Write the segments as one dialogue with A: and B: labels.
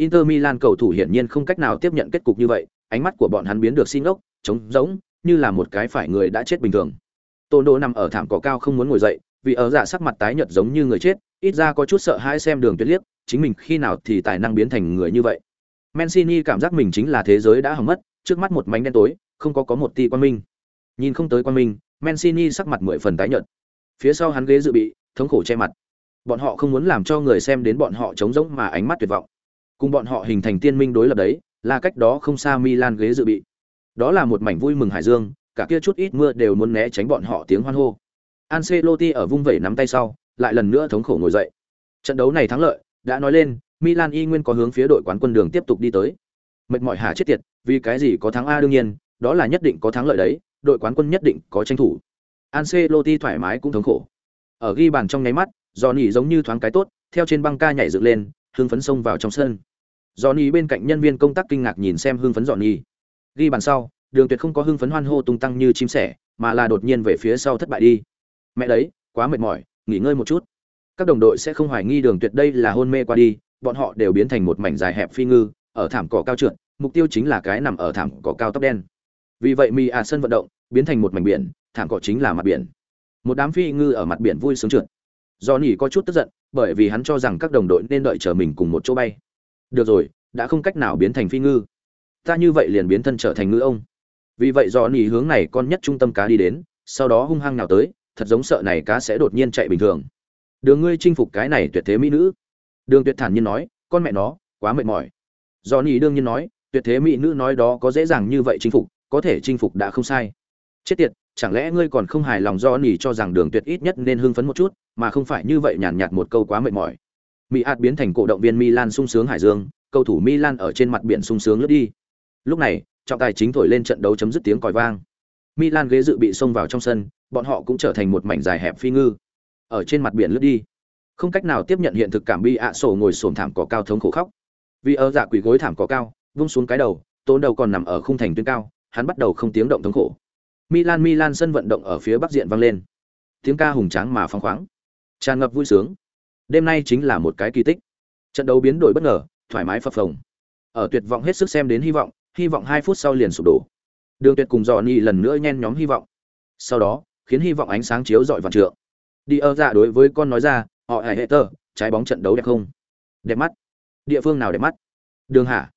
A: Inter Milan cầu thủ hiển nhiên không cách nào tiếp nhận kết cục như vậy, ánh mắt của bọn hắn biến được xin ngốc, trống rỗng, như là một cái phải người đã chết bình thường. Tôn Đỗ nằm ở thảm cỏ cao không muốn ngồi dậy, vì ở dạ sắc mặt tái nhợt giống như người chết, ít ra có chút sợ hãi xem đường tuyệt liếc, chính mình khi nào thì tài năng biến thành người như vậy. Mancini cảm giác mình chính là thế giới đã hỏng mất, trước mắt một mảnh đen tối, không có có một tia quan minh. Nhìn không tới quan minh, Mancini sắc mặt mười phần tái nhợt. Phía sau hắn ghế dự bị, thống khổ che mặt. Bọn họ không muốn làm cho người xem đến bọn họ trống rỗng mà ánh mắt tuyệt vọng. Cùng bọn họ hình thành tiên minh đối lập đấy, là cách đó không xa Milan ghế dự bị. Đó là một mảnh vui mừng hải dương, cả kia chút ít mưa đều muốn né tránh bọn họ tiếng hoan hô. Ancelotti ở vung vẩy nắm tay sau, lại lần nữa thống khổ ngồi dậy. Trận đấu này thắng lợi, đã nói lên, Milan y nguyên có hướng phía đội quán quân đường tiếp tục đi tới. Mệt mỏi hả chết tiệt, vì cái gì có thắng a đương nhiên, đó là nhất định có thắng lợi đấy, đội quán quân nhất định có tranh thủ. Ancelotti thoải mái cũng thống khổ. Ở ghi bàn trong nháy mắt, Johnny giống như thoáng cái tốt, theo trên băng ca nhảy dựng lên, hưng phấn xông vào trong sân. Johnny bên cạnh nhân viên công tác kinh ngạc nhìn xem hưng phấn Johnny. Ghi bàn sau, Đường Tuyệt không có hưng phấn hoan hô tung tăng như chim sẻ, mà là đột nhiên về phía sau thất bại đi. Mẹ đấy, quá mệt mỏi, nghỉ ngơi một chút. Các đồng đội sẽ không hoài nghi Đường Tuyệt đây là hôn mê qua đi, bọn họ đều biến thành một mảnh dài hẹp phi ngư, ở thảm cỏ cao trượt, mục tiêu chính là cái nằm ở thảm cỏ cao tóc đen. Vì vậy Mi à sân vận động biến thành một mảnh biển, thảm cỏ chính là mặt biển. Một đám phi ngư ở mặt biển vui sướng trượt. Johnny có chút tức giận, bởi vì hắn cho rằng các đồng đội nên đợi chờ mình cùng một chỗ bay. Được rồi, đã không cách nào biến thành phi ngư. Ta như vậy liền biến thân trở thành ngư ông. Vì vậy do nỉ hướng này con nhất trung tâm cá đi đến sau đó hung hăng nào tới thật giống sợ này cá sẽ đột nhiên chạy bình thường. Đường ngươi chinh phục cái này tuyệt thế mỹ nữ. Đường tuyệt thản nhiên nói con mẹ nó quá mệt mỏi. Do nỉ đương nhiên nói tuyệt thế mỹ nữ nói đó có dễ dàng như vậy chinh phục có thể chinh phục đã không sai. Chết tiệt chẳng lẽ ngươi còn không hài lòng do nỉ cho rằng đường tuyệt ít nhất nên hưng phấn một chút mà không phải như vậy nhàn nhạt một câu quá mệt mỏi mỹ ạt biến thành cổ động viên milan sung sướng hải dương cầu thủ Milan ở trên mặt biển sung sướng lướt đi. Lúc này, trọng tài chính thổi lên trận đấu chấm dứt tiếng còi vang. Milan ghế dự bị xông vào trong sân, bọn họ cũng trở thành một mảnh dài hẹp phi ngư. Ở trên mặt biển lướt đi. Không cách nào tiếp nhận hiện thực cảm bi ạ sổ ngồi xổm thảm cỏ cao thống khổ khóc. Vì ở dạ quỷ gối thảm cỏ cao, vung xuống cái đầu, tốn đầu còn nằm ở khung thành tuyến cao, hắn bắt đầu không tiếng động thống khổ. Milan Milan sân vận động ở phía bắc diện vang lên. Tiếng ca hùng tráng mà phong khoáng, tràn ngập vui sướng. Đêm nay chính là một cái kỳ tích. Trận đấu biến đổi bất ngờ, thoải mái phập phồng. Ở tuyệt vọng hết sức xem đến hy vọng hy vọng hai phút sau liền sụp đổ. Đường tuyệt cùng dò ni lần nữa nhen nhóm hy vọng. Sau đó khiến hy vọng ánh sáng chiếu dọi vạn trượng. Đi ơ dạ đối với con nói ra họ hải hệ tơ trái bóng trận đấu đẹp không? Đẹp mắt. Địa phương nào đẹp mắt? Đường hả?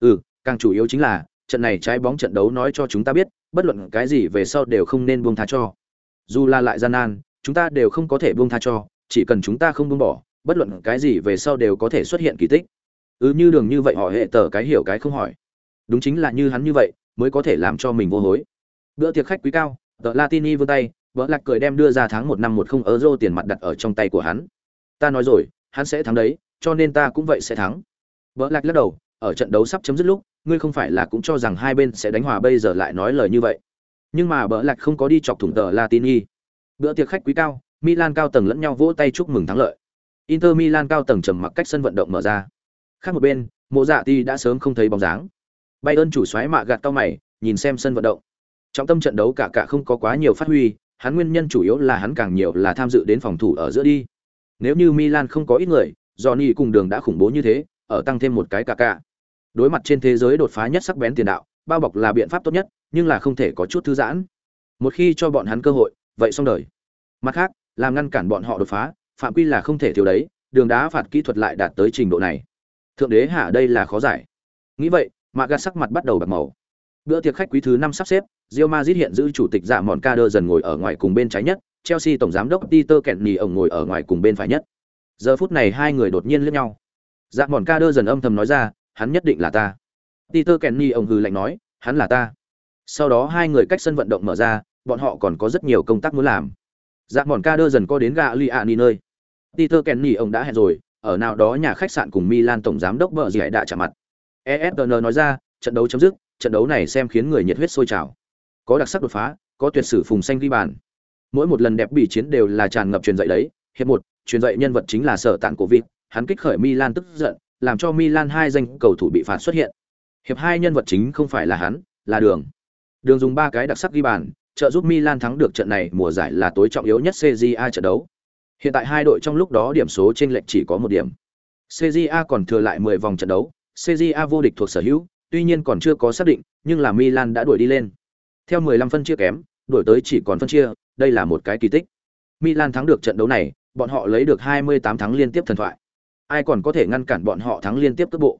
A: Ừ càng chủ yếu chính là trận này trái bóng trận đấu nói cho chúng ta biết bất luận cái gì về sau đều không nên buông tha cho. Dù là lại gian nan chúng ta đều không có thể buông tha cho chỉ cần chúng ta không buông bỏ, bất luận cái gì về sau đều có thể xuất hiện kỳ tích. Ư ừ như đường như vậy, họ hệ tờ cái hiểu cái không hỏi. Đúng chính là như hắn như vậy, mới có thể làm cho mình vô hối. Bữa tiệc khách quý cao, tờ latini vươn tay, vợ lạc cười đem đưa ra tháng một năm một không euro tiền mặt đặt ở trong tay của hắn. Ta nói rồi, hắn sẽ thắng đấy, cho nên ta cũng vậy sẽ thắng. Vợ lạc lắc đầu, ở trận đấu sắp chấm dứt lúc, ngươi không phải là cũng cho rằng hai bên sẽ đánh hòa bây giờ lại nói lời như vậy. Nhưng mà bỡ lạc không có đi chọc thủng tờ latini. Bữa tiệc khách quý cao milan cao tầng lẫn nhau vỗ tay chúc mừng thắng lợi. Inter milan cao tầng trầm mặc cách sân vận động mở ra. Khác một bên, mộ dạ ti đã sớm không thấy bóng dáng. Bay ơn chủ xoáy mạ gạt tao mày, nhìn xem sân vận động. Trong tâm trận đấu cả cả không có quá nhiều phát huy, hắn nguyên nhân chủ yếu là hắn càng nhiều là tham dự đến phòng thủ ở giữa đi. Nếu như milan không có ít người, johnny cùng đường đã khủng bố như thế, ở tăng thêm một cái cả cả. Đối mặt trên thế giới đột phá nhất sắc bén tiền đạo, bao bọc là biện pháp tốt nhất, nhưng là không thể có chút thư giãn. Một khi cho bọn hắn cơ hội, vậy xong đời. Mặt khác làm ngăn cản bọn họ đột phá, phạm quy là không thể thiếu đấy, đường đá phạt kỹ thuật lại đạt tới trình độ này. Thượng đế hạ đây là khó giải. Nghĩ vậy mạ gạt sắc mặt bắt đầu bạc màu. Bữa tiệc khách quý thứ năm sắp xếp rio mazit hiện giữ chủ tịch dạ mòn ca đơ dần ngồi ở ngoài cùng bên trái nhất, Chelsea tổng giám đốc Peter Kenny ổng ngồi ở ngoài cùng bên phải nhất. Giờ phút này hai người đột nhiên liếc nhau. Dạ mòn ca đơ dần âm thầm nói ra, hắn nhất định là ta. Peter Kenny ổng hừ lạnh nói, hắn là ta. Sau đó hai người cách sân vận động mở ra, bọn họ còn có rất nhiều công tác muốn làm dạ mòn ca đơ dần có đến gạ li ạ ni nơi Peter Kenny ông đã hẹn rồi ở nào đó nhà khách sạn cùng Milan tổng giám đốc vợ gì đã chạm mặt. efn nói ra, trận đấu chấm dứt, trận đấu này xem khiến người nhiệt huyết sôi trào. Có đặc sắc đột phá, có tuyệt sử phùng xanh ghi bàn. Mỗi một lần đẹp bị chiến đều là tràn ngập truyền dạy đấy. Hiệp một, truyền dạy nhân vật chính là sở tạng của Vịt, hắn kích khởi Milan tức giận, làm cho Milan hai danh cầu thủ bị phạt xuất hiện. Hiệp hai nhân vật chính không phải là hắn, là Đường. Đường dùng ba cái đặc sắc ghi bàn, trợ giúp Milan thắng được trận này mùa giải là tối trọng yếu nhất CJA trận đấu. Hiện tại hai đội trong lúc đó điểm số trên lệch chỉ có một điểm. CJA còn thừa lại 10 vòng trận đấu, CJA vô địch thuộc sở hữu, tuy nhiên còn chưa có xác định, nhưng là Milan đã đuổi đi lên. Theo 15 phân chia kém, đuổi tới chỉ còn phân chia, đây là một cái kỳ tích. Milan thắng được trận đấu này, bọn họ lấy được 28 thắng liên tiếp thần thoại. Ai còn có thể ngăn cản bọn họ thắng liên tiếp cước bộ?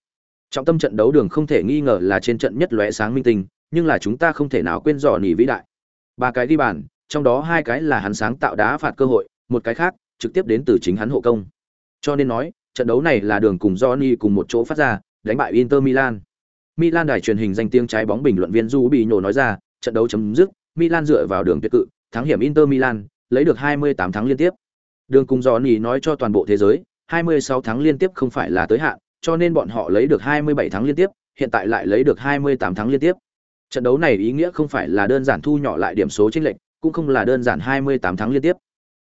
A: Trọng tâm trận đấu đường không thể nghi ngờ là trên trận nhất lóe sáng minh tinh, nhưng là chúng ta không thể nào quên dò nỉ vĩ đại. Ba cái đi bàn, trong đó hai cái là hắn sáng tạo đá phạt cơ hội, một cái khác trực tiếp đến từ chính hắn hộ công. Cho nên nói, trận đấu này là đường cùng Johnny cùng một chỗ phát ra, đánh bại Inter Milan. Milan đài truyền hình danh tiếng trái bóng bình luận viên Du bị nhổ nói ra, trận đấu chấm dứt, Milan dựa vào đường tuyệt cự, thắng hiểm Inter Milan, lấy được 28 thắng liên tiếp. Đường cùng Johnny nói cho toàn bộ thế giới, 26 thắng liên tiếp không phải là tới hạn, cho nên bọn họ lấy được 27 thắng liên tiếp, hiện tại lại lấy được 28 thắng liên tiếp. Trận đấu này ý nghĩa không phải là đơn giản thu nhỏ lại điểm số chênh lệch, cũng không là đơn giản 28 thắng liên tiếp.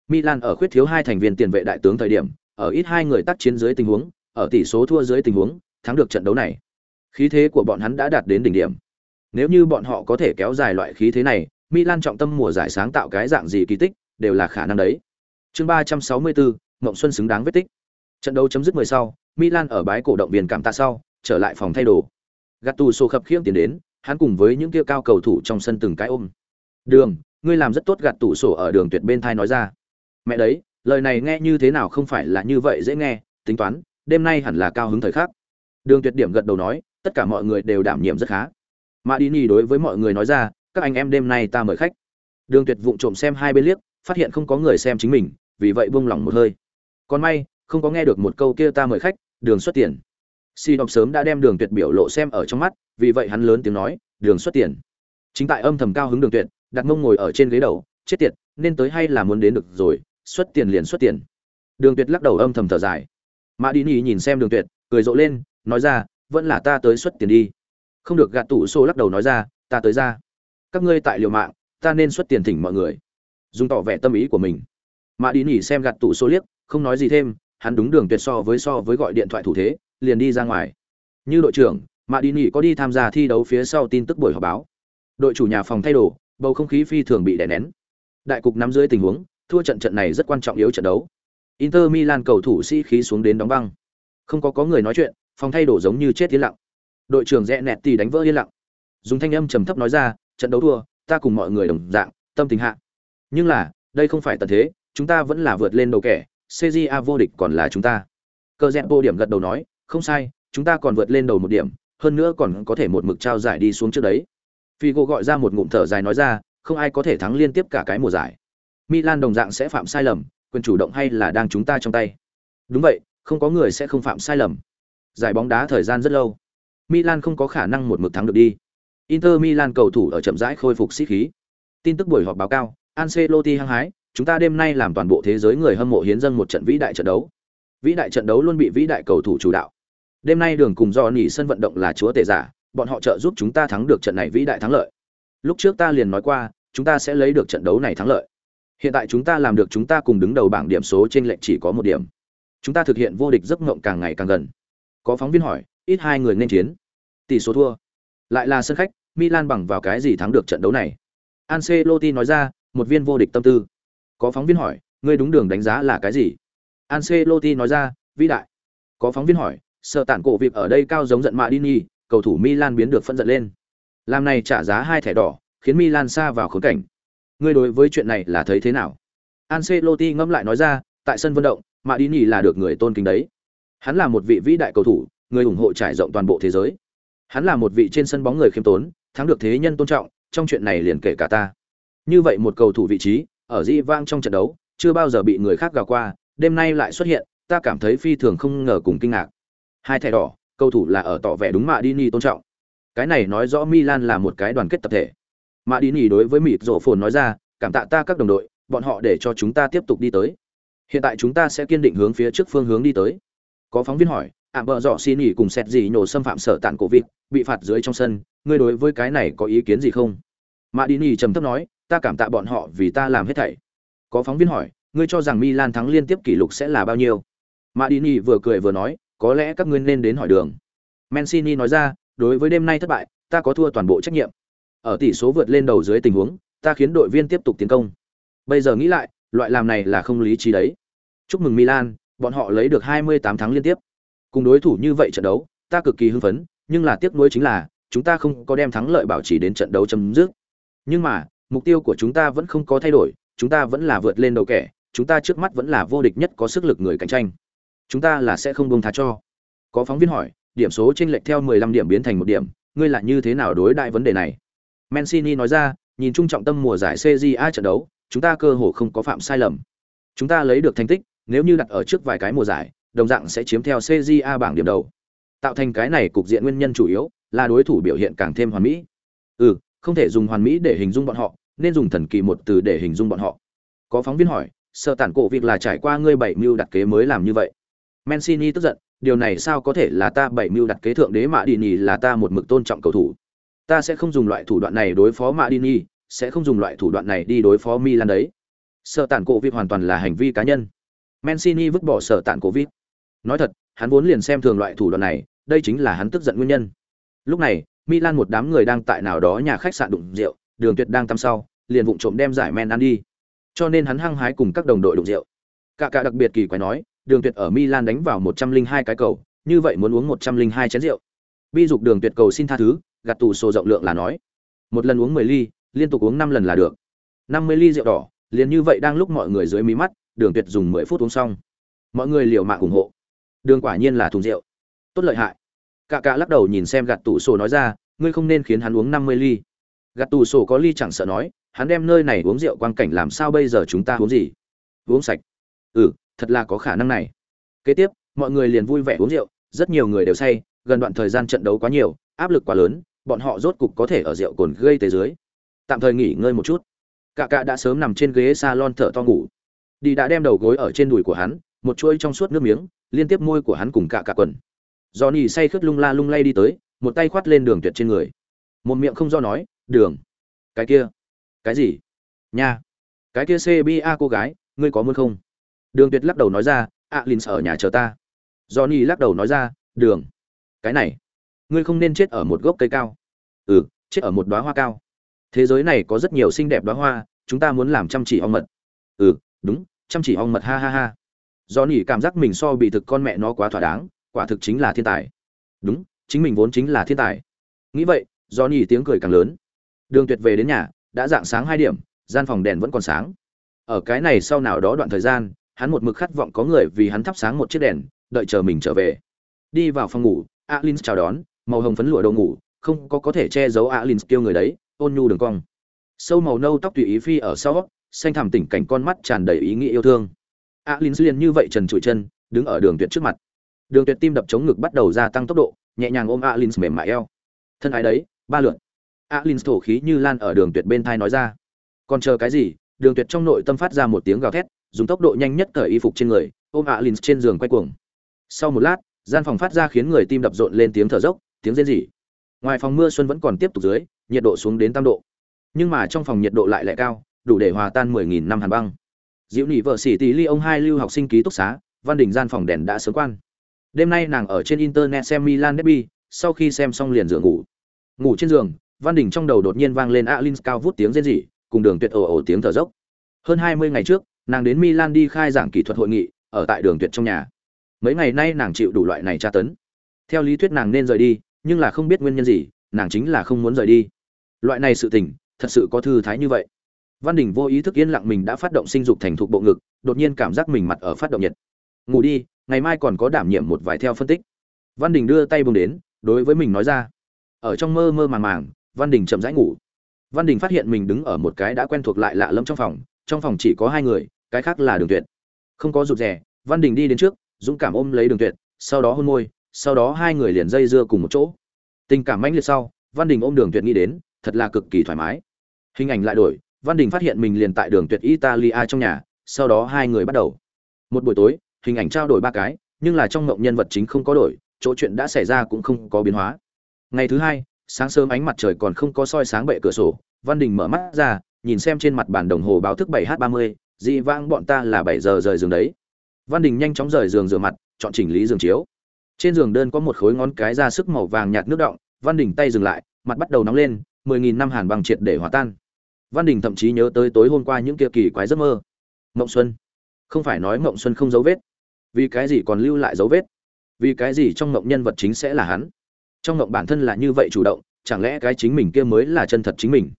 A: Milan ở khuyết thiếu hai thành viên tiền vệ đại tướng thời điểm, ở ít hai người tác chiến dưới tình huống, ở tỷ số thua dưới tình huống, thắng được trận đấu này. Khí thế của bọn hắn đã đạt đến đỉnh điểm. Nếu như bọn họ có thể kéo dài loại khí thế này, Milan trọng tâm mùa giải sáng tạo cái dạng gì kỳ tích, đều là khả năng đấy. Chương 364, Mộng Xuân xứng đáng vết tích. Trận đấu chấm dứt 10 sau, Milan ở bái cổ động viên cảm tạ sau, trở lại phòng thay đồ. Gattuso khập khiễng tiến đến, hắn cùng với những kia cao cầu thủ trong sân từng cái ôm. "Đường, ngươi làm rất tốt gạt tủ sổ ở đường tuyệt bên thai nói ra." "Mẹ đấy, lời này nghe như thế nào không phải là như vậy dễ nghe, tính toán, đêm nay hẳn là cao hứng thời khắc." Đường Tuyệt điểm gật đầu nói, tất cả mọi người đều đảm nhiệm rất khá. Madini đối với mọi người nói ra, các anh em đêm nay ta mời khách. Đường Tuyệt vụng trộm xem hai bên liếc, phát hiện không có người xem chính mình, vì vậy buông lỏng một hơi. Còn may, không có nghe được một câu kia ta mời khách, đường xuất tiền. Si đọc sớm đã đem Đường Tuyệt biểu lộ xem ở trong mắt, vì vậy hắn lớn tiếng nói, đường xuất tiền. Chính tại âm thầm cao hứng Đường Tuyệt, đặt mông ngồi ở trên ghế đầu, chết tiệt, nên tới hay là muốn đến được rồi, xuất tiền liền xuất tiền. Đường Tuyệt lắc đầu âm thầm thở dài. Mã Đi Nhi nhìn xem Đường Tuyệt, cười rộ lên, nói ra vẫn là ta tới xuất tiền đi không được gạt tủ xô lắc đầu nói ra ta tới ra các ngươi tại liều mạng ta nên xuất tiền thỉnh mọi người dùng tỏ vẻ tâm ý của mình Mã đi Nhi xem gạt tủ số liếc không nói gì thêm hắn đúng đường tuyệt so với so với gọi điện thoại thủ thế liền đi ra ngoài. Như đội trưởng mà đi Nghị có đi tham gia thi đấu phía sau tin tức buổi họp báo. Đội chủ nhà phòng thay đồ, bầu không khí phi thường bị đè nén. Đại cục nắm dưới tình huống, thua trận trận này rất quan trọng yếu trận đấu. Inter milan cầu thủ sĩ khí xuống đến đóng băng. Không có có người nói chuyện, phòng thay đồ giống như chết yên lặng. Đội trưởng rẽ nẹt thì đánh vỡ yên lặng. Dùng thanh âm trầm thấp nói ra, trận đấu thua, ta cùng mọi người đồng dạng, tâm tình hạ. Nhưng là, đây không phải tận thế, chúng ta vẫn là vượt lên đầu kẻ cja vô địch còn là chúng ta. Cờ rẽ vô điểm gật đầu nói không sai chúng ta còn vượt lên đầu một điểm hơn nữa còn có thể một mực trao giải đi xuống trước đấy figo gọi ra một ngụm thở dài nói ra không ai có thể thắng liên tiếp cả cái mùa giải milan đồng dạng sẽ phạm sai lầm quyền chủ động hay là đang chúng ta trong tay đúng vậy không có người sẽ không phạm sai lầm Giải bóng đá thời gian rất lâu. Milan không có khả năng một mực thắng được đi. Inter Milan cầu thủ ở chậm rãi khôi phục sĩ khí. Tin tức buổi họp báo cao, Ancelotti hăng hái, chúng ta đêm nay làm toàn bộ thế giới người hâm mộ hiến dâng một trận vĩ đại trận đấu. Vĩ đại trận đấu luôn bị vĩ đại cầu thủ chủ đạo. Đêm nay đường cùng do nỉ sân vận động là chúa tể giả, bọn họ trợ giúp chúng ta thắng được trận này vĩ đại thắng lợi. Lúc trước ta liền nói qua, chúng ta sẽ lấy được trận đấu này thắng lợi. Hiện tại chúng ta làm được chúng ta cùng đứng đầu bảng điểm số trên lệnh chỉ có một điểm. Chúng ta thực hiện vô địch giấc ngộng càng ngày càng gần. Có phóng viên hỏi, ít hai người nên chiến. Tỷ số thua. Lại là sân khách, Milan bằng vào cái gì thắng được trận đấu này? Ancelotti nói ra, một viên vô địch tâm tư. Có phóng viên hỏi, ngươi đúng đường đánh giá là cái gì? Ancelotti nói ra, vĩ đại. Có phóng viên hỏi, sợ tản cổ việc ở đây cao giống giận Madini, cầu thủ Milan biến được phân giận lên. Làm này trả giá hai thẻ đỏ, khiến Milan xa vào khốn cảnh. Ngươi đối với chuyện này là thấy thế nào? Ancelotti ngẫm lại nói ra, tại sân vận động, Madini là được người tôn kính đấy. Hắn là một vị vĩ đại cầu thủ, người ủng hộ trải rộng toàn bộ thế giới. Hắn là một vị trên sân bóng người khiêm tốn, thắng được thế nhân tôn trọng, trong chuyện này liền kể cả ta. Như vậy một cầu thủ vị trí, ở di vang trong trận đấu, chưa bao giờ bị người khác gào qua, đêm nay lại xuất hiện, ta cảm thấy phi thường không ngờ cùng kinh ngạc. Hai thẻ đỏ, cầu thủ là ở tỏ vẻ đúng mạ Dini tôn trọng. Cái này nói rõ Milan là một cái đoàn kết tập thể. Mạ Dini đối với mịt rổ phồn nói ra, cảm tạ ta các đồng đội, bọn họ để cho chúng ta tiếp tục đi tới. Hiện tại chúng ta sẽ kiên định hướng phía trước phương hướng đi tới có phóng viên hỏi ảm bờ dọ xin nghỉ cùng xét gì nhổ xâm phạm sở tạng cổ vịt bị phạt dưới trong sân ngươi đối với cái này có ý kiến gì không mà đi trầm thấp nói ta cảm tạ bọn họ vì ta làm hết thảy có phóng viên hỏi ngươi cho rằng milan thắng liên tiếp kỷ lục sẽ là bao nhiêu? Madini vừa cười vừa nói có lẽ các ngươi nên đến hỏi đường. Mancini nói ra đối với đêm nay thất bại ta có thua toàn bộ trách nhiệm. Ở tỷ số vượt lên đầu dưới tình huống ta khiến đội viên tiếp tục tiến công. Bây giờ nghĩ lại loại làm này là không lý trí đấy. Chúc mừng milan bọn họ lấy được 28 thắng liên tiếp. Cùng đối thủ như vậy trận đấu, ta cực kỳ hưng phấn, nhưng là tiếc nuối chính là chúng ta không có đem thắng lợi bảo trì đến trận đấu chấm dứt. Nhưng mà, mục tiêu của chúng ta vẫn không có thay đổi, chúng ta vẫn là vượt lên đầu kẻ, chúng ta trước mắt vẫn là vô địch nhất có sức lực người cạnh tranh. Chúng ta là sẽ không buông tha cho. Có phóng viên hỏi, điểm số chênh lệch theo 15 điểm biến thành một điểm, ngươi là như thế nào đối đại vấn đề này? Mancini nói ra, nhìn chung trọng tâm mùa giải CJA trận đấu, chúng ta cơ hồ không có phạm sai lầm. Chúng ta lấy được thành tích, nếu như đặt ở trước vài cái mùa giải, đồng dạng sẽ chiếm theo CJA bảng điểm đầu. Tạo thành cái này cục diện nguyên nhân chủ yếu là đối thủ biểu hiện càng thêm hoàn mỹ. Ừ, không thể dùng hoàn mỹ để hình dung bọn họ, nên dùng thần kỳ một từ để hình dung bọn họ. Có phóng viên hỏi, sợ tản cổ việc là trải qua ngươi bảy mưu đặt kế mới làm như vậy. Mancini tức giận, điều này sao có thể là ta bảy mưu đặt kế thượng đế mạ đi nhì là ta một mực tôn trọng cầu thủ. Ta sẽ không dùng loại thủ đoạn này đối phó mạ đi nhì, sẽ không dùng loại thủ đoạn này đi đối phó Milan đấy. Sợ tản cổ việc hoàn toàn là hành vi cá nhân. Mancini vứt bỏ sợ tản cổ việc. Nói thật, hắn vốn liền xem thường loại thủ đoạn này, đây chính là hắn tức giận nguyên nhân. Lúc này, Milan một đám người đang tại nào đó nhà khách sạn đụng rượu, Đường Tuyệt đang tăm sau, liền vụng trộm đem giải men ăn đi. Cho nên hắn hăng hái cùng các đồng đội đụng rượu. Cả cả đặc biệt kỳ quái nói, Đường Tuyệt ở Milan đánh vào 102 cái cầu, như vậy muốn uống 102 chén rượu. Bi dục Đường Tuyệt cầu xin tha thứ, gạt tủ sổ rộng lượng là nói, một lần uống 10 ly, liên tục uống 5 lần là được. 50 ly rượu đỏ, liền như vậy đang lúc mọi người dưới mí mắt, Đường Tuyệt dùng 10 phút uống xong. Mọi người liều mạng ủng hộ. Đường quả nhiên là thùng rượu. Tốt lợi hại. Cả cả lắc đầu nhìn xem gạt tủ sổ nói ra, ngươi không nên khiến hắn uống 50 ly. Gạt tủ sổ có ly chẳng sợ nói, hắn đem nơi này uống rượu quang cảnh làm sao bây giờ chúng ta uống gì? Uống sạch. Ừ, thật là có khả năng này. Kế tiếp, mọi người liền vui vẻ uống rượu, rất nhiều người đều say, gần đoạn thời gian trận đấu quá nhiều, áp lực quá lớn, bọn họ rốt cục có thể ở rượu cồn gây tế dưới. Tạm thời nghỉ ngơi một chút. Cả cạ đã sớm nằm trên ghế salon thở to ngủ. Đi đã đem đầu gối ở trên đùi của hắn, một chuỗi trong suốt nước miếng, liên tiếp môi của hắn cùng cả cạ quần. Johnny say khướt lung la lung lay đi tới, một tay khoát lên đường tuyệt trên người. Một miệng không do nói, "Đường." "Cái kia?" "Cái gì?" "Nha." "Cái kia CBA cô gái, ngươi có muốn không?" Đường Tuyệt lắc đầu nói ra, ạ Linh ở nhà chờ ta." Johnny lắc đầu nói ra, "Đường." "Cái này, ngươi không nên chết ở một gốc cây cao." "Ừ, chết ở một đóa hoa cao." Thế giới này có rất nhiều xinh đẹp đóa hoa, chúng ta muốn làm chăm chỉ ong mật. "Ừ, đúng, chăm chỉ ong mật ha ha ha." Johnny cảm giác mình so bị thực con mẹ nó quá thỏa đáng, quả thực chính là thiên tài đúng chính mình vốn chính là thiên tài nghĩ vậy do nhỉ tiếng cười càng lớn đường tuyệt về đến nhà đã dạng sáng hai điểm, gian phòng đèn vẫn còn sáng. Ở cái này sau nào đó đoạn thời gian, hắn một mực khát vọng có người vì hắn thắp sáng một chiếc đèn, đợi chờ mình trở về. Đi vào phòng ngủ alin chào đón, màu hồng phấn lụa đầu ngủ, không có có thể che giấu alin kêu người đấy, ôn nhu đường cong. Sâu màu nâu tóc tùy ý phi ở sau, xanh thẳm tỉnh cảnh con mắt tràn đầy ý nghĩa yêu thương. Alin liền như vậy trần trụi chân, đứng ở đường tuyệt trước mặt. Đường tuyệt tim đập chống ngực bắt đầu gia tăng tốc độ, nhẹ nhàng ôm alin mềm mại eo. Thân ái đấy, ba lượn alin thổ khí như lan ở đường tuyệt bên thai nói ra. Còn chờ cái gì? Đường tuyệt trong nội tâm phát ra một tiếng gào thét dùng tốc độ nhanh nhất cởi y phục trên người ôm alin trên giường quay cuồng. Sau một lát gian phòng phát ra khiến người tim đập rộn lên tiếng thở dốc tiếng rên rỉ. Ngoài phòng mưa xuân vẫn còn tiếp tục dưới nhiệt độ xuống đến tam độ. Nhưng mà trong phòng nhiệt độ lại lại cao đủ để hòa tan 10.000 năm hàn băng. Diệu nỉ vợ sĩ tỷ ly ông hai lưu học sinh ký túc xá văn đình gian phòng đèn đã sớm quan. Đêm nay nàng ở trên internet xem Milan derby, sau khi xem xong liền dựa ngủ. Ngủ trên giường, Văn Đình trong đầu đột nhiên vang lên Alins cao vút tiếng rên rỉ, cùng Đường Tuyệt ồ ồ tiếng thở dốc. Hơn 20 ngày trước, nàng đến Milan đi khai giảng kỹ thuật hội nghị, ở tại Đường Tuyệt trong nhà. Mấy ngày nay nàng chịu đủ loại này tra tấn. Theo lý thuyết nàng nên rời đi, nhưng là không biết nguyên nhân gì, nàng chính là không muốn rời đi. Loại này sự tình, thật sự có thư thái như vậy. Văn Đình vô ý thức yên lặng mình đã phát động sinh dục thành thục bộ ngực, đột nhiên cảm giác mình mặt ở phát động nhiệt. Ngủ đi, ngày mai còn có đảm nhiệm một vài theo phân tích văn đình đưa tay buông đến đối với mình nói ra ở trong mơ mơ màng màng văn đình chậm rãi ngủ. Văn đình phát hiện mình đứng ở một cái đã quen thuộc lại lạ lẫm trong phòng trong phòng chỉ có hai người, cái khác là đường tuyệt. Không có rụt rè, văn đình đi đến trước, dũng cảm ôm lấy đường tuyệt, sau đó hôn môi, sau đó hai người liền dây dưa cùng một chỗ. Tình cảm mãnh liệt sau, văn đình ôm đường tuyệt nghĩ đến, thật là cực kỳ thoải mái. Hình ảnh lại đổi, văn đình phát hiện mình liền tại đường tuyệt italia trong nhà, sau đó hai người bắt đầu. Một buổi tối, hình ảnh trao đổi ba cái, nhưng là trong mộng nhân vật chính không có đổi, chỗ chuyện đã xảy ra cũng không có biến hóa. Ngày thứ hai sáng sớm ánh mặt trời còn không có soi sáng bệ cửa sổ, văn đình mở mắt ra, nhìn xem trên mặt bàn đồng hồ báo thức 7 h 30 dị vãng bọn ta là 7 giờ rời giường đấy. Văn đình nhanh chóng rời giường rửa mặt, chọn chỉnh lý giường chiếu. Trên giường đơn có một khối ngón cái ra sức màu vàng nhạt nước động văn đình tay dừng lại, mặt bắt đầu nóng lên 10.000 năm hàn bằng triệt để hòa tan. Văn đình thậm chí nhớ tới tối hôm qua những kia kỳ quái giấc mơ. Mộng xuân. Không phải nói mộng xuân không dấu vết. Vì cái gì còn lưu lại dấu vết? Vì cái gì trong mộng nhân vật chính sẽ là hắn? Trong ngộng bản thân là như vậy chủ động, chẳng lẽ cái chính mình kia mới là chân thật chính mình?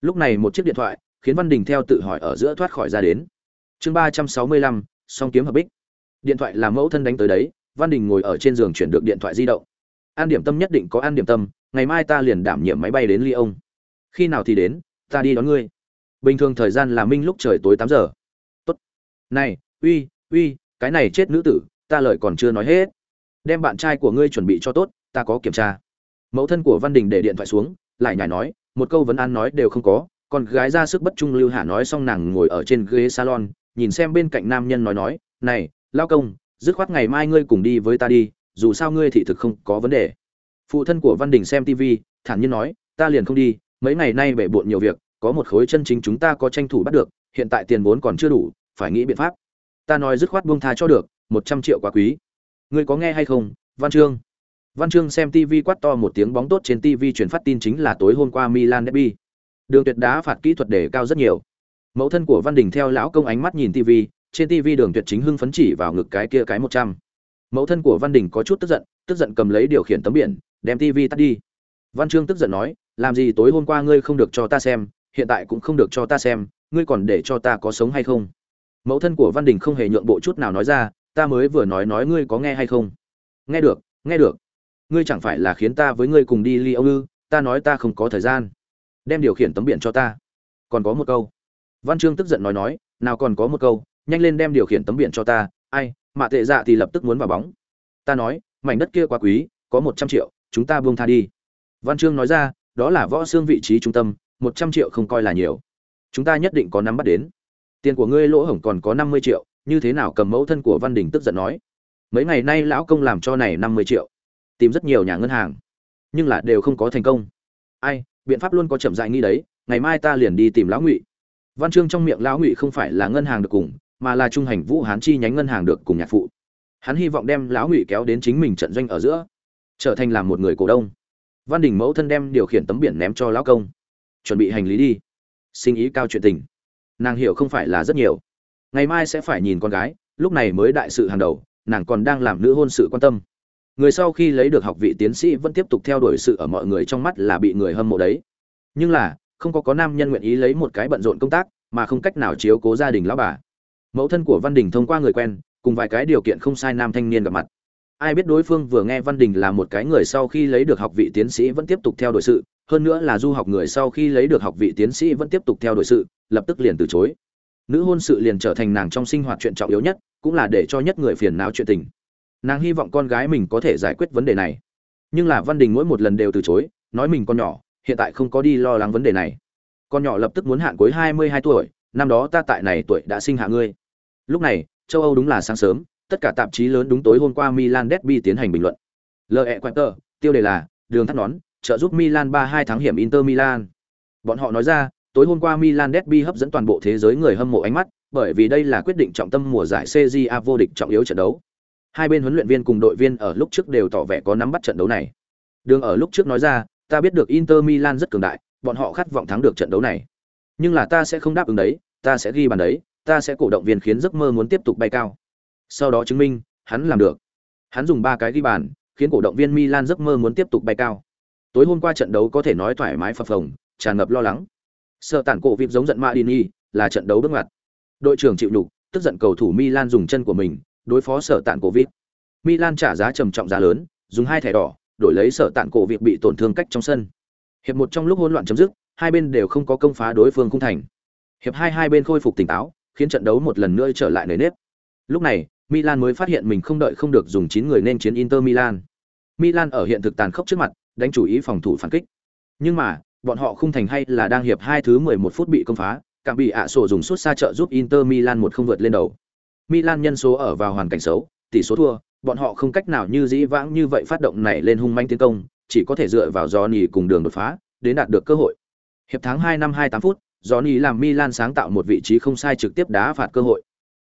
A: Lúc này một chiếc điện thoại, khiến văn đình theo tự hỏi ở giữa thoát khỏi ra đến. Chương ba trăm sáu mươi lăm, song kiếm hợp bích. Điện thoại là mẫu thân đánh tới đấy, văn đình ngồi ở trên giường chuyển được điện thoại di động. An điểm tâm nhất định có an điểm tâm, ngày mai ta liền đảm nhiệm máy bay đến ly ông. Khi nào thì đến, ta đi đón ngươi. Bình thường thời gian là minh lúc trời tối tám giờ. Tốt. Này, uy uy, cái này chết nữ tử, ta lời còn chưa nói hết. Đem bạn trai của ngươi chuẩn bị cho tốt ta có kiểm tra. Mẫu thân của văn đình để điện thoại xuống, lại nhảy nói, một câu vấn an nói đều không có còn gái ra sức bất trung lưu hạ nói xong nàng ngồi ở trên ghế salon, nhìn xem bên cạnh nam nhân nói nói, này, lao công, dứt khoát ngày mai ngươi cùng đi với ta đi, dù sao ngươi thị thực không có vấn đề. Phụ thân của văn đình xem tv thản nhiên nói, ta liền không đi, mấy ngày nay bể bộn nhiều việc, có một khối chân chính chúng ta có tranh thủ bắt được, hiện tại tiền vốn còn chưa đủ, phải nghĩ biện pháp. Ta nói dứt khoát buông tha cho được, một trăm triệu quá quý. Ngươi có nghe hay không, văn chương? Văn chương xem tv quát to một tiếng bóng tốt trên tv truyền phát tin chính là tối hôm qua milan derby. Đường tuyệt đá phạt kỹ thuật đề cao rất nhiều. Mẫu thân của văn đình theo lão công ánh mắt nhìn tv trên tv đường tuyệt chính hưng phấn chỉ vào ngực cái kia cái một trăm. Mẫu thân của văn đình có chút tức giận tức giận cầm lấy điều khiển tấm biển, đem tv tắt đi. Văn chương tức giận nói, làm gì tối hôm qua ngươi không được cho ta xem, hiện tại cũng không được cho ta xem, ngươi còn để cho ta có sống hay không? Mẫu thân của văn đình không hề nhượng bộ chút nào nói ra, ta mới vừa nói nói ngươi có nghe hay không? Nghe được nghe được ngươi chẳng phải là khiến ta với ngươi cùng đi ly âu ư, ta nói ta không có thời gian. Đem điều khiển tấm biển cho ta. Còn có một câu. Văn chương tức giận nói nói, nào còn có một câu, nhanh lên đem điều khiển tấm biển cho ta. Ai mạ tệ dạ thì lập tức muốn vào bóng. Ta nói, mảnh đất kia quá quý, có một trăm triệu, chúng ta buông tha đi. Văn chương nói ra, đó là võ xương vị trí trung tâm, một trăm triệu không coi là nhiều. Chúng ta nhất định có nắm bắt đến. Tiền của ngươi lỗ hổng còn có năm mươi triệu, như thế nào cầm mẫu thân của văn đình tức giận nói? Mấy ngày nay lão công làm cho này năm mươi triệu tìm rất nhiều nhà ngân hàng, nhưng là đều không có thành công. Ai, biện pháp luôn có chậm dại nghi đấy, ngày mai ta liền đi tìm lão ngụy. Văn chương trong miệng lão ngụy không phải là ngân hàng được cùng, mà là trung hành vũ hán chi nhánh ngân hàng được cùng nhạc phụ. Hắn hy vọng đem lão ngụy kéo đến chính mình trận doanh ở giữa, trở thành làm một người cổ đông. Văn đình mẫu thân đem điều khiển tấm biển ném cho lão công. Chuẩn bị hành lý đi. Sinh ý cao chuyện tình. Nàng hiểu không phải là rất nhiều. Ngày mai sẽ phải nhìn con gái, lúc này mới đại sự hàng đầu, nàng còn đang làm nữ hôn sự quan tâm người sau khi lấy được học vị tiến sĩ vẫn tiếp tục theo đuổi sự ở mọi người trong mắt là bị người hâm mộ đấy. Nhưng là, không có có nam nhân nguyện ý lấy một cái bận rộn công tác, mà không cách nào chiếu cố gia đình lão bà. Mẫu thân của văn đình thông qua người quen, cùng vài cái điều kiện không sai nam thanh niên gặp mặt. Ai biết đối phương vừa nghe văn đình là một cái người sau khi lấy được học vị tiến sĩ vẫn tiếp tục theo đuổi sự, hơn nữa là du học người sau khi lấy được học vị tiến sĩ vẫn tiếp tục theo đuổi sự, lập tức liền từ chối. Nữ hôn sự liền trở thành nàng trong sinh hoạt chuyện trọng yếu nhất, cũng là để cho nhất người phiền não chuyện tình nàng hy vọng con gái mình có thể giải quyết vấn đề này. Nhưng là văn đình mỗi một lần đều từ chối, nói mình con nhỏ, hiện tại không có đi lo lắng vấn đề này. Con nhỏ lập tức muốn hạn cuối hai mươi hai tuổi, năm đó ta tại này tuổi đã sinh hạ ngươi. Lúc này, châu âu đúng là sáng sớm, tất cả tạp chí lớn đúng tối hôm qua milan derby tiến hành bình luận. Lợi quẹt tờ tiêu đề là, đường thắt nón, trợ giúp milan ba hai tháng hiểm inter milan. Bọn họ nói ra, tối hôm qua milan derby hấp dẫn toàn bộ thế giới người hâm mộ ánh mắt, bởi vì đây là quyết định trọng tâm mùa giải CJA vô địch trọng yếu trận đấu. Hai bên huấn luyện viên cùng đội viên ở lúc trước đều tỏ vẻ có nắm bắt trận đấu này. Đường ở lúc trước nói ra, ta biết được Inter Milan rất cường đại, bọn họ khát vọng thắng được trận đấu này. Nhưng là ta sẽ không đáp ứng đấy, ta sẽ ghi bàn đấy, ta sẽ cổ động viên khiến giấc mơ muốn tiếp tục bay cao. Sau đó chứng minh, hắn làm được. Hắn dùng ba cái ghi bàn, khiến cổ động viên Milan giấc mơ muốn tiếp tục bay cao. Tối hôm qua trận đấu có thể nói thoải mái phập phồng, tràn ngập lo lắng. Sợ tản cổ vịp giống giận Madini, là trận đấu bước ngoặt. Đội trưởng chịu nhục, tức giận cầu thủ Milan dùng chân của mình, đối phó sở tạn cổ vịt. Milan trả giá trầm trọng giá lớn, dùng hai thẻ đỏ, đổi lấy sở tạn cổ vịt bị tổn thương cách trong sân. Hiệp một trong lúc hỗn loạn chấm dứt, hai bên đều không có công phá đối phương khung thành. Hiệp hai hai bên khôi phục tỉnh táo, khiến trận đấu một lần nữa trở lại nề nếp. Lúc này, milan mới phát hiện mình không đợi không được dùng chín người nên chiến inter milan. Milan ở hiện thực tàn khốc trước mặt, đánh chủ ý phòng thủ phản kích. Nhưng mà, bọn họ không thành hay là đang hiệp hai thứ 11 phút bị công phá cảm bị ạ sổ dùng suốt xa trợ giúp inter milan một không vượt lên đầu. Milan nhân số ở vào hoàn cảnh xấu, tỷ số thua, bọn họ không cách nào như dĩ vãng như vậy phát động này lên hung manh tiến công, chỉ có thể dựa vào Johnny cùng đường đột phá, đến đạt được cơ hội. Hiệp tháng 2 năm 28 phút, Johnny làm Milan sáng tạo một vị trí không sai trực tiếp đá phạt cơ hội.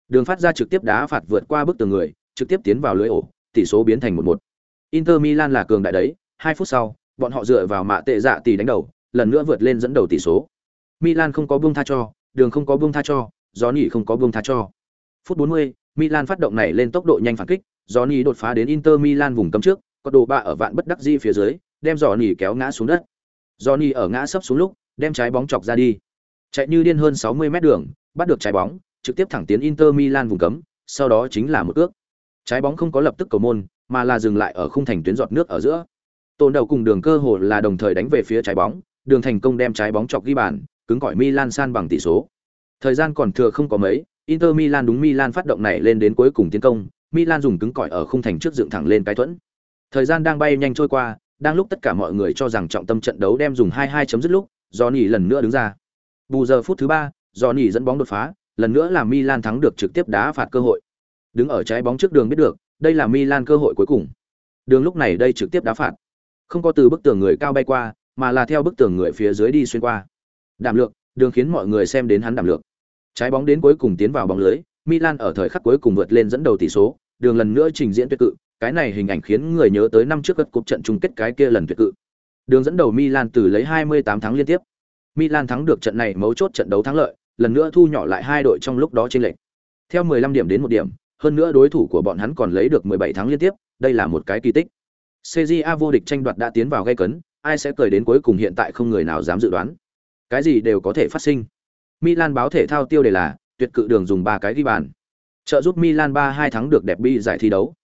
A: Đường phát ra trực tiếp đá phạt vượt qua bức tường người, trực tiếp tiến vào lưới ổ, tỷ số biến thành 1-1. Inter Milan là cường đại đấy, 2 phút sau, bọn họ dựa vào mạ tệ dạ tỷ đánh đầu, lần nữa vượt lên dẫn đầu tỷ số. Milan không có buông tha cho, đường không có buông tha cho, Johnny không có buông tha cho. Phút 40, Milan phát động này lên tốc độ nhanh phản kích, Johnny đột phá đến Inter Milan vùng cấm trước, có đồ bạ ở vạn bất đắc dĩ phía dưới, đem Johnny kéo ngã xuống đất. Johnny ở ngã sấp xuống lúc, đem trái bóng chọc ra đi. Chạy như điên hơn 60 mét đường, bắt được trái bóng, trực tiếp thẳng tiến Inter Milan vùng cấm, sau đó chính là một cước. Trái bóng không có lập tức cầu môn, mà là dừng lại ở khung thành tuyến giọt nước ở giữa. Tôn đầu cùng đường cơ hồ là đồng thời đánh về phía trái bóng, đường thành công đem trái bóng chọc ghi bàn, cứng cỏi Milan san bằng tỷ số. Thời gian còn thừa không có mấy, Inter Milan đúng Milan phát động này lên đến cuối cùng tiến công, Milan dùng cứng cỏi ở khung thành trước dựng thẳng lên cái thuẫn. Thời gian đang bay nhanh trôi qua, đang lúc tất cả mọi người cho rằng trọng tâm trận đấu đem dùng 2-2 chấm dứt lúc, Johnny lần nữa đứng ra. Bù giờ phút thứ 3, Johnny dẫn bóng đột phá, lần nữa làm Milan thắng được trực tiếp đá phạt cơ hội. Đứng ở trái bóng trước đường biết được, đây là Milan cơ hội cuối cùng. Đường lúc này đây trực tiếp đá phạt. Không có từ bức tường người cao bay qua, mà là theo bức tường người phía dưới đi xuyên qua. Đảm lượng, đường khiến mọi người xem đến hắn đảm lượng. Trái bóng đến cuối cùng tiến vào bóng lưới, Milan ở thời khắc cuối cùng vượt lên dẫn đầu tỷ số, đường lần nữa trình diễn tuyệt cự, cái này hình ảnh khiến người nhớ tới năm trước các cuộc trận chung kết cái kia lần tuyệt cự. Đường dẫn đầu Milan từ lấy 28 thắng liên tiếp. Milan thắng được trận này mấu chốt trận đấu thắng lợi, lần nữa thu nhỏ lại hai đội trong lúc đó chênh lệch. Theo 15 điểm đến một điểm, hơn nữa đối thủ của bọn hắn còn lấy được 17 thắng liên tiếp, đây là một cái kỳ tích. CJA vô địch tranh đoạt đã tiến vào gay cấn, ai sẽ cười đến cuối cùng hiện tại không người nào dám dự đoán. Cái gì đều có thể phát sinh. Milan báo thể thao tiêu đề là tuyệt cự đường dùng ba cái ghi bàn. Trợ giúp Milan 3-2 thắng được đẹp bi giải thi đấu.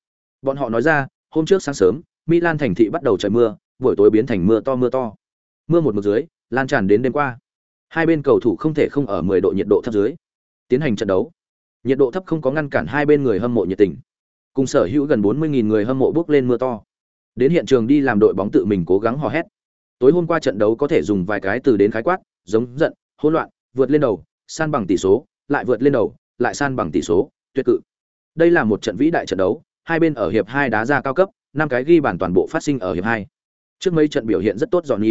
A: Bọn họ nói ra, hôm trước sáng sớm, Milan thành thị bắt đầu trời mưa, buổi tối biến thành mưa to mưa to. Mưa một mực dưới, lan tràn đến đêm qua. Hai bên cầu thủ không thể không ở 10 độ nhiệt độ thấp dưới tiến hành trận đấu. Nhiệt độ thấp không có ngăn cản hai bên người hâm mộ nhiệt tình. Cùng sở hữu gần 40.000 người hâm mộ bước lên mưa to. Đến hiện trường đi làm đội bóng tự mình cố gắng hò hét. Tối hôm qua trận đấu có thể dùng vài cái từ đến khái quát, giống giận, hỗn loạn, vượt lên đầu, san bằng tỷ số, lại vượt lên đầu, lại san bằng tỷ số, tuyệt cự. Đây là một trận vĩ đại trận đấu, hai bên ở hiệp 2 đá ra cao cấp, năm cái ghi bàn toàn bộ phát sinh ở hiệp 2. Trước mấy trận biểu hiện rất tốt dọn.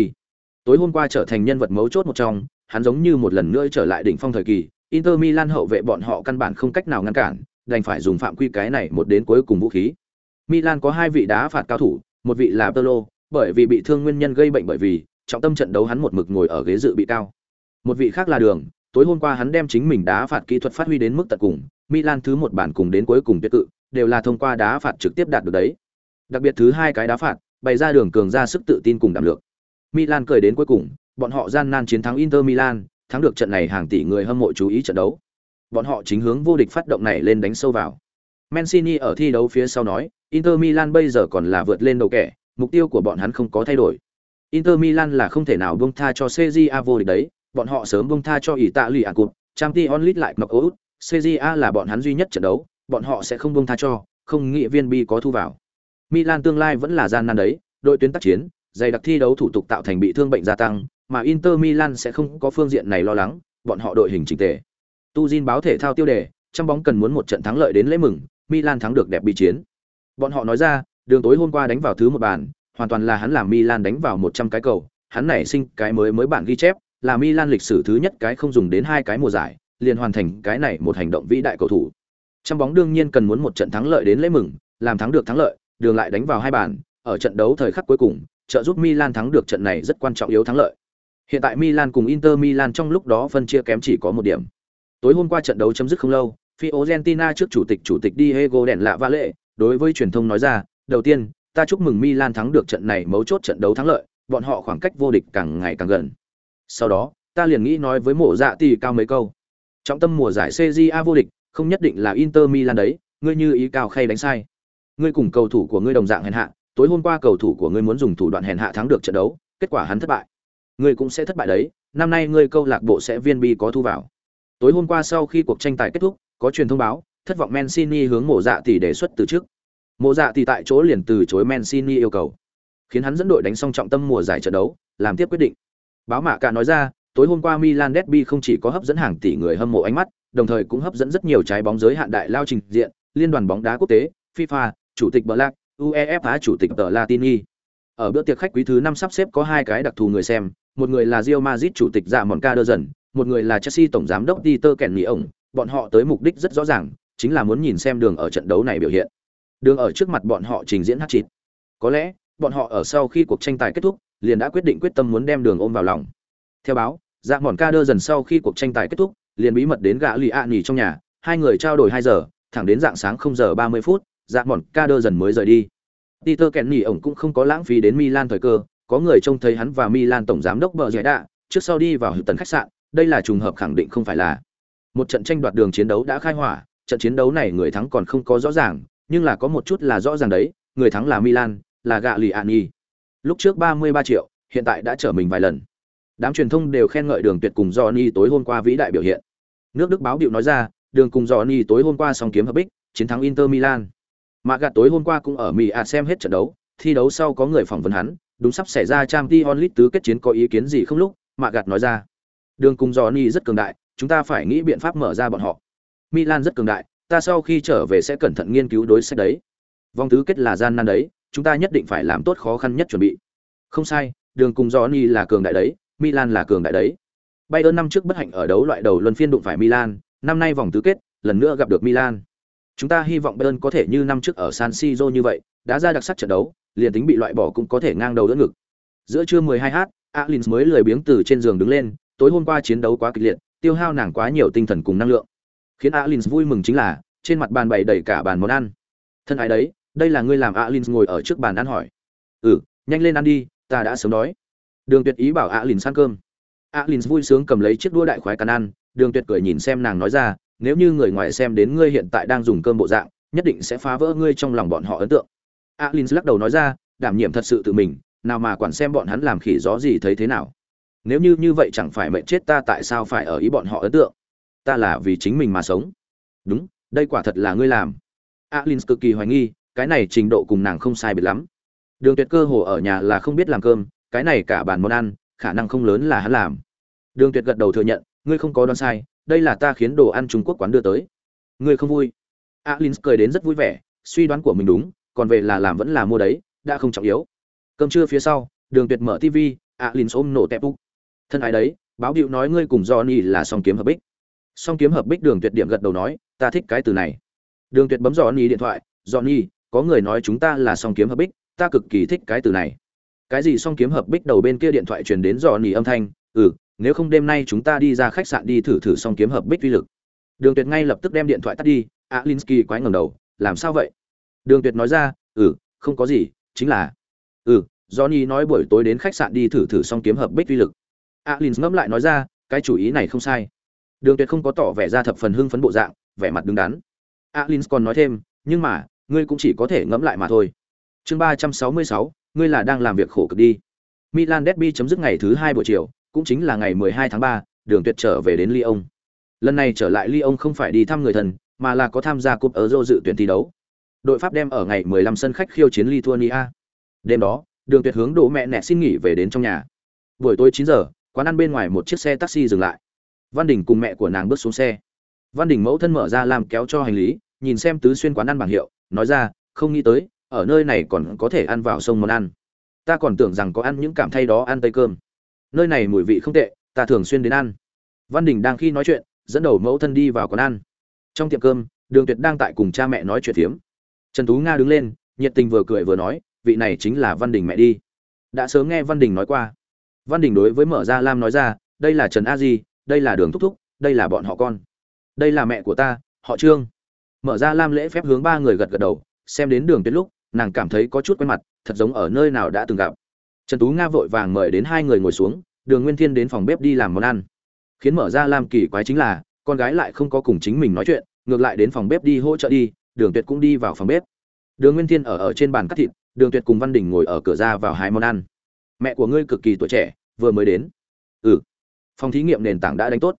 A: Tối hôm qua trở thành nhân vật mấu chốt một trong, hắn giống như một lần nữa trở lại đỉnh phong thời kỳ, Inter Milan hậu vệ bọn họ căn bản không cách nào ngăn cản, đành phải dùng phạm quy cái này một đến cuối cùng vũ khí. Milan có hai vị đá phạt cao thủ, một vị là Pirlo, bởi vì bị thương nguyên nhân gây bệnh bởi vì trọng tâm trận đấu hắn một mực ngồi ở ghế dự bị cao. Một vị khác là Đường, tối hôm qua hắn đem chính mình đá phạt kỹ thuật phát huy đến mức tận cùng, Milan thứ một bản cùng đến cuối cùng tuyệt cự, đều là thông qua đá phạt trực tiếp đạt được đấy. Đặc biệt thứ hai cái đá phạt, bày ra đường cường ra sức tự tin cùng đảm lượng. Milan cười đến cuối cùng, bọn họ gian nan chiến thắng Inter Milan, thắng được trận này hàng tỷ người hâm mộ chú ý trận đấu. Bọn họ chính hướng vô địch phát động này lên đánh sâu vào. Mancini ở thi đấu phía sau nói, Inter Milan bây giờ còn là vượt lên đầu kẻ, mục tiêu của bọn hắn không có thay đổi. Inter Milan là không thể nào buông tha cho CJA vô địch đấy, bọn họ sớm buông tha cho Italia Cup, Champions League lại knock-out, CJA là bọn hắn duy nhất trận đấu, bọn họ sẽ không buông tha cho, không nghĩ viên bi có thu vào. Milan tương lai vẫn là gian nan đấy, đội tuyến tác chiến, dày đặc thi đấu thủ tục tạo thành bị thương bệnh gia tăng, mà Inter Milan sẽ không có phương diện này lo lắng, bọn họ đội hình chỉnh tề. Tu Jin báo thể thao tiêu đề, trong bóng cần muốn một trận thắng lợi đến lễ mừng, Milan thắng được đẹp bị chiến. Bọn họ nói ra, đường tối hôm qua đánh vào thứ một bàn, hoàn toàn là hắn làm Milan đánh vào 100 cái cầu, hắn nảy sinh cái mới mới bản ghi chép, là Milan lịch sử thứ nhất cái không dùng đến hai cái mùa giải, liền hoàn thành cái này một hành động vĩ đại cầu thủ. Trong bóng đương nhiên cần muốn một trận thắng lợi đến lễ mừng, làm thắng được thắng lợi, đường lại đánh vào hai bàn, ở trận đấu thời khắc cuối cùng, trợ giúp Milan thắng được trận này rất quan trọng yếu thắng lợi. Hiện tại Milan cùng Inter Milan trong lúc đó phân chia kém chỉ có một điểm. Tối hôm qua trận đấu chấm dứt không lâu, Fiorentina trước chủ tịch chủ tịch Diego đèn lạ Valle, đối với truyền thông nói ra, đầu tiên, ta chúc mừng Milan thắng được trận này mấu chốt trận đấu thắng lợi, bọn họ khoảng cách vô địch càng ngày càng gần. Sau đó, ta liền nghĩ nói với mộ dạ tỷ cao mấy câu. Trọng tâm mùa giải CJA vô địch, không nhất định là Inter Milan đấy, ngươi như ý cao khay đánh sai. Ngươi cùng cầu thủ của ngươi đồng dạng hèn hạ, tối hôm qua cầu thủ của ngươi muốn dùng thủ đoạn hèn hạ thắng được trận đấu, kết quả hắn thất bại. Ngươi cũng sẽ thất bại đấy, năm nay ngươi câu lạc bộ sẽ viên bi có thu vào. Tối hôm qua sau khi cuộc tranh tài kết thúc, có truyền thông báo, thất vọng Mancini hướng mộ dạ tỷ đề xuất từ trước. Mộ dạ tỷ tại chỗ liền từ chối Mancini yêu cầu, khiến hắn dẫn đội đánh xong trọng tâm mùa giải trận đấu, làm tiếp quyết định. Báo mạ cả nói ra, tối hôm qua Milan Derby không chỉ có hấp dẫn hàng tỷ người hâm mộ ánh mắt, đồng thời cũng hấp dẫn rất nhiều trái bóng giới hạn đại lao trình diện, liên đoàn bóng đá quốc tế, FIFA, chủ tịch Black, UEFA chủ tịch tờ Latini. Ở bữa tiệc khách quý thứ năm sắp xếp có hai cái đặc thù người xem, một người là Real Madrid chủ tịch Dạ Mọn Ca dần, một người là Chelsea tổng giám đốc Peter Kenny ổng, bọn họ tới mục đích rất rõ ràng, chính là muốn nhìn xem đường ở trận đấu này biểu hiện. Đường ở trước mặt bọn họ trình diễn hát chít. Có lẽ, bọn họ ở sau khi cuộc tranh tài kết thúc, liền đã quyết định quyết tâm muốn đem đường ôm vào lòng. Theo báo, Dạ mòn Ca dần sau khi cuộc tranh tài kết thúc, liền bí mật đến gã Lì A Nỉ trong nhà, hai người trao đổi hai giờ, thẳng đến dạng sáng không giờ 30 phút, dạ mòn ca đơ dần mới rời đi. Peter kenny ổng cũng không có lãng phí đến milan thời cơ có người trông thấy hắn và milan tổng giám đốc bờ giải đạ trước sau đi vào tần khách sạn đây là trùng hợp khẳng định không phải là. Một trận tranh đoạt đường chiến đấu đã khai hỏa trận chiến đấu này người thắng còn không có rõ ràng nhưng là có một chút là rõ ràng đấy người thắng là milan là gạ lì an nhi lúc trước 33 triệu, hiện tại đã trở mình vài lần. Đám truyền thông đều khen ngợi đường tuyệt cùng johnny tối hôm qua vĩ đại biểu hiện. Nước đức báo điệu nói ra, đường cùng johnny tối hôm qua song kiếm hợp bích, chiến thắng inter milan. Mà gạt tối hôm qua cũng ở mỹ à xem hết trận đấu, thi đấu sau có người phỏng vấn hắn, đúng sắp xảy ra trang t onlit tứ kết chiến có ý kiến gì không lúc mà gạt nói ra. Đường cùng johnny rất cường đại, chúng ta phải nghĩ biện pháp mở ra bọn họ. Milan rất cường đại, ta sau khi trở về sẽ cẩn thận nghiên cứu đối sách đấy. Vòng tứ kết là gian nan đấy chúng ta nhất định phải làm tốt khó khăn nhất chuẩn bị không sai đường cùng johnny là cường đại đấy Milan là cường đại đấy. Bayern năm trước bất hạnh ở đấu loại đầu luân phiên đụng phải Milan, năm nay vòng tứ kết, lần nữa gặp được Milan. Chúng ta hy vọng Bayern có thể như năm trước ở San Siro như vậy, đã ra đặc sắc trận đấu, liền tính bị loại bỏ cũng có thể ngang đầu đỡ ngực. Giữa trưa 12h, Alins mới lười biếng từ trên giường đứng lên, tối hôm qua chiến đấu quá kịch liệt, tiêu hao nàng quá nhiều tinh thần cùng năng lượng. Khiến Alins vui mừng chính là, trên mặt bàn bày đầy cả bàn món ăn. Thân ái đấy, đây là ngươi làm Alins ngồi ở trước bàn ăn hỏi. "Ừ, nhanh lên ăn đi, ta đã sớm đói." đường tuyệt ý bảo alin ăn cơm. Alin vui sướng cầm lấy chiếc đũa đại khoái cắn ăn đường tuyệt cười nhìn xem nàng nói ra nếu như người ngoài xem đến ngươi hiện tại đang dùng cơm bộ dạng nhất định sẽ phá vỡ ngươi trong lòng bọn họ ấn tượng. Alin lắc đầu nói ra đảm nhiệm thật sự tự mình nào mà quản xem bọn hắn làm khỉ gió gì thấy thế nào. Nếu như như vậy chẳng phải mệnh chết ta tại sao phải ở ý bọn họ ấn tượng? Ta là vì chính mình mà sống. Đúng đây quả thật là ngươi làm. Alin cực kỳ hoài nghi cái này trình độ cùng nàng không sai biệt lắm. Đường tuyệt cơ hồ ở nhà là không biết làm cơm, cái này cả bàn món ăn, khả năng không lớn là hắn làm. Đường tuyệt gật đầu thừa nhận, ngươi không có đoán sai, đây là ta khiến đồ ăn trung quốc quán đưa tới. Ngươi không vui? Alin cười đến rất vui vẻ, suy đoán của mình đúng, còn về là làm vẫn là mua đấy, đã không trọng yếu. Cơm trưa phía sau, đường tuyệt mở tv alin ôm nổ tẹp búc thân ái đấy, báo điệu nói ngươi cùng johnny là song kiếm hợp bích. Song kiếm hợp bích đường tuyệt điểm gật đầu nói, ta thích cái từ này. Đường tuyệt bấm johnny điện thoại, johnny có người nói chúng ta là song kiếm hợp bích, ta cực kỳ thích cái từ này. Cái gì song kiếm hợp bích đầu bên kia điện thoại truyền đến dò nỉ âm thanh ừ nếu không đêm nay chúng ta đi ra khách sạn đi thử thử song kiếm hợp bích vi lực. Đường tuyệt ngay lập tức đem điện thoại tắt đi alinsky quái ngầm đầu, làm sao vậy? Đường tuyệt nói ra ừ không có gì, chính là ừ johnny nói buổi tối đến khách sạn đi thử thử song kiếm hợp bích vi lực. Alins ngẫm lại nói ra, cái chủ ý này không sai. Đường tuyệt không có tỏ vẻ ra thập phần hưng phấn bộ dạng, vẻ mặt đứng đắn. Alins còn nói thêm, nhưng mà ngươi cũng chỉ có thể ngẫm lại mà thôi chương ba trăm sáu mươi sáu ngươi là đang làm việc khổ cực đi. Milan derby chấm dứt ngày thứ hai buổi chiều, cũng chính là ngày 12 tháng 3, Đường Tuyệt trở về đến Lyon. Lần này trở lại Lyon không phải đi thăm người thân, mà là có tham gia cúp Euro dự tuyển thi đấu. Đội Pháp đem ở ngày 15 sân khách khiêu chiến Lithuania. Đêm đó, Đường Tuyệt hướng đổ mẹ nẹ xin nghỉ về đến trong nhà. Buổi tối 9 giờ, quán ăn bên ngoài một chiếc xe taxi dừng lại. Văn Đình cùng mẹ của nàng bước xuống xe. Văn Đình mẫu thân mở ra làm kéo cho hành lý, nhìn xem tứ xuyên quán ăn bảng hiệu, nói ra, không nghĩ tới, ở nơi này còn có thể ăn vào sông món ăn. Ta còn tưởng rằng có ăn những cảm thay đó ăn tây cơm. Nơi này mùi vị không tệ ta thường xuyên đến ăn. Văn đình đang khi nói chuyện dẫn đầu mẫu thân đi vào quán ăn. Trong tiệm cơm đường tuyệt đang tại cùng cha mẹ nói chuyện phiếm. Trần tú nga đứng lên nhiệt tình vừa cười vừa nói vị này chính là văn đình mẹ đi. Đã sớm nghe văn đình nói qua. Văn đình đối với mở ra lam nói ra đây là trần a di đây là đường thúc thúc đây là bọn họ con. Đây là mẹ của ta họ trương mở ra lam lễ phép hướng ba người gật gật đầu, xem đến đường tuyệt lúc, nàng cảm thấy có chút quen mặt, thật giống ở nơi nào đã từng gặp. Trần tú nga vội vàng mời đến hai người ngồi xuống, đường nguyên thiên đến phòng bếp đi làm món ăn. Khiến mở ra làm kỳ quái chính là, con gái lại không có cùng chính mình nói chuyện, ngược lại đến phòng bếp đi hỗ trợ đi, đường tuyệt cũng đi vào phòng bếp. Đường nguyên thiên ở ở trên bàn cắt thịt, đường tuyệt cùng văn đình ngồi ở cửa ra vào hai món ăn. Mẹ của ngươi cực kỳ tuổi trẻ, vừa mới đến. Ừ. Phòng thí nghiệm nền tảng đã đánh tốt.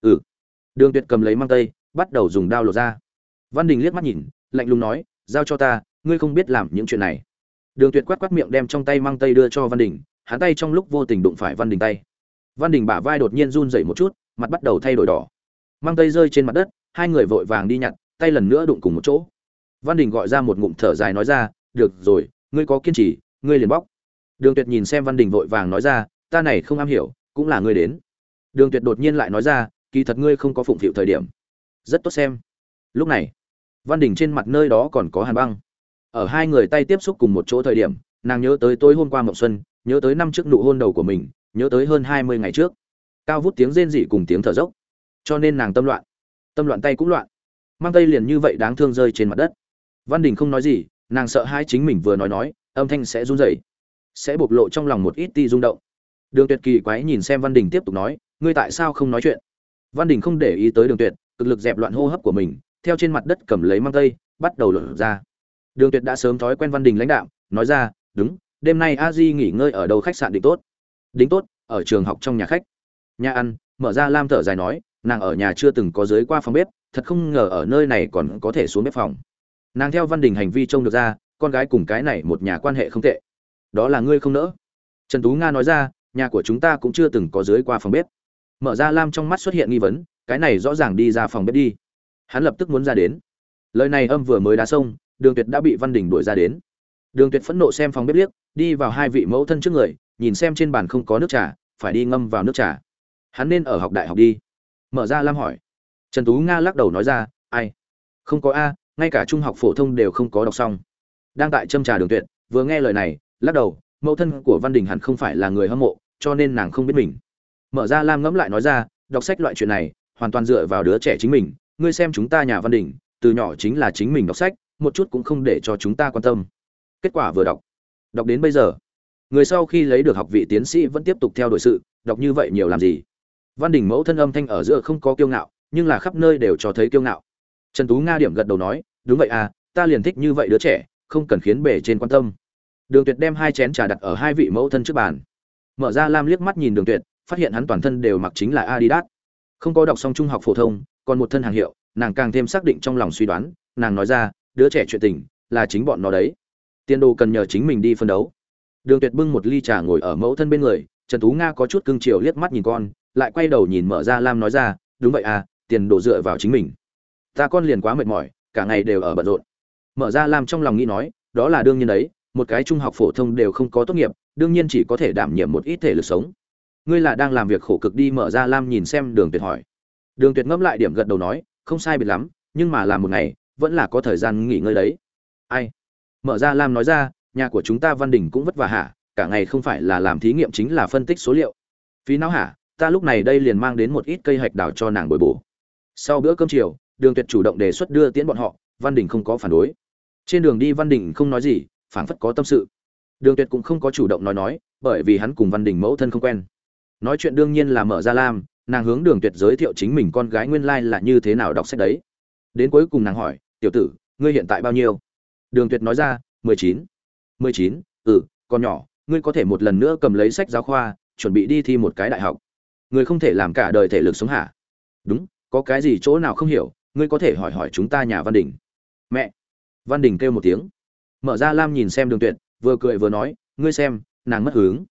A: Ừ. Đường tuyệt cầm lấy mang tây, bắt đầu dùng dao lột ra văn đình liếc mắt nhìn, lạnh lùng nói, giao cho ta, ngươi không biết làm những chuyện này. Đường tuyệt quát quát miệng đem trong tay mang tay đưa cho văn đình, hắn tay trong lúc vô tình đụng phải văn đình tay. Văn đình bả vai đột nhiên run rẩy một chút, mặt bắt đầu thay đổi đỏ. Mang tay rơi trên mặt đất, hai người vội vàng đi nhặt, tay lần nữa đụng cùng một chỗ. Văn đình gọi ra một ngụm thở dài nói ra, được rồi, ngươi có kiên trì, ngươi liền bóc. Đường tuyệt nhìn xem văn đình vội vàng nói ra, ta này không am hiểu, cũng là ngươi đến. Đường tuyệt đột nhiên lại nói ra, kỳ thật ngươi không có phụng phịu thời điểm. Rất tốt xem. Lúc này văn đình trên mặt nơi đó còn có hàn băng. Ở hai người tay tiếp xúc cùng một chỗ thời điểm, nàng nhớ tới tối hôm qua mộng xuân, nhớ tới năm trước nụ hôn đầu của mình, nhớ tới hơn hai mươi ngày trước. Cao vút tiếng rên rỉ cùng tiếng thở dốc. Cho nên nàng tâm loạn. Tâm loạn tay cũng loạn. Mang tay liền như vậy đáng thương rơi trên mặt đất. Văn đình không nói gì, nàng sợ hai chính mình vừa nói nói, âm thanh sẽ run rẩy, sẽ bộc lộ trong lòng một ít ti rung động. Đường tuyệt kỳ quái nhìn xem văn đình tiếp tục nói, ngươi tại sao không nói chuyện? Văn đình không để ý tới đường tuyệt, cực lực dẹp loạn hô hấp của mình theo trên mặt đất cầm lấy mang tây, bắt đầu lột ra. Đường tuyệt đã sớm thói quen văn đình lãnh đạo, nói ra, đúng, đêm nay a di nghỉ ngơi ở đâu khách sạn định tốt. Đính tốt, ở trường học trong nhà khách. Nhà ăn, mở ra lam thở dài nói, nàng ở nhà chưa từng có dưới qua phòng bếp, thật không ngờ ở nơi này còn có thể xuống bếp phòng. Nàng theo văn đình hành vi trông được ra, con gái cùng cái này một nhà quan hệ không tệ. Đó là ngươi không nỡ. Trần tú nga nói ra, nhà của chúng ta cũng chưa từng có dưới qua phòng bếp. Mở ra lam trong mắt xuất hiện nghi vấn, cái này rõ ràng đi ra phòng bếp đi hắn lập tức muốn ra đến. Lời này âm vừa mới đá sông đường tuyệt đã bị văn đình đuổi ra đến. Đường tuyệt phẫn nộ xem phòng bếp liếc, đi vào hai vị mẫu thân trước người, nhìn xem trên bàn không có nước trà, phải đi ngâm vào nước trà. Hắn nên ở học đại học đi. Mở ra lam hỏi. Trần tú nga lắc đầu nói ra, ai? Không có a, ngay cả trung học phổ thông đều không có đọc xong. Đang tại châm trà đường tuyệt, vừa nghe lời này, lắc đầu, mẫu thân của văn đình hẳn không phải là người hâm mộ, cho nên nàng không biết mình. Mở ra lam ngẫm lại nói ra, đọc sách loại chuyện này, hoàn toàn dựa vào đứa trẻ chính mình ngươi xem chúng ta nhà văn đình từ nhỏ chính là chính mình đọc sách, một chút cũng không để cho chúng ta quan tâm. Kết quả vừa đọc đọc đến bây giờ, người sau khi lấy được học vị tiến sĩ vẫn tiếp tục theo đuổi sự, đọc như vậy nhiều làm gì? Văn đình mẫu thân âm thanh ở giữa không có kiêu ngạo, nhưng là khắp nơi đều cho thấy kiêu ngạo. Trần tú nga điểm gật đầu nói, đúng vậy à ta liền thích như vậy đứa trẻ, không cần khiến bể trên quan tâm. Đường tuyệt đem hai chén trà đặt ở hai vị mẫu thân trước bàn. Mở ra lam liếc mắt nhìn đường tuyệt, phát hiện hắn toàn thân đều mặc chính là adidas. Không có đọc xong trung học phổ thông còn một thân hàng hiệu, nàng càng thêm xác định trong lòng suy đoán, nàng nói ra, đứa trẻ chuyện tình, là chính bọn nó đấy. Tiên đồ cần nhờ chính mình đi phân đấu. Đường tuyệt bưng một ly trà ngồi ở mẫu thân bên người, trần tú nga có chút cưng chiều liếc mắt nhìn con, lại quay đầu nhìn mở ra lam nói ra, đúng vậy à tiền đồ dựa vào chính mình. Ta con liền quá mệt mỏi, cả ngày đều ở bận rộn. Mở ra lam trong lòng nghĩ nói, đó là đương nhiên đấy, một cái trung học phổ thông đều không có tốt nghiệp, đương nhiên chỉ có thể đảm nhiệm một ít thể lực sống. Ngươi là đang làm việc khổ cực đi. Mở ra lam nhìn xem đường tuyệt hỏi đường tuyệt ngẫm lại điểm gật đầu nói, không sai biệt lắm, nhưng mà làm một ngày, vẫn là có thời gian nghỉ ngơi đấy. Ai? Mở ra lam nói ra, nhà của chúng ta văn đình cũng vất vả hả? Cả ngày không phải là làm thí nghiệm chính là phân tích số liệu. Phí não hả? Ta lúc này đây liền mang đến một ít cây hạch đào cho nàng bồi bổ. Sau bữa cơm chiều, đường tuyệt chủ động đề xuất đưa tiễn bọn họ, văn đình không có phản đối. Trên đường đi văn đình không nói gì, phảng phất có tâm sự. Đường tuyệt cũng không có chủ động nói nói, bởi vì hắn cùng văn đình mẫu thân không quen. Nói chuyện đương nhiên là mở ra lam nàng hướng đường tuyệt giới thiệu chính mình con gái nguyên lai là như thế nào đọc sách đấy. Đến cuối cùng nàng hỏi, tiểu tử, ngươi hiện tại bao nhiêu? Đường tuyệt nói ra, mười chín. Mười chín? Ừ con nhỏ, ngươi có thể một lần nữa cầm lấy sách giáo khoa, chuẩn bị đi thi một cái đại học. Ngươi không thể làm cả đời thể lực sống hả? Đúng, có cái gì chỗ nào không hiểu, ngươi có thể hỏi hỏi chúng ta nhà văn đình. Mẹ! Văn đình kêu một tiếng. Mở ra lam nhìn xem đường tuyệt, vừa cười vừa nói, ngươi xem, nàng mất hướng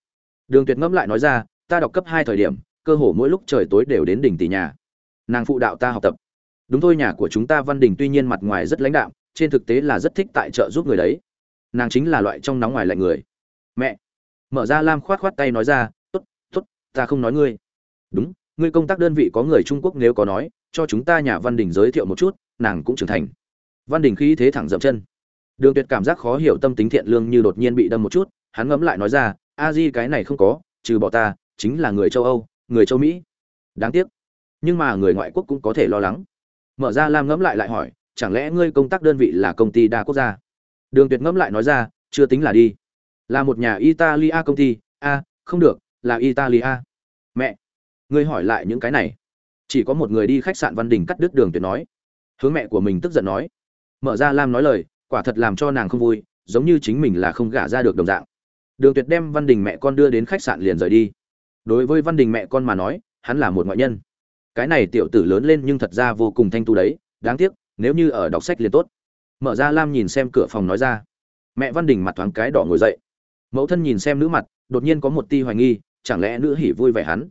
A: đường tuyệt ngẫm lại nói ra, ta đọc cấp hai thời điểm cơ hồ mỗi lúc trời tối đều đến đỉnh tỷ nhà. Nàng phụ đạo ta học tập. Đúng thôi, nhà của chúng ta văn đình tuy nhiên mặt ngoài rất lãnh đạm, trên thực tế là rất thích tại trợ giúp người đấy. Nàng chính là loại trong nóng ngoài lạnh người. Mẹ! Mở ra lam khoát khoát tay nói ra, tốt tốt, ta không nói ngươi. Đúng, ngươi công tác đơn vị có người trung quốc nếu có nói, cho chúng ta nhà văn đình giới thiệu một chút, nàng cũng trưởng thành. Văn đình khí thế thẳng dậm chân. Đường tuyệt cảm giác khó hiểu tâm tính thiện lương như đột nhiên bị đâm một chút, hắn ngẫm lại nói ra, a di cái này không có, trừ bỏ ta, chính là người châu âu người châu mỹ. Đáng tiếc. Nhưng mà người ngoại quốc cũng có thể lo lắng. Mở ra lam ngẫm lại lại hỏi, chẳng lẽ ngươi công tác đơn vị là công ty đa quốc gia? Đường tuyệt ngẫm lại nói ra, chưa tính là đi. Là một nhà italia công ty. A không được, là italia. Mẹ. Ngươi hỏi lại những cái này. Chỉ có một người đi khách sạn văn đình cắt đứt đường tuyệt nói. Hướng mẹ của mình tức giận nói. Mở ra lam nói lời, quả thật làm cho nàng không vui, giống như chính mình là không gả ra được đồng dạng. Đường tuyệt đem văn đình mẹ con đưa đến khách sạn liền rời đi đối với văn đình mẹ con mà nói, hắn là một ngoại nhân. Cái này tiểu tử lớn lên nhưng thật ra vô cùng thanh tu đấy, đáng tiếc, nếu như ở đọc sách liền tốt. Mở ra lam nhìn xem cửa phòng nói ra. Mẹ văn đình mặt thoáng cái đỏ ngồi dậy. Mẫu thân nhìn xem nữ mặt, đột nhiên có một ti hoài nghi, chẳng lẽ nữ hỉ vui vẻ hắn?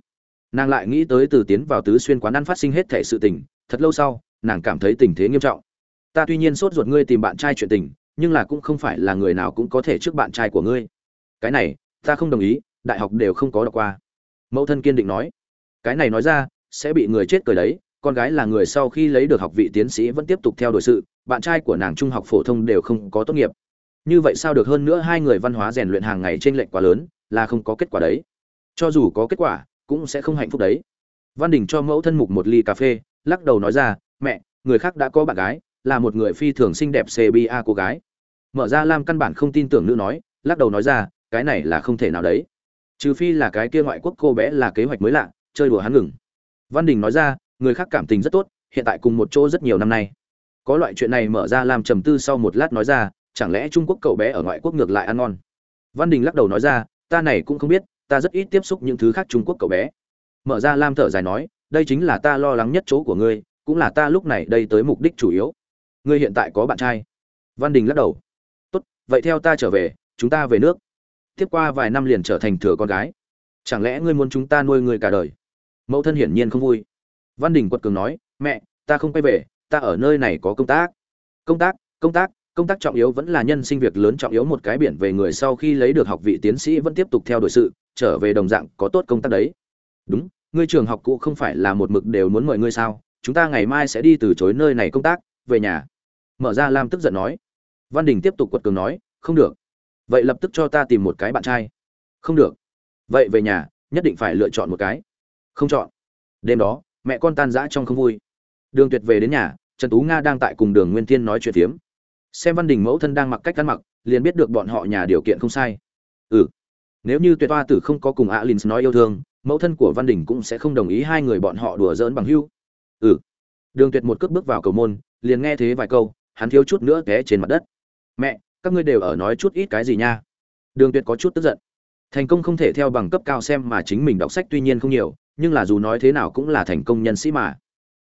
A: Nàng lại nghĩ tới từ tiến vào tứ xuyên quán ăn phát sinh hết thể sự tình, thật lâu sau, nàng cảm thấy tình thế nghiêm trọng. Ta tuy nhiên sốt ruột ngươi tìm bạn trai chuyện tình, nhưng là cũng không phải là người nào cũng có thể trước bạn trai của ngươi. Cái này, ta không đồng ý, đại học đều không có đọc qua mẫu thân kiên định nói. Cái này nói ra, sẽ bị người chết cười đấy, con gái là người sau khi lấy được học vị tiến sĩ vẫn tiếp tục theo đuổi sự, bạn trai của nàng trung học phổ thông đều không có tốt nghiệp. Như vậy sao được hơn nữa hai người văn hóa rèn luyện hàng ngày trên lệnh quá lớn, là không có kết quả đấy. Cho dù có kết quả, cũng sẽ không hạnh phúc đấy. Văn đình cho mẫu thân mục một ly cà phê, lắc đầu nói ra, mẹ, người khác đã có bạn gái, là một người phi thường xinh đẹp cba cô gái. Mở ra lam căn bản không tin tưởng nữ nói, lắc đầu nói ra, cái này là không thể nào đấy trừ phi là cái kia ngoại quốc cô bé là kế hoạch mới lạ, chơi đùa hắn ngừng. Văn đình nói ra, người khác cảm tình rất tốt, hiện tại cùng một chỗ rất nhiều năm nay. Có loại chuyện này mở ra làm trầm tư sau một lát nói ra, chẳng lẽ trung quốc cậu bé ở ngoại quốc ngược lại ăn ngon? Văn đình lắc đầu nói ra, ta này cũng không biết, ta rất ít tiếp xúc những thứ khác trung quốc cậu bé. Mở ra lam thở dài nói, đây chính là ta lo lắng nhất chỗ của ngươi, cũng là ta lúc này đây tới mục đích chủ yếu. Ngươi hiện tại có bạn trai. Văn đình lắc đầu. Tốt, vậy theo ta trở về, chúng ta về nước tiếp qua vài năm liền trở thành thừa con gái. Chẳng lẽ ngươi muốn chúng ta nuôi ngươi cả đời? Mẫu thân hiển nhiên không vui. Văn đình quật cường nói, mẹ, ta không quay về, ta ở nơi này có công tác. Công tác công tác công tác trọng yếu vẫn là nhân sinh việc lớn trọng yếu một cái biển về người sau khi lấy được học vị tiến sĩ vẫn tiếp tục theo đuổi sự, trở về đồng dạng có tốt công tác đấy. Đúng, ngươi trường học cũ không phải là một mực đều muốn mời ngươi sao? Chúng ta ngày mai sẽ đi từ chối nơi này công tác, về nhà. Mở ra lam tức giận nói. Văn đình tiếp tục quật cường nói, không được vậy lập tức cho ta tìm một cái bạn trai. Không được. Vậy về nhà, nhất định phải lựa chọn một cái. Không chọn. Đêm đó, mẹ con tan rã trong không vui. Đường tuyệt về đến nhà, trần tú nga đang tại cùng đường nguyên thiên nói chuyện phiếm. Xem văn đình mẫu thân đang mặc cách ăn mặc, liền biết được bọn họ nhà điều kiện không sai. Ừ. Nếu như tuyệt toa tử không có cùng alin nói yêu thương, mẫu thân của văn đình cũng sẽ không đồng ý hai người bọn họ đùa giỡn bằng hưu. Ừ. Đường tuyệt một cước bước vào cầu môn, liền nghe thế vài câu, hắn thiếu chút nữa té trên mặt đất. Mẹ các ngươi đều ở nói chút ít cái gì nha. Đường tuyệt có chút tức giận. Thành công không thể theo bằng cấp cao xem mà chính mình đọc sách tuy nhiên không nhiều, nhưng là dù nói thế nào cũng là thành công nhân sĩ mà.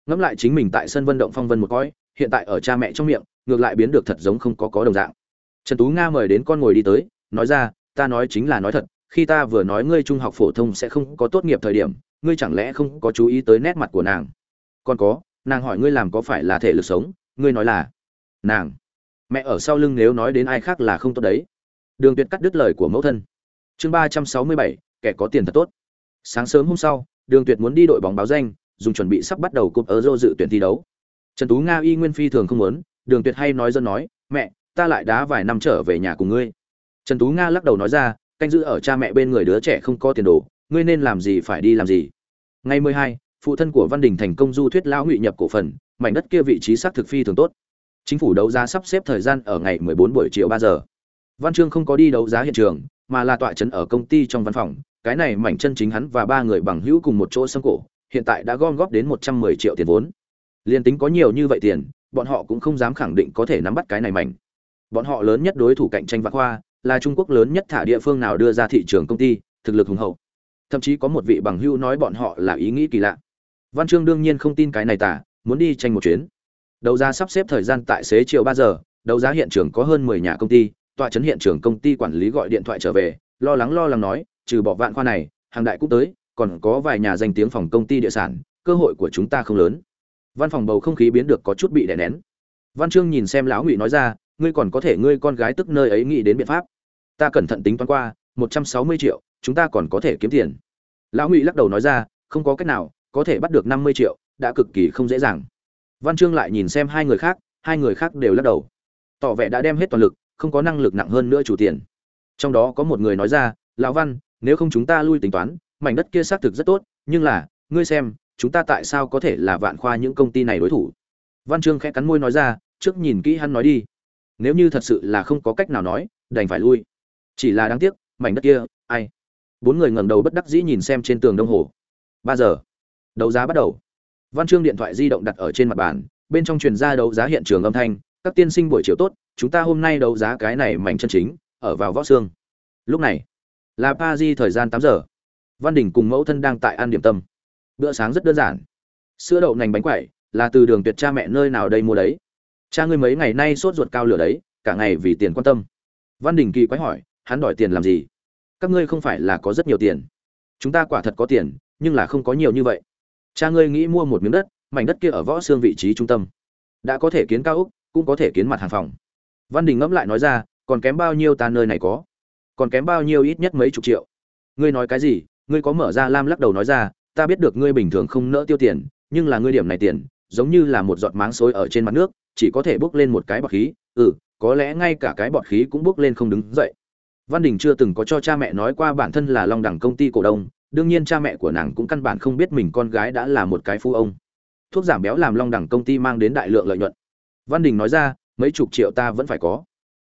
A: Ngẫm lại chính mình tại sân vận động phong vân một cõi, hiện tại ở cha mẹ trong miệng, ngược lại biến được thật giống không có có đồng dạng. Trần tú nga mời đến con ngồi đi tới, nói ra, ta nói chính là nói thật, khi ta vừa nói ngươi trung học phổ thông sẽ không có tốt nghiệp thời điểm, ngươi chẳng lẽ không có chú ý tới nét mặt của nàng? Còn có, nàng hỏi ngươi làm có phải là thể lực sống, ngươi nói là nàng mẹ ở sau lưng nếu nói đến ai khác là không tốt đấy. Đường tuyệt cắt đứt lời của mẫu thân. Chương ba trăm sáu mươi bảy, kẻ có tiền thật tốt. Sáng sớm hôm sau, đường tuyệt muốn đi đội bóng báo danh, dùng chuẩn bị sắp bắt đầu cúp euro dự tuyển thi đấu. Trần tú nga y nguyên phi thường không muốn, đường tuyệt hay nói dân nói, mẹ, ta lại đá vài năm trở về nhà cùng ngươi. Trần tú nga lắc đầu nói ra, canh giữ ở cha mẹ bên người đứa trẻ không có tiền đồ, ngươi nên làm gì phải đi làm gì. Ngày mười hai, phụ thân của văn đình thành công du thuyết lão ngụy nhập cổ phần, mảnh đất kia vị trí xác thực phi thường tốt chính phủ đấu giá sắp xếp thời gian ở ngày mười bốn buổi chiều 3 giờ. Văn Trương không có đi đấu giá hiện trường, mà là tọa trấn ở công ty trong văn phòng. Cái này mảnh chân chính hắn và ba người bằng hữu cùng một chỗ sâm cổ, hiện tại đã gom góp đến một trăm mười triệu tiền vốn. Liên tính có nhiều như vậy tiền, bọn họ cũng không dám khẳng định có thể nắm bắt cái này mảnh. Bọn họ lớn nhất đối thủ cạnh tranh vạn khoa, là trung quốc lớn nhất thả địa phương nào đưa ra thị trường công ty, thực lực hùng hậu. Thậm chí có một vị bằng hữu nói bọn họ là ý nghĩ kỳ lạ. Văn Trương đương nhiên không tin cái này tả muốn đi tranh một chuyến đấu giá sắp xếp thời gian tại xế chiều ba giờ, đấu giá hiện trường có hơn mười nhà công ty tọa trấn hiện trường công ty quản lý gọi điện thoại trở về, lo lắng lo lắng nói, trừ bỏ vạn khoa này, hàng đại cũng tới, còn có vài nhà danh tiếng phòng công ty địa sản, cơ hội của chúng ta không lớn. Văn phòng bầu không khí biến được có chút bị đè nén. Văn trương nhìn xem lão ngụy nói ra, ngươi còn có thể ngươi con gái tức nơi ấy nghĩ đến biện pháp. Ta cẩn thận tính toán qua, một trăm sáu mươi triệu, chúng ta còn có thể kiếm tiền. Lão ngụy lắc đầu nói ra, không có cách nào, có thể bắt được năm mươi triệu, đã cực kỳ không dễ dàng văn chương lại nhìn xem hai người khác, hai người khác đều lắc đầu. Tỏ vẻ đã đem hết toàn lực, không có năng lực nặng hơn nữa chủ tiền. Trong đó có một người nói ra, lão văn, nếu không chúng ta lui tính toán, mảnh đất kia xác thực rất tốt, nhưng là, ngươi xem, chúng ta tại sao có thể là vạn khoa những công ty này đối thủ? Văn chương khẽ cắn môi nói ra, trước nhìn kỹ hắn nói đi. Nếu như thật sự là không có cách nào nói, đành phải lui. Chỉ là đáng tiếc, mảnh đất kia, ai? Bốn người ngẩng đầu bất đắc dĩ nhìn xem trên tường đồng hồ. Ba giờ. Đấu giá bắt đầu văn chương điện thoại di động đặt ở trên mặt bàn, bên trong truyền ra đấu giá hiện trường âm thanh, các tiên sinh buổi chiều tốt, chúng ta hôm nay đấu giá cái này mảnh chân chính, ở vào võ xương. Lúc này, là Paris thời gian tám giờ. Văn đình cùng mẫu thân đang tại ăn điểm tâm. Bữa sáng rất đơn giản. Sữa đậu nành bánh quẩy, là từ đường tuyệt cha mẹ nơi nào đây mua đấy. Cha ngươi mấy ngày nay sốt ruột cao lửa đấy, cả ngày vì tiền quan tâm. Văn đình kỳ quái hỏi, hắn đòi tiền làm gì? Các ngươi không phải là có rất nhiều tiền. Chúng ta quả thật có tiền, nhưng là không có nhiều như vậy cha ngươi nghĩ mua một miếng đất, mảnh đất kia ở võ xương vị trí trung tâm. Đã có thể kiến cao úc, cũng có thể kiến mặt hàng phòng. Văn đình ngẫm lại nói ra, còn kém bao nhiêu ta nơi này có? Còn kém bao nhiêu ít nhất mấy chục triệu? Ngươi nói cái gì? Ngươi có mở ra lam lắc đầu nói ra, ta biết được ngươi bình thường không nỡ tiêu tiền, nhưng là ngươi điểm này tiền, giống như là một giọt máng xối ở trên mặt nước, chỉ có thể bốc lên một cái bọt khí. Ừ có lẽ ngay cả cái bọt khí cũng bốc lên không đứng dậy. Văn đình chưa từng có cho cha mẹ nói qua bản thân là long đẳng công ty cổ đông đương nhiên cha mẹ của nàng cũng căn bản không biết mình con gái đã là một cái phu ông. Thuốc giảm béo làm long đẳng công ty mang đến đại lượng lợi nhuận. Văn đình nói ra, mấy chục triệu ta vẫn phải có.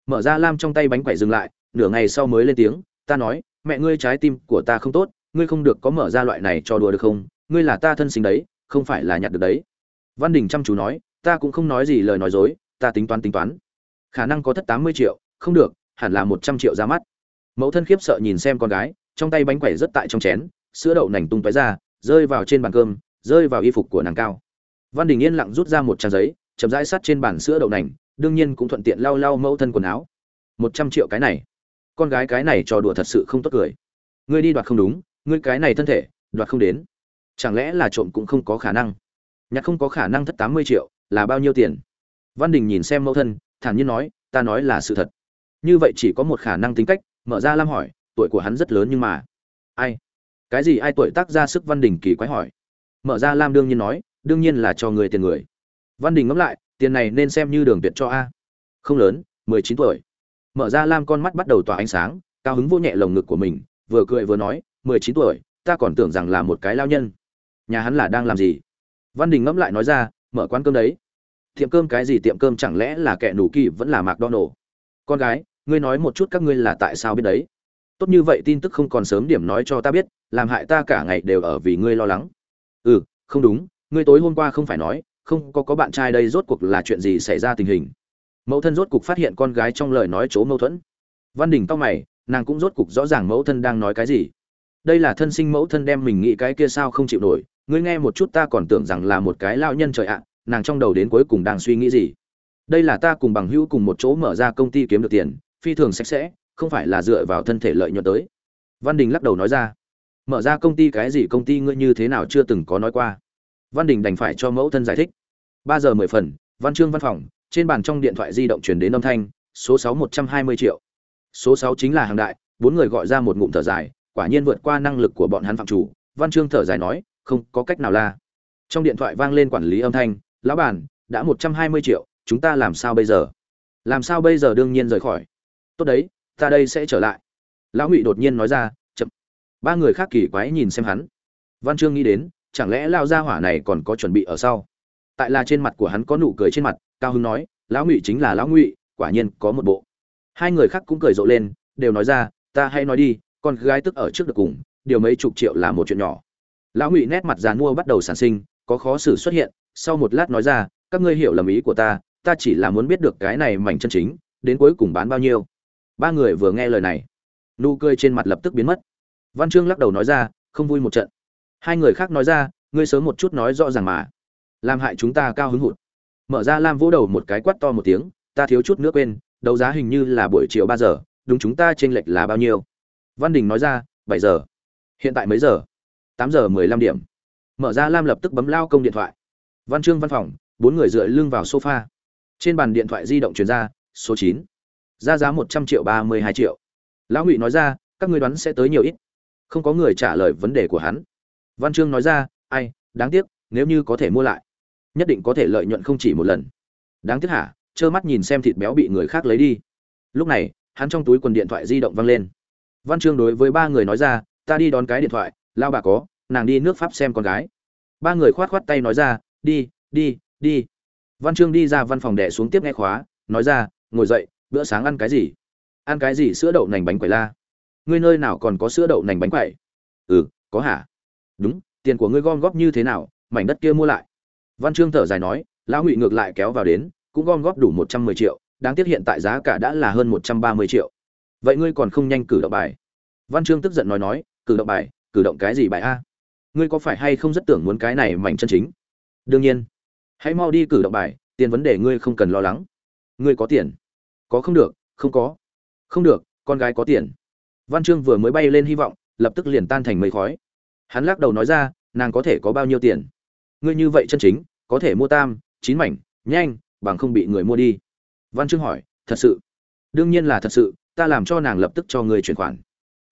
A: Mở ra lam trong tay bánh quẩy dừng lại, nửa ngày sau mới lên tiếng, ta nói, mẹ ngươi trái tim của ta không tốt, ngươi không được có mở ra loại này cho đùa được không? Ngươi là ta thân sinh đấy, không phải là nhặt được đấy. Văn đình chăm chú nói, ta cũng không nói gì lời nói dối, ta tính toán tính toán. Khả năng có thất tám mươi triệu, không được, hẳn là một trăm triệu ra mắt. Mẫu thân khiếp sợ nhìn xem con gái trong tay bánh quẩy rất tại trong chén, sữa đậu nành tung tóe ra, rơi vào trên bàn cơm, rơi vào y phục của nàng cao. Văn đình yên lặng rút ra một trang giấy, chậm rãi sát trên bàn sữa đậu nành, đương nhiên cũng thuận tiện lau lau mẫu thân quần áo. Một trăm triệu cái này. Con gái cái này trò đùa thật sự không tốt cười. Ngươi đi đoạt không đúng, ngươi cái này thân thể, đoạt không đến. Chẳng lẽ là trộm cũng không có khả năng? Nhặt không có khả năng thất tám mươi triệu, là bao nhiêu tiền? Văn đình nhìn xem mẫu thân, thản nhiên nói, ta nói là sự thật. Như vậy chỉ có một khả năng tính cách, mở ra lam hỏi tuổi của hắn rất lớn nhưng mà. Ai? Cái gì ai tuổi tác ra sức văn đình kỳ quái hỏi. Mở ra lam đương nhiên nói, đương nhiên là cho người tiền người. Văn đình ngẫm lại, tiền này nên xem như đường tuyệt cho a. Không lớn, mười chín tuổi. Mở ra lam con mắt bắt đầu tỏa ánh sáng, cao hứng vô nhẹ lồng ngực của mình, vừa cười vừa nói, mười chín tuổi, ta còn tưởng rằng là một cái lao nhân. Nhà hắn là đang làm gì? Văn đình ngẫm lại nói ra, mở quán cơm đấy. Tiệm cơm cái gì tiệm cơm chẳng lẽ là kẻ nủ kỳ vẫn là mạc đo nổ con gái, ngươi nói một chút các ngươi là tại sao biết đấy? Tốt như vậy tin tức không còn sớm điểm nói cho ta biết, làm hại ta cả ngày đều ở vì ngươi lo lắng. Ừ không đúng, ngươi tối hôm qua không phải nói, không có có bạn trai đây rốt cuộc là chuyện gì xảy ra tình hình. Mẫu thân rốt cuộc phát hiện con gái trong lời nói chỗ mâu thuẫn. Văn đình tóc mày, nàng cũng rốt cuộc rõ ràng mẫu thân đang nói cái gì. Đây là thân sinh mẫu thân đem mình nghĩ cái kia sao không chịu nổi, ngươi nghe một chút ta còn tưởng rằng là một cái lao nhân trời ạ, nàng trong đầu đến cuối cùng đang suy nghĩ gì. Đây là ta cùng bằng hữu cùng một chỗ mở ra công ty kiếm được tiền, phi thường sạch sẽ không phải là dựa vào thân thể lợi nhuận tới. Văn đình lắc đầu nói ra, mở ra công ty cái gì công ty ngươi như thế nào chưa từng có nói qua? Văn đình đành phải cho mẫu thân giải thích. Ba giờ mười phần, văn chương văn phòng, trên bàn trong điện thoại di động truyền đến âm thanh, số sáu một trăm hai mươi triệu. Số sáu chính là hàng đại, bốn người gọi ra một ngụm thở dài, quả nhiên vượt qua năng lực của bọn hắn phạm chủ. Văn chương thở dài nói, không có cách nào la. Trong điện thoại vang lên quản lý âm thanh, lão bản, đã một trăm hai mươi triệu, chúng ta làm sao bây giờ? Làm sao bây giờ? đương nhiên rời khỏi. Tốt đấy ta đây sẽ trở lại. Lão ngụy đột nhiên nói ra, chậm. Ba người khác kỳ quái nhìn xem hắn. Văn chương nghĩ đến, chẳng lẽ lao gia hỏa này còn có chuẩn bị ở sau? Tại là trên mặt của hắn có nụ cười trên mặt, cao hưng nói, lão ngụy chính là lão ngụy, quả nhiên có một bộ. Hai người khác cũng cười rộ lên, đều nói ra, ta hay nói đi, con gái tức ở trước được cùng, điều mấy chục triệu là một chuyện nhỏ. Lão ngụy nét mặt dàn mua bắt đầu sản sinh, có khó xử xuất hiện, sau một lát nói ra, các ngươi hiểu lầm ý của ta ta chỉ là muốn biết được cái này mảnh chân chính, đến cuối cùng bán bao nhiêu ba người vừa nghe lời này, nụ cười trên mặt lập tức biến mất. Văn chương lắc đầu nói ra, không vui một trận. Hai người khác nói ra, ngươi sớm một chút nói rõ ràng mà. Làm hại chúng ta cao hứng hụt. Mở ra lam vỗ đầu một cái quát to một tiếng, ta thiếu chút nữa quên, đấu giá hình như là buổi chiều ba giờ, đúng chúng ta chênh lệch là bao nhiêu? Văn đình nói ra, bảy giờ. Hiện tại mấy giờ? Tám giờ mười lăm điểm. Mở ra lam lập tức bấm lao công điện thoại. Văn chương văn phòng, bốn người dựa lưng vào sofa. Trên bàn điện thoại di động truyền ra, số chín ra giá một trăm triệu ba mươi hai triệu. Lão ngụy nói ra, các ngươi đoán sẽ tới nhiều ít. Không có người trả lời vấn đề của hắn. Văn chương nói ra, ai, đáng tiếc, nếu như có thể mua lại, nhất định có thể lợi nhuận không chỉ một lần. Đáng tiếc hả? Trơ mắt nhìn xem thịt béo bị người khác lấy đi. Lúc này, hắn trong túi quần điện thoại di động văng lên. Văn chương đối với ba người nói ra, ta đi đón cái điện thoại lao bà có, nàng đi nước pháp xem con gái. Ba người khoát khoát tay nói ra, đi đi đi. Văn chương đi ra văn phòng đẻ xuống tiếp nghe khóa, nói ra, ngồi dậy bữa sáng ăn cái gì? Ăn cái gì sữa đậu nành bánh quẩy la? Ngươi nơi nào còn có sữa đậu nành bánh quẩy? Ừ có hả? Đúng, tiền của ngươi gom góp như thế nào, mảnh đất kia mua lại. Văn chương thở dài nói, lão ngụy ngược lại kéo vào đến, cũng gom góp đủ một trăm mười triệu, đáng tiếc hiện tại giá cả đã là hơn một trăm ba mươi triệu. Vậy ngươi còn không nhanh cử động bài? Văn chương tức giận nói nói, cử động bài, cử động cái gì bài a? Ngươi có phải hay không rất tưởng muốn cái này mảnh chân chính? Đương nhiên. Hãy mau đi cử động bài, tiền vấn đề ngươi không cần lo lắng. Ngươi có tiền có không được, không có. Không được, con gái có tiền. Văn chương vừa mới bay lên hy vọng, lập tức liền tan thành mây khói. Hắn lắc đầu nói ra, nàng có thể có bao nhiêu tiền? Ngươi như vậy chân chính, có thể mua tam, chín mảnh, nhanh, bằng không bị người mua đi. Văn chương hỏi, thật sự? Đương nhiên là thật sự, ta làm cho nàng lập tức cho người chuyển khoản.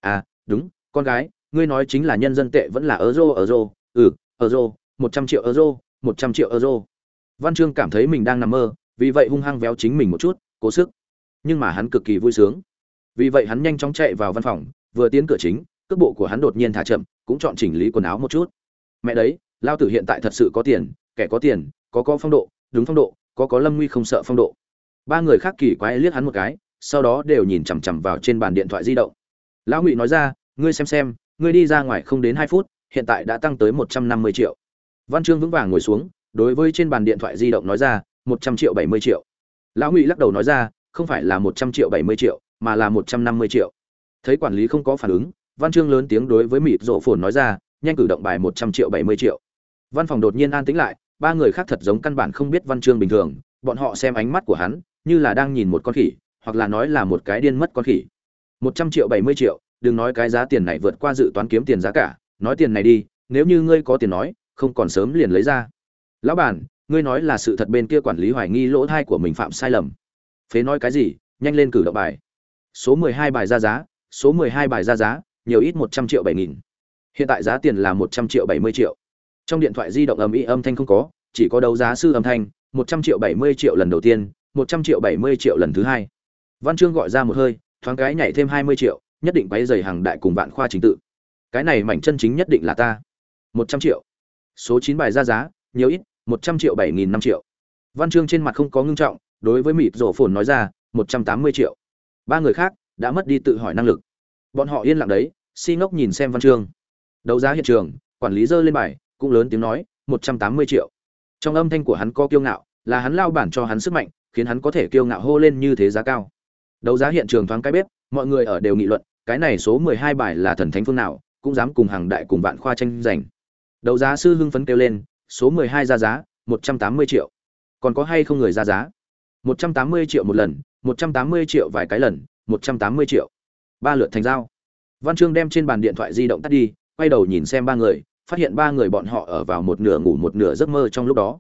A: À đúng, con gái, ngươi nói chính là nhân dân tệ vẫn là euro euro. Ừ euro, một trăm triệu euro, một trăm triệu euro. Văn chương cảm thấy mình đang nằm mơ, vì vậy hung hăng véo chính mình một chút, cố sức nhưng mà hắn cực kỳ vui sướng. Vì vậy hắn nhanh chóng chạy vào văn phòng, vừa tiến cửa chính, cước bộ của hắn đột nhiên thả chậm, cũng chọn chỉnh lý quần áo một chút. Mẹ đấy, lao tử hiện tại thật sự có tiền, kẻ có tiền, có có phong độ, đúng phong độ, có có lâm nguy không sợ phong độ. Ba người khác kỳ quái liếc hắn một cái, sau đó đều nhìn chằm chằm vào trên bàn điện thoại di động. Lão ngụy nói ra, ngươi xem xem, ngươi đi ra ngoài không đến hai phút, hiện tại đã tăng tới một trăm năm mươi triệu. Văn trương vững vàng ngồi xuống, đối với trên bàn điện thoại di động nói ra, một trăm triệu bảy mươi triệu. Lão ngụy lắc đầu nói ra không phải là một trăm triệu bảy mươi triệu, mà là một trăm năm mươi triệu. Thấy quản lý không có phản ứng, văn trương lớn tiếng đối với mịt rộ phồn nói ra, nhanh cử động bài một trăm triệu bảy mươi triệu. Văn phòng đột nhiên an tĩnh lại, ba người khác thật giống căn bản không biết văn chương bình thường, bọn họ xem ánh mắt của hắn, như là đang nhìn một con khỉ, hoặc là nói là một cái điên mất con khỉ. Một trăm triệu bảy mươi triệu, đừng nói cái giá tiền này vượt qua dự toán kiếm tiền giá cả, nói tiền này đi, nếu như ngươi có tiền nói, không còn sớm liền lấy ra. Lão bản, ngươi nói là sự thật bên kia quản lý hoài nghi lỗ thai của mình phạm sai lầm phế nói cái gì, nhanh lên cử động bài. Số mười hai bài ra giá, số mười hai bài ra giá, nhiều ít một trăm triệu bảy nghìn. Hiện tại giá tiền là một trăm triệu bảy mươi triệu. Trong điện thoại di động âm ý âm thanh không có, chỉ có đấu giá sư âm thanh, một trăm triệu bảy mươi triệu lần đầu tiên, một trăm triệu bảy mươi triệu lần thứ hai. Văn chương gọi ra một hơi, thoáng cái nhảy thêm hai mươi triệu, nhất định quay dày hàng đại cùng vạn khoa chính tự. Cái này mảnh chân chính nhất định là ta. Một trăm triệu. Số chín bài ra giá, nhiều ít, một trăm triệu bảy nghìn năm triệu. Văn chương trên mặt không có ngưng trọng đối với mịt rổ phồn nói ra, một trăm tám mươi triệu. Ba người khác đã mất đi tự hỏi năng lực. Bọn họ yên lặng đấy, si ngốc nhìn xem văn chương. Đấu giá hiện trường, quản lý dơ lên bài, cũng lớn tiếng nói, một trăm tám mươi triệu. Trong âm thanh của hắn có kiêu ngạo, là hắn lao bản cho hắn sức mạnh, khiến hắn có thể kiêu ngạo hô lên như thế giá cao. Đấu giá hiện trường thoáng cái bếp, mọi người ở đều nghị luận, cái này số mười hai bài là thần thánh phương nào, cũng dám cùng hàng đại cùng vạn khoa tranh giành. Đấu giá sư hưng phấn kêu lên, số mười hai ra giá, một trăm tám mươi triệu. Còn có hay không người ra giá? Một trăm tám mươi triệu một lần, một trăm tám mươi triệu vài cái lần, một trăm tám mươi triệu. Ba lượt thành giao. Văn Trương đem trên bàn điện thoại di động tắt đi, quay đầu nhìn xem ba người, phát hiện ba người bọn họ ở vào một nửa ngủ một nửa giấc mơ trong lúc đó.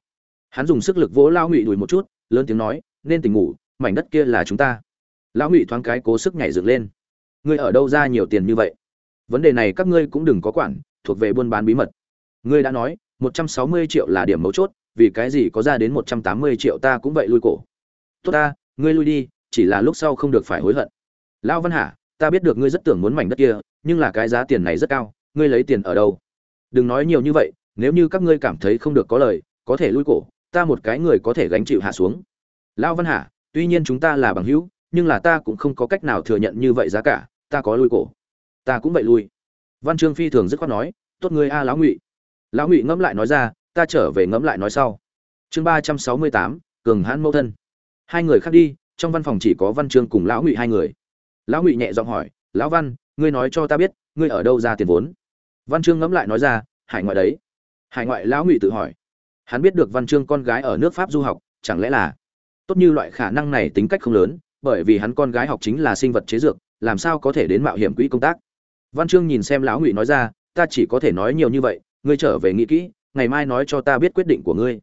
A: Hắn dùng sức lực vỗ lão ngụy đùi một chút, lớn tiếng nói, nên tỉnh ngủ, mảnh đất kia là chúng ta. Lão ngụy thoáng cái cố sức nhảy dựng lên. Ngươi ở đâu ra nhiều tiền như vậy? Vấn đề này các ngươi cũng đừng có quản, thuộc về buôn bán bí mật. Ngươi đã nói, một trăm sáu mươi triệu là điểm mấu chốt, vì cái gì có ra đến một trăm tám mươi triệu ta cũng vậy lui cổ tốt ta, ngươi lui đi, chỉ là lúc sau không được phải hối hận. Lão văn hà, ta biết được ngươi rất tưởng muốn mảnh đất kia, nhưng là cái giá tiền này rất cao, ngươi lấy tiền ở đâu? Đừng nói nhiều như vậy, nếu như các ngươi cảm thấy không được có lời, có thể lui cổ, ta một cái người có thể gánh chịu hạ xuống. Lão văn hà, tuy nhiên chúng ta là bằng hữu, nhưng là ta cũng không có cách nào thừa nhận như vậy giá cả, ta có lui cổ. Ta cũng vậy lui. Văn trương phi thường dứt khoát nói, tốt ngươi a, lão ngụy. Lão ngụy ngẫm lại nói ra, ta trở về ngẫm lại nói sau. Chương ba trăm sáu mươi tám, cường hãn mẫu thân hai người khác đi, trong văn phòng chỉ có văn trương cùng lão ngụy hai người. Lão ngụy nhẹ giọng hỏi, lão văn, ngươi nói cho ta biết, ngươi ở đâu ra tiền vốn? Văn trương ngẫm lại nói ra, hải ngoại đấy. Hải ngoại lão ngụy tự hỏi, hắn biết được văn trương con gái ở nước pháp du học, chẳng lẽ là tốt như loại khả năng này tính cách không lớn, bởi vì hắn con gái học chính là sinh vật chế dược, làm sao có thể đến mạo hiểm quỹ công tác? Văn trương nhìn xem lão ngụy nói ra, ta chỉ có thể nói nhiều như vậy, ngươi trở về nghĩ kỹ, ngày mai nói cho ta biết quyết định của ngươi.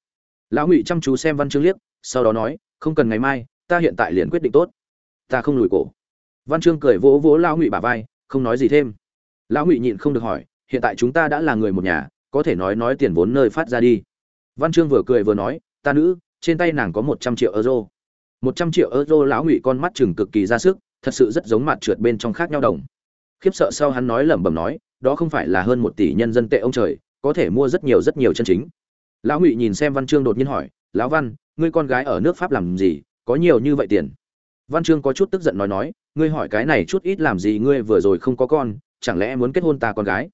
A: Lão ngụy chăm chú xem văn trương liếc, sau đó nói không cần ngày mai, ta hiện tại liền quyết định tốt. Ta không lùi cổ. Văn chương cười vỗ vỗ lão ngụy bả vai, không nói gì thêm. Lão ngụy nhịn không được hỏi, hiện tại chúng ta đã là người một nhà, có thể nói nói tiền vốn nơi phát ra đi. Văn chương vừa cười vừa nói, ta nữ, trên tay nàng có một trăm triệu euro. Một trăm triệu euro lão ngụy con mắt chừng cực kỳ ra sức, thật sự rất giống mặt trượt bên trong khác nhau đồng. Khiếp sợ sau hắn nói lẩm bẩm nói, đó không phải là hơn một tỷ nhân dân tệ ông trời, có thể mua rất nhiều rất nhiều chân chính. Lão ngụy nhìn xem văn chương đột nhiên hỏi, lão văn ngươi con gái ở nước pháp làm gì, có nhiều như vậy tiền? Văn chương có chút tức giận nói nói, ngươi hỏi cái này chút ít làm gì ngươi vừa rồi không có con, chẳng lẽ muốn kết hôn ta con gái?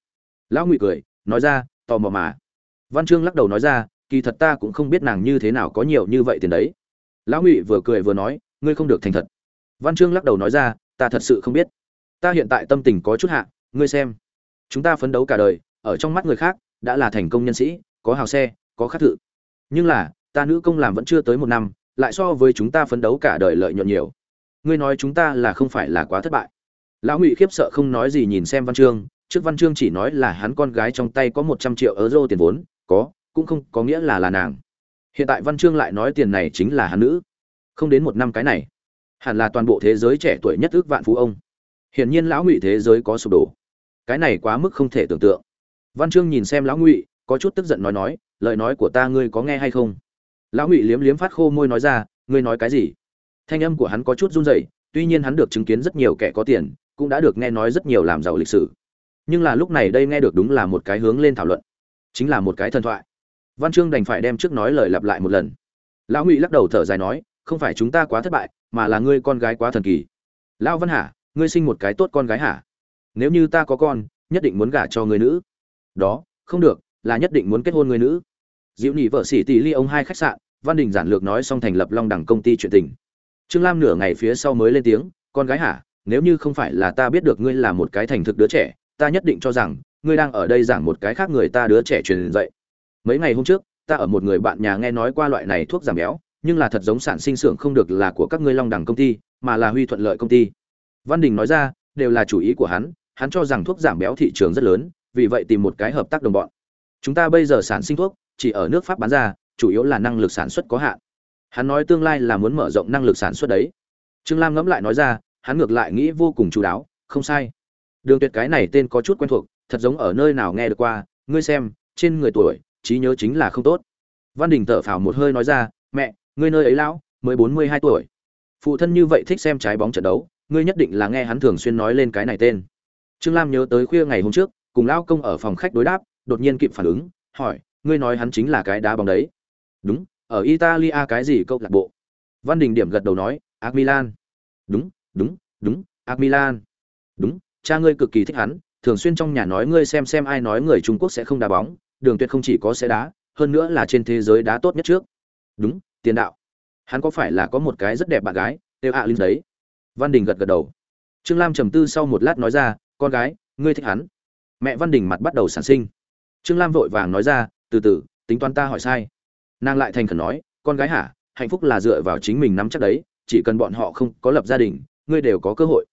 A: Lão ngụy cười, nói ra, tò mò mà. Văn chương lắc đầu nói ra, kỳ thật ta cũng không biết nàng như thế nào có nhiều như vậy tiền đấy. Lão ngụy vừa cười vừa nói, ngươi không được thành thật. Văn chương lắc đầu nói ra, ta thật sự không biết. Ta hiện tại tâm tình có chút hạ, ngươi xem. Chúng ta phấn đấu cả đời, ở trong mắt người khác, đã là thành công nhân sĩ, có hào xe, có khắc thự nhưng là ta nữ công làm vẫn chưa tới một năm, lại so với chúng ta phấn đấu cả đời lợi nhuận nhiều. Ngươi nói chúng ta là không phải là quá thất bại. Lão ngụy khiếp sợ không nói gì nhìn xem văn chương, trước văn chương chỉ nói là hắn con gái trong tay có một trăm triệu euro tiền vốn, có, cũng không, có nghĩa là là nàng. Hiện tại văn chương lại nói tiền này chính là hắn nữ. Không đến một năm cái này, hẳn là toàn bộ thế giới trẻ tuổi nhất ước vạn phú ông. Hiển nhiên lão ngụy thế giới có sụp đổ. Cái này quá mức không thể tưởng tượng. Văn chương nhìn xem lão ngụy, có chút tức giận nói nói, lời nói của ta ngươi có nghe hay không? Lão ngụy liếm liếm phát khô môi nói ra, ngươi nói cái gì? Thanh âm của hắn có chút run rẩy, tuy nhiên hắn được chứng kiến rất nhiều kẻ có tiền, cũng đã được nghe nói rất nhiều làm giàu lịch sử. Nhưng là lúc này đây nghe được đúng là một cái hướng lên thảo luận, chính là một cái thần thoại. Văn chương đành phải đem trước nói lời lặp lại một lần. Lão ngụy lắc đầu thở dài nói, không phải chúng ta quá thất bại, mà là ngươi con gái quá thần kỳ. Lão văn hả, ngươi sinh một cái tốt con gái hả? Nếu như ta có con, nhất định muốn gả cho người nữ. Đó, không được, là nhất định muốn kết hôn người nữ. Diệu nhị vợ sĩ tỷ ly ông hai khách sạn văn đình giản lược nói xong thành lập long đẳng công ty chuyện tình. Trương lam nửa ngày phía sau mới lên tiếng, con gái hả? Nếu như không phải là ta biết được ngươi là một cái thành thực đứa trẻ, ta nhất định cho rằng ngươi đang ở đây giảng một cái khác người ta đứa trẻ truyền dạy. Mấy ngày hôm trước, ta ở một người bạn nhà nghe nói qua loại này thuốc giảm béo, nhưng là thật giống sản sinh xưởng không được là của các ngươi long đẳng công ty, mà là huy thuận lợi công ty. Văn đình nói ra, đều là chủ ý của hắn hắn cho rằng thuốc giảm béo thị trường rất lớn, vì vậy tìm một cái hợp tác đồng bọn. Chúng ta bây giờ sản sinh thuốc, chỉ ở nước pháp bán ra chủ yếu là năng lực sản xuất có hạn. Hắn nói tương lai là muốn mở rộng năng lực sản xuất đấy. Trương lam ngẫm lại nói ra, hắn ngược lại nghĩ vô cùng chú đáo, không sai. Đường tuyệt cái này tên có chút quen thuộc, thật giống ở nơi nào nghe được qua, ngươi xem, trên người tuổi, trí nhớ chính là không tốt. Văn đình thở phào một hơi nói ra, mẹ, ngươi nơi ấy lão, mới bốn mươi hai tuổi. Phụ thân như vậy thích xem trái bóng trận đấu, ngươi nhất định là nghe hắn thường xuyên nói lên cái này tên. Trương lam nhớ tới khuya ngày hôm trước, cùng lão công ở phòng khách đối đáp, đột nhiên kịp phản ứng, hỏi, ngươi nói hắn chính là cái đá bóng đấy đúng, ở italia cái gì câu lạc bộ? Văn đình điểm gật đầu nói, ac milan. Đúng đúng đúng, ac milan. Đúng, cha ngươi cực kỳ thích hắn, thường xuyên trong nhà nói ngươi xem xem ai nói người trung quốc sẽ không đá bóng, đường tuyệt không chỉ có sẽ đá, hơn nữa là trên thế giới đá tốt nhất trước. Đúng, tiền đạo. Hắn có phải là có một cái rất đẹp bạn gái? Têu ạ, linh đấy. Văn đình gật gật đầu. Trương lam trầm tư sau một lát nói ra, con gái, ngươi thích hắn. Mẹ văn đình mặt bắt đầu sản sinh. Trương lam vội vàng nói ra, từ từ, tính toán ta hỏi sai nàng lại thành khẩn nói, con gái hả? Hạnh phúc là dựa vào chính mình nắm chắc đấy, chỉ cần bọn họ không có lập gia đình, ngươi đều có cơ hội.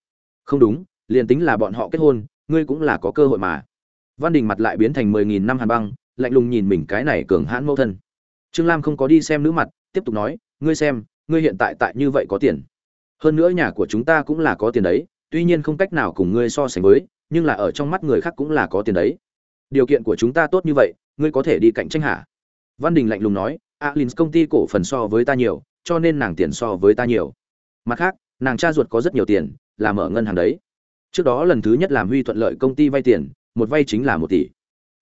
A: Không đúng, liền tính là bọn họ kết hôn, ngươi cũng là có cơ hội mà. Văn đình mặt lại biến thành mười nghìn năm hàn băng, lạnh lùng nhìn mình cái này cường hãn mẫu thân. Trương lam không có đi xem nữ mặt, tiếp tục nói, ngươi xem, ngươi hiện tại tại như vậy có tiền. Hơn nữa nhà của chúng ta cũng là có tiền đấy, tuy nhiên không cách nào cùng ngươi so sánh với, nhưng là ở trong mắt người khác cũng là có tiền đấy. Điều kiện của chúng ta tốt như vậy, ngươi có thể đi cạnh tranh hả? Văn đình lạnh lùng nói "Alins công ty cổ phần so với ta nhiều, cho nên nàng tiền so với ta nhiều. Mặt khác, nàng cha ruột có rất nhiều tiền, là mở ngân hàng đấy. Trước đó lần thứ nhất làm huy thuận lợi công ty vay tiền, một vay chính là một tỷ.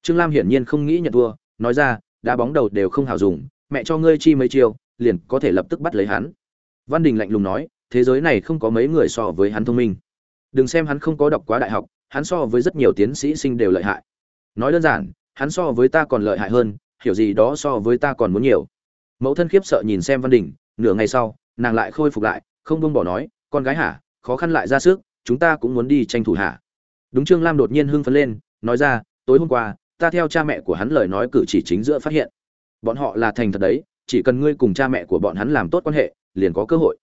A: Trương lam hiển nhiên không nghĩ nhận thua, nói ra, đá bóng đầu đều không hào dùng, mẹ cho ngươi chi mấy chiêu, liền có thể lập tức bắt lấy hắn. Văn đình lạnh lùng nói, thế giới này không có mấy người so với hắn thông minh. Đừng xem hắn không có đọc quá đại học, hắn so với rất nhiều tiến sĩ sinh đều lợi hại. Nói đơn giản, hắn so với ta còn lợi hại hơn hiểu gì đó so với ta còn muốn nhiều. Mẫu thân khiếp sợ nhìn xem văn đình, nửa ngày sau, nàng lại khôi phục lại, không buông bỏ nói, con gái hả? Khó khăn lại ra sức, chúng ta cũng muốn đi tranh thủ hả? Đúng trương lam đột nhiên hưng phấn lên, nói ra, tối hôm qua, ta theo cha mẹ của hắn lời nói cử chỉ chính giữa phát hiện. Bọn họ là thành thật đấy, chỉ cần ngươi cùng cha mẹ của bọn hắn làm tốt quan hệ, liền có cơ hội.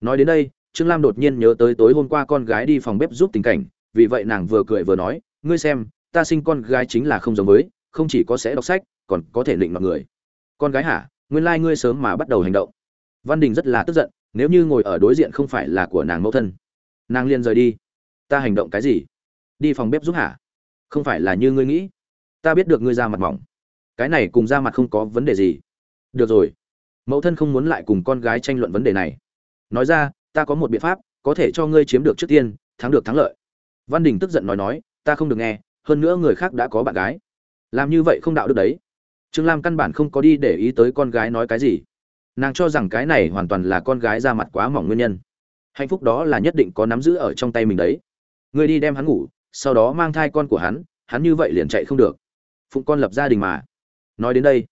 A: Nói đến đây, trương lam đột nhiên nhớ tới tối hôm qua con gái đi phòng bếp giúp tình cảnh, vì vậy nàng vừa cười vừa nói, ngươi xem, ta sinh con gái chính là không giống với, không chỉ có sẽ đọc sách còn có thể định mọi người. Con gái hả? Nguyên lai、like、ngươi sớm mà bắt đầu hành động. Văn đình rất là tức giận, nếu như ngồi ở đối diện không phải là của nàng mẫu thân. Nàng liền rời đi. Ta hành động cái gì? Đi phòng bếp giúp hả? Không phải là như ngươi nghĩ. Ta biết được ngươi ra mặt mỏng. Cái này cùng ra mặt không có vấn đề gì. Được rồi. Mẫu thân không muốn lại cùng con gái tranh luận vấn đề này. Nói ra, ta có một biện pháp, có thể cho ngươi chiếm được trước tiên, thắng được thắng lợi. Văn đình tức giận nói nói, ta không được nghe, hơn nữa người khác đã có bạn gái. Làm như vậy không đạo đức đấy trương lam căn bản không có đi để ý tới con gái nói cái gì. Nàng cho rằng cái này hoàn toàn là con gái ra mặt quá mỏng nguyên nhân. Hạnh phúc đó là nhất định có nắm giữ ở trong tay mình đấy. Người đi đem hắn ngủ, sau đó mang thai con của hắn hắn như vậy liền chạy không được. Phụng con lập gia đình mà. Nói đến đây,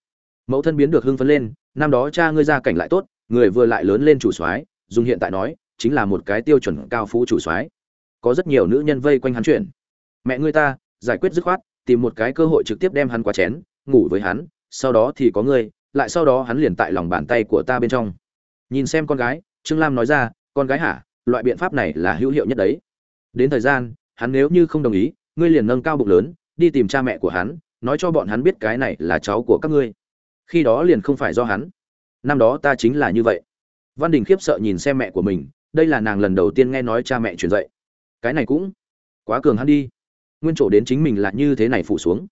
A: mẫu thân biến được hưng phấn lên, năm đó cha ngươi ra cảnh lại tốt, người vừa lại lớn lên chủ soái, dùng hiện tại nói, chính là một cái tiêu chuẩn cao phú chủ soái. Có rất nhiều nữ nhân vây quanh hắn chuyển mẹ ngươi ta, giải quyết dứt khoát, tìm một cái cơ hội trực tiếp đem hắn qua chén ngủ với hắn, sau đó thì có ngươi, lại sau đó hắn liền tại lòng bàn tay của ta bên trong. Nhìn xem con gái, trương lam nói ra, con gái hả? Loại biện pháp này là hữu hiệu nhất đấy. Đến thời gian, hắn nếu như không đồng ý, ngươi liền nâng cao bụng lớn, đi tìm cha mẹ của hắn, nói cho bọn hắn biết cái này là cháu của các ngươi. Khi đó liền không phải do hắn. Năm đó ta chính là như vậy. Văn đình khiếp sợ nhìn xem mẹ của mình, đây là nàng lần đầu tiên nghe nói cha mẹ truyền dạy. Cái này cũng quá cường hắn đi. Nguyên chỗ đến chính mình là như thế này phủ xuống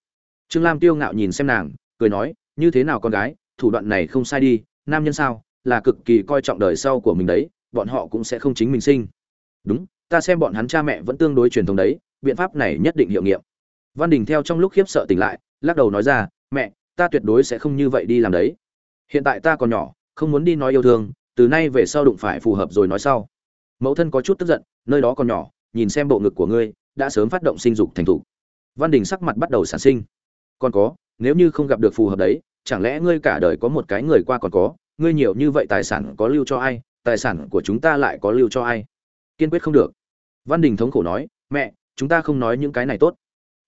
A: trương lam tiêu ngạo nhìn xem nàng, cười nói, như thế nào con gái, thủ đoạn này không sai đi, nam nhân sao, là cực kỳ coi trọng đời sau của mình đấy, bọn họ cũng sẽ không chính mình sinh. Đúng, ta xem bọn hắn cha mẹ vẫn tương đối truyền thống đấy, biện pháp này nhất định hiệu nghiệm. Văn đình theo trong lúc khiếp sợ tỉnh lại, lắc đầu nói ra, mẹ, ta tuyệt đối sẽ không như vậy đi làm đấy. Hiện tại ta còn nhỏ, không muốn đi nói yêu thương, từ nay về sau đụng phải phù hợp rồi nói sau. Mẫu thân có chút tức giận, nơi đó còn nhỏ, nhìn xem bộ ngực của ngươi, đã sớm phát động sinh dục thành thục. Văn đình sắc mặt bắt đầu sản sinh còn có, nếu như không gặp được phù hợp đấy, chẳng lẽ ngươi cả đời có một cái người qua còn có? Ngươi nhiều như vậy tài sản có lưu cho ai? Tài sản của chúng ta lại có lưu cho ai? Kiên quyết không được. Văn đình thống khổ nói, mẹ, chúng ta không nói những cái này tốt.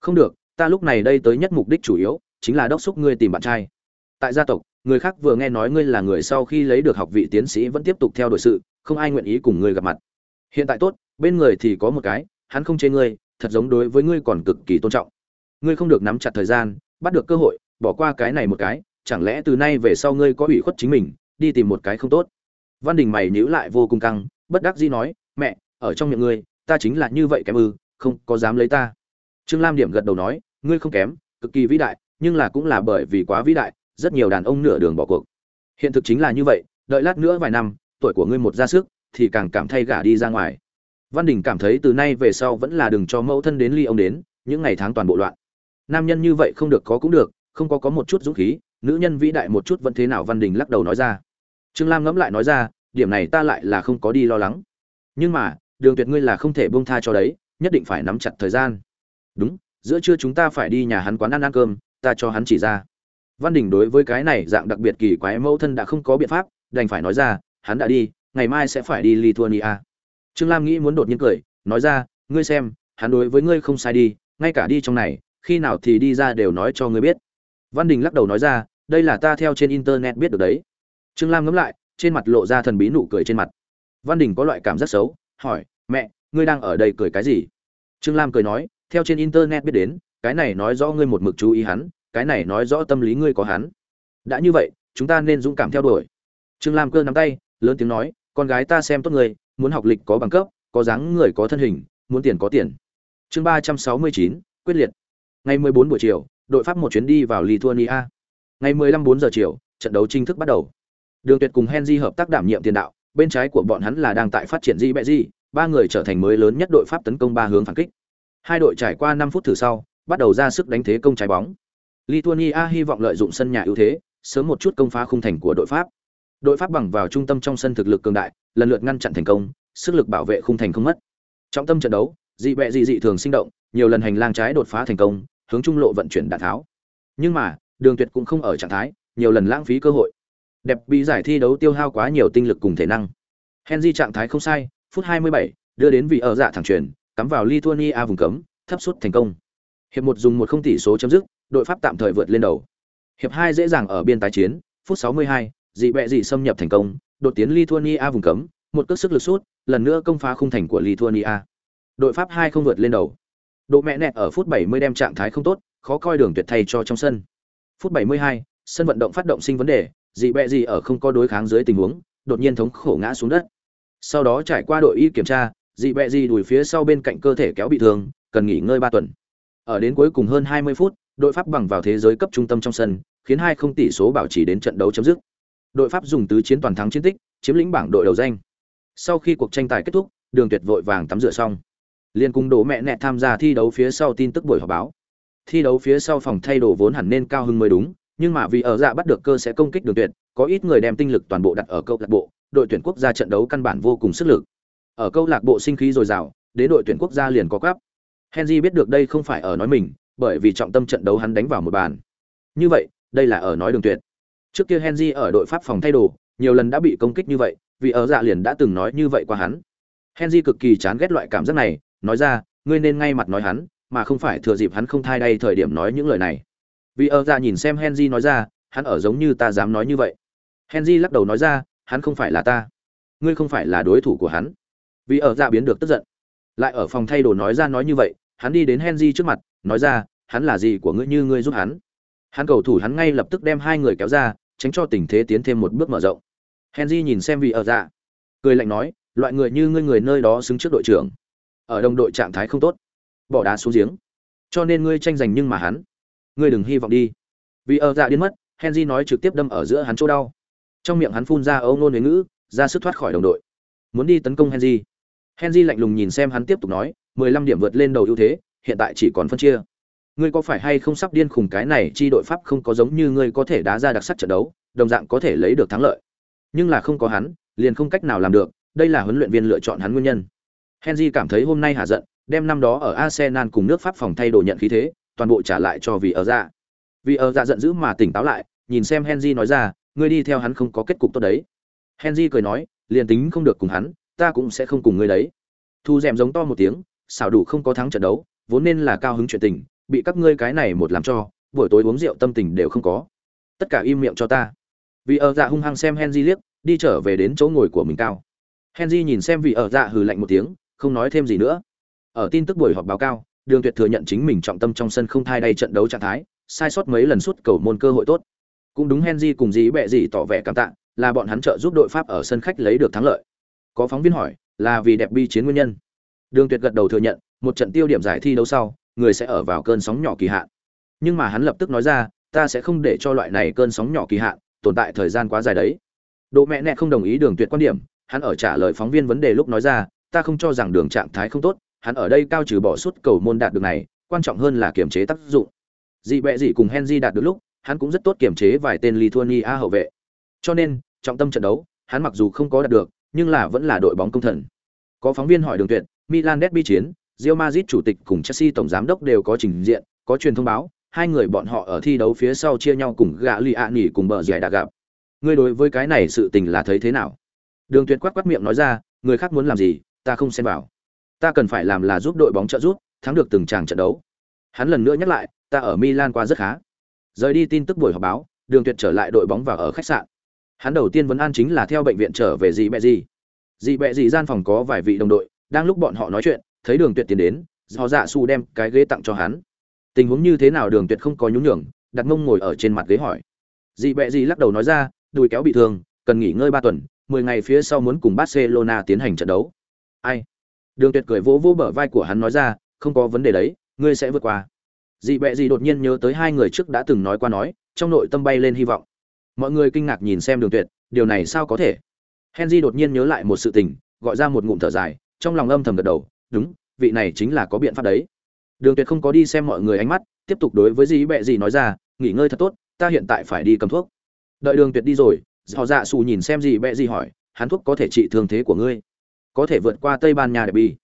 A: Không được, ta lúc này đây tới nhất mục đích chủ yếu, chính là đốc xúc ngươi tìm bạn trai. Tại gia tộc, người khác vừa nghe nói ngươi là người sau khi lấy được học vị tiến sĩ vẫn tiếp tục theo đuổi sự, không ai nguyện ý cùng ngươi gặp mặt. Hiện tại tốt, bên người thì có một cái, hắn không chê ngươi, thật giống đối với ngươi còn cực kỳ tôn trọng ngươi không được nắm chặt thời gian, bắt được cơ hội, bỏ qua cái này một cái, chẳng lẽ từ nay về sau ngươi có ủy khuất chính mình, đi tìm một cái không tốt? Văn đình mày nhíu lại vô cùng căng, bất đắc dĩ nói, mẹ, ở trong miệng ngươi, ta chính là như vậy kém ư, không có dám lấy ta. Trương lam điểm gật đầu nói, ngươi không kém, cực kỳ vĩ đại, nhưng là cũng là bởi vì quá vĩ đại, rất nhiều đàn ông nửa đường bỏ cuộc. Hiện thực chính là như vậy, đợi lát nữa vài năm, tuổi của ngươi một ra sức, thì càng cảm thay gả đi ra ngoài. Văn đình cảm thấy từ nay về sau vẫn là đừng cho mẫu thân đến ly ông đến, những ngày tháng toàn bộ loạn nam nhân như vậy không được có cũng được, không có có một chút dũng khí, nữ nhân vĩ đại một chút vẫn thế nào văn đình lắc đầu nói ra. Trương lam ngẫm lại nói ra, điểm này ta lại là không có đi lo lắng. Nhưng mà, đường tuyệt ngươi là không thể buông tha cho đấy, nhất định phải nắm chặt thời gian. Đúng, giữa trưa chúng ta phải đi nhà hắn quán ăn ăn cơm, ta cho hắn chỉ ra. Văn đình đối với cái này dạng đặc biệt kỳ quái mẫu thân đã không có biện pháp, đành phải nói ra, hắn đã đi, ngày mai sẽ phải đi lithuania. Trương lam nghĩ muốn đột nhiên cười, nói ra, ngươi xem, hắn đối với ngươi không sai đi, ngay cả đi trong này khi nào thì đi ra đều nói cho ngươi biết. Văn đình lắc đầu nói ra, đây là ta theo trên internet biết được đấy. Trương lam ngẫm lại, trên mặt lộ ra thần bí nụ cười trên mặt. Văn đình có loại cảm giác xấu, hỏi, mẹ, ngươi đang ở đây cười cái gì? Trương lam cười nói, theo trên internet biết đến, cái này nói rõ ngươi một mực chú ý hắn, cái này nói rõ tâm lý ngươi có hắn. Đã như vậy, chúng ta nên dũng cảm theo đuổi. Trương lam cơ nắm tay, lớn tiếng nói, con gái ta xem tốt người muốn học lịch có bằng cấp, có dáng người có thân hình, muốn tiền có tiền. Chương ba trăm sáu mươi chín, quyết liệt ngày mười bốn buổi chiều đội pháp một chuyến đi vào lithuania. Ngày mười lăm bốn giờ chiều trận đấu chính thức bắt đầu. Đường tuyệt cùng henry hợp tác đảm nhiệm tiền đạo bên trái của bọn hắn là đang tại phát triển di bẹ gì, ba người trở thành mới lớn nhất đội pháp tấn công ba hướng phản kích. Hai đội trải qua năm phút thử sau bắt đầu ra sức đánh thế công trái bóng. Lithuania hy vọng lợi dụng sân nhà ưu thế sớm một chút công phá khung thành của đội pháp. Đội pháp bằng vào trung tâm trong sân thực lực cường đại lần lượt ngăn chặn thành công sức lực bảo vệ khung thành không mất. Trọng tâm trận đấu dị bẹ dị dị thường sinh động nhiều lần hành lang trái đột phá thành công hướng trung lộ vận chuyển đạn tháo. Nhưng mà đường tuyệt cũng không ở trạng thái nhiều lần lãng phí cơ hội. Đẹp bị giải thi đấu tiêu hao quá nhiều tinh lực cùng thể năng. Henry trạng thái không sai phút 27, đưa đến vị ở dạ thẳng truyền cắm vào lithuania vùng cấm thấp suất thành công. Hiệp một dùng một không tỷ số chấm dứt đội pháp tạm thời vượt lên đầu. Hiệp hai dễ dàng ở biên tái chiến phút 62, dị bẹ dị xâm nhập thành công đột tiến lithuania vùng cấm một cước sức lực sút lần nữa công phá khung thành của lithuania. Đội pháp hai không vượt lên đầu độ mẹ nẹt ở phút 70 đem trạng thái không tốt khó coi đường tuyệt thay cho trong sân. Phút 72, sân vận động phát động sinh vấn đề dị bẹ dị ở không có đối kháng dưới tình huống đột nhiên thống khổ ngã xuống đất. Sau đó trải qua đội y kiểm tra dị bẹ dị đùi phía sau bên cạnh cơ thể kéo bị thương cần nghỉ ngơi ba tuần. Ở đến cuối cùng hơn 20 phút đội pháp bằng vào thế giới cấp trung tâm trong sân khiến hai không tỷ số bảo trì đến trận đấu chấm dứt. Đội pháp dùng tứ chiến toàn thắng chiến tích chiếm lĩnh bảng đội đầu danh. Sau khi cuộc tranh tài kết thúc đường tuyệt vội vàng tắm rửa xong liên cùng đổ mẹ nẹ tham gia thi đấu phía sau tin tức buổi họp báo. Thi đấu phía sau phòng thay đồ vốn hẳn nên cao hứng mới đúng, nhưng mà vì ở dạ bắt được cơ sẽ công kích đường tuyệt, có ít người đem tinh lực toàn bộ đặt ở câu lạc bộ, đội tuyển quốc gia trận đấu căn bản vô cùng sức lực. Ở câu lạc bộ sinh khí dồi dào, đến đội tuyển quốc gia liền có cắp henry biết được đây không phải ở nói mình, bởi vì trọng tâm trận đấu hắn đánh vào một bàn. Như vậy, đây là ở nói đường tuyệt. Trước kia henry ở đội pháp phòng thay đồ, nhiều lần đã bị công kích như vậy, vì ở dạ liền đã từng nói như vậy qua hắn. Henry cực kỳ chán ghét loại cảm giác này nói ra ngươi nên ngay mặt nói hắn mà không phải thừa dịp hắn không thai đây thời điểm nói những lời này. Vì ở ra nhìn xem henry nói ra hắn ở giống như ta dám nói như vậy. Henry lắc đầu nói ra hắn không phải là ta. Ngươi không phải là đối thủ của hắn. Vì ở ra biến được tức giận. Lại ở phòng thay đồ nói ra nói như vậy hắn đi đến henry trước mặt nói ra hắn là gì của ngươi như ngươi giúp hắn? Hắn cầu thủ hắn ngay lập tức đem hai người kéo ra tránh cho tình thế tiến thêm một bước mở rộng. Henry nhìn xem vì ở ra, cười lạnh nói loại người như ngươi người nơi đó xứng trước đội trưởng ở đồng đội trạng thái không tốt, bỏ đá xuống giếng. Cho nên ngươi tranh giành nhưng mà hắn, ngươi đừng hy vọng đi. Vì ở dạ điên mất, henry nói trực tiếp đâm ở giữa hắn chỗ đau. Trong miệng hắn phun ra âu nôn huế ngữ, ra sức thoát khỏi đồng đội. Muốn đi tấn công henry. Henry lạnh lùng nhìn xem hắn tiếp tục nói, mười lăm điểm vượt lên đầu ưu thế, hiện tại chỉ còn phân chia. Ngươi có phải hay không sắp điên khùng cái này chi đội pháp không có giống như ngươi có thể đá ra đặc sắc trận đấu, đồng dạng có thể lấy được thắng lợi. Nhưng là không có hắn, liền không cách nào làm được, đây là huấn luyện viên lựa chọn hắn nguyên nhân henry cảm thấy hôm nay hạ giận, đem năm đó ở arsenal cùng nước pháp phòng thay đồ nhận khí thế, toàn bộ trả lại cho vì ở dạ. Vì ở dạ giận dữ mà tỉnh táo lại, nhìn xem henry nói ra, ngươi đi theo hắn không có kết cục tốt đấy. Henry cười nói, liền tính không được cùng hắn, ta cũng sẽ không cùng ngươi đấy. Thu rèm giống to một tiếng, xảo đủ không có thắng trận đấu, vốn nên là cao hứng chuyện tình, bị các ngươi cái này một làm cho, buổi tối uống rượu tâm tình đều không có. Tất cả im miệng cho ta. Vì ở dạ hung hăng xem henry liếc, đi trở về đến chỗ ngồi của mình cao. Henry nhìn xem vị ở dạ hừ lạnh một tiếng không nói thêm gì nữa. Ở tin tức buổi họp báo cao, đường tuyệt thừa nhận chính mình trọng tâm trong sân không thay đây trận đấu trạng thái, sai sót mấy lần suốt cầu môn cơ hội tốt. Cũng đúng henry cùng dí bẹ gì tỏ vẻ cảm tạ, là bọn hắn trợ giúp đội pháp ở sân khách lấy được thắng lợi. Có phóng viên hỏi, là vì đẹp bi chiến nguyên nhân. Đường tuyệt gật đầu thừa nhận, một trận tiêu điểm giải thi đấu sau, người sẽ ở vào cơn sóng nhỏ kỳ hạn. Nhưng mà hắn lập tức nói ra, ta sẽ không để cho loại này cơn sóng nhỏ kỳ hạn tồn tại thời gian quá dài đấy. Đỗ mẹ nẹ không đồng ý đường tuyệt quan điểm, hắn ở trả lời phóng viên vấn đề lúc nói ra ta không cho rằng đường trạng thái không tốt hắn ở đây cao trừ bỏ suốt cầu môn đạt được này quan trọng hơn là kiềm chế tác dụng dị bẹ dị cùng henry đạt được lúc hắn cũng rất tốt kiềm chế vài tên lithuania hậu vệ cho nên trọng tâm trận đấu hắn mặc dù không có đạt được nhưng là vẫn là đội bóng công thần có phóng viên hỏi đường tuyệt milan derby chiến Real Madrid chủ tịch cùng Chelsea tổng giám đốc đều có trình diện, có truyền thông báo, hai người bọn họ ở thi đấu phía sau chia nhau cùng gạ lì ạ nghỉ cùng bờ giải đã gặp. Ngươi đối với cái này sự tình là thấy thế nào? Đường Tuyệt quát quát miệng nói ra, người khác muốn làm gì, ta không xen vào. Ta cần phải làm là giúp đội bóng trợ giúp, thắng được từng tràng trận đấu. Hắn lần nữa nhắc lại, ta ở Milan qua rất khá. Rời đi tin tức buổi họp báo, Đường Tuyệt trở lại đội bóng và ở khách sạn. Hắn đầu tiên vấn an chính là theo bệnh viện trở về gì bẹ gì. Dị bẹ gì gian phòng có vài vị đồng đội, đang lúc bọn họ nói chuyện, thấy đường tuyệt tiến đến do dạ su đem cái ghế tặng cho hắn tình huống như thế nào đường tuyệt không có nhún nhường đặt mông ngồi ở trên mặt ghế hỏi dị bẹ dị lắc đầu nói ra đùi kéo bị thương cần nghỉ ngơi ba tuần mười ngày phía sau muốn cùng barcelona tiến hành trận đấu ai? Đường tuyệt cười vỗ vỗ bờ vai của hắn nói ra, không có vấn đề đấy, ngươi sẽ vượt qua. Dị bẹ dị đột nhiên nhớ tới hai người trước đã từng nói qua nói, trong nội tâm bay lên hy vọng. Mọi người kinh ngạc nhìn xem đường tuyệt, điều này sao có thể? Henry đột nhiên nhớ lại một sự tình, gọi ra một ngụm thở dài, trong lòng âm thầm gật đầu, đúng, vị này chính là có biện pháp đấy. Đường tuyệt không có đi xem mọi người ánh mắt, tiếp tục đối với dị bẹ dị nói ra, nghỉ ngơi thật tốt, ta hiện tại phải đi cầm thuốc. Đợi đường tuyệt đi rồi. Họ dạ xù nhìn xem dị bẹ dị hỏi, hắn thuốc có thể trị thương thế của ngươi? Có thể vượt qua tây ban nha để bi.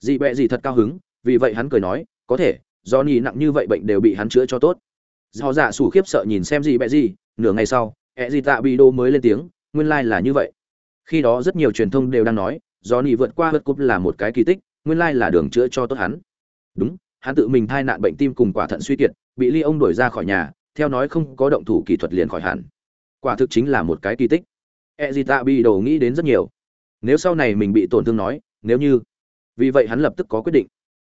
A: Dị bẹ gì thật cao hứng, vì vậy hắn cười nói, có thể do nhì nặng như vậy bệnh đều bị hắn chữa cho tốt. Do dạ sủ khiếp sợ nhìn xem gì bẹ gì nửa ngày sau, ẹ gì tạ bị đô mới lên tiếng, nguyên lai là như vậy. Khi đó rất nhiều truyền thông đều đang nói do nhì vượt qua hớt cúp là một cái kỳ tích, nguyên lai là đường chữa cho tốt hắn. Đúng, hắn tự mình thai nạn bệnh tim cùng quả thận suy kiệt, bị ly ông đuổi ra khỏi nhà, theo nói không có động thủ kỹ thuật liền khỏi hẳn. Quả thực chính là một cái kỳ tích. Ezita bị đầu nghĩ đến rất nhiều nếu sau này mình bị tổn thương nói, nếu như, vì vậy hắn lập tức có quyết định.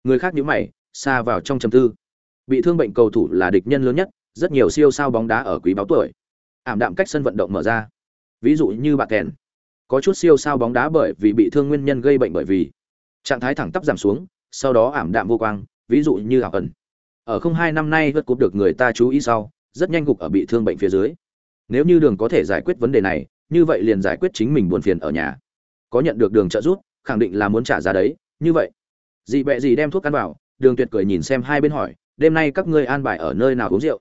A: Người khác nhíu mày, xa vào trong trầm tư. Bị thương bệnh cầu thủ là địch nhân lớn nhất, rất nhiều siêu sao bóng đá ở quý báo tuổi. Ảm đạm cách sân vận động mở ra. Ví dụ như bạc kèn. Có chút siêu sao bóng đá bởi vì bị thương nguyên nhân gây bệnh bởi vì trạng thái thẳng tắp giảm xuống, sau đó ảm đạm vô quang, ví dụ như ảo ẩn. Ở không hai năm nay vượt cúp được người ta chú ý sau, rất nhanh gục ở bị thương bệnh phía dưới. Nếu như đường có thể giải quyết vấn đề này, như vậy liền giải quyết chính mình buồn phiền ở nhà có nhận được đường trợ giúp khẳng định là muốn trả giá đấy như vậy. Dị bẹ gì đem thuốc ăn vào đường tuyệt cười nhìn xem hai bên hỏi đêm nay các ngươi an bài ở nơi nào uống rượu?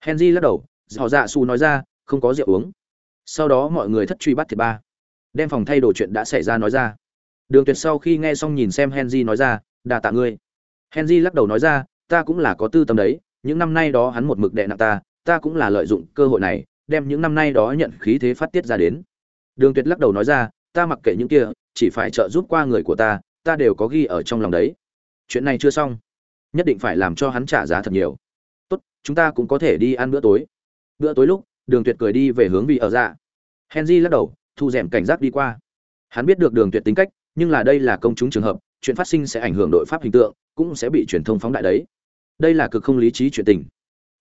A: Henry lắc đầu họ dạ su nói ra không có rượu uống. Sau đó mọi người thất truy bắt thiệt ba. Đem phòng thay đồ chuyện đã xảy ra nói ra. Đường Tuyệt sau khi nghe xong nhìn xem Henry nói ra, "Đa tạ ngươi." Henry lắc đầu nói ra, "Ta cũng là có tư tâm đấy, những năm nay đó hắn một mực đè nặng ta, ta cũng là lợi dụng cơ hội này, đem những năm nay đó nhận khí thế phát tiết ra đến." Đường Tuyệt lắc đầu nói ra, "Ta mặc kệ những kia, chỉ phải trợ giúp qua người của ta, ta đều có ghi ở trong lòng đấy. Chuyện này chưa xong, nhất định phải làm cho hắn trả giá thật nhiều." "Tốt, chúng ta cũng có thể đi ăn bữa tối." Bữa tối lúc, Đường Tuyệt cười đi về hướng vị ở dạ. Henry lắc đầu, thu rèm cảnh giác đi qua. Hắn biết được Đường Tuyệt tính cách, nhưng là đây là công chúng trường hợp chuyện phát sinh sẽ ảnh hưởng đội pháp hình tượng cũng sẽ bị truyền thông phóng đại đấy đây là cực không lý trí chuyện tình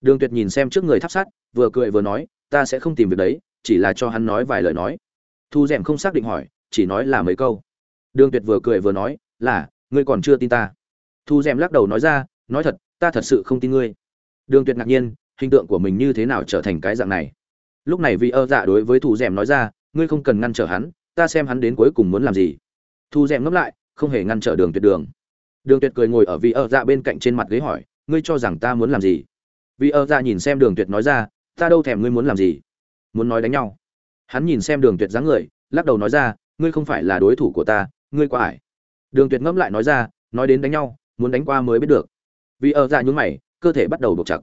A: đường tuyệt nhìn xem trước người tháp sát vừa cười vừa nói ta sẽ không tìm việc đấy chỉ là cho hắn nói vài lời nói thu d không xác định hỏi, chỉ nói là mấy câu. Đường tuyệt vừa cười vừa nói, là, ngươi còn chưa tin ta. Thu d lắc đầu nói ra, nói thật, ta thật sự không tin ngươi. Đường tuyệt ngạc nhiên, hình tượng của mình như thế nào trở thành cái dạng này? Lúc này vì ơ dạ đối với Thu d nói ra, ngươi không cần ngăn trở hắn, ta xem hắn đến cuối cùng muốn làm gì. Thu d è ngấp lại, không hề ngăn trở đường tuyệt đường. Đường tuyệt cười ngồi ở vì ơ dạ bên cạnh trên mặt ghế hỏi, ngươi cho rằng ta muốn làm gì? Vì ơ dạ nhìn xem đường tuyệt nói ra, ta đâu thèm ngươi muốn làm gì? Muốn nói đánh nhau hắn nhìn xem đường tuyệt dáng người, lắc đầu nói ra, ngươi không phải là đối thủ của ta, ngươi quá ải. Đường tuyệt ngẫm lại nói ra, nói đến đánh nhau, muốn đánh qua mới biết được. Vì ở dạ nhún mày, cơ thể bắt đầu buộc chặt.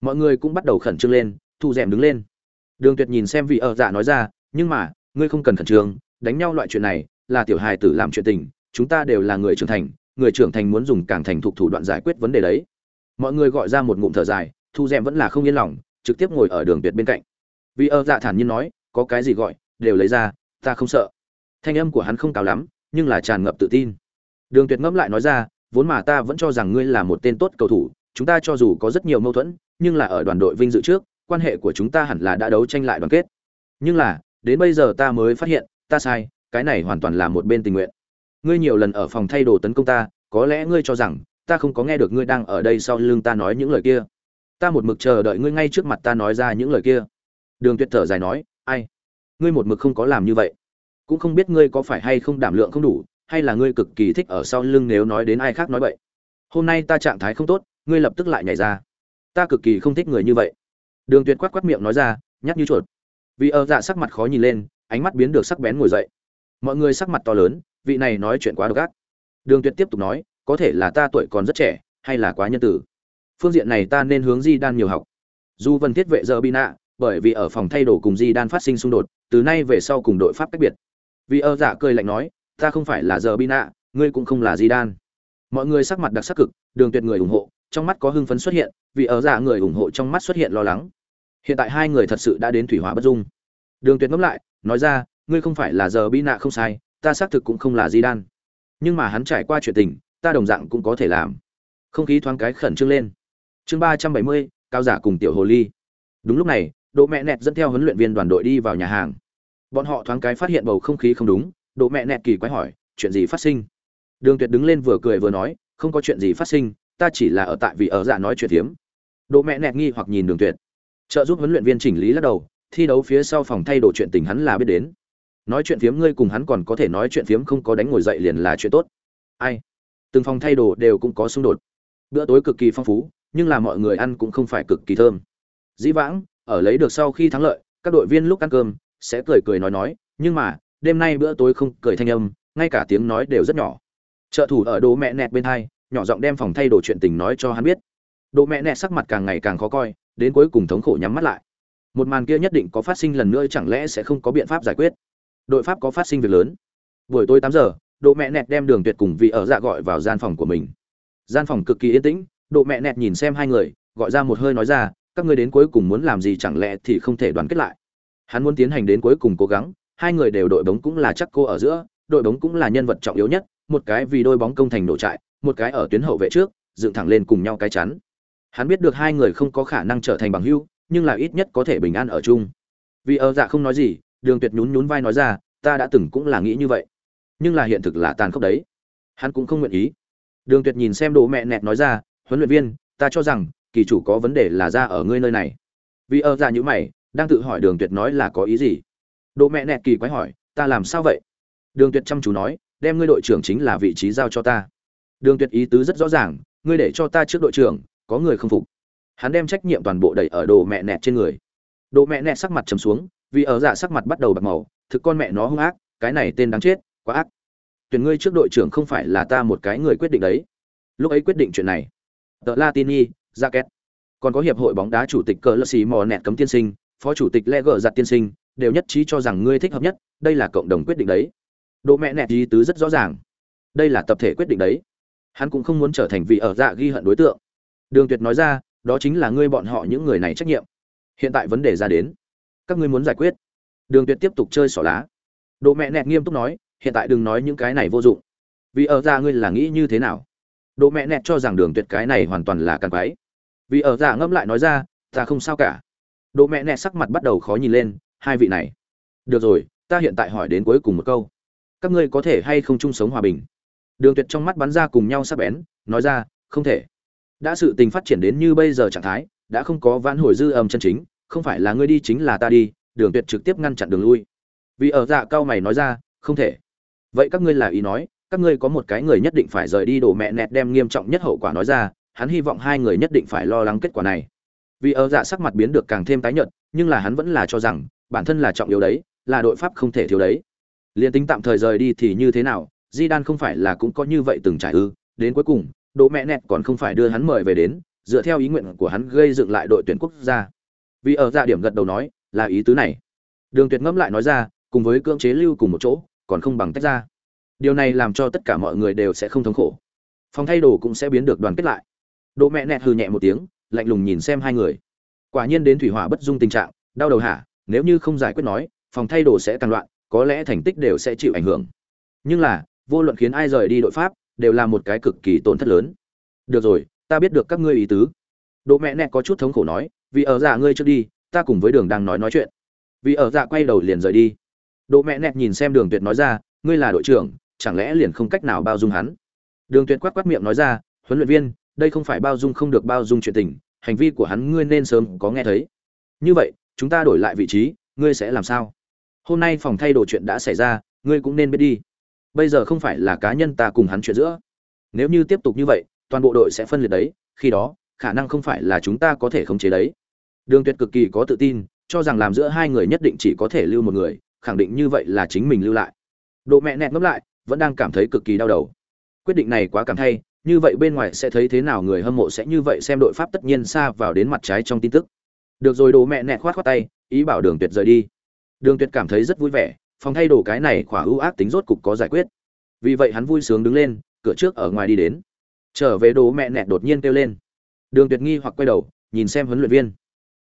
A: Mọi người cũng bắt đầu khẩn trương lên, thu rèm đứng lên. Đường tuyệt nhìn xem vị ở dạ nói ra, nhưng mà, ngươi không cần khẩn trương, đánh nhau loại chuyện này, là tiểu hài tử làm chuyện tình, chúng ta đều là người trưởng thành, người trưởng thành muốn dùng càng thành thục thủ đoạn giải quyết vấn đề đấy. Mọi người gọi ra một ngụm thở dài, thu rèm vẫn là không yên lòng, trực tiếp ngồi ở đường tuyệt bên cạnh. Vì ở dạ thản nhiên nói có cái gì gọi, đều lấy ra, ta không sợ. Thanh âm của hắn không cao lắm, nhưng là tràn ngập tự tin. Đường tuyệt ngẫm lại nói ra, vốn mà ta vẫn cho rằng ngươi là một tên tốt cầu thủ, chúng ta cho dù có rất nhiều mâu thuẫn, nhưng là ở đoàn đội vinh dự trước, quan hệ của chúng ta hẳn là đã đấu tranh lại đoàn kết. Nhưng là, đến bây giờ ta mới phát hiện, ta sai, cái này hoàn toàn là một bên tình nguyện. Ngươi nhiều lần ở phòng thay đồ tấn công ta, có lẽ ngươi cho rằng, ta không có nghe được ngươi đang ở đây sau lưng ta nói những lời kia. Ta một mực chờ đợi ngươi ngay trước mặt ta nói ra những lời kia. Đường tuyệt thở dài nói ngươi một mực không có làm như vậy. Cũng không biết ngươi có phải hay không đảm lượng không đủ, hay là ngươi cực kỳ thích ở sau lưng nếu nói đến ai khác nói vậy hôm nay ta trạng thái không tốt, ngươi lập tức lại nhảy ra. Ta cực kỳ không thích người như vậy. Đường tuyệt quát quát miệng nói ra nhắc như chuột. Vì ở dạ sắc mặt khó nhìn lên, ánh mắt biến được sắc bén ngồi dậy. Mọi người sắc mặt to lớn, vị này nói chuyện quá độc ác. Đường tuyệt tiếp tục nói, có thể là ta tuổi còn rất trẻ, hay là quá nhân tử. Phương diện này ta nên hướng di đan nhiều học. Dù vân thiết vệ giờ bị nạ bởi vì ở phòng thay đồ cùng di đan phát sinh xung đột, từ nay về sau cùng đội pháp cách biệt. Vì ơ dạ cười lạnh nói, ta không phải là giờ bị nạ ngươi cũng không là di đan. Mọi người sắc mặt đặc sắc cực, đường tuyệt người ủng hộ, trong mắt có hưng phấn xuất hiện, vì ở dạ người ủng hộ trong mắt xuất hiện lo lắng. Hiện tại hai người thật sự đã đến thủy hỏa bất dung. Đường tuyệt ngẫm lại, nói ra, ngươi không phải là giờ bi nạ không sai, ta xác thực cũng không là di đan. Nhưng mà hắn trải qua chuyện tình, ta đồng dạng cũng có thể làm. Không khí thoáng cái khẩn trương lên. Chương ba trăm bảy mươi, cao giả cùng tiểu hồ ly. Đúng lúc này Đỗ mẹ nẹt dẫn theo huấn luyện viên đoàn đội đi vào nhà hàng. Bọn họ thoáng cái phát hiện bầu không khí không đúng, Đỗ mẹ nẹt kỳ quái hỏi, chuyện gì phát sinh? Đường tuyệt đứng lên vừa cười vừa nói, không có chuyện gì phát sinh, ta chỉ là ở tại vì ở dạ nói chuyện hiếm Đỗ mẹ nẹt nghi hoặc nhìn đường tuyệt. Trợ giúp huấn luyện viên chỉnh lý lắc đầu, thi đấu phía sau phòng thay đồ chuyện tình hắn là biết đến. Nói chuyện phiếm ngươi cùng hắn còn có thể nói chuyện phiếm không có đánh ngồi dậy liền là chuyện tốt. Ai? Từng phòng thay đồ đều cũng có xung đột. Bữa tối cực kỳ phong phú, nhưng là mọi người ăn cũng không phải cực kỳ thơm. Dĩ vãng ở lấy được sau khi thắng lợi, các đội viên lúc ăn cơm sẽ cười cười nói nói, nhưng mà, đêm nay bữa tối không cười thanh âm, ngay cả tiếng nói đều rất nhỏ. Trợ thủ ở đồ mẹ nẹt bên hai, nhỏ giọng đem phòng thay đồ chuyện tình nói cho hắn biết. Đồ mẹ nẹt sắc mặt càng ngày càng khó coi, đến cuối cùng thống khổ nhắm mắt lại. Một màn kia nhất định có phát sinh lần nữa, chẳng lẽ sẽ không có biện pháp giải quyết? Đội pháp có phát sinh việc lớn. Buổi tối tám giờ độ mẹ nẹt đem đường tuyệt cùng vị ở dạ gọi vào gian phòng của mình. Gian phòng cực kỳ yên tĩnh độ mẹ nẹt nhìn xem hai người, gọi ra một hơi nói ra các ngươi đến cuối cùng muốn làm gì chẳng lẽ thì không thể đoàn kết lại. Hắn muốn tiến hành đến cuối cùng cố gắng, hai người đều đội bóng cũng là chắc cô ở giữa, đội bóng cũng là nhân vật trọng yếu nhất, một cái vì đôi bóng công thành nổ trại, một cái ở tuyến hậu vệ trước, dựng thẳng lên cùng nhau cái chắn. Hắn biết được hai người không có khả năng trở thành bằng hữu, nhưng là ít nhất có thể bình an ở chung. Vì ở dạ không nói gì, đường tuyệt nhún nhún vai nói ra, ta đã từng cũng là nghĩ như vậy, nhưng là hiện thực là tàn khốc đấy. Hắn cũng không nguyện ý. Đường tuyệt nhìn xem đồ mẹ nẹt nói ra, huấn luyện viên, ta cho rằng kỳ chủ có vấn đề là ra ở ngươi nơi này. Vì ở ra như mày, đang tự hỏi đường tuyệt nói là có ý gì? Đồ mẹ nẹt kỳ quái hỏi, ta làm sao vậy? Đường tuyệt chăm chú nói, đem ngươi đội trưởng chính là vị trí giao cho ta. Đường tuyệt ý tứ rất rõ ràng, ngươi để cho ta trước đội trưởng, có người không phục. Hắn đem trách nhiệm toàn bộ đẩy ở đồ mẹ nẹt trên người. Đồ mẹ nẹt sắc mặt chấm xuống, vì ở dạ sắc mặt bắt đầu bạc màu, thực con mẹ nó hung ác, cái này tên đáng chết, quá ác. Tuyển ngươi trước đội trưởng không phải là ta một cái người quyết định đấy. Lúc ấy quyết định chuyện này. Tờ latini ra két. Còn có hiệp hội bóng đá chủ tịch cờ lơ xì mò nẹt cấm tiên sinh, phó chủ tịch lê gờ giặt tiên sinh, đều nhất trí cho rằng ngươi thích hợp nhất, đây là cộng đồng quyết định đấy. Độ mẹ nẹt ý tứ rất rõ ràng. Đây là tập thể quyết định đấy. Hắn cũng không muốn trở thành vị ở dạ ghi hận đối tượng. Đường tuyệt nói ra, đó chính là ngươi bọn họ những người này trách nhiệm. Hiện tại vấn đề ra đến. Các ngươi muốn giải quyết. Đường tuyệt tiếp tục chơi xỏ lá. Độ mẹ nẹt nghiêm túc nói, hiện tại đừng nói những cái này vô dụng. Vì ở ra ngươi là nghĩ như thế nào? Độ mẹ nẹt cho rằng đường tuyệt cái này hoàn toàn là càng quái vì ở giả ngâm lại nói ra, ta không sao cả. Độ mẹ nẹt sắc mặt bắt đầu khó nhìn lên, hai vị này. Được rồi, ta hiện tại hỏi đến cuối cùng một câu. Các ngươi có thể hay không chung sống hòa bình? Đường tuyệt trong mắt bắn ra cùng nhau sắc bén, nói ra, không thể. Đã sự tình phát triển đến như bây giờ trạng thái, đã không có vãn hồi dư âm chân chính, không phải là ngươi đi chính là ta đi, đường tuyệt trực tiếp ngăn chặn đường lui. Vì ở dạ cao mày nói ra, không thể. Vậy các ngươi là ý nói, các ngươi có một cái người nhất định phải rời đi đổ mẹ nẹt đem nghiêm trọng nhất hậu quả nói ra hắn hy vọng hai người nhất định phải lo lắng kết quả này vì ở dạ sắc mặt biến được càng thêm tái nhợt nhưng là hắn vẫn là cho rằng bản thân là trọng yếu đấy là đội pháp không thể thiếu đấy. Liên tính tạm thời rời đi thì như thế nào, Zidane không phải là cũng có như vậy từng trải ư? Đến cuối cùng, Đỗ Mẹ Nẹt còn không phải đưa hắn mời về đến, dựa theo ý nguyện của hắn gây dựng lại đội tuyển quốc gia. Vì ở dạ điểm gật đầu nói, là ý tứ này. Đường Tuyệt ngẫm lại nói ra, cùng với cưỡng chế lưu cùng một chỗ, còn không bằng tách ra. Điều này làm cho tất cả mọi người đều sẽ không thống khổ. Phòng thay đồ cũng sẽ biến được đoàn kết lại. Đỗ Mẹ Nẹt hừ nhẹ một tiếng, lạnh lùng nhìn xem hai người. Quả nhiên đến thủy hỏa bất dung tình trạng, đau đầu hả? Nếu như không giải quyết nói, phòng thay đồ sẽ càng loạn, có lẽ thành tích đều sẽ chịu ảnh hưởng. Nhưng là, vô luận khiến ai rời đi đội pháp, đều là một cái cực kỳ tổn thất lớn. Được rồi, ta biết được các ngươi ý tứ. Đỗ mẹ nẹt có chút thống khổ nói, vì ở dạ ngươi trước đi, ta cùng với Đường đang nói nói chuyện. Vì ở dạ quay đầu liền rời đi. Đỗ mẹ nẹt nhìn xem Đường Tuyệt nói ra, ngươi là đội trưởng, chẳng lẽ liền không cách nào bao dung hắn? Đường Tuyệt quát quát miệng nói ra, huấn luyện viên, đây không phải bao dung không được bao dung chuyện tình, hành vi của hắn ngươi nên sớm có nghe thấy. Như vậy, chúng ta đổi lại vị trí, ngươi sẽ làm sao? Hôm nay phòng thay đồ chuyện đã xảy ra, ngươi cũng nên biết đi. Bây giờ không phải là cá nhân ta cùng hắn chuyện giữa. Nếu như tiếp tục như vậy, toàn bộ đội sẽ phân liệt đấy, khi đó, khả năng không phải là chúng ta có thể khống chế đấy. Đường Tuyệt cực kỳ có tự tin, cho rằng làm giữa hai người nhất định chỉ có thể lưu một người, khẳng định như vậy là chính mình lưu lại. Độ mẹ nẹt ngẫm lại, vẫn đang cảm thấy cực kỳ đau đầu. Quyết định này quá cảm thay, như vậy bên ngoài sẽ thấy thế nào người hâm mộ sẽ như vậy xem đội Pháp tất nhiên xa vào đến mặt trái trong tin tức. Được rồi đồ mẹ nẹt khoát khoát tay, ý bảo Đường Tuyệt rời đi. Đường Tuyệt cảm thấy rất vui vẻ, phòng thay đồ cái này khỏa ưu ác tính rốt cục có giải quyết. Vì vậy hắn vui sướng đứng lên, cửa trước ở ngoài đi đến. Trở về đồ mẹ nẹt đột nhiên kêu lên. Đường Tuyệt nghi hoặc quay đầu, nhìn xem huấn luyện viên.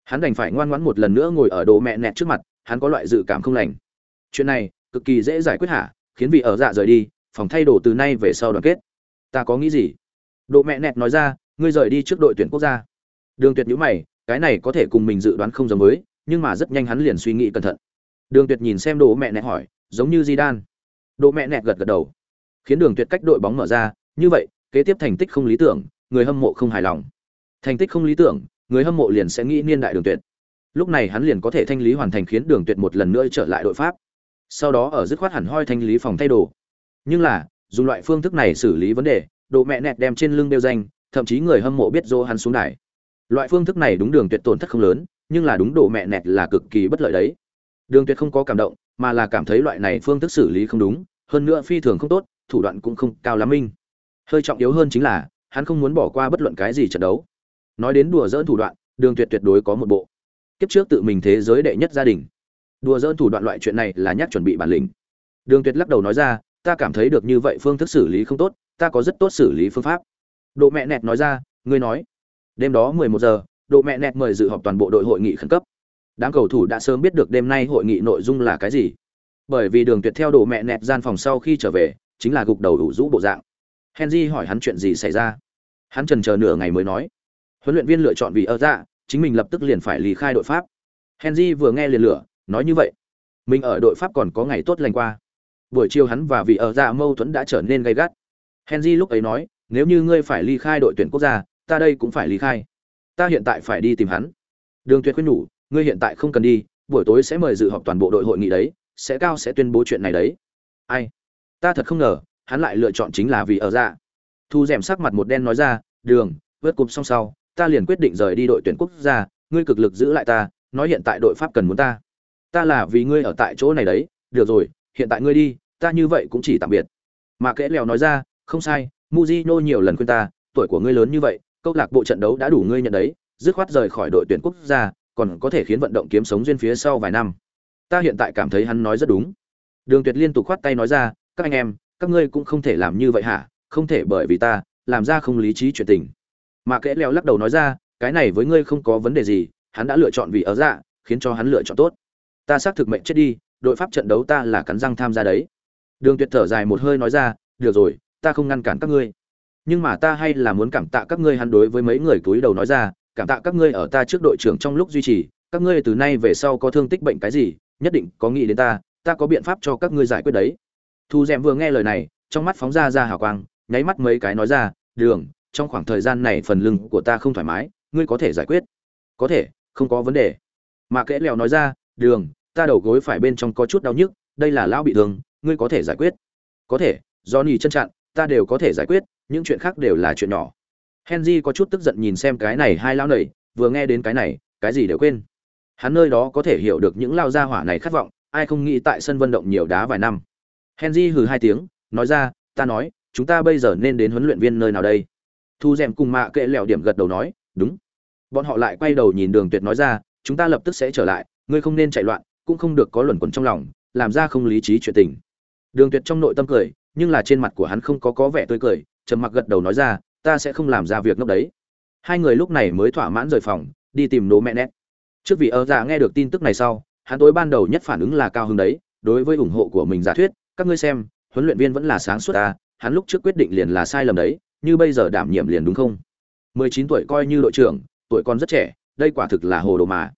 A: Hắn đành phải ngoan ngoãn một lần nữa ngồi ở đồ mẹ nẹt trước mặt, hắn có loại dự cảm không lành. Chuyện này cực kỳ dễ giải quyết hả? Khiến vị ở dạ rời đi, phòng thay đồ từ nay về sau đoàn kết. Ta có nghĩ gì? độ mẹ nẹt nói ra, ngươi rời đi trước đội tuyển quốc gia. Đường Tuyệt nhíu mày, cái này có thể cùng mình dự đoán không giống với, nhưng mà rất nhanh hắn liền suy nghĩ cẩn thận. Đường Tuyệt nhìn xem Đồ mẹ nẹt hỏi, giống như di đan độ mẹ nẹt gật gật đầu. Khiến Đường Tuyệt cách đội bóng mở ra, như vậy, kế tiếp thành tích không lý tưởng, người hâm mộ không hài lòng. Thành tích không lý tưởng, người hâm mộ liền sẽ nghĩ niên đại Đường Tuyệt. Lúc này hắn liền có thể thanh lý hoàn thành khiến Đường Tuyệt một lần nữa trở lại đội Pháp. Sau đó ở dứt khoát hẳn hoi thanh lý phòng thay đồ. Nhưng là, dùng loại phương thức này xử lý vấn đề, độ mẹ nẹt đem trên lưng đeo danh, thậm chí người hâm mộ biết dô hắn xuống đài. Loại phương thức này đúng Đường Tuyệt tổn thất không lớn, nhưng là đúng độ mẹ nẹt là cực kỳ bất lợi đấy. Đường Tuyệt không có cảm động, mà là cảm thấy loại này phương thức xử lý không đúng, hơn nữa phi thường không tốt, thủ đoạn cũng không cao lắm minh. Hơi trọng yếu hơn chính là, hắn không muốn bỏ qua bất luận cái gì trận đấu. Nói đến đùa dỡn thủ đoạn, Đường Tuyệt tuyệt đối có một bộ. Kiếp trước tự mình thế giới đệ nhất gia đình. Đùa dỡn thủ đoạn loại chuyện này là nhắc chuẩn bị bản lĩnh. Đường Tuyệt lắc đầu nói ra, ta cảm thấy được như vậy phương thức xử lý không tốt, ta có rất tốt xử lý phương pháp. Độ mẹ nẹt nói ra, ngươi nói. Đêm đó 11 giờ, Độ mẹ nẹt mời dự họp toàn bộ đội hội nghị khẩn cấp. Đám cầu thủ đã sớm biết được đêm nay hội nghị nội dung là cái gì. Bởi vì đường tuyệt theo độ mẹ nẹt gian phòng sau khi trở về chính là gục đầu đủ rũ bộ dạng. Henry hỏi hắn chuyện gì xảy ra. Hắn trần chờ nửa ngày mới nói. Huấn luyện viên lựa chọn vì ở dạ chính mình lập tức liền phải lý khai đội pháp. Henry vừa nghe liền lửa nói như vậy. Mình ở đội pháp còn có ngày tốt lành qua buổi chiều hắn và vị ở dạ mâu thuẫn đã trở nên gay gắt. Henry lúc ấy nói, nếu như ngươi phải ly khai đội tuyển quốc gia, ta đây cũng phải ly khai. Ta hiện tại phải đi tìm hắn. Đường tuyệt khuyên nhủ, ngươi hiện tại không cần đi, buổi tối sẽ mời dự họp toàn bộ đội hội nghị đấy, sẽ cao sẽ tuyên bố chuyện này đấy. Ai? Ta thật không ngờ, hắn lại lựa chọn chính là vì ở dạ. thu rèm sắc mặt một đen nói ra, đường vớt cục xong sau, ta liền quyết định rời đi đội tuyển quốc gia, ngươi cực lực giữ lại ta, nói hiện tại đội pháp cần muốn ta. Ta là vì ngươi ở tại chỗ này đấy, được rồi hiện tại ngươi đi, ta như vậy cũng chỉ tạm biệt. Mà kẽ lèo nói ra, không sai, muzino nhiều lần khuyên ta, tuổi của ngươi lớn như vậy, câu lạc bộ trận đấu đã đủ ngươi nhận đấy, dứt khoát rời khỏi đội tuyển quốc gia, còn có thể khiến vận động kiếm sống duyên phía sau vài năm. Ta hiện tại cảm thấy hắn nói rất đúng. Đường tuyệt liên tục khoát tay nói ra, các anh em, các ngươi cũng không thể làm như vậy hả? Không thể bởi vì ta, làm ra không lý trí chuyện tình. Mà kẽ leo lắc đầu nói ra, cái này với ngươi không có vấn đề gì, hắn đã lựa chọn vì ở dạ khiến cho hắn lựa chọn tốt. Ta xác thực mệnh chết đi đội pháp trận đấu ta là cắn răng tham gia đấy. Đường tuyệt thở dài một hơi nói ra, được rồi, ta không ngăn cản các ngươi. Nhưng mà ta hay là muốn cảm tạ các ngươi hắn đối với mấy người túi đầu nói ra, cảm tạ các ngươi ở ta trước đội trưởng trong lúc duy trì, các ngươi từ nay về sau có thương tích bệnh cái gì, nhất định có nghĩ đến ta ta có biện pháp cho các ngươi giải quyết đấy. Thu d vừa nghe lời này, trong mắt phóng ra ra hào quang, nháy mắt mấy cái nói ra, đường, trong khoảng thời gian này phần lưng của ta không thoải mái, ngươi có thể giải quyết. Có thể, không có vấn đề. Mà kẽ lèo nói ra, đường ta đầu gối phải bên trong có chút đau nhức, đây là lão bị thương, ngươi có thể giải quyết. Có thể do nỉ chân chặn, ta đều có thể giải quyết, những chuyện khác đều là chuyện nhỏ. Henry có chút tức giận nhìn xem cái này hai lão nầy, vừa nghe đến cái này, cái gì đều quên. Hắn nơi đó có thể hiểu được những lao gia hỏa này khát vọng, ai không nghĩ tại sân vận động nhiều đá vài năm. Henry hừ hai tiếng, nói ra, ta nói, chúng ta bây giờ nên đến huấn luyện viên nơi nào đây? Thu Dèm cùng mạ kệ lẹo điểm gật đầu nói, đúng. Bọn họ lại quay đầu nhìn đường tuyệt nói ra, chúng ta lập tức sẽ trở lại, ngươi không nên chạy loạn cũng không được có luẩn quẩn trong lòng, làm ra không lý trí chuyện tình. Đường tuyệt trong nội tâm cười, nhưng là trên mặt của hắn không có có vẻ tươi cười, trầm mặc gật đầu nói ra, ta sẽ không làm ra việc ngốc đấy. Hai người lúc này mới thỏa mãn rời phòng, đi tìm nô mẹ nét. Trước vì ơ già nghe được tin tức này sau, hắn tối ban đầu nhất phản ứng là cao hứng đấy, đối với ủng hộ của mình giả thuyết, các ngươi xem, huấn luyện viên vẫn là sáng suốt ta hắn lúc trước quyết định liền là sai lầm đấy, như bây giờ đảm nhiệm liền đúng không? 19 tuổi coi như đội trưởng, tuổi còn rất trẻ, đây quả thực là hồ đồ mà.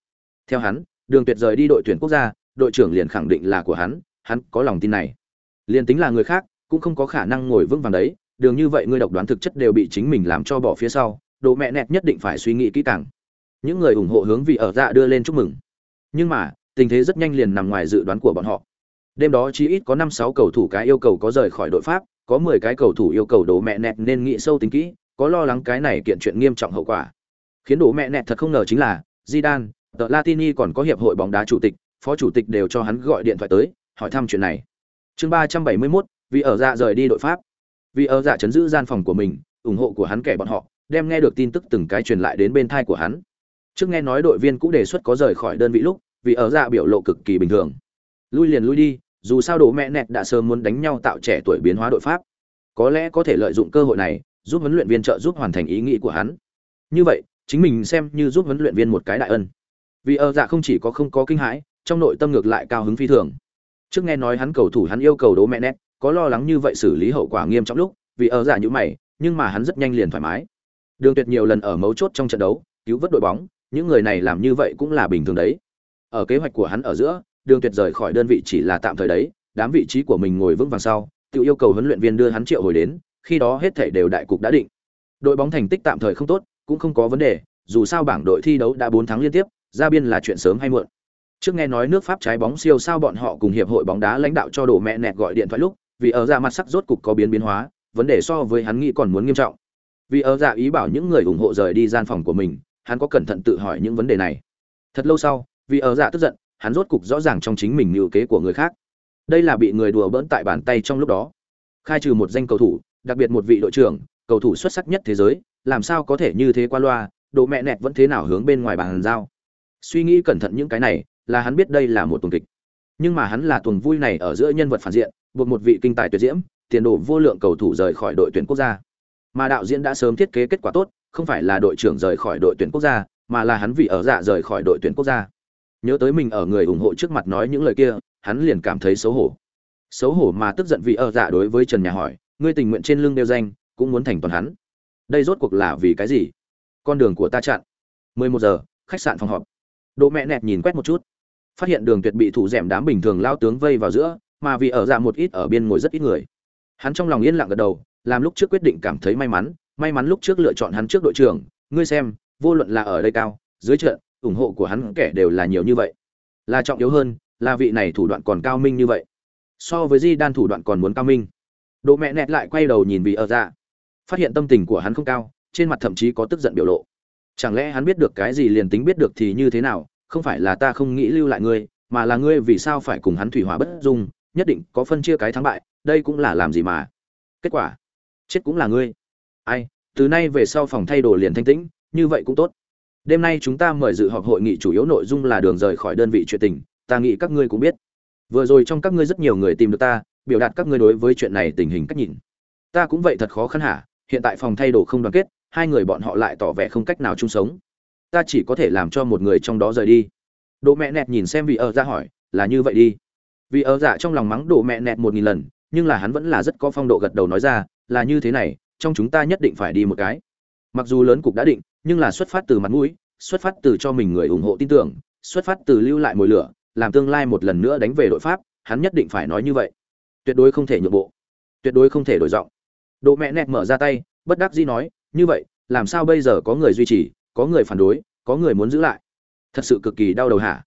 A: Theo hắn đường tuyệt rời đi đội tuyển quốc gia đội trưởng liền khẳng định là của hắn hắn có lòng tin này. Liền tính là người khác cũng không có khả năng ngồi vững vàng đấy đường như vậy ngươi độc đoán thực chất đều bị chính mình làm cho bỏ phía sau đồ mẹ nẹt nhất định phải suy nghĩ kỹ càng. Những người ủng hộ hướng vị ở dạ đưa lên chúc mừng. Nhưng mà tình thế rất nhanh liền nằm ngoài dự đoán của bọn họ. Đêm đó chỉ ít có năm sáu cầu thủ cái yêu cầu có rời khỏi đội pháp có mười cái cầu thủ yêu cầu đồ mẹ nẹt nên nghĩ sâu tính kỹ có lo lắng cái này kiện chuyện nghiêm trọng hậu quả. Khiến đồ mẹ nẹt thật không ngờ chính là Zidane, tờ Latini còn có hiệp hội bóng đá chủ tịch, phó chủ tịch đều cho hắn gọi điện thoại tới, hỏi thăm chuyện này. Chương ba trăm bảy mươi mốt vì ở dạ rời đi đội Pháp. Vì ở dạ chấn giữ gian phòng của mình, ủng hộ của hắn kẻ bọn họ, đem nghe được tin tức từng cái truyền lại đến bên thai của hắn. Trước nghe nói đội viên cũng đề xuất có rời khỏi đơn vị lúc, vì ở dạ biểu lộ cực kỳ bình thường. Lui liền lui đi, dù sao đồ mẹ nẹt đã sớm muốn đánh nhau tạo trẻ tuổi biến hóa đội Pháp. Có lẽ có thể lợi dụng cơ hội này, giúp huấn luyện viên trợ giúp hoàn thành ý nghĩ của hắn. Như vậy, chính mình xem như giúp huấn luyện viên một cái đại ân vì ở dạ không chỉ có không có kinh hãi trong nội tâm ngược lại cao hứng phi thường. Trước nghe nói hắn cầu thủ hắn yêu cầu đố mẹ nét có lo lắng như vậy xử lý hậu quả nghiêm trọng lúc vì ở dạ như mày nhưng mà hắn rất nhanh liền thoải mái. Đường tuyệt nhiều lần ở mấu chốt trong trận đấu cứu vớt đội bóng những người này làm như vậy cũng là bình thường đấy. Ở kế hoạch của hắn ở giữa đường tuyệt rời khỏi đơn vị chỉ là tạm thời đấy đám vị trí của mình ngồi vững vàng sau tự yêu cầu huấn luyện viên đưa hắn triệu hồi đến khi đó hết thể đều đại cục đã định. Đội bóng thành tích tạm thời không tốt cũng không có vấn đề, dù sao bảng đội thi đấu đã 4 tháng liên tiếp, ra biên là chuyện sớm hay muộn. Trước nghe nói nước Pháp trái bóng siêu sao bọn họ cùng hiệp hội bóng đá lãnh đạo cho đổ mẹ nẹt gọi điện thoại lúc, vì ở ra mặt sắc rốt cục có biến biến hóa, vấn đề so với hắn nghĩ còn muốn nghiêm trọng. Vì ở dạ ý bảo những người ủng hộ rời đi gian phòng của mình, hắn có cẩn thận tự hỏi những vấn đề này. Thật lâu sau, vì ở dạ tức giận, hắn rốt cục rõ ràng trong chính mình mưu kế của người khác. Đây là bị người đùa bỡn tại bàn tay trong lúc đó. Khai trừ một danh cầu thủ, đặc biệt một vị đội trưởng, cầu thủ xuất sắc nhất thế giới, làm sao có thể như thế qua loa đồ mẹ nẹt vẫn thế nào hướng bên ngoài bàn giao suy nghĩ cẩn thận những cái này, là hắn biết đây là một tuần kịch. Nhưng mà hắn là tuần vui này ở giữa nhân vật phản diện, buộc một vị kinh tài tuyệt diễm, tiền đồ vô lượng cầu thủ rời khỏi đội tuyển quốc gia. Mà đạo diễn đã sớm thiết kế kết quả tốt, không phải là đội trưởng rời khỏi đội tuyển quốc gia, mà là hắn vì ở dạ rời khỏi đội tuyển quốc gia. Nhớ tới mình ở người ủng hộ trước mặt nói những lời kia, hắn liền cảm thấy xấu hổ. Xấu hổ mà tức giận vì ở dạ đối với trần nhà hỏi, ngươi tình nguyện trên lưng đeo danh, cũng muốn thành toàn hắn? Đây rốt cuộc là vì cái gì? Con đường của ta chặn. 11 giờ, khách sạn phòng họp độ mẹ nẹt nhìn quét một chút. Phát hiện đường tuyệt bị thủ rèm đám bình thường lao tướng vây vào giữa mà vì ở dạ một ít ở biên ngồi rất ít người. Hắn trong lòng yên lặng gật đầu làm lúc trước quyết định cảm thấy may mắn may mắn lúc trước lựa chọn hắn trước đội trưởng. Ngươi xem vô luận là ở đây cao dưới trận ủng hộ của hắn kẻ đều là nhiều như vậy. Là trọng yếu hơn là vị này thủ đoạn còn cao minh như vậy. So với di đan thủ đoạn còn muốn cao minh. Độ mẹ nẹt lại quay đầu nhìn vị ở dạ, phát hiện tâm tình của hắn không cao trên mặt thậm chí có tức giận biểu lộ chẳng lẽ hắn biết được cái gì liền tính biết được thì như thế nào? Không phải là ta không nghĩ lưu lại ngươi, mà là ngươi vì sao phải cùng hắn thủy hỏa bất dung, nhất định có phân chia cái thắng bại, đây cũng là làm gì mà? Kết quả? Chết cũng là ngươi. Ai, từ nay về sau phòng thay đồ liền thanh tĩnh, như vậy cũng tốt. Đêm nay chúng ta mời dự họp hội nghị chủ yếu nội dung là đường rời khỏi đơn vị chuyện tình, ta nghĩ các ngươi cũng biết. Vừa rồi trong các ngươi rất nhiều người tìm được ta, biểu đạt các ngươi đối với chuyện này tình hình cách nhìn. Ta cũng vậy thật khó khăn hả? Hiện tại phòng thay đồ không đoàn kết hai người bọn họ lại tỏ vẻ không cách nào chung sống. Ta chỉ có thể làm cho một người trong đó rời đi. Đồ mẹ nẹt nhìn xem vị ở ra dạ hỏi là như vậy đi. Vì ở dạ trong lòng mắng đồ mẹ nẹt một nghìn lần nhưng là hắn vẫn là rất có phong độ gật đầu nói ra là như thế này trong chúng ta nhất định phải đi một cái. Mặc dù lớn cục đã định nhưng là xuất phát từ mặt mũi xuất phát từ cho mình người ủng hộ tin tưởng xuất phát từ lưu lại mồi lửa làm tương lai một lần nữa đánh về đội pháp hắn nhất định phải nói như vậy. Tuyệt đối không thể nhượng bộ. Tuyệt đối không thể đổi giọng. Độ mẹ nẹt mở ra tay, bất đắc dĩ nói, như vậy, làm sao bây giờ có người duy trì, có người phản đối, có người muốn giữ lại. Thật sự cực kỳ đau đầu hả?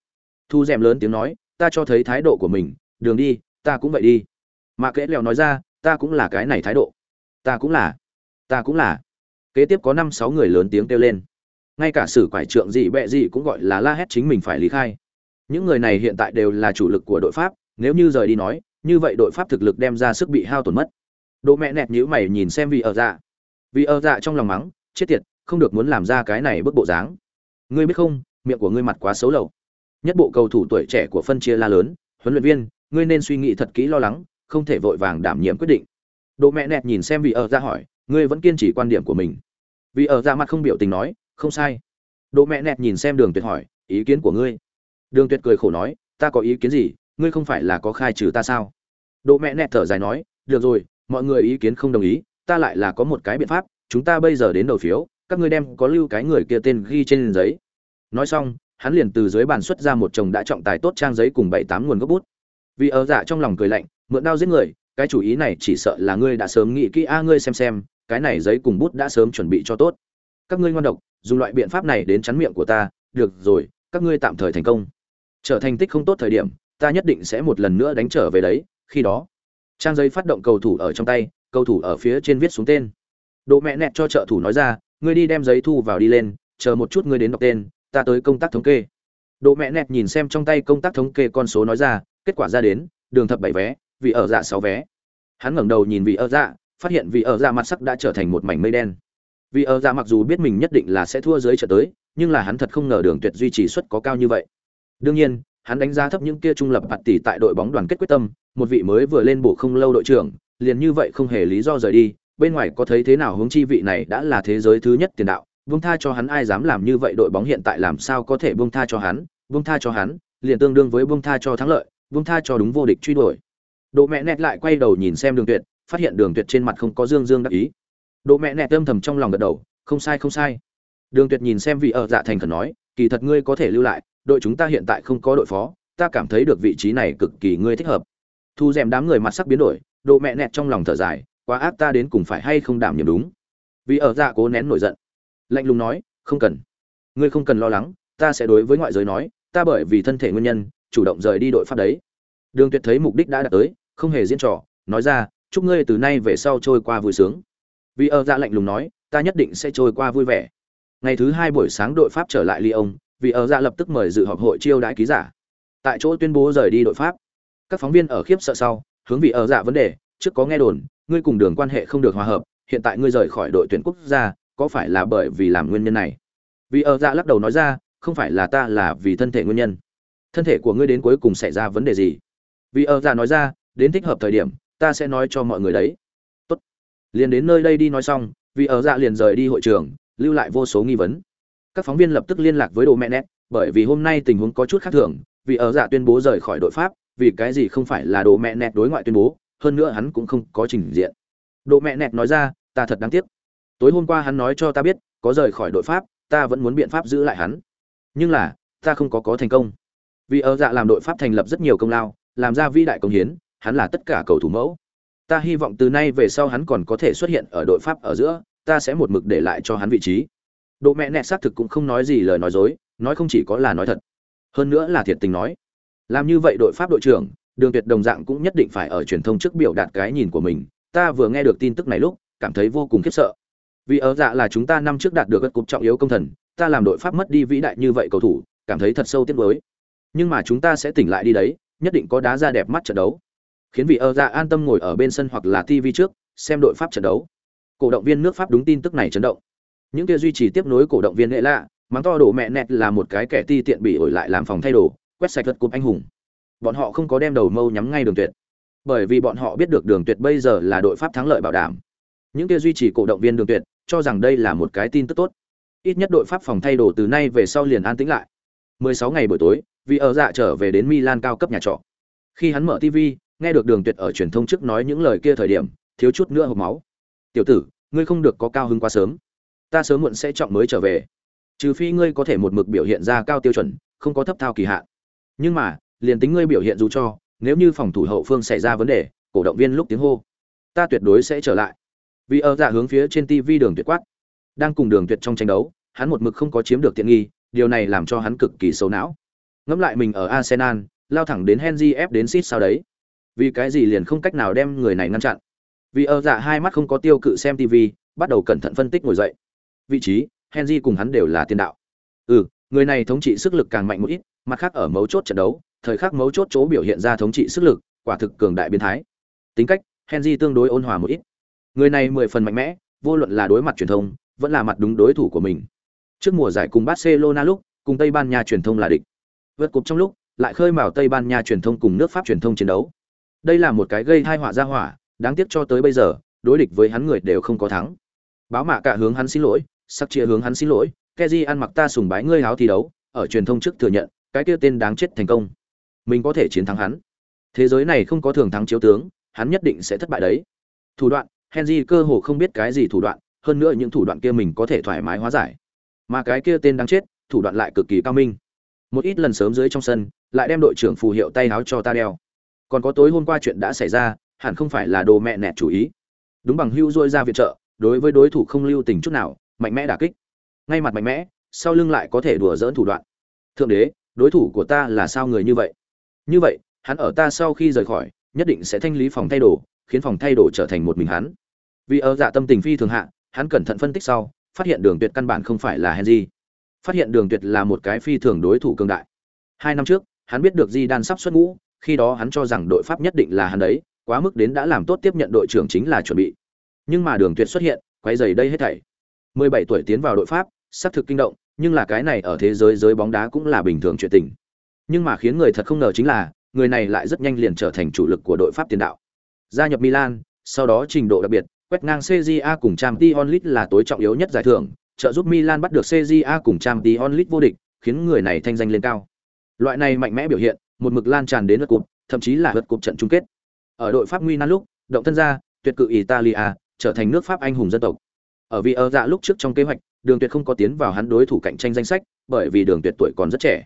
A: Thu Dệm lớn tiếng nói, ta cho thấy thái độ của mình, đường đi, ta cũng vậy đi. mà Kẽ Lèo nói ra, ta cũng là cái này thái độ. Ta cũng là. Ta cũng là. Kế tiếp có năm sáu người lớn tiếng kêu lên. Ngay cả sử quải trượng gì bẹ gì cũng gọi là la hét chính mình phải lý khai. Những người này hiện tại đều là chủ lực của đội Pháp, nếu như rời đi nói, như vậy đội Pháp thực lực đem ra sức bị hao tổn mất. Đỗ mẹ nẹt nhữ mày nhìn xem vì ở dạ. Vì ở dạ trong lòng mắng, chết tiệt, không được muốn làm ra cái này bức bộ dáng. Ngươi biết không, miệng của ngươi mặt quá xấu lầu. Nhất bộ cầu thủ tuổi trẻ của phân chia la lớn, huấn luyện viên, ngươi nên suy nghĩ thật kỹ lo lắng, không thể vội vàng đảm nhiệm quyết định. Đỗ mẹ nẹt nhìn xem vì ở dạ hỏi, ngươi vẫn kiên trì quan điểm của mình. Vì ở ra mặt không biểu tình nói, không sai. Đỗ mẹ nẹt nhìn xem Đường Tuyệt hỏi, ý kiến của ngươi. Đường Tuyệt cười khổ nói, ta có ý kiến gì, ngươi không phải là có khai trừ ta sao? Đỗ mẹ nẹt thở dài nói, được rồi, mọi người ý kiến không đồng ý, ta lại là có một cái biện pháp, chúng ta bây giờ đến đầu phiếu, các ngươi đem có lưu cái người kia tên ghi trên giấy. Nói xong, hắn liền từ dưới bàn xuất ra một chồng đã trọng tài tốt trang giấy cùng bảy tám nguồn gốc bút. Vì ở dạ trong lòng cười lạnh, mượn đao giết người, cái chủ ý này chỉ sợ là ngươi đã sớm nghĩ kỹ a ngươi xem xem, cái này giấy cùng bút đã sớm chuẩn bị cho tốt. Các ngươi ngoan độc, dùng loại biện pháp này đến chắn miệng của ta, được rồi, các ngươi tạm thời thành công. Trở thành tích không tốt thời điểm, ta nhất định sẽ một lần nữa đánh trở về đấy, khi đó, trang giấy phát động cầu thủ ở trong tay, cầu thủ ở phía trên viết xuống tên. Độ mẹ nẹt cho trợ thủ nói ra, ngươi đi đem giấy thu vào đi lên, chờ một chút ngươi đến đọc tên, ta tới công tác thống kê. Độ mẹ nẹt nhìn xem trong tay công tác thống kê con số nói ra, kết quả ra đến, đường thập bảy vé, vì ở dạ sáu vé. Hắn ngẩng đầu nhìn vị ở dạ, phát hiện vị ở dạ mặt sắc đã trở thành một mảnh mây đen. Vì ở dạ mặc dù biết mình nhất định là sẽ thua dưới trận tới, nhưng là hắn thật không ngờ Đường Tuyệt duy trì suất có cao như vậy. Đương nhiên, hắn đánh giá thấp những kia trung lập bạt tỷ tại đội bóng đoàn kết quyết tâm, một vị mới vừa lên bộ không lâu đội trưởng, liền như vậy không hề lý do rời đi, bên ngoài có thấy thế nào hướng chi vị này đã là thế giới thứ nhất tiền đạo, buông tha cho hắn ai dám làm như vậy đội bóng hiện tại làm sao có thể buông tha cho hắn, buông tha cho hắn, liền tương đương với buông tha cho thắng lợi, buông tha cho đúng vô địch truy đuổi. Độ mẹ nẹt lại quay đầu nhìn xem Đường Tuyệt, phát hiện Đường Tuyệt trên mặt không có dương dương đắc ý. Độ mẹ nẹt âm thầm trong lòng gật đầu, không sai không sai. Đường Tuyệt nhìn xem vị ở dạ thành khẩn nói, kỳ thật ngươi có thể lưu lại, đội chúng ta hiện tại không có đội phó, ta cảm thấy được vị trí này cực kỳ ngươi thích hợp. Thu rèm đám người mặt sắc biến đổi, độ mẹ nẹt trong lòng thở dài, quá ác ta đến cùng phải hay không đảm nhiệm đúng. Vì ở dạ cố nén nổi giận, lạnh lùng nói, không cần, ngươi không cần lo lắng, ta sẽ đối với ngoại giới nói, ta bởi vì thân thể nguyên nhân, chủ động rời đi đội pháp đấy. Đường Tuyệt thấy mục đích đã đạt tới, không hề diễn trò, nói ra, chúc ngươi từ nay về sau trôi qua vui sướng. Vì ở dạ lạnh lùng nói, ta nhất định sẽ trôi qua vui vẻ. Ngày thứ hai buổi sáng đội Pháp trở lại Lyon, vì ở dạ lập tức mời dự họp hội chiêu đãi ký giả. Tại chỗ tuyên bố rời đi đội Pháp. Các phóng viên ở khiếp sợ sau, hướng vị ở dạ vấn đề, trước có nghe đồn, ngươi cùng đường quan hệ không được hòa hợp, hiện tại ngươi rời khỏi đội tuyển quốc gia, có phải là bởi vì làm nguyên nhân này? Vì ở dạ lắc đầu nói ra, không phải là ta là vì thân thể nguyên nhân. Thân thể của ngươi đến cuối cùng xảy ra vấn đề gì? Vì ở dạ nói ra, đến thích hợp thời điểm, ta sẽ nói cho mọi người đấy. Tốt. Liền đến nơi đây đi nói xong, vì ở dạ liền rời đi hội trường, lưu lại vô số nghi vấn. Các phóng viên lập tức liên lạc với đồ mẹ nét, bởi vì hôm nay tình huống có chút khác thường, vì ở dạ tuyên bố rời khỏi đội Pháp, vì cái gì không phải là đồ mẹ nẹt đối ngoại tuyên bố, hơn nữa hắn cũng không có trình diện. Đồ mẹ nẹt nói ra, ta thật đáng tiếc. Tối hôm qua hắn nói cho ta biết, có rời khỏi đội Pháp, ta vẫn muốn biện pháp giữ lại hắn. Nhưng là, ta không có có thành công. Vì ở dạ làm đội Pháp thành lập rất nhiều công lao, làm ra vĩ đại công hiến, hắn là tất cả cầu thủ mẫu. Ta hy vọng từ nay về sau hắn còn có thể xuất hiện ở đội Pháp ở giữa, ta sẽ một mực để lại cho hắn vị trí. Độ mẹ nẹt xác thực cũng không nói gì lời nói dối, nói không chỉ có là nói thật, hơn nữa là thiệt tình nói. Làm như vậy đội Pháp đội trưởng, Đường Tuyệt đồng dạng cũng nhất định phải ở truyền thông trước biểu đạt cái nhìn của mình. Ta vừa nghe được tin tức này lúc, cảm thấy vô cùng khiếp sợ. Vì ở dạ là chúng ta năm trước đạt được các cục trọng yếu công thần, ta làm đội Pháp mất đi vĩ đại như vậy cầu thủ, cảm thấy thật sâu tiếc nuối. Nhưng mà chúng ta sẽ tỉnh lại đi đấy, nhất định có đá ra đẹp mắt trận đấu khiến vị ở dạ an tâm ngồi ở bên sân hoặc là tv trước xem đội pháp trận đấu cổ động viên nước pháp đúng tin tức này chấn động những kia duy trì tiếp nối cổ động viên hệ lạ mắng to đổ mẹ nẹt là một cái kẻ ti tiện bị ổi lại làm phòng thay đồ quét sạch vật cục anh hùng. Bọn họ không có đem đầu mâu nhắm ngay đường tuyệt. Bởi vì bọn họ biết được đường tuyệt bây giờ là đội pháp thắng lợi bảo đảm. Những kia duy trì cổ động viên đường tuyệt, cho rằng đây là một cái tin tức tốt. Ít nhất đội pháp phòng thay đồ từ nay về sau liền an tĩnh lại. 16 ngày buổi tối, vì ở dạ trở về đến milan cao cấp nhà trọ. Khi hắn mở tv nghe được đường tuyệt ở truyền thông trước nói những lời kia thời điểm, thiếu chút nữa hộp máu. Tiểu tử, ngươi không được có cao hứng quá sớm. Ta sớm muộn sẽ trọng mới trở về. Trừ phi ngươi có thể một mực biểu hiện ra cao tiêu chuẩn, không có thấp thao kỳ hạn nhưng mà, liền tính ngươi biểu hiện dù cho, nếu như phòng thủ hậu phương xảy ra vấn đề, cổ động viên lúc tiếng hô, ta tuyệt đối sẽ trở lại. Vì ở dạ hướng phía trên tv đường tuyệt quát. Đang cùng đường tuyệt trong tranh đấu, hắn một mực không có chiếm được tiện nghi, điều này làm cho hắn cực kỳ xấu não. Ngẫm lại mình ở arsenal, lao thẳng đến henry ép đến sít sao đấy. Vì cái gì liền không cách nào đem người này ngăn chặn? Vì ở dạ hai mắt không có tiêu cự xem tv bắt đầu cẩn thận phân tích ngồi dậy. Vị trí, henry cùng hắn đều là tiền đạo. Ừ Người này thống trị sức lực càng mạnh một ít, mặt khác ở mấu chốt trận đấu, thời khắc mấu chốt chỗ biểu hiện ra thống trị sức lực, quả thực cường đại biến thái. Tính cách, Henry tương đối ôn hòa một ít. Người này mười phần mạnh mẽ, vô luận là đối mặt truyền thông, vẫn là mặt đúng đối thủ của mình. Trước mùa giải cùng Barcelona lúc, cùng Tây Ban Nha truyền thông là địch. Vượt cục trong lúc, lại khơi mào Tây Ban Nha truyền thông cùng nước Pháp truyền thông chiến đấu. Đây là một cái gây hai họa ra hỏa, đáng tiếc cho tới bây giờ, đối địch với hắn người đều không có thắng. Báo mạ cả hướng hắn xin lỗi, sắc chia hướng hắn xin lỗi, Keji ăn mặc ta sùng bái ngươi háo thi đấu, ở truyền thông trước thừa nhận, cái kia tên đáng chết thành công. Mình có thể chiến thắng hắn. Thế giới này không có thường thắng chiếu tướng, hắn nhất định sẽ thất bại đấy. Thủ đoạn, Henry cơ hồ không biết cái gì thủ đoạn, hơn nữa những thủ đoạn kia mình có thể thoải mái hóa giải. Mà cái kia tên đáng chết, thủ đoạn lại cực kỳ cao minh. Một ít lần sớm dưới trong sân, lại đem đội trưởng phù hiệu tay áo cho ta đeo. Còn có tối hôm qua chuyện đã xảy ra, hẳn không phải là đồ mẹ nẹt chủ ý. Đúng bằng hưu rôi ra viện trợ, đối với đối thủ không lưu tình chút nào, mạnh mẽ đả kích. Ngay mặt mạnh mẽ, sau lưng lại có thể đùa dỡn thủ đoạn. Thượng đế, đối thủ của ta là sao người như vậy? Như vậy, hắn ở ta sau khi rời khỏi, nhất định sẽ thanh lý phòng thay đồ, khiến phòng thay đồ trở thành một mình hắn. Vì ở dạ tâm tình phi thường hạ, hắn cẩn thận phân tích sau, phát hiện Đường Tuyệt căn bản không phải là Henry. Phát hiện Đường Tuyệt là một cái phi thường đối thủ cường đại. Hai năm trước, hắn biết được Di Đan sắp xuất ngũ, khi đó hắn cho rằng đội Pháp nhất định là hắn đấy, quá mức đến đã làm tốt tiếp nhận đội trưởng chính là chuẩn bị. Nhưng mà Đường Tuyệt xuất hiện, quay dày đây hết thảy. 17 tuổi tiến vào đội Pháp, xác thực kinh động, nhưng là cái này ở thế giới giới bóng đá cũng là bình thường chuyện tình. Nhưng mà khiến người thật không ngờ chính là, người này lại rất nhanh liền trở thành chủ lực của đội Pháp tiền đạo. Gia nhập Milan, sau đó trình độ đặc biệt, quét ngang CJA cùng Champions League là tối trọng yếu nhất giải thưởng, trợ giúp Milan bắt được CJA cùng Champions League vô địch, khiến người này thanh danh lên cao. Loại này mạnh mẽ biểu hiện, một mực lan tràn đến lượt cúp, thậm chí là lượt cúp trận chung kết. Ở đội Pháp nguy nan lúc, động thân ra, tuyệt cự Italia, trở thành nước Pháp anh hùng dân tộc. Ở vì ở dạ lúc trước trong kế hoạch, Đường Tuyệt không có tiến vào hắn đối thủ cạnh tranh danh sách, bởi vì Đường Tuyệt tuổi còn rất trẻ.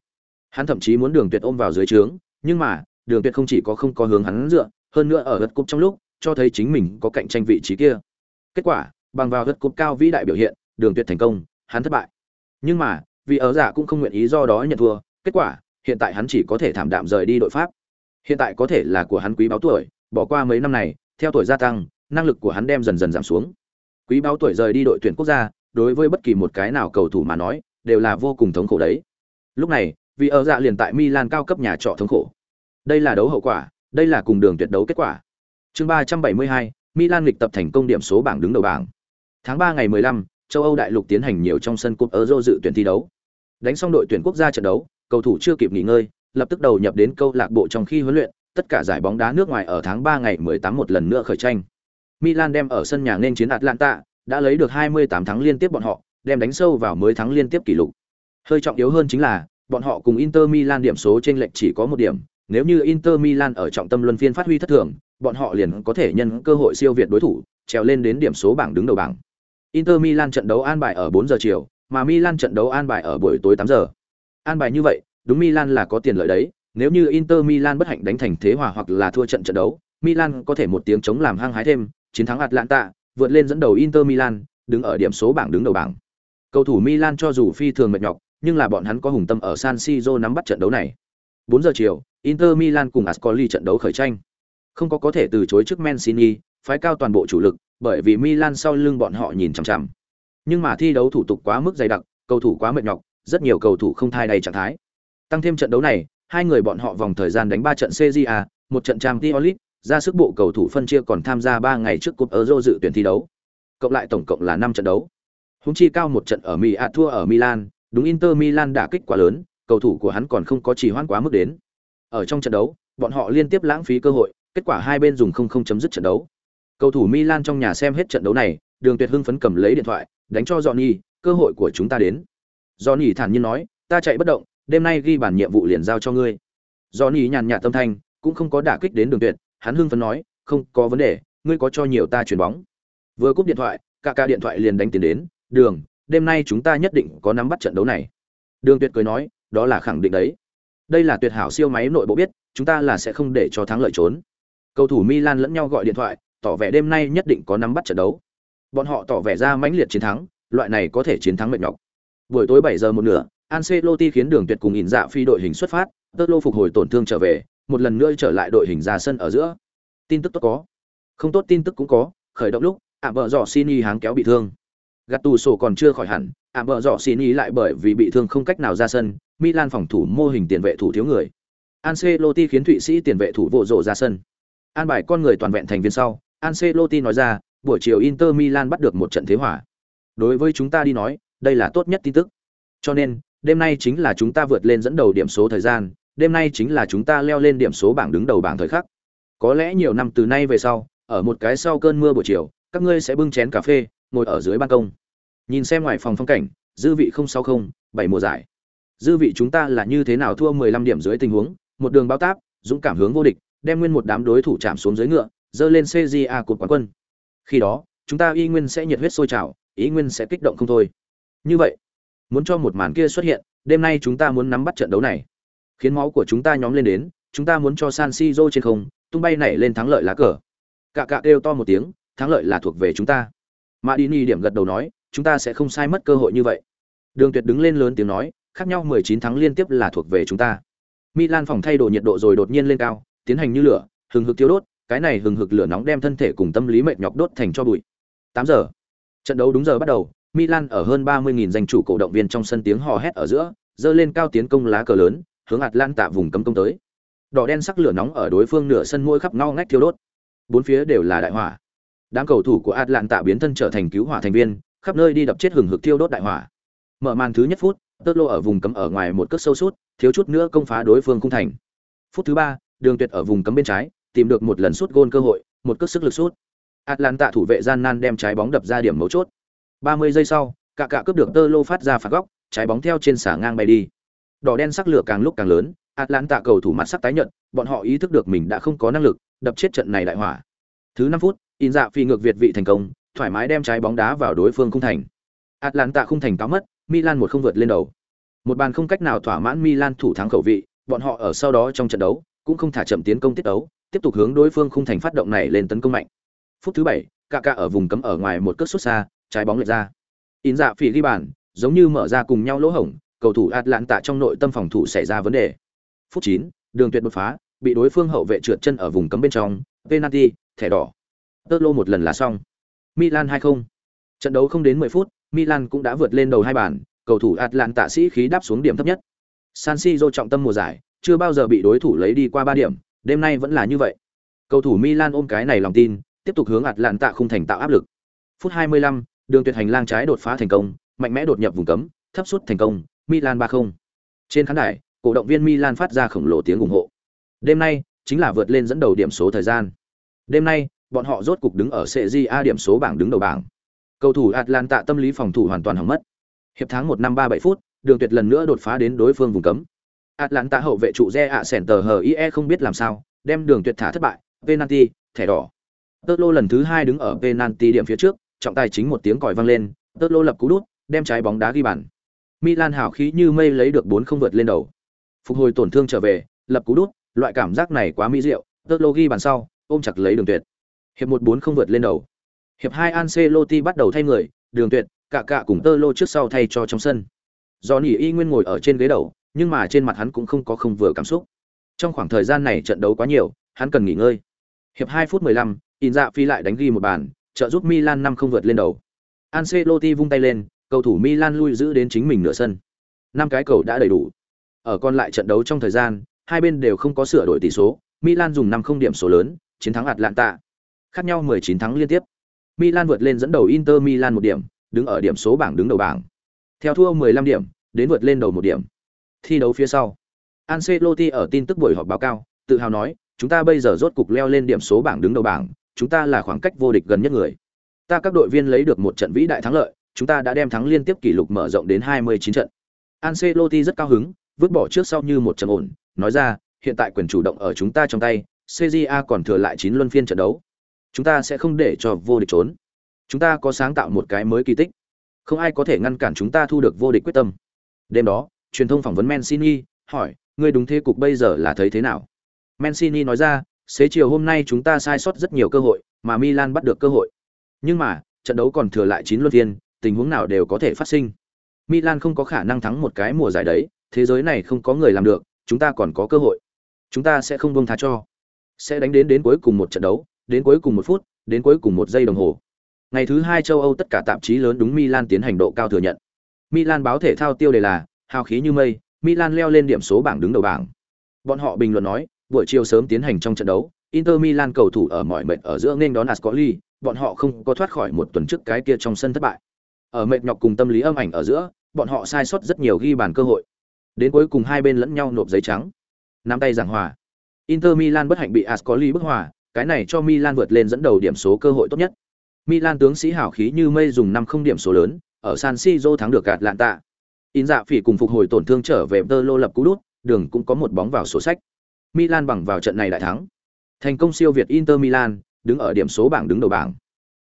A: Hắn thậm chí muốn Đường Tuyệt ôm vào dưới trướng, nhưng mà, Đường Tuyệt không chỉ có không có hướng hắn dựa, hơn nữa ở lượt cúp trong lúc, cho thấy chính mình có cạnh tranh vị trí kia. Kết quả, bằng vào lượt cúp cao vĩ đại biểu hiện, Đường Tuyệt thành công, hắn thất bại. Nhưng mà, vì ở giả cũng không nguyện ý do đó nhận thua, kết quả, hiện tại hắn chỉ có thể thảm đạm rời đi đội Pháp. Hiện tại có thể là của hắn quý báo tuổi, bỏ qua mấy năm này, theo tuổi gia tăng, năng lực của hắn đem dần dần giảm xuống. Quý báo tuổi rời đi đội tuyển quốc gia, đối với bất kỳ một cái nào cầu thủ mà nói, đều là vô cùng thống khổ đấy. Lúc này, vì ở dạ liền tại Milan cao cấp nhà trọ thống khổ. Đây là đấu hậu quả, đây là cùng đường tuyệt đấu kết quả. Chương 372, Milan lịch tập thành công điểm số bảng đứng đầu bảng. Tháng 3 ngày 15, châu Âu đại lục tiến hành nhiều trong sân cúp Euro dự tuyển thi đấu. Đánh xong đội tuyển quốc gia trận đấu, cầu thủ chưa kịp nghỉ ngơi, lập tức đầu nhập đến câu lạc bộ trong khi huấn luyện, tất cả giải bóng đá nước ngoài ở tháng 3 ngày 18 một lần nữa khởi tranh. Milan đem ở sân nhà nên chiến Atlanta, đã lấy được 28 thắng liên tiếp bọn họ, đem đánh sâu vào mới thắng liên tiếp kỷ lục. Hơi trọng yếu hơn chính là, bọn họ cùng Inter Milan điểm số trên lệch chỉ có một điểm, nếu như Inter Milan ở trọng tâm luân phiên phát huy thất thường, bọn họ liền có thể nhân cơ hội siêu việt đối thủ, trèo lên đến điểm số bảng đứng đầu bảng. Inter Milan trận đấu an bài ở 4 giờ chiều, mà Milan trận đấu an bài ở buổi tối 8 giờ. An bài như vậy, đúng Milan là có tiền lợi đấy, nếu như Inter Milan bất hạnh đánh thành thế hòa hoặc là thua trận trận đấu, Milan có thể một tiếng chống làm hăng hái thêm, chiến thắng Atlanta, vượt lên dẫn đầu Inter Milan, đứng ở điểm số bảng đứng đầu bảng. Cầu thủ Milan cho dù phi thường mệt nhọc, nhưng là bọn hắn có hùng tâm ở San Siro nắm bắt trận đấu này. 4 giờ chiều, Inter Milan cùng Ascoli trận đấu khởi tranh. Không có có thể từ chối trước Mancini, phái cao toàn bộ chủ lực, bởi vì Milan sau lưng bọn họ nhìn chằm chằm. Nhưng mà thi đấu thủ tục quá mức dày đặc, cầu thủ quá mệt nhọc, rất nhiều cầu thủ không thai đầy trạng thái. Tăng thêm trận đấu này, hai người bọn họ vòng thời gian đánh 3 trận CJA, một trận Champions League, ra sức bộ cầu thủ phân chia còn tham gia 3 ngày trước cúp Euro dự tuyển thi đấu. Cộng lại tổng cộng là 5 trận đấu. Húng chi cao một trận ở Mỹ à thua ở Milan, đúng Inter Milan đã kích quá lớn, cầu thủ của hắn còn không có chỉ hoãn quá mức đến. Ở trong trận đấu, bọn họ liên tiếp lãng phí cơ hội, kết quả hai bên dùng không không chấm dứt trận đấu. Cầu thủ Milan trong nhà xem hết trận đấu này, Đường Tuyệt hưng phấn cầm lấy điện thoại, đánh cho Johnny, cơ hội của chúng ta đến. Johnny thản nhiên nói, ta chạy bất động, đêm nay ghi bản nhiệm vụ liền giao cho ngươi. Johnny nhàn nhạt tâm thanh, cũng không có đả kích đến Đường Tuyệt, hắn hưng phấn nói, không, có vấn đề, ngươi có cho nhiều ta chuyển bóng. Vừa cúp điện thoại, cả cả điện thoại liền đánh tiền đến, "Đường, đêm nay chúng ta nhất định có nắm bắt trận đấu này." Đường Tuyệt cười nói, "Đó là khẳng định đấy. Đây là tuyệt hảo siêu máy nội bộ biết, chúng ta là sẽ không để cho thắng lợi trốn." Cầu thủ Milan lẫn nhau gọi điện thoại, tỏ vẻ đêm nay nhất định có nắm bắt trận đấu. Bọn họ tỏ vẻ ra mãnh liệt chiến thắng, loại này có thể chiến thắng mệt nhọc. Buổi tối 7 giờ một nửa, Ancelotti khiến Đường Tuyệt cùng ỉn dạ phi đội hình xuất phát, Tơ Lô phục hồi tổn thương trở về, một lần nữa trở lại đội hình ra sân ở giữa. Tin tức tốt có, không tốt tin tức cũng có, khởi động lúc, ạ vợ dò y háng kéo bị thương. gạt tù sổ còn chưa khỏi hẳn, ạ vợ dọ xin y lại bởi vì bị thương không cách nào ra sân, Milan phòng thủ mô hình tiền vệ thủ thiếu người. Ancelotti khiến Thụy Sĩ tiền vệ thủ vô rộ ra sân. An bài con người toàn vẹn thành viên sau, Ancelotti nói ra, buổi chiều Inter Milan bắt được một trận thế hỏa. Đối với chúng ta đi nói, đây là tốt nhất tin tức. Cho nên, đêm nay chính là chúng ta vượt lên dẫn đầu điểm số thời gian, đêm nay chính là chúng ta leo lên điểm số bảng đứng đầu bảng thời khắc. Có lẽ nhiều năm từ nay về sau, ở một cái sau cơn mưa buổi chiều, các ngươi sẽ bưng chén cà phê, ngồi ở dưới ban công. Nhìn xem ngoài phòng phong cảnh, dư vị 060, bảy mùa giải. Dư vị chúng ta là như thế nào thua 15 điểm dưới tình huống, một đường bao táp, dũng cảm hướng vô địch, đem nguyên một đám đối thủ chạm xuống dưới ngựa, dơ lên CJA cột quán quân. Khi đó, chúng ta y nguyên sẽ nhiệt huyết sôi trào, ý nguyên sẽ kích động không thôi. Như vậy, muốn cho một màn kia xuất hiện, đêm nay chúng ta muốn nắm bắt trận đấu này, khiến máu của chúng ta nhóm lên đến, chúng ta muốn cho San Siro trên không, tung bay nảy lên thắng lợi lá cờ. Cạ cạ kêu to một tiếng, thắng lợi là thuộc về chúng ta. Madini điểm gật đầu nói, chúng ta sẽ không sai mất cơ hội như vậy. Đường Tuyệt đứng lên lớn tiếng nói, khác nhau 19 thắng liên tiếp là thuộc về chúng ta. Milan phòng thay đổi nhiệt độ rồi đột nhiên lên cao, tiến hành như lửa, hừng hực thiêu đốt, cái này hừng hực lửa nóng đem thân thể cùng tâm lý mệt nhọc đốt thành cho bụi. 8 giờ. Trận đấu đúng giờ bắt đầu, Milan ở hơn 30.000 danh chủ cổ động viên trong sân tiếng hò hét ở giữa, dơ lên cao tiến công lá cờ lớn, hướng Atlanta vùng cấm công tới. Đỏ đen sắc lửa nóng ở đối phương nửa sân môi khắp ngao ngách thiêu đốt. Bốn phía đều là đại hỏa. Đám cầu thủ của Atlanta biến thân trở thành cứu hỏa thành viên, khắp nơi đi đập chết hừng hực thiêu đốt đại hỏa. Mở màn thứ nhất phút, Tớt Lô ở vùng cấm ở ngoài một cước sâu sút, thiếu chút nữa công phá đối phương khung thành. Phút thứ ba, Đường Tuyệt ở vùng cấm bên trái, tìm được một lần sút gôn cơ hội, một cước sức lực sút. Atlanta thủ vệ gian nan đem trái bóng đập ra điểm mấu chốt. 30 giây sau, cả cả cướp được Tơ Lô phát ra phạt góc, trái bóng theo trên xả ngang bay đi. Đỏ đen sắc lửa càng lúc càng lớn, Atlanta cầu thủ mặt sắc tái nhận, bọn họ ý thức được mình đã không có năng lực đập chết trận này đại hỏa. Thứ năm phút, In dạ phi ngược Việt vị thành công, thoải mái đem trái bóng đá vào đối phương khung thành. Atlanta khung thành cáo mất, Milan một không vượt lên đầu. Một bàn không cách nào thỏa mãn Milan thủ thắng khẩu vị, bọn họ ở sau đó trong trận đấu cũng không thả chậm tiến công tiết đấu, tiếp tục hướng đối phương khung thành phát động này lên tấn công mạnh. Phút thứ 7, Kaká ở vùng cấm ở ngoài một cước xuất xa, trái bóng lệch ra. In dạ phi ghi bàn, giống như mở ra cùng nhau lỗ hổng, cầu thủ Atlanta trong nội tâm phòng thủ xảy ra vấn đề. Phút 9, đường tuyệt đột phá, bị đối phương hậu vệ trượt chân ở vùng cấm bên trong, penalty, thẻ đỏ. Tơ lô một lần là xong. Milan 2-0. Trận đấu không đến 10 phút, Milan cũng đã vượt lên đầu hai bàn, cầu thủ Atlanta sĩ khí đáp xuống điểm thấp nhất. San Siro trọng tâm mùa giải, chưa bao giờ bị đối thủ lấy đi qua 3 điểm, đêm nay vẫn là như vậy. Cầu thủ Milan ôm cái này lòng tin, tiếp tục hướng Atlanta khung thành tạo áp lực. Phút 25, đường tuyệt hành lang trái đột phá thành công, mạnh mẽ đột nhập vùng cấm, thấp sút thành công, Milan 3-0. Trên khán đài, cổ động viên Milan phát ra khổng lồ tiếng ủng hộ. Đêm nay chính là vượt lên dẫn đầu điểm số thời gian. Đêm nay, bọn họ rốt cục đứng ở Serie A điểm số bảng đứng đầu bảng. Cầu thủ Atlanta tâm lý phòng thủ hoàn toàn hỏng mất. Hiệp tháng 1 năm 37 phút, Đường Tuyệt lần nữa đột phá đến đối phương vùng cấm. Atlanta hậu vệ trụ Re ạ Center HIE không biết làm sao, đem Đường Tuyệt thả thất bại, penalty, thẻ đỏ. Tơ lô lần thứ hai đứng ở penalty điểm phía trước, trọng tài chính một tiếng còi vang lên, Tơ lô lập cú đút, đem trái bóng đá ghi bàn. Milan hào khí như mây lấy được 4 không vượt lên đầu. Phục hồi tổn thương trở về, lập cú đút, loại cảm giác này quá mỹ diệu, Tơ ghi bàn sau, ôm chặt lấy Đường Tuyệt. Hiệp 1-4 không vượt lên đầu. Hiệp 2 Ancelotti bắt đầu thay người, Đường Tuyệt, cả cả cùng Tơ lô trước sau thay cho trong sân. Johnny y nguyên ngồi ở trên ghế đầu, nhưng mà trên mặt hắn cũng không có không vừa cảm xúc. Trong khoảng thời gian này trận đấu quá nhiều, hắn cần nghỉ ngơi. Hiệp 2 phút 15, Inza phi lại đánh ghi một bàn, trợ giúp Milan năm không vượt lên đầu. Ancelotti vung tay lên, cầu thủ Milan lui giữ đến chính mình nửa sân. Năm cái cầu đã đầy đủ. Ở còn lại trận đấu trong thời gian, hai bên đều không có sửa đổi tỷ số, Milan dùng 5 không điểm số lớn, chiến thắng Atlanta. Khác nhau 19 thắng liên tiếp. Milan vượt lên dẫn đầu Inter Milan một điểm, đứng ở điểm số bảng đứng đầu bảng. Theo thua 15 điểm, đến vượt lên đầu một điểm. Thi đấu phía sau, Ancelotti ở tin tức buổi họp báo cáo, tự hào nói, chúng ta bây giờ rốt cục leo lên điểm số bảng đứng đầu bảng, chúng ta là khoảng cách vô địch gần nhất người. Ta các đội viên lấy được một trận vĩ đại thắng lợi, chúng ta đã đem thắng liên tiếp kỷ lục mở rộng đến 29 trận. Ancelotti rất cao hứng, vứt bỏ trước sau như một trận ổn, nói ra, hiện tại quyền chủ động ở chúng ta trong tay, CJA còn thừa lại 9 luân phiên trận đấu. Chúng ta sẽ không để cho vô địch trốn. Chúng ta có sáng tạo một cái mới kỳ tích. Không ai có thể ngăn cản chúng ta thu được vô địch quyết tâm. Đêm đó, truyền thông phỏng vấn Mancini, hỏi, ngươi đúng thế cục bây giờ là thấy thế nào? Mancini nói ra, xế chiều hôm nay chúng ta sai sót rất nhiều cơ hội, mà Milan bắt được cơ hội. Nhưng mà, trận đấu còn thừa lại 9 luân phiên, tình huống nào đều có thể phát sinh. Milan không có khả năng thắng một cái mùa giải đấy, thế giới này không có người làm được, chúng ta còn có cơ hội. Chúng ta sẽ không buông tha cho. Sẽ đánh đến đến cuối cùng một trận đấu, đến cuối cùng một phút, đến cuối cùng một giây đồng hồ. Ngày thứ hai châu Âu tất cả tạp chí lớn đúng Milan tiến hành độ cao thừa nhận. Milan báo thể thao tiêu đề là hào khí như mây, Milan leo lên điểm số bảng đứng đầu bảng. Bọn họ bình luận nói, buổi chiều sớm tiến hành trong trận đấu, Inter Milan cầu thủ ở mọi mệt ở giữa nên đón Ascoli, bọn họ không có thoát khỏi một tuần trước cái kia trong sân thất bại. Ở mệt nhọc cùng tâm lý âm ảnh ở giữa, bọn họ sai sót rất nhiều ghi bàn cơ hội. Đến cuối cùng hai bên lẫn nhau nộp giấy trắng. Nắm tay giảng hòa. Inter Milan bất hạnh bị Ascoli bức hòa, cái này cho Milan vượt lên dẫn đầu điểm số cơ hội tốt nhất. Milan tướng sĩ hảo khí như mây dùng năm không điểm số lớn, ở San Siro thắng được gạt lạn tạ. In dạ phỉ cùng phục hồi tổn thương trở về Tơ Lô lập cú đút, đường cũng có một bóng vào sổ sách. Milan bằng vào trận này đại thắng. Thành công siêu việt Inter Milan, đứng ở điểm số bảng đứng đầu bảng.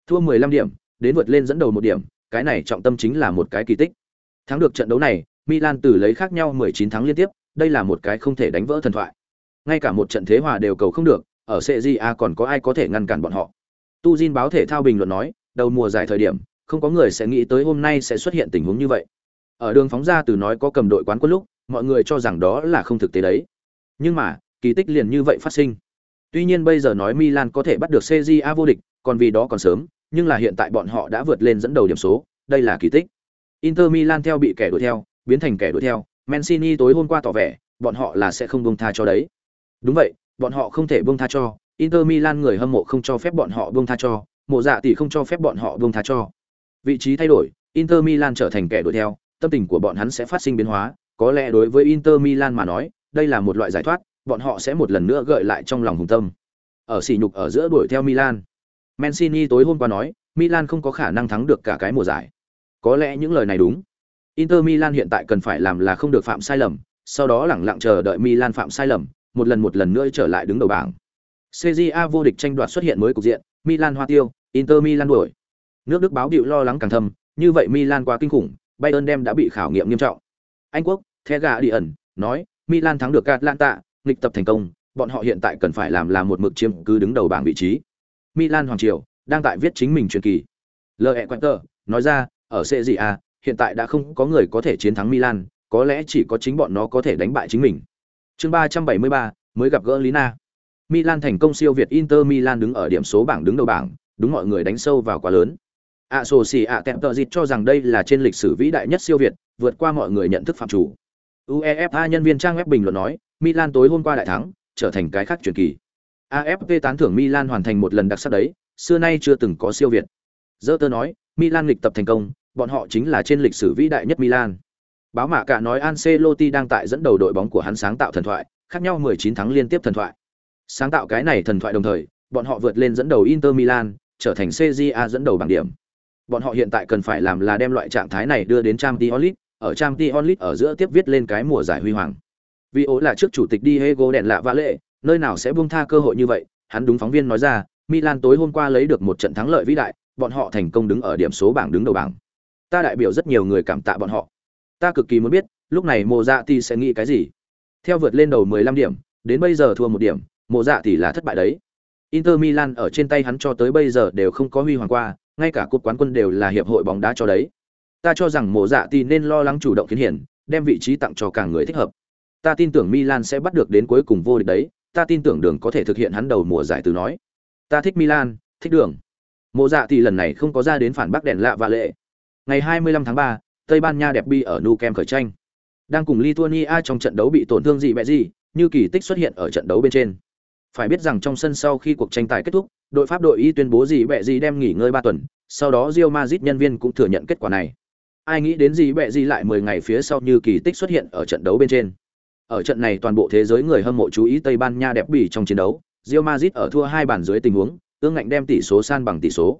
A: Thua 15 điểm, đến vượt lên dẫn đầu một điểm, cái này trọng tâm chính là một cái kỳ tích. Thắng được trận đấu này, Milan từ lấy khác nhau 19 thắng liên tiếp, đây là một cái không thể đánh vỡ thần thoại. Ngay cả một trận thế hòa đều cầu không được, ở Serie A còn có ai có thể ngăn cản bọn họ. Tu Jin báo thể thao bình luận nói, đầu mùa giải thời điểm, không có người sẽ nghĩ tới hôm nay sẽ xuất hiện tình huống như vậy. Ở đường phóng ra từ nói có cầm đội quán quân lúc, mọi người cho rằng đó là không thực tế đấy. Nhưng mà, kỳ tích liền như vậy phát sinh. Tuy nhiên bây giờ nói Milan có thể bắt được CJA vô địch, còn vì đó còn sớm, nhưng là hiện tại bọn họ đã vượt lên dẫn đầu điểm số, đây là kỳ tích. Inter Milan theo bị kẻ đuổi theo, biến thành kẻ đuổi theo, Mancini tối hôm qua tỏ vẻ, bọn họ là sẽ không buông tha cho đấy. Đúng vậy, bọn họ không thể buông tha cho, Inter Milan người hâm mộ không cho phép bọn họ buông tha cho, mộ dạ tỷ không cho phép bọn họ buông tha cho. Vị trí thay đổi, Inter Milan trở thành kẻ đuổi theo, tâm tình của bọn hắn sẽ phát sinh biến hóa, có lẽ đối với Inter Milan mà nói, đây là một loại giải thoát, bọn họ sẽ một lần nữa gợi lại trong lòng hùng tâm. Ở sỉ nhục ở giữa đuổi theo Milan. Mancini tối hôm qua nói, Milan không có khả năng thắng được cả cái mùa giải. Có lẽ những lời này đúng. Inter Milan hiện tại cần phải làm là không được phạm sai lầm, sau đó lẳng lặng chờ đợi Milan phạm sai lầm, một lần một lần nữa trở lại đứng đầu bảng. CJA vô địch tranh đoạt xuất hiện mới cục diện, Milan hoa tiêu, Inter Milan đuổi. Nước Đức báo điệu lo lắng càng thầm, như vậy Milan quá kinh khủng, Bayern đem đã bị khảo nghiệm nghiêm trọng. Anh quốc, The Guardian nói, Milan thắng được Atlanta, nghịch tập thành công, bọn họ hiện tại cần phải làm là một mực chiếm cứ đứng đầu bảng vị trí. Milan Hoàng Triều đang tại viết chính mình truyền kỳ. L.E. Quinter nói ra, ở Serie A, à, hiện tại đã không có người có thể chiến thắng Milan, có lẽ chỉ có chính bọn nó có thể đánh bại chính mình. Chương 373, mới gặp gỡ Lina. Milan thành công siêu việt Inter Milan đứng ở điểm số bảng đứng đầu bảng, đúng mọi người đánh sâu vào quá lớn. Associated cho rằng đây là trên lịch sử vĩ đại nhất siêu việt, vượt qua mọi người nhận thức phạm chủ. UEFA nhân viên trang web bình luận nói, Milan tối hôm qua đại thắng, trở thành cái khác truyền kỳ. AFP tán thưởng Milan hoàn thành một lần đặc sắc đấy, xưa nay chưa từng có siêu việt. Tơ nói, Milan lịch tập thành công, bọn họ chính là trên lịch sử vĩ đại nhất Milan. Báo mạ cả nói Ancelotti đang tại dẫn đầu đội bóng của hắn sáng tạo thần thoại, khác nhau 19 thắng liên tiếp thần thoại. Sáng tạo cái này thần thoại đồng thời, bọn họ vượt lên dẫn đầu Inter Milan, trở thành CJA dẫn đầu bảng điểm. Bọn họ hiện tại cần phải làm là đem loại trạng thái này đưa đến Champions League, ở Champions League ở giữa tiếp viết lên cái mùa giải huy hoàng. Vì ố là trước chủ tịch Diego đèn lạ vã lệ, nơi nào sẽ buông tha cơ hội như vậy, hắn đúng phóng viên nói ra, Milan tối hôm qua lấy được một trận thắng lợi vĩ đại, bọn họ thành công đứng ở điểm số bảng đứng đầu bảng. Ta đại biểu rất nhiều người cảm tạ bọn họ. Ta cực kỳ muốn biết, lúc này Mộ Dạ Tỷ sẽ nghĩ cái gì. Theo vượt lên đầu 15 điểm, đến bây giờ thua một điểm, Mộ Dạ Tỷ là thất bại đấy. Inter Milan ở trên tay hắn cho tới bây giờ đều không có huy hoàng qua, ngay cả cúp quán quân đều là hiệp hội bóng đá cho đấy. Ta cho rằng Mộ Dạ Tỷ nên lo lắng chủ động kiến hiển, đem vị trí tặng cho càng người thích hợp. Ta tin tưởng Milan sẽ bắt được đến cuối cùng vô địch đấy, ta tin tưởng đường có thể thực hiện hắn đầu mùa giải từ nói. Ta thích Milan, thích đường. Mộ Dạ thì lần này không có ra đến phản bác đèn lạ và lệ. Ngày 25 tháng 3, Tây Ban Nha đẹp bi ở nu kem khởi tranh. Đang cùng Lithuania trong trận đấu bị tổn thương gì mẹ gì, như kỳ tích xuất hiện ở trận đấu bên trên. Phải biết rằng trong sân sau khi cuộc tranh tài kết thúc, đội Pháp đội y tuyên bố gì mẹ gì đem nghỉ ngơi 3 tuần, sau đó Real Madrid nhân viên cũng thừa nhận kết quả này. Ai nghĩ đến gì mẹ gì lại 10 ngày phía sau như kỳ tích xuất hiện ở trận đấu bên trên. Ở trận này toàn bộ thế giới người hâm mộ chú ý Tây Ban Nha đẹp bỉ trong chiến đấu, Real Madrid ở thua hai bàn dưới tình huống, ương ngạnh đem tỷ số san bằng tỷ số.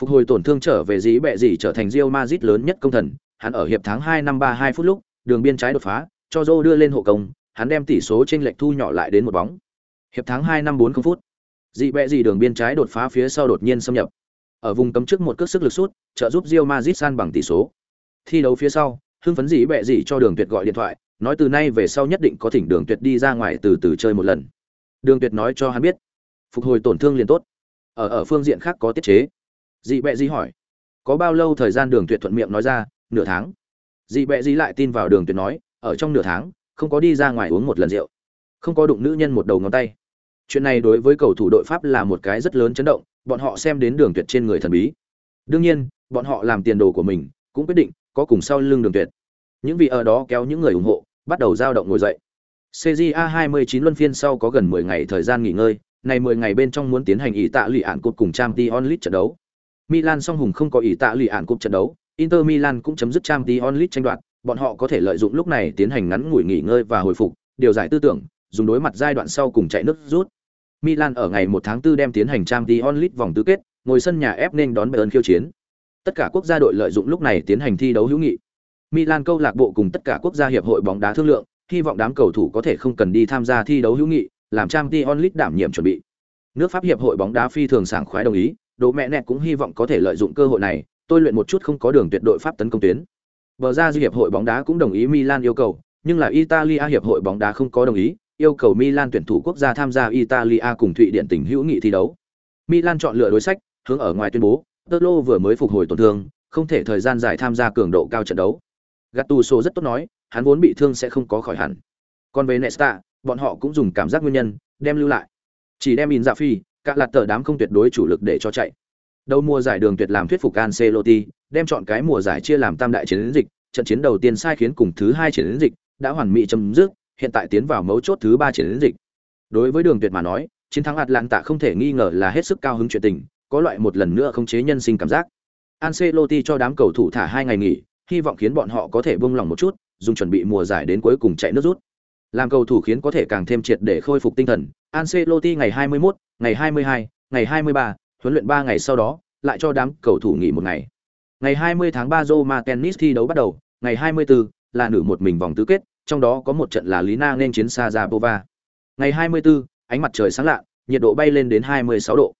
A: Phục hồi tổn thương trở về dĩ bẹ gì trở thành Real Madrid lớn nhất công thần, hắn ở hiệp tháng 2 năm 32 phút lúc, đường biên trái đột phá, cho Zô đưa lên hộ công, hắn đem tỷ số trên lệch thu nhỏ lại đến một bóng. Hiệp tháng 2 năm 40 phút, dị bẹ gì đường biên trái đột phá phía sau đột nhiên xâm nhập. Ở vùng cấm trước một cước sức lực sút, trợ giúp Real Madrid san bằng tỷ số. Thi đấu phía sau, hưng phấn dị bẹ gì cho Đường Tuyệt gọi điện thoại, nói từ nay về sau nhất định có thỉnh Đường Tuyệt đi ra ngoài từ từ chơi một lần. Đường Tuyệt nói cho hắn biết, phục hồi tổn thương liền tốt. Ở ở phương diện khác có tiết chế. Dị bẹ di hỏi, có bao lâu thời gian Đường Tuyệt thuận miệng nói ra, nửa tháng. Dị bẹ di lại tin vào Đường Tuyệt nói, ở trong nửa tháng, không có đi ra ngoài uống một lần rượu không có đụng nữ nhân một đầu ngón tay chuyện này đối với cầu thủ đội pháp là một cái rất lớn chấn động bọn họ xem đến đường tuyệt trên người thần bí Đương nhiên, bọn họ làm tiền đồ của mình, cũng quyết định có cùng sau lưng Đường Tuyệt. Những vị ở đó kéo những người ủng hộ, bắt đầu dao động ngồi dậy. CJA 29 luân phiên sau có gần 10 ngày thời gian nghỉ ngơi, này 10 ngày bên trong muốn tiến hành ý tạ lì ạn cột cùng Champions League trận đấu. Milan song hùng không có ý tạ lì ạn cột trận đấu, Inter Milan cũng chấm dứt Champions League tranh đoạt, bọn họ có thể lợi dụng lúc này tiến hành ngắn ngủi nghỉ ngơi và hồi phục, điều giải tư tưởng, dùng đối mặt giai đoạn sau cùng chạy nước rút. Milan ở ngày 1 tháng 4 đem tiến hành Champions League vòng tứ kết, ngồi sân nhà ép nên đón Bayern khiêu chiến. Tất cả quốc gia đội lợi dụng lúc này tiến hành thi đấu hữu nghị. Milan câu lạc bộ cùng tất cả quốc gia hiệp hội bóng đá thương lượng, hy vọng đám cầu thủ có thể không cần đi tham gia thi đấu hữu nghị, làm Champions League đảm nhiệm chuẩn bị. Nước Pháp hiệp hội bóng đá phi thường sảng khoái đồng ý, Đỗ Mẹ Nẹt cũng hy vọng có thể lợi dụng cơ hội này, tôi luyện một chút không có đường tuyệt đội Pháp tấn công tuyến. Bờ ra hiệp hội bóng đá cũng đồng ý Milan yêu cầu, nhưng là Italia hiệp hội bóng đá không có đồng ý, yêu cầu Milan tuyển thủ quốc gia tham gia Italia cùng Thụy Điển tỉnh hữu nghị thi đấu. Milan chọn lựa đối sách, hướng ở ngoài tuyên bố, Tolo vừa mới phục hồi tổn thương, không thể thời gian dài tham gia cường độ cao trận đấu. Gattuso rất tốt nói, hắn vốn bị thương sẽ không có khỏi hẳn. Còn về Nesta, bọn họ cũng dùng cảm giác nguyên nhân, đem lưu lại. Chỉ đem in dạ phi, các lạt tờ đám không tuyệt đối chủ lực để cho chạy. Đầu mùa giải đường tuyệt làm thuyết phục Ancelotti, đem chọn cái mùa giải chia làm tam đại chiến dịch, trận chiến đầu tiên sai khiến cùng thứ hai chiến dịch đã hoàn mỹ chấm dứt, hiện tại tiến vào mấu chốt thứ ba chiến dịch. Đối với Đường Tuyệt mà nói, chiến thắng Atlanta không thể nghi ngờ là hết sức cao hứng chuyện tình, có loại một lần nữa không chế nhân sinh cảm giác. Ancelotti cho đám cầu thủ thả hai ngày nghỉ, hy vọng khiến bọn họ có thể buông lòng một chút, dùng chuẩn bị mùa giải đến cuối cùng chạy nước rút. Làm cầu thủ khiến có thể càng thêm triệt để khôi phục tinh thần. Ancelotti ngày 21, ngày 22, ngày 23, huấn luyện 3 ngày sau đó, lại cho đám cầu thủ nghỉ một ngày. Ngày 20 tháng 3 Roma tennis thi đấu bắt đầu, ngày 24 là nữ một mình vòng tứ kết, trong đó có một trận là Lina nên chiến Sajapova. Ngày 24, ánh mặt trời sáng lạ, nhiệt độ bay lên đến 26 độ.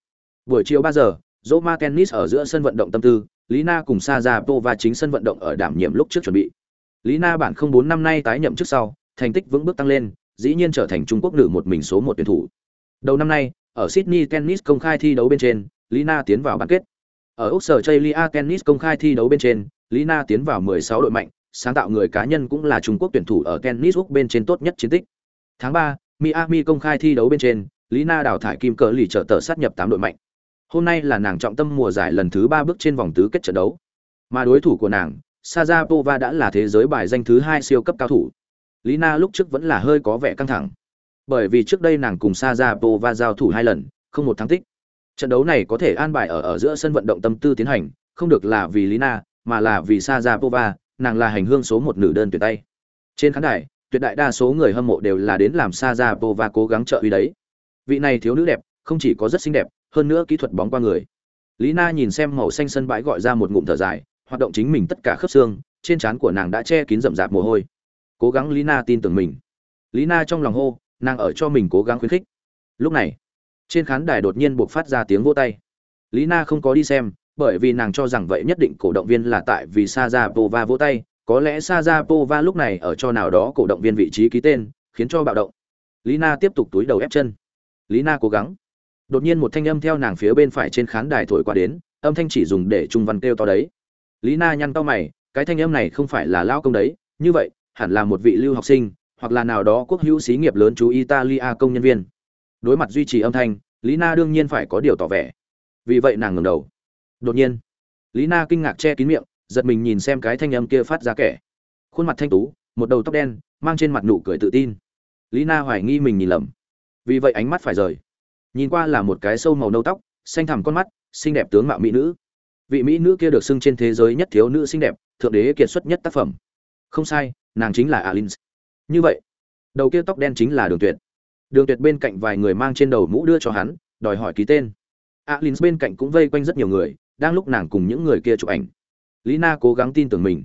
A: Buổi chiều 3 giờ, Roma tennis ở giữa sân vận động tâm tư, Lina cùng Sajapova chính sân vận động ở đảm nhiệm lúc trước chuẩn bị. Lina bản không bốn năm nay tái nhậm trước sau, thành tích vững bước tăng lên, dĩ nhiên trở thành Trung Quốc nữ một mình số 1 tuyển thủ. Đầu năm nay, ở Sydney Tennis công khai thi đấu bên trên, Lina tiến vào bán kết. Ở Úc Sở Tennis công khai thi đấu bên trên, Lina tiến vào 16 đội mạnh, sáng tạo người cá nhân cũng là Trung Quốc tuyển thủ ở tennis Úc bên trên tốt nhất chiến tích. Tháng 3, Miami công khai thi đấu bên trên, Lina đào thải kim cờ lì trở tờ sát nhập 8 đội mạnh. Hôm nay là nàng trọng tâm mùa giải lần thứ ba bước trên vòng tứ kết trận đấu. Mà đối thủ của nàng, Sajapova đã là thế giới bài danh thứ hai siêu cấp cao thủ. Lina lúc trước vẫn là hơi có vẻ căng thẳng. Bởi vì trước đây nàng cùng Sajapova giao thủ hai lần, không một thắng tích. Trận đấu này có thể an bài ở ở giữa sân vận động tâm tư tiến hành, không được là vì Lina, mà là vì Sajapova, nàng là hành hương số một nữ đơn tuyệt tay. Trên khán đài, tuyệt đại đa số người hâm mộ đều là đến làm Sajapova cố gắng trợ uy đấy. Vị này thiếu nữ đẹp, không chỉ có rất xinh đẹp, hơn nữa kỹ thuật bóng qua người. lý na nhìn xem màu xanh sân bãi gọi ra một ngụm thở dài, hoạt động chính mình tất cả khớp xương, trên trán của nàng đã che kín rậm rạp mồ hôi. Cố gắng lý na tin tưởng mình. lý na trong lòng hô, nàng ở cho mình cố gắng khuyến khích. Lúc này, trên khán đài đột nhiên buộc phát ra tiếng vỗ tay. lý na không có đi xem, bởi vì nàng cho rằng vậy nhất định cổ động viên là tại vì Sajapova vỗ tay, có lẽ Sajapova lúc này ở cho nào đó cổ động viên vị trí ký tên, khiến cho bạo động. lý na tiếp tục túi đầu ép chân. lý na cố gắng. Đột nhiên một thanh âm theo nàng phía bên phải trên khán đài thổi qua đến, âm thanh chỉ dùng để trung văn kêu to đấy. Lý Na nhăn to mày, cái thanh âm này không phải là lao công đấy, như vậy, hẳn là một vị lưu học sinh, hoặc là nào đó quốc hữu xí nghiệp lớn chú Italia công nhân viên. Đối mặt duy trì âm thanh, Lý Na đương nhiên phải có điều tỏ vẻ. Vì vậy nàng ngẩng đầu. Đột nhiên, Lý Na kinh ngạc che kín miệng, giật mình nhìn xem cái thanh âm kia phát ra kẻ. Khuôn mặt thanh tú, một đầu tóc đen, mang trên mặt nụ cười tự tin. Lý Na hoài nghi mình nhìn lầm. Vì vậy ánh mắt phải rời. Nhìn qua là một cái sâu màu nâu tóc, xanh thẳm con mắt, xinh đẹp tướng mạo mỹ nữ. Vị mỹ nữ kia được xưng trên thế giới nhất thiếu nữ xinh đẹp, thượng đế kiệt xuất nhất tác phẩm. Không sai, nàng chính là alin Như vậy, đầu kia tóc đen chính là Đường Tuyệt. Đường Tuyệt bên cạnh vài người mang trên đầu mũ đưa cho hắn, đòi hỏi ký tên. alin bên cạnh cũng vây quanh rất nhiều người, đang lúc nàng cùng những người kia chụp ảnh lý na cố gắng tin tưởng mình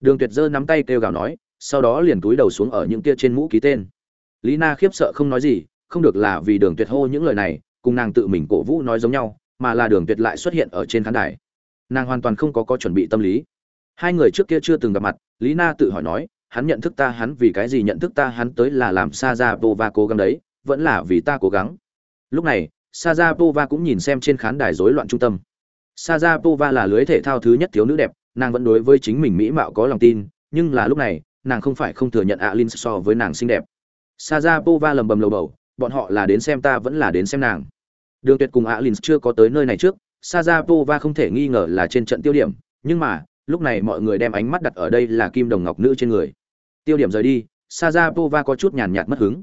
A: đường tuyệt giơ nắm tay kêu gào nói sau đó liền túi đầu xuống ở những kia trên mũ ký tên lý na khiếp sợ không nói gì không được là vì đường tuyệt hô những lời này cùng nàng tự mình cổ vũ nói giống nhau mà là đường tuyệt lại xuất hiện ở trên khán đài. Nàng hoàn toàn không có có chuẩn bị tâm lý. Hai người trước kia chưa từng gặp mặt lý na tự hỏi nói hắn nhận thức ta hắn vì cái gì nhận thức ta hắn tới là làm sa ra pova cố gắng đấy vẫn là vì ta cố gắng. Lúc này sa ra pova cũng nhìn xem trên khán đài rối loạn trung tâm. Sajapova là lưới thể thao thứ nhất thiếu nữ đẹp, nàng vẫn đối với chính mình mỹ mạo có lòng tin, nhưng là lúc này, nàng không phải không thừa nhận Alin so với nàng xinh đẹp. Sajapova lầm bầm lầu bầu, bọn họ là đến xem ta vẫn là đến xem nàng. Đường Tuyệt cùng Alin chưa có tới nơi này trước, Sajapova không thể nghi ngờ là trên trận tiêu điểm, nhưng mà, lúc này mọi người đem ánh mắt đặt ở đây là kim đồng ngọc nữ trên người. Tiêu điểm rời đi, Sajapova có chút nhàn nhạt mất hứng.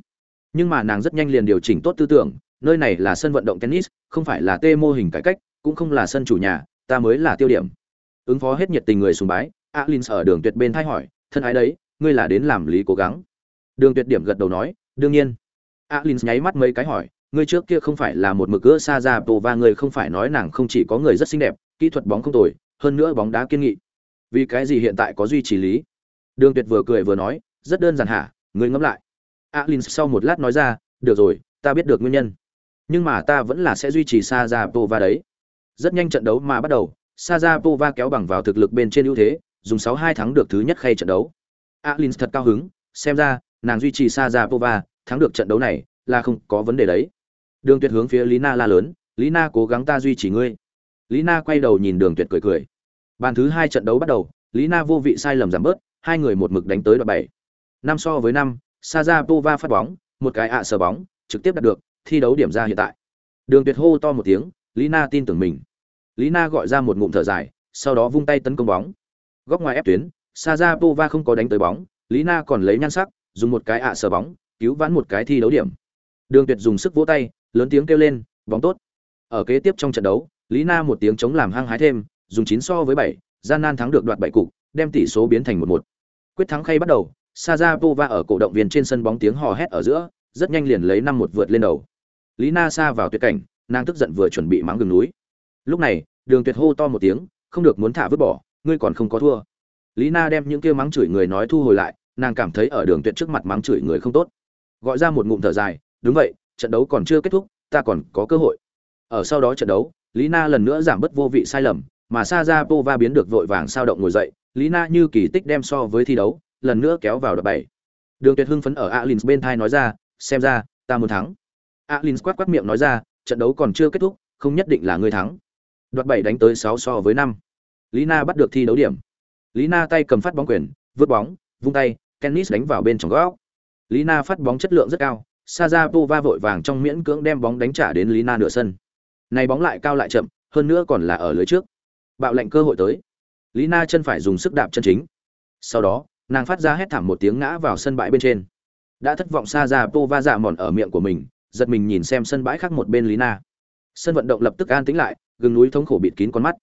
A: Nhưng mà nàng rất nhanh liền điều chỉnh tốt tư tưởng, nơi này là sân vận động tennis, không phải là tê mô hình cải cách, cũng không là sân chủ nhà, ta mới là tiêu điểm. Ứng phó hết nhiệt tình người sùng bái, Alins ở đường tuyệt bên thay hỏi, thân ái đấy, ngươi là đến làm lý cố gắng. Đường tuyệt điểm gật đầu nói, đương nhiên. Alins nháy mắt mấy cái hỏi, ngươi trước kia không phải là một mực cỡ xa ra và người không phải nói nàng không chỉ có người rất xinh đẹp, kỹ thuật bóng không tồi, hơn nữa bóng đá kiên nghị. Vì cái gì hiện tại có duy trì lý? Đường Tuyệt vừa cười vừa nói, rất đơn giản hả, ngươi ngẫm lại. Alins sau một lát nói ra, được rồi, ta biết được nguyên nhân. Nhưng mà ta vẫn là sẽ duy trì xa ra Pova đấy. Rất nhanh trận đấu mà bắt đầu, Sajapova kéo bằng vào thực lực bên trên ưu thế, dùng 6-2 thắng được thứ nhất khay trận đấu. Alins thật cao hứng, xem ra, nàng duy trì Sajapova, thắng được trận đấu này là không có vấn đề đấy. Đường Tuyệt hướng phía Lý Na la lớn, "Lý Na cố gắng ta duy trì ngươi." Lý Na quay đầu nhìn Đường Tuyệt cười cười. Bàn thứ hai trận đấu bắt đầu, Lý Na vô vị sai lầm giảm bớt, hai người một mực đánh tới đoạn bảy. Năm so với năm, Sajapova phát bóng, một cái ạ à sờ bóng, trực tiếp đạt được, thi đấu điểm ra hiện tại. Đường Tuyệt hô to một tiếng, Lý Na tin tưởng mình. Lý Na gọi ra một ngụm thở dài, sau đó vung tay tấn công bóng. Góc ngoài ép tuyến, Sajapova không có đánh tới bóng, Lý Na còn lấy nhan sắc, dùng một cái ạ à sờ bóng, cứu vãn một cái thi đấu điểm. Đường Tuyệt dùng sức vỗ tay, lớn tiếng kêu lên, bóng tốt. Ở kế tiếp trong trận đấu, Lý Na một tiếng chống làm hăng hái thêm, dùng 9 so với 7, gian nan thắng được đoạt 7 cục, đem tỷ số biến thành 1-1. Quyết thắng khay bắt đầu, Sajapova ở cổ động viên trên sân bóng tiếng hò hét ở giữa, rất nhanh liền lấy 5-1 vượt lên đầu. Lý Na xa vào tuyệt cảnh, nàng tức giận vừa chuẩn bị mắng gừng núi. Lúc này, Đường Tuyệt hô to một tiếng, không được muốn thả vứt bỏ, ngươi còn không có thua. Lý Na đem những kia mắng chửi người nói thu hồi lại, nàng cảm thấy ở Đường Tuyệt trước mặt mắng chửi người không tốt. Gọi ra một ngụm thở dài, đúng vậy, trận đấu còn chưa kết thúc, ta còn có cơ hội. Ở sau đó trận đấu, Lý Na lần nữa giảm bớt vô vị sai lầm, mà Sa Ra Pova biến được vội vàng sao động ngồi dậy, Lý Na như kỳ tích đem so với thi đấu, lần nữa kéo vào đợt bảy. Đường Tuyệt hưng phấn ở alin bên thai nói ra, xem ra, ta muốn thắng. alin quát quát miệng nói ra, trận đấu còn chưa kết thúc, không nhất định là ngươi thắng. Đoạt bảy đánh tới sáu so với năm, Lý Na bắt được thi đấu điểm. Lý Na tay cầm phát bóng quyền, vứt bóng, vung tay, Kennis đánh vào bên trong góc. Lý Na phát bóng chất lượng rất cao, Sajapova vội vàng trong miễn cưỡng đem bóng đánh trả đến Lý Na nửa sân. Này bóng lại cao lại chậm, hơn nữa còn là ở lưới trước. Bạo lệnh cơ hội tới. Lý Na chân phải dùng sức đạp chân chính. Sau đó, nàng phát ra hét thảm một tiếng ngã vào sân bãi bên trên. Đã thất vọng Sajapova dạ mòn ở miệng của mình, giật mình nhìn xem sân bãi khác một bên Lý Na. Sân vận động lập tức an tĩnh lại, gừng núi thống khổ bịt kín con mắt.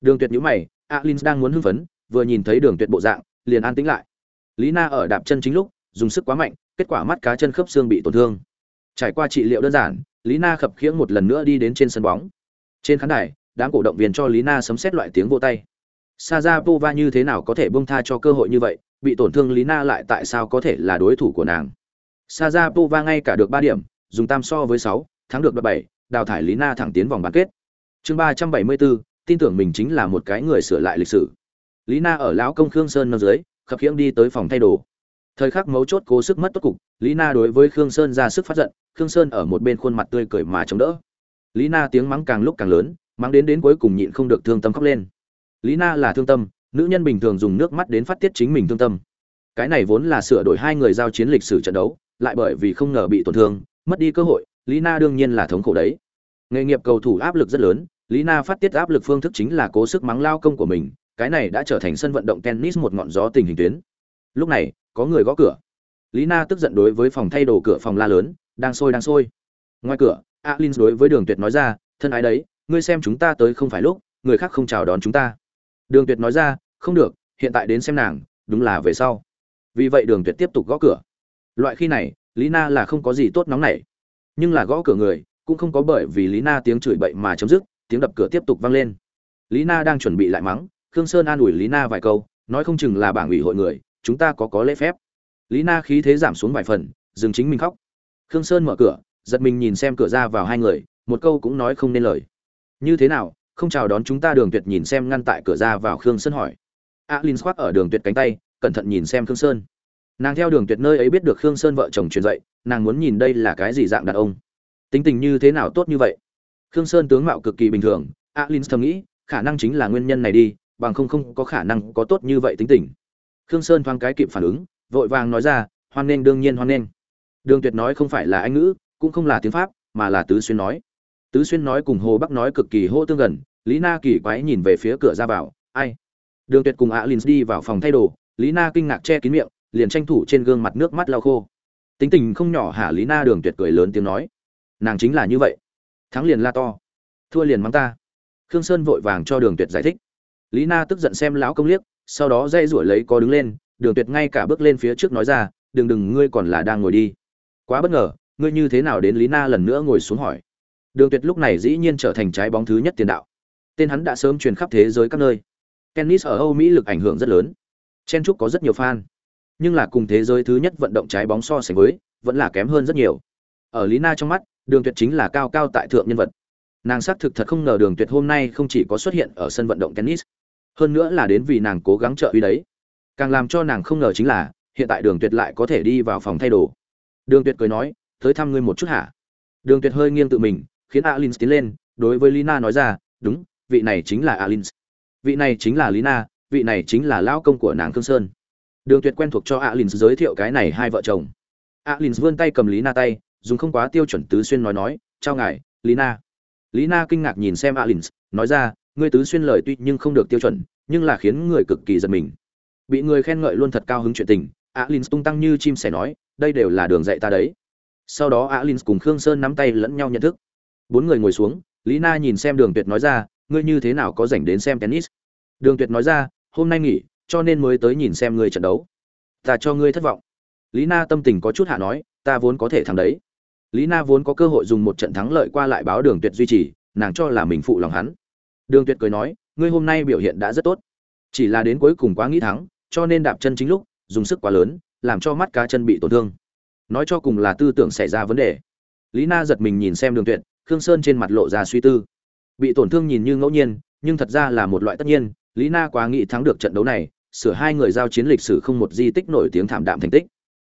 A: Đường Tuyệt nhíu mày, Alins đang muốn hưng phấn, vừa nhìn thấy Đường Tuyệt bộ dạng, liền an tĩnh lại. Lý Na ở đạp chân chính lúc, dùng sức quá mạnh, kết quả mắt cá chân khớp xương bị tổn thương. Trải qua trị liệu đơn giản, Lý Na khập khiễng một lần nữa đi đến trên sân bóng. Trên khán đài, đám cổ động viên cho Lý Na sấm xét loại tiếng vô tay. Sajapova như thế nào có thể buông tha cho cơ hội như vậy, bị tổn thương Lý Na lại tại sao có thể là đối thủ của nàng. Sajapova ngay cả được 3 điểm, dùng tam so với 6, thắng được 7, đào thải Lý Na thẳng tiến vòng bán kết. Chương 374, tin tưởng mình chính là một cái người sửa lại lịch sử. Lý Na ở lão công Khương Sơn nằm dưới, khập khiễng đi tới phòng thay đồ thời khắc mấu chốt cố sức mất tốt cục, lý na đối với khương sơn ra sức phát giận, khương sơn ở một bên khuôn mặt tươi cười mà chống đỡ. Lý na tiếng mắng càng lúc càng lớn, mắng đến đến cuối cùng nhịn không được thương tâm khóc lên. Lý na là thương tâm, nữ nhân bình thường dùng nước mắt đến phát tiết chính mình thương tâm. Cái này vốn là sửa đổi hai người giao chiến lịch sử trận đấu, lại bởi vì không ngờ bị tổn thương, mất đi cơ hội, lý na đương nhiên là thống khổ đấy. Nghề nghiệp cầu thủ áp lực rất lớn, lý na phát tiết áp lực phương thức chính là cố sức mắng lao công của mình, cái này đã trở thành sân vận động tennis một ngọn gió tình hình tuyến. Lúc này có người gõ cửa. Lý na tức giận đối với phòng thay đồ cửa phòng la lớn, đang sôi đang sôi. Ngoài cửa, alin đối với đường tuyệt nói ra, thân ái đấy, ngươi xem chúng ta tới không phải lúc, người khác không chào đón chúng ta. Đường tuyệt nói ra, không được, hiện tại đến xem nàng, đúng là về sau. Vì vậy đường tuyệt tiếp tục gõ cửa. Loại khi này, lý na là không có gì tốt nóng nảy. Nhưng là gõ cửa người, cũng không có bởi vì lý na tiếng chửi bậy mà chấm dứt, tiếng đập cửa tiếp tục vang lên. Lý na đang chuẩn bị lại mắng, khương sơn an ủi lý na vài câu, nói không chừng là bảng ủy hội người chúng ta có có lễ phép. Lý na khí thế giảm xuống vài phần, dừng chính mình khóc. Khương sơn mở cửa, giật mình nhìn xem cửa ra vào hai người, một câu cũng nói không nên lời. Như thế nào, không chào đón chúng ta đường tuyệt nhìn xem ngăn tại cửa ra vào khương sơn hỏi. A linh khoác ở đường tuyệt cánh tay, cẩn thận nhìn xem khương sơn. Nàng theo đường tuyệt nơi ấy biết được khương sơn vợ chồng truyền dạy, nàng muốn nhìn đây là cái gì dạng đàn ông. Tính tình như thế nào tốt như vậy? Khương sơn tướng mạo cực kỳ bình thường, a linh thầm nghĩ, khả năng chính là nguyên nhân này đi, bằng không không có khả năng có tốt như vậy tính tình khương sơn thoáng cái kịp phản ứng, vội vàng nói ra, hoan nghênh, đương nhiên hoan nghênh. Đường tuyệt nói không phải là anh ngữ, cũng không là tiếng pháp, mà là tứ xuyên nói. Tứ xuyên nói cùng hồ bắc nói cực kỳ hô tương gần, lý na kỳ quái nhìn về phía cửa ra vào, ai? Đường tuyệt cùng alin đi vào phòng thay đồ, lý na kinh ngạc che kín miệng, liền tranh thủ trên gương mặt nước mắt lau khô. Tính tình không nhỏ hả lý na, đường tuyệt cười lớn tiếng nói. Nàng chính là như vậy. Thắng liền la to, thua liền mắng ta. Khương sơn vội vàng cho đường tuyệt giải thích. Lý na tức giận xem lão công liếc sau đó dây rủi lấy có đứng lên, đường tuyệt ngay cả bước lên phía trước nói ra, đừng đừng, ngươi còn là đang ngồi đi. Quá bất ngờ, ngươi như thế nào đến lý na lần nữa ngồi xuống hỏi. Đường tuyệt lúc này dĩ nhiên trở thành trái bóng thứ nhất tiền đạo. Tên hắn đã sớm truyền khắp thế giới các nơi. Tennis ở âu mỹ lực ảnh hưởng rất lớn. Chen trúc có rất nhiều fan. Nhưng là cùng thế giới thứ nhất vận động trái bóng so sánh với, vẫn là kém hơn rất nhiều. Ở lý na trong mắt, đường tuyệt chính là cao cao tại thượng nhân vật. Nàng xác thực thật không ngờ đường tuyệt hôm nay không chỉ có xuất hiện ở sân vận động tennis hơn nữa là đến vì nàng cố gắng trợ uy đấy. Càng làm cho nàng không ngờ chính là, hiện tại đường tuyệt lại có thể đi vào phòng thay đồ. Đường tuyệt cười nói, tới thăm ngươi một chút hả? Đường tuyệt hơi nghiêng tự mình, khiến alin tiến lên, đối với lina nói ra, đúng, vị này chính là alin vị này chính là lina, vị này chính là lão công của nàng khương sơn. Đường tuyệt quen thuộc cho alin giới thiệu cái này hai vợ chồng. Alin vươn tay cầm lina tay, dùng không quá tiêu chuẩn tứ xuyên nói nói, chào ngài, lina. Lina kinh ngạc nhìn xem alin nói ra ngươi tứ xuyên lời tuy nhưng không được tiêu chuẩn, nhưng là khiến người cực kỳ giật mình. Bị người khen ngợi luôn thật cao hứng chuyện tình, alin tung tăng như chim sẻ nói, đây đều là đường dạy ta đấy. Sau đó alin cùng khương sơn nắm tay lẫn nhau nhận thức. Bốn người ngồi xuống, lý na nhìn xem đường tuyệt nói ra, ngươi như thế nào có dành đến xem tennis? Đường tuyệt nói ra, hôm nay nghỉ, cho nên mới tới nhìn xem ngươi trận đấu. Ta cho ngươi thất vọng. Lý na tâm tình có chút hạ nói, ta vốn có thể thắng đấy. Lý na vốn có cơ hội dùng một trận thắng lợi qua lại báo đường tuyệt duy trì, nàng cho là mình phụ lòng hắn đường tuyệt cười nói, ngươi hôm nay biểu hiện đã rất tốt. Chỉ là đến cuối cùng quá nghĩ thắng, cho nên đạp chân chính lúc, dùng sức quá lớn, làm cho mắt cá chân bị tổn thương. Nói cho cùng là tư tưởng xảy ra vấn đề. Lý na giật mình nhìn xem đường tuyệt, khương sơn trên mặt lộ ra suy tư. Bị tổn thương nhìn như ngẫu nhiên, nhưng thật ra là một loại tất nhiên, lý na quá nghĩ thắng được trận đấu này, sửa hai người giao chiến lịch sử không một di tích nổi tiếng thảm đạm thành tích.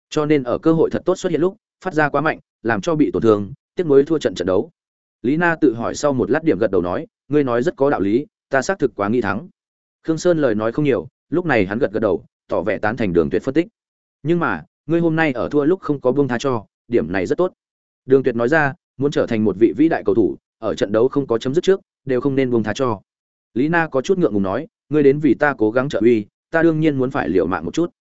A: Cho nên ở cơ hội thật tốt xuất hiện lúc, phát ra quá mạnh, làm cho bị tổn thương, tiếc mới thua trận trận đấu. Lý na tự hỏi sau một lát điểm gật đầu nói ngươi nói rất có đạo lý, ta xác thực quá nghĩ thắng. Khương sơn lời nói không nhiều, lúc này hắn gật gật đầu, tỏ vẻ tán thành đường tuyệt phân tích. Nhưng mà, ngươi hôm nay ở thua lúc không có buông tha cho, điểm này rất tốt. Đường tuyệt nói ra, muốn trở thành một vị vĩ đại cầu thủ, ở trận đấu không có chấm dứt trước, đều không nên buông tha cho. Lý na có chút ngượng ngùng nói, ngươi đến vì ta cố gắng trợ uy, ta đương nhiên muốn phải liều mạng một chút.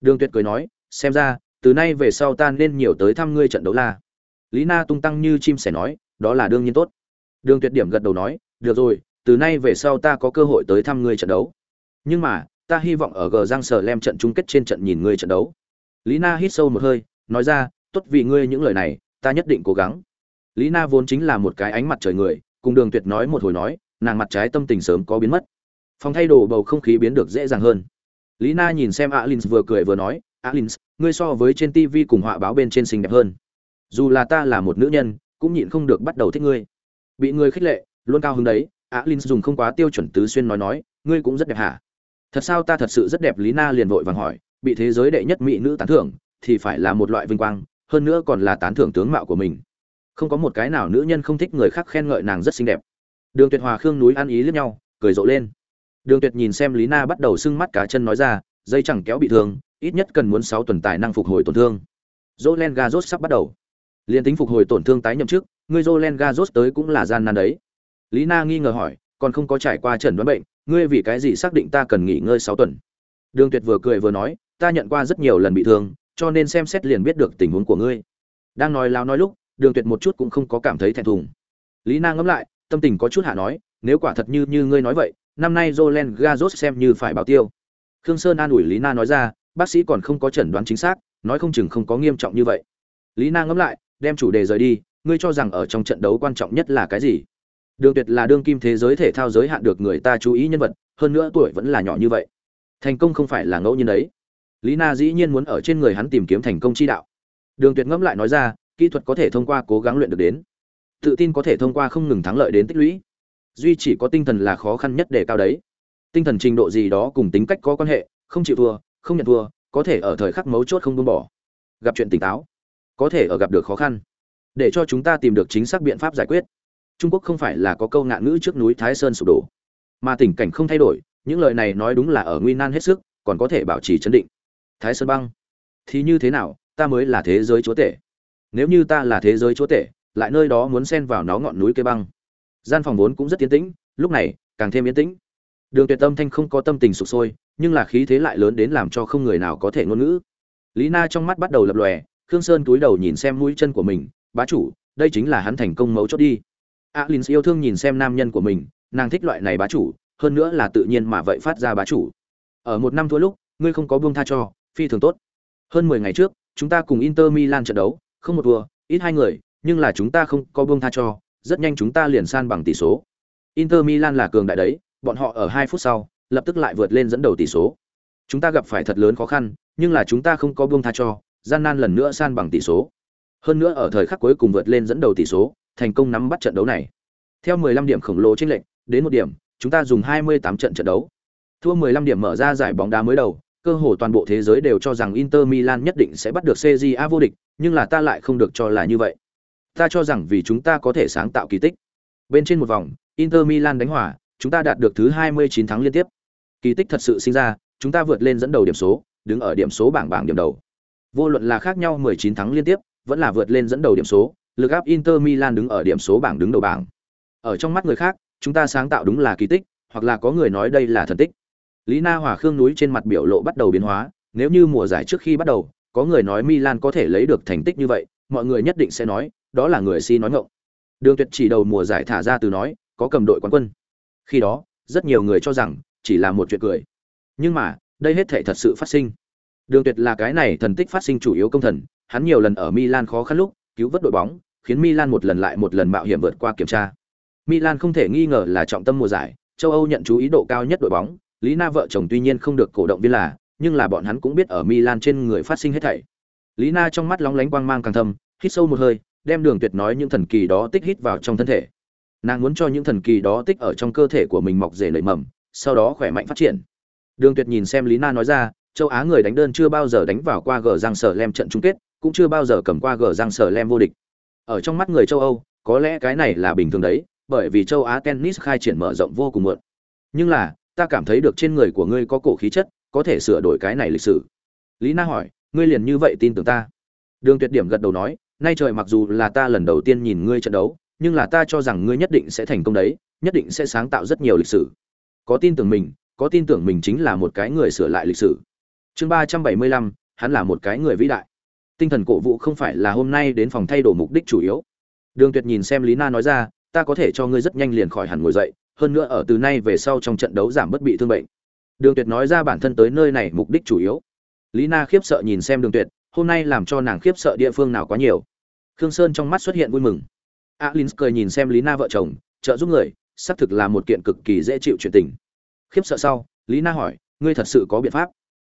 A: Đường tuyệt cười nói, xem ra, từ nay về sau ta nên nhiều tới thăm ngươi trận đấu là. lý na tung tăng như chim sẻ nói, đó là đương nhiên tốt. Đường tuyệt điểm gật đầu nói được rồi, từ nay về sau ta có cơ hội tới thăm ngươi trận đấu. Nhưng mà, ta hy vọng ở gờ giang sở lem trận chung kết trên trận nhìn ngươi trận đấu. Lý na hít sâu một hơi, nói ra, tốt vì ngươi những lời này, ta nhất định cố gắng. Lý na vốn chính là một cái ánh mặt trời người, cùng đường tuyệt nói một hồi nói, nàng mặt trái tâm tình sớm có biến mất. Phòng thay đồ bầu không khí biến được dễ dàng hơn. Lý na nhìn xem alin vừa cười vừa nói alin ngươi so với trên tv cùng họa báo bên trên xinh đẹp hơn. Dù là ta là một nữ nhân, cũng nhịn không được bắt đầu thích ngươi. Bị ngươi khích lệ luôn cao hứng đấy, á, Linh dùng không quá tiêu chuẩn tứ xuyên nói nói, ngươi cũng rất đẹp hả? Thật sao ta thật sự rất đẹp? Lý na liền vội vàng hỏi, bị thế giới đệ nhất mỹ nữ tán thưởng, thì phải là một loại vinh quang, hơn nữa còn là tán thưởng tướng mạo của mình. Không có một cái nào nữ nhân không thích người khác khen ngợi nàng rất xinh đẹp. Đường tuyệt hòa khương núi ăn ý liếc nhau, cười rộ lên. Đường tuyệt nhìn xem lý na bắt đầu sưng mắt cá chân nói ra, dây chẳng kéo bị thương, ít nhất cần muốn sáu tuần tài năng phục hồi tổn thương. Jolen gazos sắp bắt đầu. Liền tính phục hồi tổn thương tái nhậm chức ngươi ga rốt tới cũng là gian nan đấy lý na nghi ngờ hỏi, còn không có trải qua chẩn đoán bệnh, ngươi vì cái gì xác định ta cần nghỉ ngơi sáu tuần? Đường tuyệt vừa cười vừa nói, ta nhận qua rất nhiều lần bị thương, cho nên xem xét liền biết được tình huống của ngươi. Đang nói lao nói lúc, đường tuyệt một chút cũng không có cảm thấy thẹn thùng. Lý na ngẫm lại, tâm tình có chút hạ nói, nếu quả thật như như ngươi nói vậy, năm nay jolen gazos xem như phải báo tiêu. Khương sơn an ủi lý na nói ra, bác sĩ còn không có chẩn đoán chính xác, nói không chừng không có nghiêm trọng như vậy. Lý na ngẫm lại, đem chủ đề rời đi, ngươi cho rằng ở trong trận đấu quan trọng nhất là cái gì? Đường tuyệt là đương kim thế giới thể thao giới hạn được người ta chú ý nhân vật, hơn nữa tuổi vẫn là nhỏ như vậy. Thành công không phải là ngẫu nhiên đấy. Lý na dĩ nhiên muốn ở trên người hắn tìm kiếm thành công chi đạo. Đường tuyệt ngẫm lại nói ra, kỹ thuật có thể thông qua cố gắng luyện được đến. Tự tin có thể thông qua không ngừng thắng lợi đến tích lũy. Duy chỉ có tinh thần là khó khăn nhất để cao đấy. Tinh thần trình độ gì đó cùng tính cách có quan hệ, không chịu thua, không nhận thua, có thể ở thời khắc mấu chốt không buông bỏ. Gặp chuyện tỉnh táo, có thể ở gặp được khó khăn. Để cho chúng ta tìm được chính xác biện pháp giải quyết trung quốc không phải là có câu ngạn ngữ trước núi thái sơn sụp đổ. Mà tình cảnh không thay đổi, những lời này nói đúng là ở nguy nan hết sức, còn có thể bảo trì chấn định. Thái sơn băng. Thì như thế nào, ta mới là thế giới chúa tể. Nếu như ta là thế giới chúa tể, lại nơi đó muốn xen vào nó ngọn núi cây băng. Gian phòng vốn cũng rất tiến tĩnh, lúc này, càng thêm yên tĩnh. Đường tuyệt tâm thanh không có tâm tình sụp sôi, nhưng là khí thế lại lớn đến làm cho không người nào có thể ngôn ngữ. Lý na trong mắt bắt đầu lập lòe, khương sơn túi đầu nhìn xem mũi chân của mình, bá chủ, đây chính là hắn thành công mấu chốt đi alin yêu thương nhìn xem nam nhân của mình, nàng thích loại này bá chủ, hơn nữa là tự nhiên mà vậy phát ra bá chủ. Ở một năm thua lúc, ngươi không có buông tha cho, phi thường tốt. Hơn mười ngày trước, chúng ta cùng inter milan trận đấu, không một thua, ít hai người, nhưng là chúng ta không có buông tha cho, rất nhanh chúng ta liền san bằng tỷ số. Inter milan là cường đại đấy, bọn họ ở hai phút sau, lập tức lại vượt lên dẫn đầu tỷ số. Chúng ta gặp phải thật lớn khó khăn, nhưng là chúng ta không có buông tha cho, gian nan lần nữa san bằng tỷ số. Hơn nữa ở thời khắc cuối cùng vượt lên dẫn đầu tỷ số thành công nắm bắt trận đấu này. Theo 15 điểm khổng lồ trên lệnh đến một điểm, chúng ta dùng 28 trận trận đấu. Thua 15 điểm mở ra giải bóng đá mới đầu, cơ hồ toàn bộ thế giới đều cho rằng Inter Milan nhất định sẽ bắt được CJA vô địch, nhưng là ta lại không được cho là như vậy. Ta cho rằng vì chúng ta có thể sáng tạo kỳ tích. Bên trên một vòng, Inter Milan đánh hòa, chúng ta đạt được thứ 29 thắng liên tiếp. Kỳ tích thật sự sinh ra, chúng ta vượt lên dẫn đầu điểm số, đứng ở điểm số bảng bảng điểm đầu. Vô luận là khác nhau 19 thắng liên tiếp, vẫn là vượt lên dẫn đầu điểm số lực áp Inter Milan đứng ở điểm số bảng đứng đầu bảng. Ở trong mắt người khác, chúng ta sáng tạo đúng là kỳ tích, hoặc là có người nói đây là thần tích. Lý na hòa khương núi trên mặt biểu lộ bắt đầu biến hóa, nếu như mùa giải trước khi bắt đầu, có người nói milan có thể lấy được thành tích như vậy, mọi người nhất định sẽ nói, đó là người si nói ngọng. đường tuyệt chỉ đầu mùa giải thả ra từ nói, có cầm đội quán quân. Khi đó, rất nhiều người cho rằng, chỉ là một chuyện cười. Nhưng mà, đây hết thể thật sự phát sinh. Đường tuyệt là cái này thần tích phát sinh chủ yếu công thần, hắn nhiều lần ở milan khó khăn lúc cứu vớt đội bóng khiến milan một lần lại một lần mạo hiểm vượt qua kiểm tra Milan không thể nghi ngờ là trọng tâm mùa giải, châu Âu nhận chú ý độ cao nhất đội bóng, Lý Na vợ chồng tuy nhiên không được cổ động viên là, nhưng là bọn hắn cũng biết ở Milan trên người phát sinh hết thảy. Lý Na trong mắt lóng lánh quang mang càng thâm, hít sâu một hơi, đem Đường Tuyệt nói những thần kỳ đó tích hít vào trong thân thể. Nàng muốn cho những thần kỳ đó tích ở trong cơ thể của mình mọc rễ nảy mầm, sau đó khỏe mạnh phát triển. Đường Tuyệt nhìn xem Lý Na nói ra, châu Á người đánh đơn chưa bao giờ đánh vào qua gờ răng sở lem trận chung kết, cũng chưa bao giờ cầm qua gờ răng sở lem vô địch. Ở trong mắt người châu Âu, có lẽ cái này là bình thường đấy, bởi vì châu Á tennis khai triển mở rộng vô cùng muộn. Nhưng là, ta cảm thấy được trên người của ngươi có cổ khí chất, có thể sửa đổi cái này lịch sử. Lý Na hỏi, ngươi liền như vậy tin tưởng ta? Đường Tuyệt Điểm gật đầu nói, nay trời mặc dù là ta lần đầu tiên nhìn ngươi trận đấu, nhưng là ta cho rằng ngươi nhất định sẽ thành công đấy, nhất định sẽ sáng tạo rất nhiều lịch sử. Có tin tưởng mình, có tin tưởng mình chính là một cái người sửa lại lịch sử. Chương ba trăm bảy mươi lăm, hắn là một cái người vĩ đại. Tinh thần cổ vũ không phải là hôm nay đến phòng thay đổi mục đích chủ yếu. Đường Tuyệt nhìn xem Lý Na nói ra, ta có thể cho ngươi rất nhanh liền khỏi hẳn ngồi dậy hơn nữa ở từ nay về sau trong trận đấu giảm bất bị thương bệnh. Đường tuyệt nói ra bản thân tới nơi này mục đích chủ yếu. Lý na khiếp sợ nhìn xem đường tuyệt hôm nay làm cho nàng khiếp sợ địa phương nào quá nhiều? Khương sơn trong mắt xuất hiện vui mừng. Alin cười nhìn xem lý na vợ chồng trợ giúp người xác thực là một kiện cực kỳ dễ chịu chuyện tình. Khiếp sợ sau lý na hỏi ngươi thật sự có biện pháp?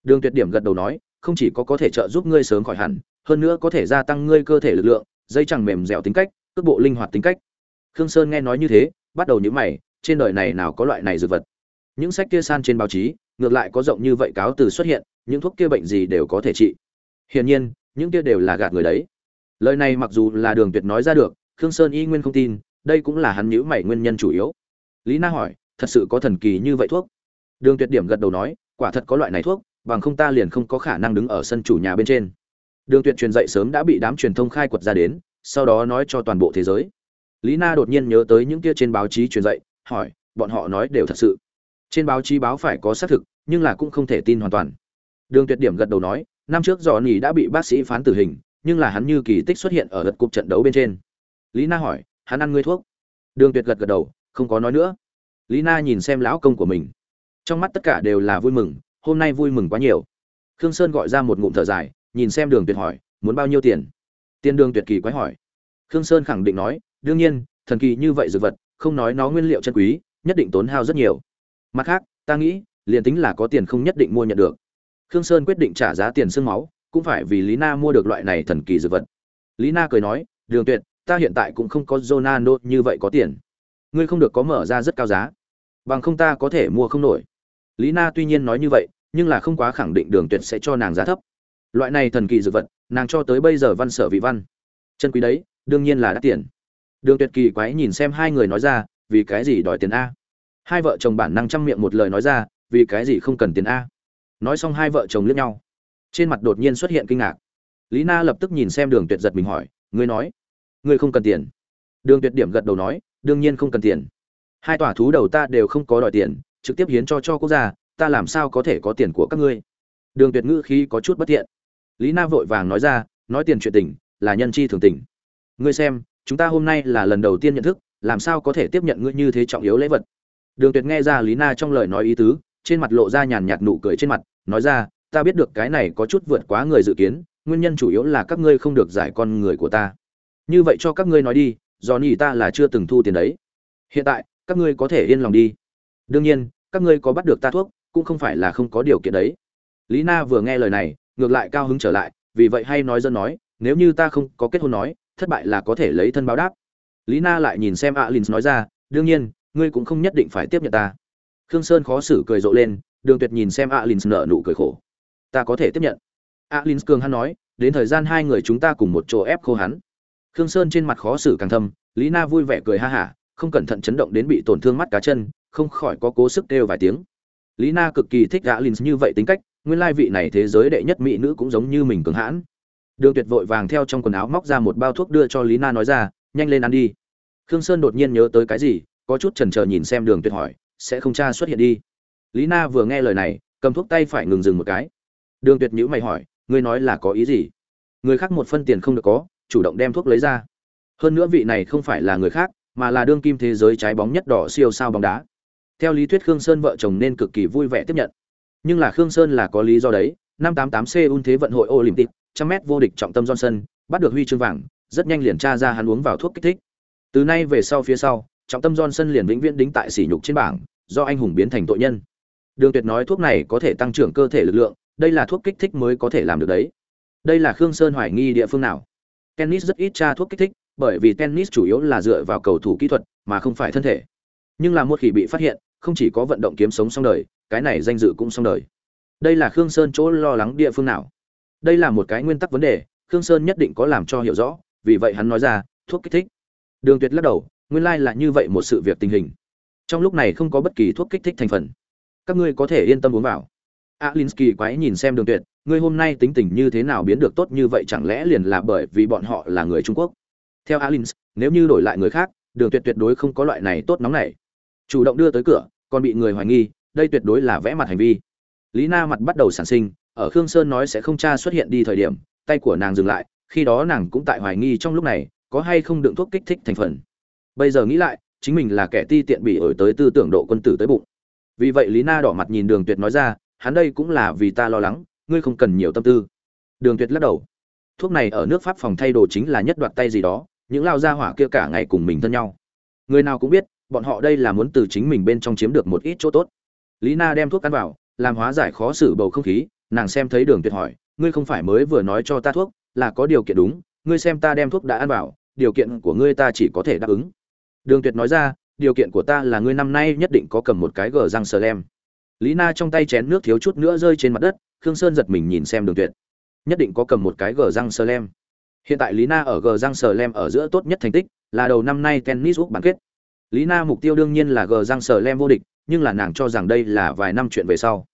A: Đường tuyệt điểm gật đầu nói không chỉ có có thể trợ giúp ngươi sớm khỏi hẳn, hơn nữa có thể gia tăng ngươi cơ thể lực lượng, dây chẳng mềm dẻo tính cách, cước bộ linh hoạt tính cách. Khương sơn nghe nói như thế, bắt đầu nhíu mày, trên đời này nào có loại này dược vật? Những sách kia san trên báo chí, ngược lại có rộng như vậy cáo từ xuất hiện, những thuốc kia bệnh gì đều có thể trị. Hiển nhiên, những kia đều là gạt người đấy. Lời này mặc dù là đường tuyệt nói ra được, khương sơn y nguyên không tin, đây cũng là hắn nhíu mày nguyên nhân chủ yếu. Lý na hỏi, thật sự có thần kỳ như vậy thuốc? Đường tuyệt điểm gật đầu nói, quả thật có loại này thuốc bằng không ta liền không có khả năng đứng ở sân chủ nhà bên trên. Đường tuyệt truyền dạy sớm đã bị đám truyền thông khai quật ra đến, sau đó nói cho toàn bộ thế giới. Lý na đột nhiên nhớ tới những kia trên báo chí truyền dạy, hỏi, bọn họ nói đều thật sự. Trên báo chí báo phải có xác thực, nhưng là cũng không thể tin hoàn toàn. Đường tuyệt điểm gật đầu nói, năm trước dò nỉ đã bị bác sĩ phán tử hình, nhưng là hắn như kỳ tích xuất hiện ở lượt cuộc trận đấu bên trên. Lý na hỏi, hắn ăn ngươi thuốc? Đường tuyệt gật gật đầu, không có nói nữa. Lý na nhìn xem lão công của mình. Trong mắt tất cả đều là vui mừng hôm nay vui mừng quá nhiều. Khương sơn gọi ra một ngụm thở dài, nhìn xem đường tuyệt hỏi, muốn bao nhiêu tiền? Tiền đường tuyệt kỳ quái hỏi. Khương sơn khẳng định nói, đương nhiên, thần kỳ như vậy dược vật, không nói nó nguyên liệu chân quý, nhất định tốn hao rất nhiều. Mặt khác, ta nghĩ, liền tính là có tiền không nhất định mua nhận được. Khương sơn quyết định trả giá tiền xương máu, cũng phải vì lý na mua được loại này thần kỳ dược vật. Lý na cười nói, đường tuyệt, ta hiện tại cũng không có Ronaldo như vậy có tiền. Ngươi không được có mở ra rất cao giá. Bằng không ta có thể mua không nổi. Lý na tuy nhiên nói như vậy nhưng là không quá khẳng định đường tuyệt sẽ cho nàng giá thấp. Loại này thần kỳ dược vật, nàng cho tới bây giờ văn sở vị văn. Chân quý đấy, đương nhiên là đắt tiền. Đường tuyệt kỳ quái nhìn xem hai người nói ra, vì cái gì đòi tiền a? Hai vợ chồng bản năng chăm miệng một lời nói ra, vì cái gì không cần tiền a? Nói xong hai vợ chồng liếc nhau. Trên mặt đột nhiên xuất hiện kinh ngạc. Lý na lập tức nhìn xem đường tuyệt giật mình hỏi, ngươi nói, ngươi không cần tiền? Đường tuyệt điểm gật đầu nói, đương nhiên không cần tiền. Hai tòa thú đầu ta đều không có đòi tiền, trực tiếp hiến cho cho quốc gia ta làm sao có thể có tiền của các ngươi? Đường tuyệt ngữ khí có chút bất thiện. Lý na vội vàng nói ra, nói tiền chuyện tình, là nhân chi thường tình. Ngươi xem, chúng ta hôm nay là lần đầu tiên nhận thức, làm sao có thể tiếp nhận ngươi như thế trọng yếu lễ vật? Đường tuyệt nghe ra lý na trong lời nói ý tứ, trên mặt lộ ra nhàn nhạt nụ cười trên mặt, nói ra, ta biết được cái này có chút vượt quá người dự kiến, nguyên nhân chủ yếu là các ngươi không được giải con người của ta. Như vậy cho các ngươi nói đi do nhỉ ta là chưa từng thu tiền đấy. Hiện tại, các ngươi có thể yên lòng đi. Đương nhiên, các ngươi có bắt được ta thuốc cũng không phải là không có điều kiện đấy. Lý na vừa nghe lời này, ngược lại cao hứng trở lại, vì vậy hay nói dân nói, nếu như ta không có kết hôn nói, thất bại là có thể lấy thân báo đáp. Lý na lại nhìn xem alin nói ra, đương nhiên, ngươi cũng không nhất định phải tiếp nhận ta. Khương sơn khó xử cười rộ lên, đường tuyệt nhìn xem alin nở nụ cười khổ. Ta có thể tiếp nhận. Alin cường hắn nói, đến thời gian hai người chúng ta cùng một chỗ ép khô hắn. Khương sơn trên mặt khó xử càng thâm, lý na vui vẻ cười ha hả, không cẩn thận chấn động đến bị tổn thương mắt cá chân, không khỏi có cố sức kêu vài tiếng lý na cực kỳ thích alin như vậy tính cách, nguyên lai vị này thế giới đệ nhất mỹ nữ cũng giống như mình cường hãn. Đường tuyệt vội vàng theo trong quần áo móc ra một bao thuốc đưa cho lý na nói ra, nhanh lên ăn đi. Khương sơn đột nhiên nhớ tới cái gì, có chút chần chờ nhìn xem đường tuyệt hỏi, sẽ không cha xuất hiện đi? Lý na vừa nghe lời này, cầm thuốc tay phải ngừng dừng một cái. Đường tuyệt nhữ mày hỏi, ngươi nói là có ý gì? Người khác một phân tiền không được có, chủ động đem thuốc lấy ra. Hơn nữa vị này không phải là người khác, mà là đương kim thế giới trái bóng nhất đỏ siêu sao bóng đá theo lý thuyết khương sơn vợ chồng nên cực kỳ vui vẻ tiếp nhận. Nhưng là khương sơn là có lý do đấy 588c Un thế vận hội olympic, trăm mét vô địch trọng tâm johnson, bắt được huy chương vàng, rất nhanh liền tra ra hắn uống vào thuốc kích thích. Từ nay về sau phía sau, trọng tâm johnson liền vĩnh viễn đính tại sỉ nhục trên bảng, do anh hùng biến thành tội nhân. Đường tuyệt nói thuốc này có thể tăng trưởng cơ thể lực lượng, đây là thuốc kích thích mới có thể làm được đấy. Đây là khương sơn hoài nghi địa phương nào? Tennis rất ít tra thuốc kích thích, bởi vì tennis chủ yếu là dựa vào cầu thủ kỹ thuật mà không phải thân thể. Nhưng là một khi bị phát hiện không chỉ có vận động kiếm sống xong đời, cái này danh dự cũng xong đời. Đây là khương sơn chỗ lo lắng địa phương nào? Đây là một cái nguyên tắc vấn đề, khương sơn nhất định có làm cho hiểu rõ, vì vậy hắn nói ra, thuốc kích thích. Đường tuyệt lắc đầu, nguyên lai là như vậy một sự việc tình hình. Trong lúc này không có bất kỳ thuốc kích thích thành phần. Các ngươi có thể yên tâm uống vào. Alinsky quái nhìn xem đường tuyệt, ngươi hôm nay tính tình như thế nào biến được tốt như vậy chẳng lẽ liền là bởi vì bọn họ là người trung quốc? Theo alins, nếu như đổi lại người khác, đường tuyệt tuyệt đối không có loại này tốt nóng này. Chủ động đưa tới cửa còn bị người hoài nghi, đây tuyệt đối là vẽ mặt hành vi. Lý na mặt bắt đầu sản sinh, ở khương sơn nói sẽ không cha xuất hiện đi thời điểm, tay của nàng dừng lại, khi đó nàng cũng tại hoài nghi trong lúc này, có hay không đựng thuốc kích thích thành phần. Bây giờ nghĩ lại, chính mình là kẻ ti tiện bị ổi tới tư tưởng độ quân tử tới bụng. Vì vậy lý na đỏ mặt nhìn đường tuyệt nói ra, hắn đây cũng là vì ta lo lắng, ngươi không cần nhiều tâm tư. Đường tuyệt lắc đầu. Thuốc này ở nước pháp phòng thay đồ chính là nhất đoạt tay gì đó, những lao gia hỏa kia cả ngày cùng mình thân nhau. Người nào cũng biết bọn họ đây là muốn từ chính mình bên trong chiếm được một ít chỗ tốt. Lý na đem thuốc ăn vào, làm hóa giải khó xử bầu không khí, nàng xem thấy đường tuyệt hỏi, ngươi không phải mới vừa nói cho ta thuốc, là có điều kiện đúng, ngươi xem ta đem thuốc đã ăn vào, điều kiện của ngươi ta chỉ có thể đáp ứng. Đường tuyệt nói ra, điều kiện của ta là ngươi năm nay nhất định có cầm một cái gờ răng sờ lem. Lý na trong tay chén nước thiếu chút nữa rơi trên mặt đất, khương sơn giật mình nhìn xem đường tuyệt. Nhất định có cầm một cái gờ răng sờ lem. Hiện tại lý na ở gờ răng sờ lem ở giữa tốt nhất thành tích là đầu năm nay tennis úc bán kết lý na mục tiêu đương nhiên là gờ răng sờ lem vô địch, nhưng là nàng cho rằng đây là vài năm chuyện về sau.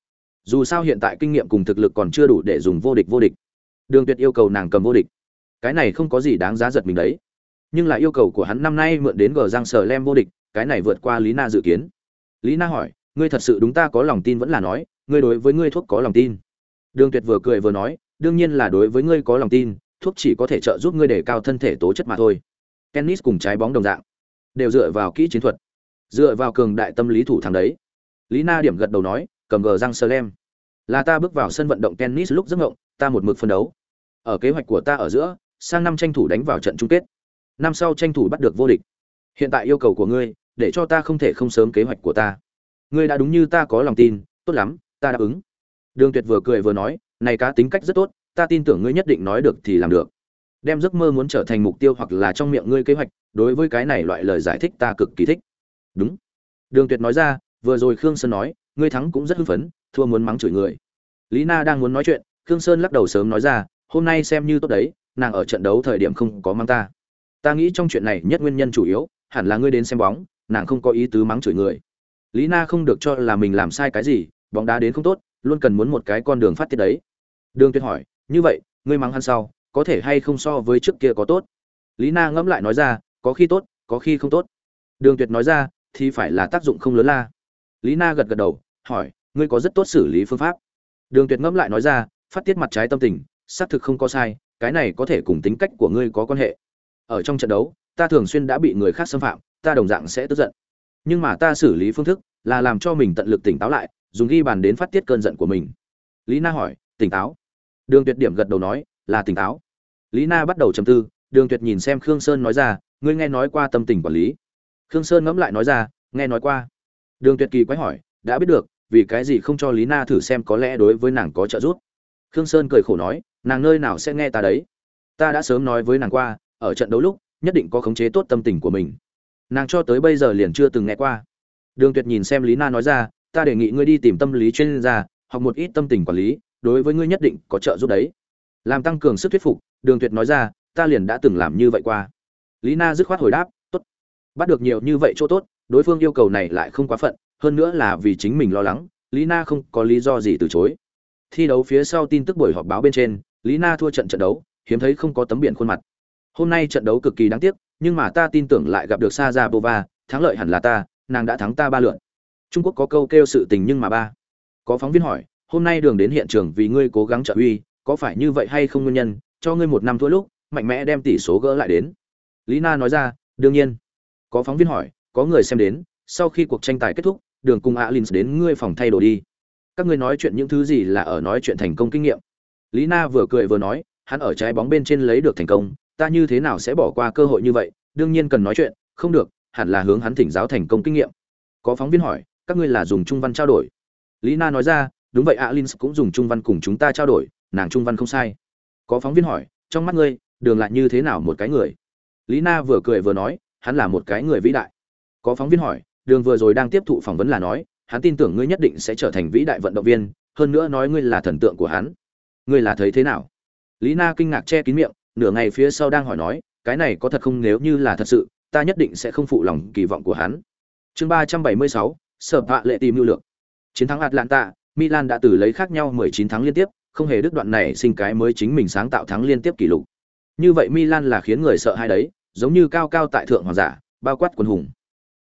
A: Dù sao hiện tại kinh nghiệm cùng thực lực còn chưa đủ để dùng vô địch vô địch. Đường tuyệt yêu cầu nàng cầm vô địch. Cái này không có gì đáng giá giật mình đấy. Nhưng là yêu cầu của hắn năm nay mượn đến gờ giang sờ lem vô địch, cái này vượt qua lý na dự kiến. Lý na hỏi, ngươi thật sự đúng ta có lòng tin vẫn là nói, ngươi đối với ngươi thuốc có lòng tin? Đường tuyệt vừa cười vừa nói, đương nhiên là đối với ngươi có lòng tin, thuốc chỉ có thể trợ giúp ngươi đề cao thân thể tố chất mà thôi. Tennis cùng trái bóng đồng dạng đều dựa vào kỹ chiến thuật, dựa vào cường đại tâm lý thủ thắng đấy. Lý na điểm gật đầu nói, cầm gờ răng sơ lem. Là ta bước vào sân vận động tennis lúc giấc ngộng ta một mực phân đấu. Ở kế hoạch của ta ở giữa, sang năm tranh thủ đánh vào trận chung kết. Năm sau tranh thủ bắt được vô địch. Hiện tại yêu cầu của ngươi, để cho ta không thể không sớm kế hoạch của ta. Ngươi đã đúng như ta có lòng tin, tốt lắm, ta đáp ứng. Đường tuyệt vừa cười vừa nói, này cá tính cách rất tốt, ta tin tưởng ngươi nhất định nói được thì làm được. Đem giấc mơ muốn trở thành mục tiêu hoặc là trong miệng ngươi kế hoạch đối với cái này loại lời giải thích ta cực kỳ thích. Đúng. Đường tuyệt nói ra, vừa rồi khương sơn nói, ngươi thắng cũng rất hưng phấn, thua muốn mắng chửi người. Lý na đang muốn nói chuyện, khương sơn lắc đầu sớm nói ra, hôm nay xem như tốt đấy, nàng ở trận đấu thời điểm không có mang ta. Ta nghĩ trong chuyện này nhất nguyên nhân chủ yếu, hẳn là ngươi đến xem bóng, nàng không có ý tứ mắng chửi người. Lý na không được cho là mình làm sai cái gì, bóng đá đến không tốt, luôn cần muốn một cái con đường phát tiết đấy. Đường tuyệt hỏi, như vậy, ngươi mắng hắn sau, có thể hay không so với trước kia có tốt? Lý na ngẫm lại nói ra có khi tốt, có khi không tốt. Đường tuyệt nói ra, thì phải là tác dụng không lớn la. Lý na gật gật đầu, hỏi, ngươi có rất tốt xử lý phương pháp. Đường tuyệt ngẫm lại nói ra, phát tiết mặt trái tâm tình, xác thực không có sai, cái này có thể cùng tính cách của ngươi có quan hệ. Ở trong trận đấu, ta thường xuyên đã bị người khác xâm phạm, ta đồng dạng sẽ tức giận. Nhưng mà ta xử lý phương thức là làm cho mình tận lực tỉnh táo lại, dùng ghi bàn đến phát tiết cơn giận của mình. Lý na hỏi, tỉnh táo? Đường tuyệt điểm gật đầu nói, là tỉnh táo. Lý na bắt đầu chầm tư, đường tuyệt nhìn xem khương sơn nói ra ngươi nghe nói qua tâm tình quản lý. Khương sơn ngẫm lại nói ra, nghe nói qua. Đường tuyệt kỳ quái hỏi, đã biết được, vì cái gì không cho lý na thử xem có lẽ đối với nàng có trợ giúp. Khương sơn cười khổ nói, nàng nơi nào sẽ nghe ta đấy? Ta đã sớm nói với nàng qua, ở trận đấu lúc, nhất định có khống chế tốt tâm tình của mình. Nàng cho tới bây giờ liền chưa từng nghe qua. Đường tuyệt nhìn xem lý na nói ra, ta đề nghị ngươi đi tìm tâm lý chuyên gia, học một ít tâm tình quản lý, đối với ngươi nhất định có trợ giúp đấy. Làm tăng cường sức thuyết phục, đường tuyệt nói ra, ta liền đã từng làm như vậy qua lý na dứt khoát hồi đáp, tốt, bắt được nhiều như vậy chỗ tốt, đối phương yêu cầu này lại không quá phận, hơn nữa là vì chính mình lo lắng, lý na không có lý do gì từ chối. Thi đấu phía sau tin tức buổi họp báo bên trên, lý na thua trận trận đấu, hiếm thấy không có tấm biển khuôn mặt. Hôm nay trận đấu cực kỳ đáng tiếc, nhưng mà ta tin tưởng lại gặp được sa ra bova, thắng lợi hẳn là ta, nàng đã thắng ta ba lượn trung quốc có câu kêu sự tình nhưng mà ba. Có phóng viên hỏi, hôm nay đường đến hiện trường vì ngươi cố gắng trợ uy, có phải như vậy hay không nguyên nhân, cho ngươi một năm thua lúc, mạnh mẽ đem tỷ số gỡ lại đến lý na nói ra, đương nhiên. Có phóng viên hỏi, có người xem đến, sau khi cuộc tranh tài kết thúc, đường cùng alin đến ngươi phòng thay đồ đi. Các ngươi nói chuyện những thứ gì là ở nói chuyện thành công kinh nghiệm? Lý na vừa cười vừa nói, hắn ở trái bóng bên trên lấy được thành công, ta như thế nào sẽ bỏ qua cơ hội như vậy? Đương nhiên cần nói chuyện, không được, hẳn là hướng hắn thỉnh giáo thành công kinh nghiệm. Có phóng viên hỏi, các ngươi là dùng trung văn trao đổi? Lý na nói ra, đúng vậy alin cũng dùng trung văn cùng chúng ta trao đổi, nàng trung văn không sai. Có phóng viên hỏi, trong mắt ngươi, đường lại như thế nào một cái người? Lý na vừa cười vừa nói, hắn là một cái người vĩ đại. Có phóng viên hỏi, đường vừa rồi đang tiếp thụ phỏng vấn là nói, hắn tin tưởng ngươi nhất định sẽ trở thành vĩ đại vận động viên, hơn nữa nói ngươi là thần tượng của hắn. Ngươi là thấy thế nào? Lý na kinh ngạc che kín miệng, nửa ngày phía sau đang hỏi nói, cái này có thật không nếu như là thật sự, ta nhất định sẽ không phụ lòng kỳ vọng của hắn. Chương ba trăm bảy mươi sáu, sở hạ lệ tìm lưu lượng chiến thắng atlanta, milan đã từ lấy khác nhau 19 tháng liên tiếp, không hề đứt đoạn này sinh cái mới chính mình sáng tạo thắng liên tiếp kỷ lục. Như vậy milan là khiến người sợ hai đấy giống như cao cao tại thượng hoàng giả, bao quát quần hùng.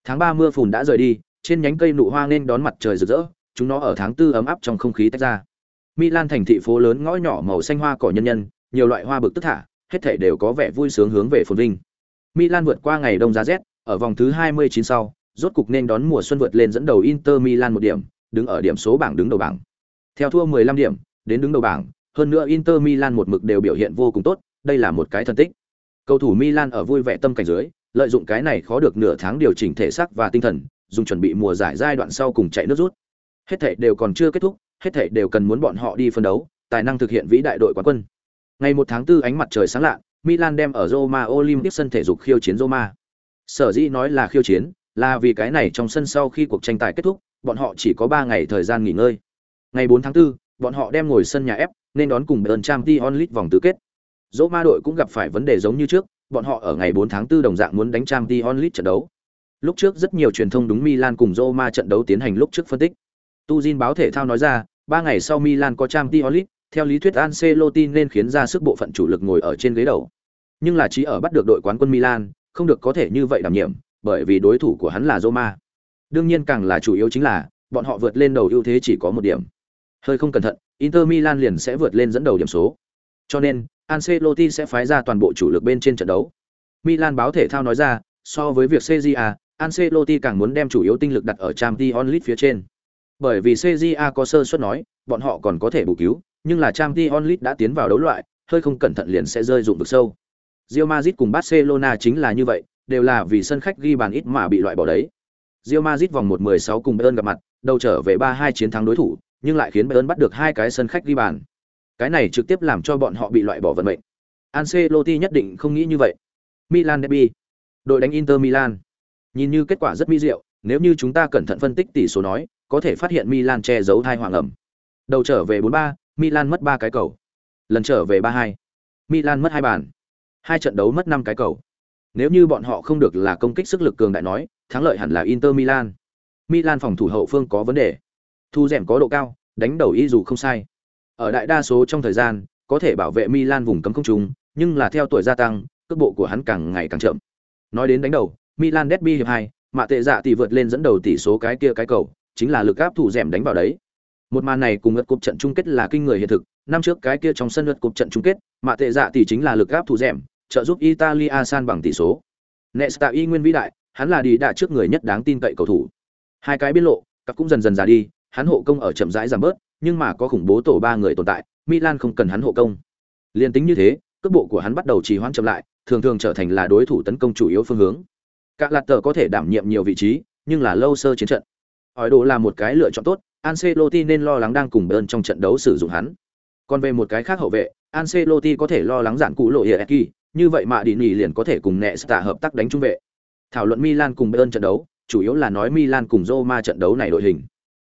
A: Tháng ba mưa phùn đã rời đi, trên nhánh cây nụ hoa nên đón mặt trời rực rỡ, chúng nó ở tháng tư ấm áp trong không khí tách ra. Milan thành thị phố lớn ngõ nhỏ màu xanh hoa cỏ nhân nhân, nhiều loại hoa bực tức thả, hết thảy đều có vẻ vui sướng hướng về phồn vinh. Milan vượt qua ngày đông giá rét, ở vòng thứ 29 sau, rốt cục nên đón mùa xuân vượt lên dẫn đầu inter milan một điểm, đứng ở điểm số bảng đứng đầu bảng. Theo thua 15 điểm, đến đứng đầu bảng, hơn nữa inter milan một mực đều biểu hiện vô cùng tốt, đây là một cái thần tích cầu thủ milan ở vui vẻ tâm cảnh dưới, lợi dụng cái này khó được nửa tháng điều chỉnh thể xác và tinh thần, dùng chuẩn bị mùa giải giai đoạn sau cùng chạy nước rút. Hết thảy đều còn chưa kết thúc, hết thảy đều cần muốn bọn họ đi phân đấu, tài năng thực hiện vĩ đại đội quán quân. Ngày 1 tháng 4 ánh mặt trời sáng lạ, milan đem ở roma olympic sân thể dục khiêu chiến roma. Sở dĩ nói là khiêu chiến, là vì cái này trong sân sau khi cuộc tranh tài kết thúc, bọn họ chỉ có 3 ngày thời gian nghỉ ngơi. Ngày 4 tháng 4 bọn họ đem ngồi sân nhà ép nên đón cùng Bayern Champions League vòng tứ kết. Roma đội cũng gặp phải vấn đề giống như trước bọn họ ở ngày 4 tháng 4 đồng dạng muốn đánh trang t onlit trận đấu Lúc trước rất nhiều truyền thông đúng Milan cùng Roma trận đấu tiến hành lúc trước phân tích. Tuzin báo thể thao nói ra, ba ngày sau Milan có trang t onlit theo lý thuyết Ancelotti nên khiến ra sức bộ phận chủ lực ngồi ở trên ghế đầu. Nhưng là chỉ ở bắt được đội quán quân Milan, không được có thể như vậy đảm nhiệm, bởi vì đối thủ của hắn là Roma. Đương nhiên càng là chủ yếu chính là, bọn họ vượt lên đầu ưu thế chỉ có một điểm. Hơi không cẩn thận, Inter Milan liền sẽ vượt lên dẫn đầu điểm số. Cho nên, Ancelotti sẽ phái ra toàn bộ chủ lực bên trên trận đấu. Milan báo thể thao nói ra, so với việc CJA, Ancelotti càng muốn đem chủ yếu tinh lực đặt ở Champions League phía trên. Bởi vì CJA có sơ suất nói, bọn họ còn có thể bù cứu, nhưng là Champions League đã tiến vào đấu loại, hơi không cẩn thận liền sẽ rơi dụng vực sâu. Real Madrid cùng Barcelona chính là như vậy, đều là vì sân khách ghi bàn ít mà bị loại bỏ đấy. Real Madrid vòng 1-16 cùng Bayern gặp mặt, đầu trở về 3-2 chiến thắng đối thủ, nhưng lại khiến Bayern bắt được hai cái sân khách ghi bàn. Cái này trực tiếp làm cho bọn họ bị loại bỏ vận mệnh. Ancelotti nhất định không nghĩ như vậy. Milan derby, đội đánh Inter Milan. Nhìn như kết quả rất mỹ diệu, nếu như chúng ta cẩn thận phân tích tỷ số nói, có thể phát hiện Milan che giấu thai hoàng ẩm. Đầu trở về 4-3, Milan mất 3 cái cầu. Lần trở về 3-2, Milan mất hai bàn. Hai trận đấu mất 5 cái cầu. Nếu như bọn họ không được là công kích sức lực cường đại nói, thắng lợi hẳn là Inter Milan. Milan phòng thủ hậu phương có vấn đề. Thu rèm có độ cao, đánh đầu y dù không sai. Ở đại đa số trong thời gian, có thể bảo vệ Milan vùng cấm không trung, nhưng là theo tuổi gia tăng, cước bộ của hắn càng ngày càng chậm. Nói đến đánh đầu, Milan derby hiệp 2, mạ tệ dạ tỷ vượt lên dẫn đầu tỷ số cái kia cái cầu, chính là lực áp thủ rèm đánh vào đấy. Một màn này cùng ngất cúp trận chung kết là kinh người hiện thực, năm trước cái kia trong sân ngất cúp trận chung kết, mạ tệ dạ tỷ chính là lực áp thủ rèm, trợ giúp Italia san bằng tỷ số. Nesta y nguyên vĩ đại, hắn là đi đạ trước người nhất đáng tin cậy cầu thủ. Hai cái biên lộ, các cũng dần dần già đi, hắn hộ công ở chậm rãi giảm bớt, nhưng mà có khủng bố tổ ba người tồn tại, Milan không cần hắn hộ công. Liên tính như thế, cước bộ của hắn bắt đầu trì hoãn chậm lại, thường thường trở thành là đối thủ tấn công chủ yếu phương hướng. Cả lạt tờ có thể đảm nhiệm nhiều vị trí, nhưng là lâu sơ chiến trận. Hỏi đồ là một cái lựa chọn tốt, Ancelotti nên lo lắng đang cùng Bayern trong trận đấu sử dụng hắn. Còn về một cái khác hậu vệ, Ancelotti có thể lo lắng giản cụ lộ Hieki, như vậy mà Dini liền có thể cùng Nesta hợp tác đánh trung vệ. Thảo luận Milan cùng Bayern trận đấu, chủ yếu là nói Milan cùng Roma trận đấu này đội hình.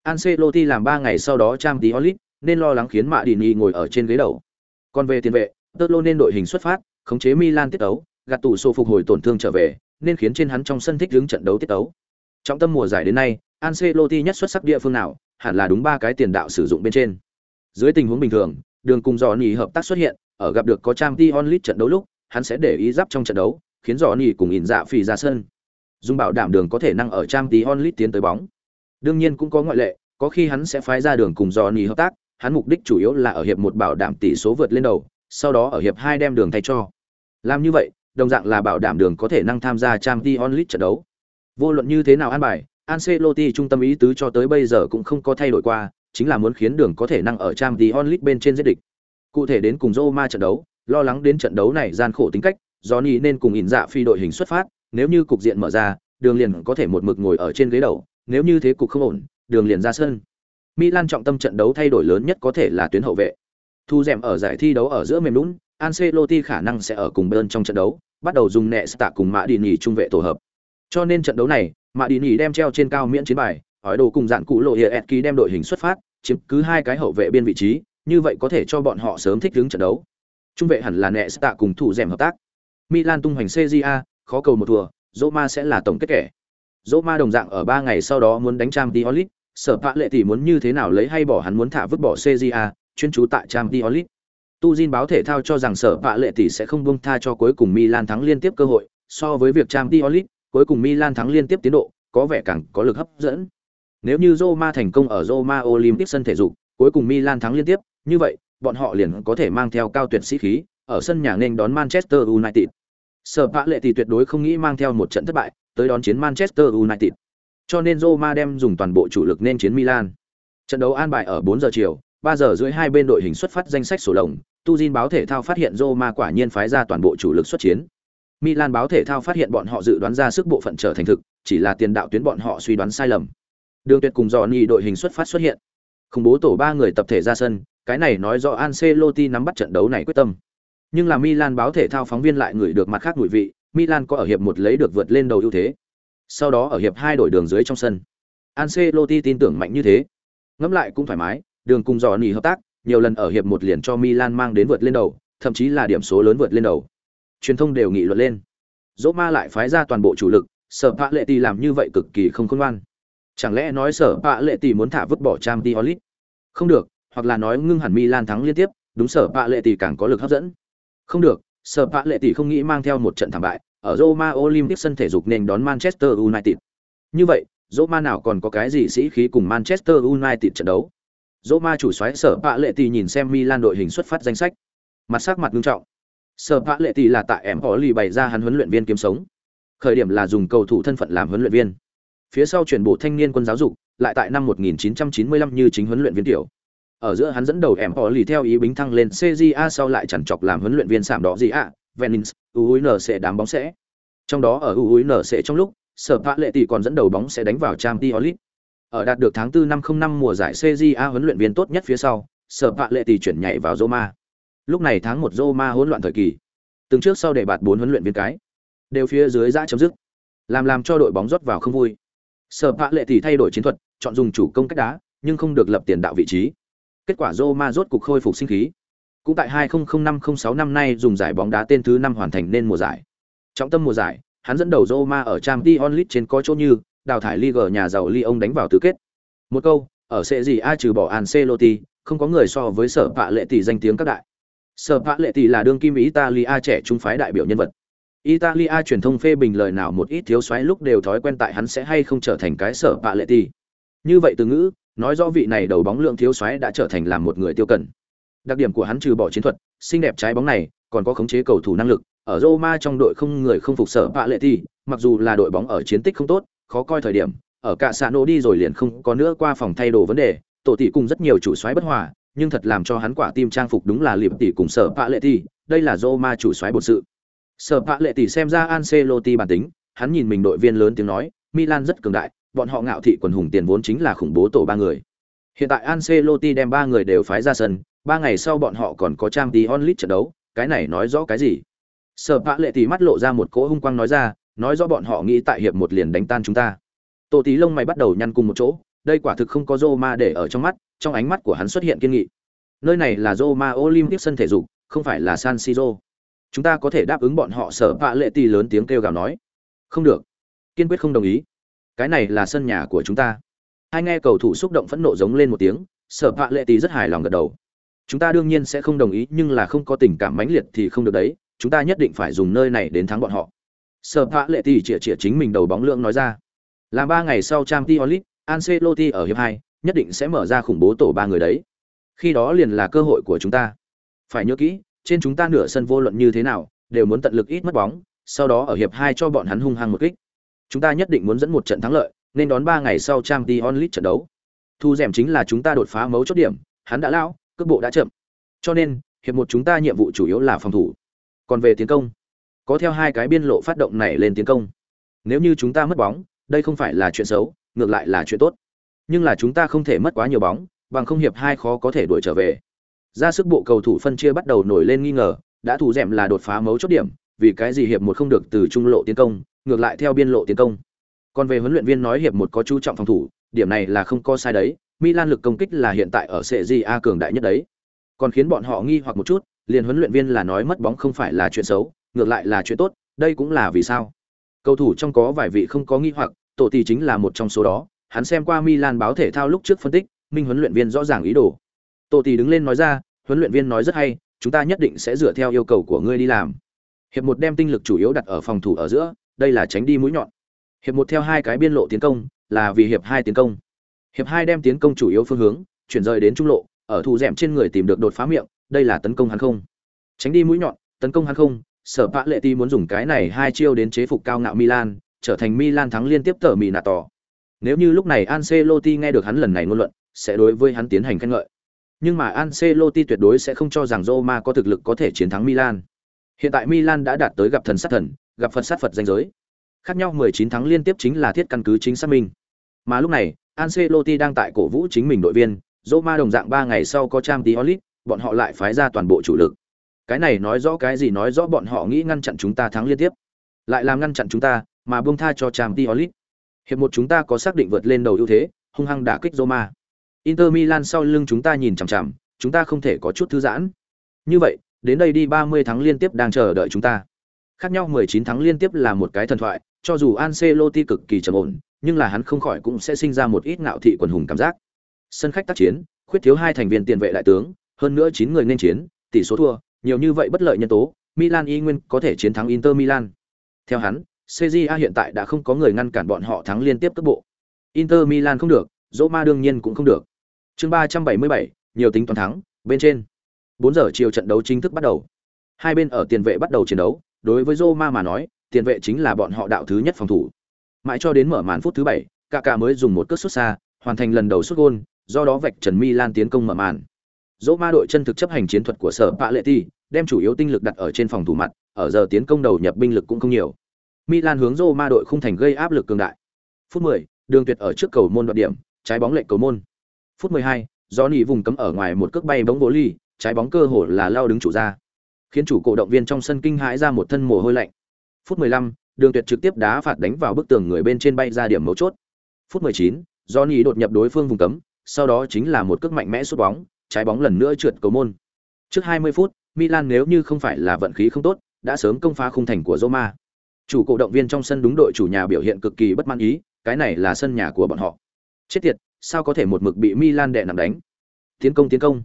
A: Ancelotti làm 3 ngày sau đó trang tí Olit, nên lo lắng khiến Mạ Dini ngồi ở trên ghế đầu. Còn về tiền vệ, Tottenham nên đội hình xuất phát, khống chế Milan tiết tấu, gạt tủ sổ phục hồi tổn thương trở về, nên khiến trên hắn trong sân thích ứng trận đấu tiết tấu. Trong tâm mùa giải đến nay, Ancelotti nhất xuất sắc địa phương nào, hẳn là đúng ba cái tiền đạo sử dụng bên trên. Dưới tình huống bình thường, đường cùng Johnny hợp tác xuất hiện, ở gặp được có Champions League trận đấu lúc, hắn sẽ để ý giáp trong trận đấu, khiến Johnny cùng ỉn dạ phì ra sân. Dung bảo đảm đường có thể năng ở Champions League tiến tới bóng. Đương nhiên cũng có ngoại lệ, có khi hắn sẽ phái ra đường cùng Johnny hợp tác, hắn mục đích chủ yếu là ở hiệp một bảo đảm tỷ số vượt lên đầu, sau đó ở hiệp hai đem đường thay cho. Làm như vậy, đồng dạng là bảo đảm đường có thể năng tham gia Champions League trận đấu. Vô luận như thế nào an bài, Ancelotti trung tâm ý tứ cho tới bây giờ cũng không có thay đổi qua, chính là muốn khiến đường có thể năng ở Champions League bên trên giết địch. Cụ thể đến cùng Roma trận đấu, lo lắng đến trận đấu này gian khổ tính cách, Johnny nên cùng ỉn dạ phi đội hình xuất phát, nếu như cục diện mở ra, đường liền có thể một mực ngồi ở trên ghế đầu, nếu như thế cục không ổn, đường liền ra sân. Milan trọng tâm trận đấu thay đổi lớn nhất có thể là tuyến hậu vệ. Thu dẻm ở giải thi đấu ở giữa mềm lún, Ancelotti khả năng sẽ ở cùng bên trong trận đấu, bắt đầu dùng Nesta cùng Mã Đi Nhỉ trung vệ tổ hợp. Cho nên trận đấu này, Mã Đi Nhỉ đem treo trên cao miễn chiến bài, hỏi đồ cùng dạn cụ lộ Hietki đem đội hình xuất phát, chiếm cứ hai cái hậu vệ biên vị trí, như vậy có thể cho bọn họ sớm thích ứng trận đấu. Trung vệ hẳn là Nesta cùng thủ dẻm hợp tác. Milan tung hoành CJA, khó cầu một thua, Roma sẽ là tổng kết kẻ. Roma đồng dạng ở ba ngày sau đó muốn đánh trang League, sở pạ lệ tỷ muốn như thế nào lấy hay bỏ hắn muốn thả vứt bỏ CJA, chuyên trú tại trang League. Tu Jin báo thể thao cho rằng sở pạ lệ tỷ sẽ không buông tha cho cuối cùng Milan thắng liên tiếp cơ hội, so với việc trang League, cuối cùng Milan thắng liên tiếp tiến độ, có vẻ càng có lực hấp dẫn. Nếu như Roma thành công ở Roma Olympic sân thể dục, cuối cùng Milan thắng liên tiếp, như vậy, bọn họ liền có thể mang theo cao tuyệt sĩ khí, ở sân nhà nên đón Manchester United. Sở Pạ Lệ tỷ tuyệt đối không nghĩ mang theo một trận thất bại, tới đón chiến Manchester United. Cho nên Roma đem dùng toàn bộ chủ lực nên chiến Milan. Trận đấu an bài ở 4 giờ chiều, 3 giờ rưỡi hai bên đội hình xuất phát danh sách sổ lồng, Tuzin báo thể thao phát hiện Roma quả nhiên phái ra toàn bộ chủ lực xuất chiến. Milan báo thể thao phát hiện bọn họ dự đoán ra sức bộ phận trở thành thực, chỉ là tiền đạo tuyến bọn họ suy đoán sai lầm. Đường Tuyệt cùng Johnny đội hình xuất phát xuất hiện. Khủng bố tổ ba người tập thể ra sân, cái này nói rõ Ancelotti nắm bắt trận đấu này quyết tâm. Nhưng là Milan báo thể thao phóng viên lại ngửi được mặt khác mùi vị, Milan có ở hiệp một lấy được vượt lên đầu ưu thế. Sau đó ở hiệp hai đổi đường dưới trong sân. Ancelotti tin tưởng mạnh như thế. Ngẫm lại cũng thoải mái, đường cùng dò nỉ hợp tác, nhiều lần ở hiệp một liền cho Milan mang đến vượt lên đầu, thậm chí là điểm số lớn vượt lên đầu. Truyền thông đều nghị luận lên. Roma lại phái ra toàn bộ chủ lực, Sở Pạ Lệ Tỷ làm như vậy cực kỳ không khôn ngoan. Chẳng lẽ nói Sở Pạ Lệ Tỷ muốn thả vứt bỏ Champions League? Không được, hoặc là nói ngưng hẳn Milan thắng liên tiếp, đúng Sở Pạ Lệ Tỷ càng có lực hấp dẫn. Không được, Sở vạ Lệ Tỷ không nghĩ mang theo một trận thảm bại, ở Roma Olympic sân thể dục nên đón Manchester United. Như vậy, Roma nào còn có cái gì sĩ khí cùng Manchester United trận đấu? Roma chủ soái Sở Pạ Lệ Tỷ nhìn xem Milan đội hình xuất phát danh sách, mặt sắc mặt nghiêm trọng. Sở Pạ Lệ Tỷ là tại lì bày ra hắn huấn luyện viên kiếm sống. Khởi điểm là dùng cầu thủ thân phận làm huấn luyện viên. Phía sau chuyển bộ thanh niên quân giáo dục, lại tại năm 1995 như chính huấn luyện viên tiểu. Ở giữa hắn dẫn đầu em họ lì theo ý bính thăng lên CJA sau lại chẳng chọc làm huấn luyện viên sạm đỏ gì ạ, Venins, UUN sẽ đám bóng sẽ. Trong đó ở UUN sẽ trong lúc, Sở Pạ Lệ Tỷ còn dẫn đầu bóng sẽ đánh vào Champions League. Ở đạt được tháng 4 năm 05 mùa giải CJA huấn luyện viên tốt nhất phía sau, Sở Pạ Lệ Tỷ chuyển nhảy vào Roma. Lúc này tháng 1 Roma hỗn loạn thời kỳ. Từng trước sau để bạt bốn huấn luyện viên cái, đều phía dưới ra chấm dứt. Làm làm cho đội bóng rót vào không vui. Sở Pạ Lệ Tỷ thay đổi chiến thuật, chọn dùng chủ công cách đá, nhưng không được lập tiền đạo vị trí. Kết quả Roma rốt cục khôi phục sinh khí. Cũng tại 2005-06 năm nay dùng giải bóng đá tên thứ năm hoàn thành nên mùa giải. Trọng tâm mùa giải, hắn dẫn đầu Roma ở Champions League trên có chỗ như đào thải Liga nhà giàu Lyon đánh vào tứ kết. Một câu, ở sẽ gì ai trừ bỏ Ancelotti, không có người so với sở vạ Lệ tỷ danh tiếng các đại. Sở vạ Lệ tỷ là đương kim Italia trẻ trung phái đại biểu nhân vật. Italia truyền thông phê bình lời nào một ít thiếu soái lúc đều thói quen tại hắn sẽ hay không trở thành cái sở vạ lệ tỷ. Như vậy từ ngữ, nói rõ vị này đầu bóng lượng thiếu soái đã trở thành làm một người tiêu cẩn. Đặc điểm của hắn trừ bỏ chiến thuật, xinh đẹp trái bóng này, còn có khống chế cầu thủ năng lực, ở Roma trong đội không người không phục sở Vạ lệ Thi, mặc dù là đội bóng ở chiến tích không tốt, khó coi thời điểm, ở cả Sano đi rồi liền không có nữa qua phòng thay đồ vấn đề, tổ tỷ cùng rất nhiều chủ soái bất hòa, nhưng thật làm cho hắn quả tim trang phục đúng là liệp tỷ cùng sở vạ lệ Thi, đây là Roma chủ soái bột sự. Sở Pạ Lệ tỷ xem ra Ancelotti bản tính, hắn nhìn mình đội viên lớn tiếng nói, Milan rất cường đại, bọn họ ngạo thị quần hùng tiền vốn chính là khủng bố tổ ba người. Hiện tại Ancelotti đem ba người đều phái ra sân, ba ngày sau bọn họ còn có trang tí onlit trận đấu, cái này nói rõ cái gì? Sở Pạ Lệ tỷ mắt lộ ra một cỗ hung quang nói ra, nói rõ bọn họ nghĩ tại hiệp một liền đánh tan chúng ta. Tổ tí lông mày bắt đầu nhăn cùng một chỗ, đây quả thực không có Roma để ở trong mắt, trong ánh mắt của hắn xuất hiện kiên nghị. Nơi này là Roma Olympic sân thể dục, không phải là San Siro chúng ta có thể đáp ứng bọn họ sở vạ lệ tỷ lớn tiếng kêu gào nói không được kiên quyết không đồng ý cái này là sân nhà của chúng ta. Hai nghe cầu thủ xúc động phẫn nộ giống lên một tiếng sở vạ lệ tỷ rất hài lòng gật đầu. Chúng ta đương nhiên sẽ không đồng ý nhưng là không có tình cảm mãnh liệt thì không được đấy chúng ta nhất định phải dùng nơi này đến thắng bọn họ. Sở vạ lệ tỷ chĩa chĩa chính mình đầu bóng lượng nói ra. Là ba ngày sau trang t onlit ancelotti ở hiệp hai nhất định sẽ mở ra khủng bố tổ ba người đấy. Khi đó liền là cơ hội của chúng ta. Phải nhớ kỹ trên chúng ta nửa sân vô luận như thế nào, đều muốn tận lực ít mất bóng, sau đó ở hiệp hai cho bọn hắn hung hăng một kích. Chúng ta nhất định muốn dẫn một trận thắng lợi, nên đón 3 ngày sau Champions League trận đấu. Thu rèm chính là chúng ta đột phá mấu chốt điểm, hắn đã lão, cước bộ đã chậm. Cho nên, hiệp một chúng ta nhiệm vụ chủ yếu là phòng thủ. Còn về tiến công, có theo hai cái biên lộ phát động này lên tiến công. Nếu như chúng ta mất bóng, đây không phải là chuyện xấu, ngược lại là chuyện tốt. Nhưng là chúng ta không thể mất quá nhiều bóng, bằng không hiệp hai khó có thể đuổi trở về ra sức bộ cầu thủ phân chia bắt đầu nổi lên nghi ngờ đã thủ dẻm là đột phá mấu chốt điểm vì cái gì hiệp một không được từ trung lộ tiến công ngược lại theo biên lộ tiến công. Còn về huấn luyện viên nói hiệp một có chú trọng phòng thủ điểm này là không có sai đấy milan lực công kích là hiện tại ở Serie a cường đại nhất đấy. Còn khiến bọn họ nghi hoặc một chút liền huấn luyện viên là nói mất bóng không phải là chuyện xấu ngược lại là chuyện tốt đây cũng là vì sao. Cầu thủ trong có vài vị không có nghi hoặc tổ tỷ chính là một trong số đó hắn xem qua milan báo thể thao lúc trước phân tích minh huấn luyện viên rõ ràng ý đồ. Tổ Tỷ đứng lên nói ra, huấn luyện viên nói rất hay, chúng ta nhất định sẽ dựa theo yêu cầu của ngươi đi làm. Hiệp một đem tinh lực chủ yếu đặt ở phòng thủ ở giữa, đây là tránh đi mũi nhọn. Hiệp một theo hai cái biên lộ tiến công, là vì hiệp hai tiến công. Hiệp hai đem tiến công chủ yếu phương hướng chuyển rời đến trung lộ, ở thủ dẻm trên người tìm được đột phá miệng, đây là tấn công hắn không. Tránh đi mũi nhọn, tấn công hắn không. Sở Pạ Lệ Ti muốn dùng cái này hai chiêu đến chế phục cao ngạo Milan, trở thành Milan thắng liên tiếp tở mì nạ tỏ. Nếu như lúc này Ancelotti nghe được hắn lần này ngôn luận, sẽ đối với hắn tiến hành khen ngợi nhưng mà Ancelotti tuyệt đối sẽ không cho rằng Roma có thực lực có thể chiến thắng Milan. Hiện tại Milan đã đạt tới gặp thần sát thần, gặp Phật sát Phật danh giới. Khác nhau 19 thắng liên tiếp chính là thiết căn cứ chính xác minh. Mà lúc này, Ancelotti đang tại cổ vũ chính mình đội viên, Roma đồng dạng 3 ngày sau có Champions League, bọn họ lại phái ra toàn bộ chủ lực. Cái này nói rõ cái gì nói rõ bọn họ nghĩ ngăn chặn chúng ta thắng liên tiếp. Lại làm ngăn chặn chúng ta, mà buông tha cho Champions League. Hiệp một chúng ta có xác định vượt lên đầu ưu thế, hung hăng đả kích Roma. Inter Milan sau lưng chúng ta nhìn chằm chằm, chúng ta không thể có chút thư giãn. Như vậy, đến đây đi 30 tháng liên tiếp đang chờ đợi chúng ta. Khác nhau 19 tháng liên tiếp là một cái thần thoại, cho dù Ancelotti cực kỳ trầm ổn, nhưng là hắn không khỏi cũng sẽ sinh ra một ít ngạo thị quần hùng cảm giác. Sân khách tác chiến, khuyết thiếu hai thành viên tiền vệ đại tướng, hơn nữa 9 người nên chiến, tỷ số thua, nhiều như vậy bất lợi nhân tố, Milan y nguyên có thể chiến thắng Inter Milan. Theo hắn, CJA hiện tại đã không có người ngăn cản bọn họ thắng liên tiếp cấp bộ. Inter Milan không được, Roma đương nhiên cũng không được chương ba trăm bảy mươi bảy nhiều tính toán thắng bên trên bốn giờ chiều trận đấu chính thức bắt đầu hai bên ở tiền vệ bắt đầu chiến đấu đối với roma mà nói tiền vệ chính là bọn họ đạo thứ nhất phòng thủ. Mãi cho đến mở màn phút thứ bảy Kaká mới dùng một cước xuất xa hoàn thành lần đầu xuất gôn do đó vạch trần milan tiến công mở màn. Roma đội chân thực chấp hành chiến thuật của sở Paletti, đem chủ yếu tinh lực đặt ở trên phòng thủ mặt ở giờ tiến công đầu nhập binh lực cũng không nhiều. Milan hướng roma đội không thành gây áp lực cường đại. Phút 10, đường tuyệt ở trước cầu môn đoạn điểm trái bóng lệch cầu môn. Phút 12, Johnny vùng cấm ở ngoài một cước bay bóng bố ly, trái bóng cơ hồ là lao đứng chủ ra. Khiến chủ cổ động viên trong sân kinh hãi ra một thân mồ hôi lạnh. Phút 15, Đường Tuyệt trực tiếp đá phạt đánh vào bức tường người bên trên bay ra điểm mấu chốt. Phút 19, Johnny đột nhập đối phương vùng cấm, sau đó chính là một cước mạnh mẽ sút bóng, trái bóng lần nữa trượt cầu môn. Trước 20 phút, Milan nếu như không phải là vận khí không tốt, đã sớm công phá khung thành của Roma. Chủ cổ động viên trong sân đúng đội chủ nhà biểu hiện cực kỳ bất mãn ý, cái này là sân nhà của bọn họ. Chết tiệt, sao có thể một mực bị Milan đè nặng đánh. Tiến công tiến công.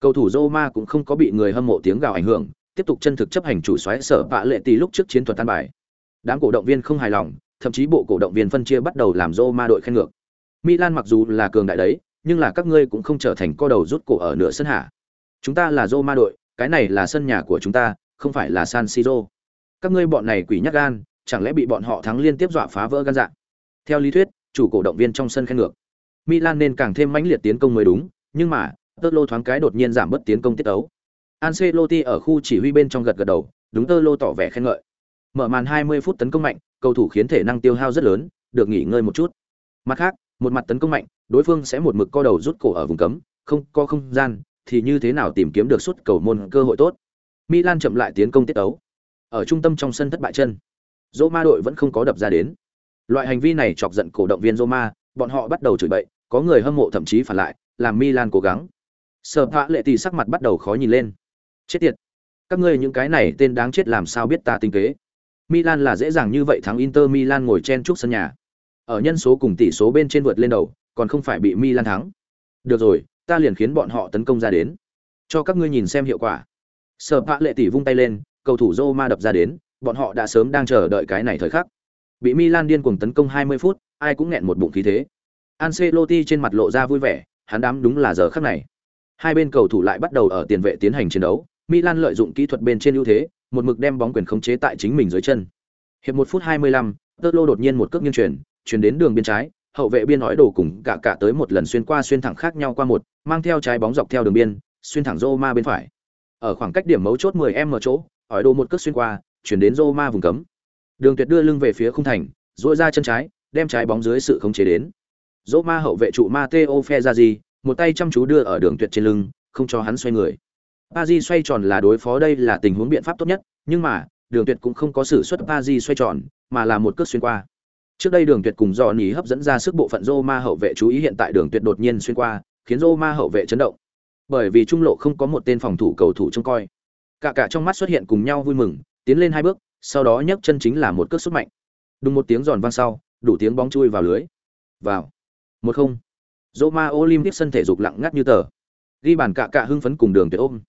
A: Cầu thủ Roma cũng không có bị người hâm mộ tiếng gào ảnh hưởng, tiếp tục chân thực chấp hành chủ xoáy sở bạ lệ tỷ lúc trước chiến thuật tan bài. Đám cổ động viên không hài lòng, thậm chí bộ cổ động viên phân chia bắt đầu làm Roma đội khen ngược. Milan mặc dù là cường đại đấy, nhưng là các ngươi cũng không trở thành co đầu rút cổ ở nửa sân hạ. Chúng ta là Roma đội, cái này là sân nhà của chúng ta, không phải là San Siro. Các ngươi bọn này quỷ nhát gan, chẳng lẽ bị bọn họ thắng liên tiếp dọa phá vỡ gan dạ? Theo lý thuyết, chủ cổ động viên trong sân khen ngược. Milan nên càng thêm mãnh liệt tiến công mới đúng, nhưng mà, tớt Lô thoáng cái đột nhiên giảm bớt tiến công tiết ấu. Ancelotti ở khu chỉ huy bên trong gật gật đầu, đúng Tơ Lô tỏ vẻ khen ngợi. Mở màn 20 phút tấn công mạnh, cầu thủ khiến thể năng tiêu hao rất lớn, được nghỉ ngơi một chút. Mặt khác, một mặt tấn công mạnh, đối phương sẽ một mực co đầu rút cổ ở vùng cấm, không có không gian, thì như thế nào tìm kiếm được suất cầu môn cơ hội tốt. Milan chậm lại tiến công tiết tấu. Ở trung tâm trong sân thất bại chân. Roma đội vẫn không có đập ra đến. Loại hành vi này chọc giận cổ động viên Roma, bọn họ bắt đầu chửi bậy, có người hâm mộ thậm chí phản lại, làm Milan cố gắng. Sở Phạ Lệ Tỷ sắc mặt bắt đầu khó nhìn lên. Chết tiệt. Các ngươi những cái này tên đáng chết làm sao biết ta tinh kế. Milan là dễ dàng như vậy thắng Inter Milan ngồi chen chúc sân nhà. Ở nhân số cùng tỷ số bên trên vượt lên đầu, còn không phải bị Milan thắng. Được rồi, ta liền khiến bọn họ tấn công ra đến. Cho các ngươi nhìn xem hiệu quả. Sở Phạ Lệ Tỷ vung tay lên, cầu thủ Roma đập ra đến, bọn họ đã sớm đang chờ đợi cái này thời khắc. Bị Milan điên cuồng tấn công 20 phút, ai cũng nghẹn một bụng khí thế. Ancelotti trên mặt lộ ra vui vẻ, hắn đám đúng là giờ khắc này. Hai bên cầu thủ lại bắt đầu ở tiền vệ tiến hành chiến đấu, Milan lợi dụng kỹ thuật bên trên ưu thế, một mực đem bóng quyền khống chế tại chính mình dưới chân. Hiệp 1 phút 25, Tolo đột nhiên một cước nghiêng chuyển, chuyển đến đường biên trái, hậu vệ biên nói đổ cùng cả cả tới một lần xuyên qua xuyên thẳng khác nhau qua một, mang theo trái bóng dọc theo đường biên, xuyên thẳng Roma bên phải. Ở khoảng cách điểm mấu chốt 10m chỗ, hỏi đồ một cước xuyên qua, chuyển đến Roma vùng cấm. Đường Tuyệt đưa lưng về phía khung thành, duỗi ra chân trái, đem trái bóng dưới sự khống chế đến. Roma hậu vệ trụ Matteo Ferrari, một tay chăm chú đưa ở đường Tuyệt trên lưng, không cho hắn xoay người. Pazi xoay tròn là đối phó đây là tình huống biện pháp tốt nhất, nhưng mà, Đường Tuyệt cũng không có sử xuất Pazi xoay tròn, mà là một cước xuyên qua. Trước đây Đường Tuyệt cùng dò nhí hấp dẫn ra sức bộ phận Roma hậu vệ chú ý hiện tại Đường Tuyệt đột nhiên xuyên qua, khiến Roma hậu vệ chấn động. Bởi vì trung lộ không có một tên phòng thủ cầu thủ trông coi. Cả cả trong mắt xuất hiện cùng nhau vui mừng, tiến lên hai bước, sau đó nhấc chân chính là một cước sút mạnh. Đùng một tiếng giòn vang sau, đủ tiếng bóng chui vào lưới. Vào. Một không. Roma Olympic sân thể dục lặng ngắt như tờ. Ghi bàn cả cả hưng phấn cùng đường tuyệt ôm.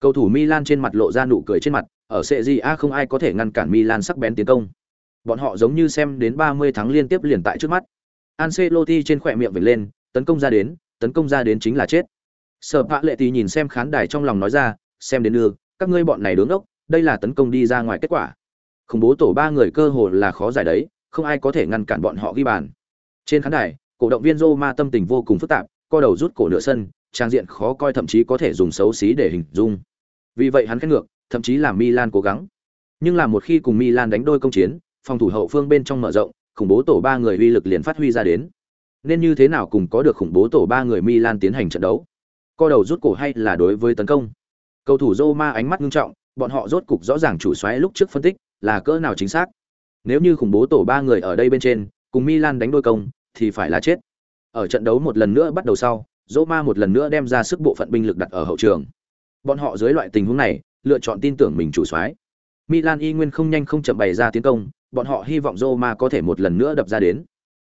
A: Cầu thủ Milan trên mặt lộ ra nụ cười trên mặt, ở Serie A không ai có thể ngăn cản Milan sắc bén tiến công. Bọn họ giống như xem đến 30 tháng liên tiếp liền tại trước mắt. Ancelotti trên khỏe miệng vểnh lên, tấn công ra đến, tấn công ra đến chính là chết. Sở Pạ Lệ Tì nhìn xem khán đài trong lòng nói ra, xem đến đường, các ngươi bọn này đứng ốc, đây là tấn công đi ra ngoài kết quả. Khủng bố tổ ba người cơ hồ là khó giải đấy, không ai có thể ngăn cản bọn họ ghi bàn. Trên khán đài, cổ động viên Roma tâm tình vô cùng phức tạp, co đầu rút cổ nửa sân, trang diện khó coi thậm chí có thể dùng xấu xí để hình dung. Vì vậy hắn khen ngược, thậm chí làm Milan cố gắng. Nhưng là một khi cùng Milan đánh đôi công chiến, phòng thủ hậu phương bên trong mở rộng, khủng bố tổ ba người uy lực liền phát huy ra đến. Nên như thế nào cùng có được khủng bố tổ ba người Milan tiến hành trận đấu? Co đầu rút cổ hay là đối với tấn công? Cầu thủ Roma ánh mắt nghiêm trọng, bọn họ rốt cục rõ ràng chủ xoáy lúc trước phân tích là cỡ nào chính xác. Nếu như khủng bố tổ ba người ở đây bên trên, cùng Milan đánh đôi công, thì phải là chết. Ở trận đấu một lần nữa bắt đầu sau, Roma một lần nữa đem ra sức bộ phận binh lực đặt ở hậu trường. Bọn họ dưới loại tình huống này, lựa chọn tin tưởng mình chủ soái. Milan y nguyên không nhanh không chậm bày ra tiến công, bọn họ hy vọng Roma có thể một lần nữa đập ra đến.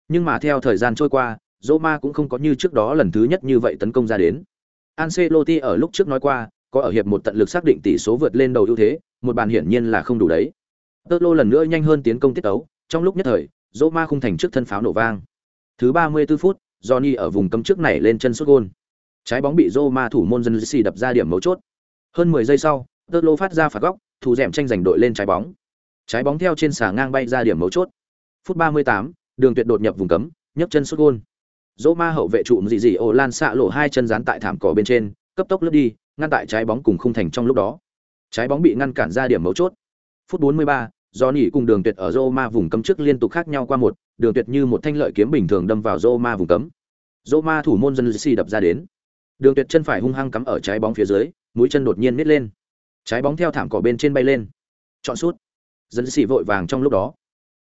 A: Nhưng mà theo thời gian trôi qua, Roma cũng không có như trước đó lần thứ nhất như vậy tấn công ra đến. Ancelotti ở lúc trước nói qua, có ở hiệp một tận lực xác định tỷ số vượt lên đầu ưu thế, một bàn hiển nhiên là không đủ đấy. Totlo lần nữa nhanh hơn tiến công tiết tấu, trong lúc nhất thời, Roma khung thành trước thân pháo nổ vang. Thứ 34 phút, Johnny ở vùng cấm trước này lên chân sút gôn. Trái bóng bị Roma thủ môn dân Lissi đập ra điểm mấu chốt. Hơn 10 giây sau, Tolo phát ra phạt góc, thủ dẻm tranh giành đội lên trái bóng. Trái bóng theo trên xà ngang bay ra điểm mấu chốt. Phút 38, Đường Tuyệt đột nhập vùng cấm, nhấc chân sút gôn. Roma hậu vệ trụ gì gì ồ lan xạ lộ hai chân dán tại thảm cỏ bên trên, cấp tốc lướt đi, ngăn tại trái bóng cùng khung thành trong lúc đó. Trái bóng bị ngăn cản ra điểm mấu chốt. Phút 43, do nỉ cùng đường tuyệt ở Roma vùng cấm trước liên tục khác nhau qua một, đường tuyệt như một thanh lợi kiếm bình thường đâm vào Roma vùng cấm. Roma thủ môn dân đập ra đến. Đường tuyệt chân phải hung hăng cắm ở trái bóng phía dưới, mũi chân đột nhiên nít lên. Trái bóng theo thảm cỏ bên trên bay lên. Chọn sút. Dẫn xì vội vàng trong lúc đó,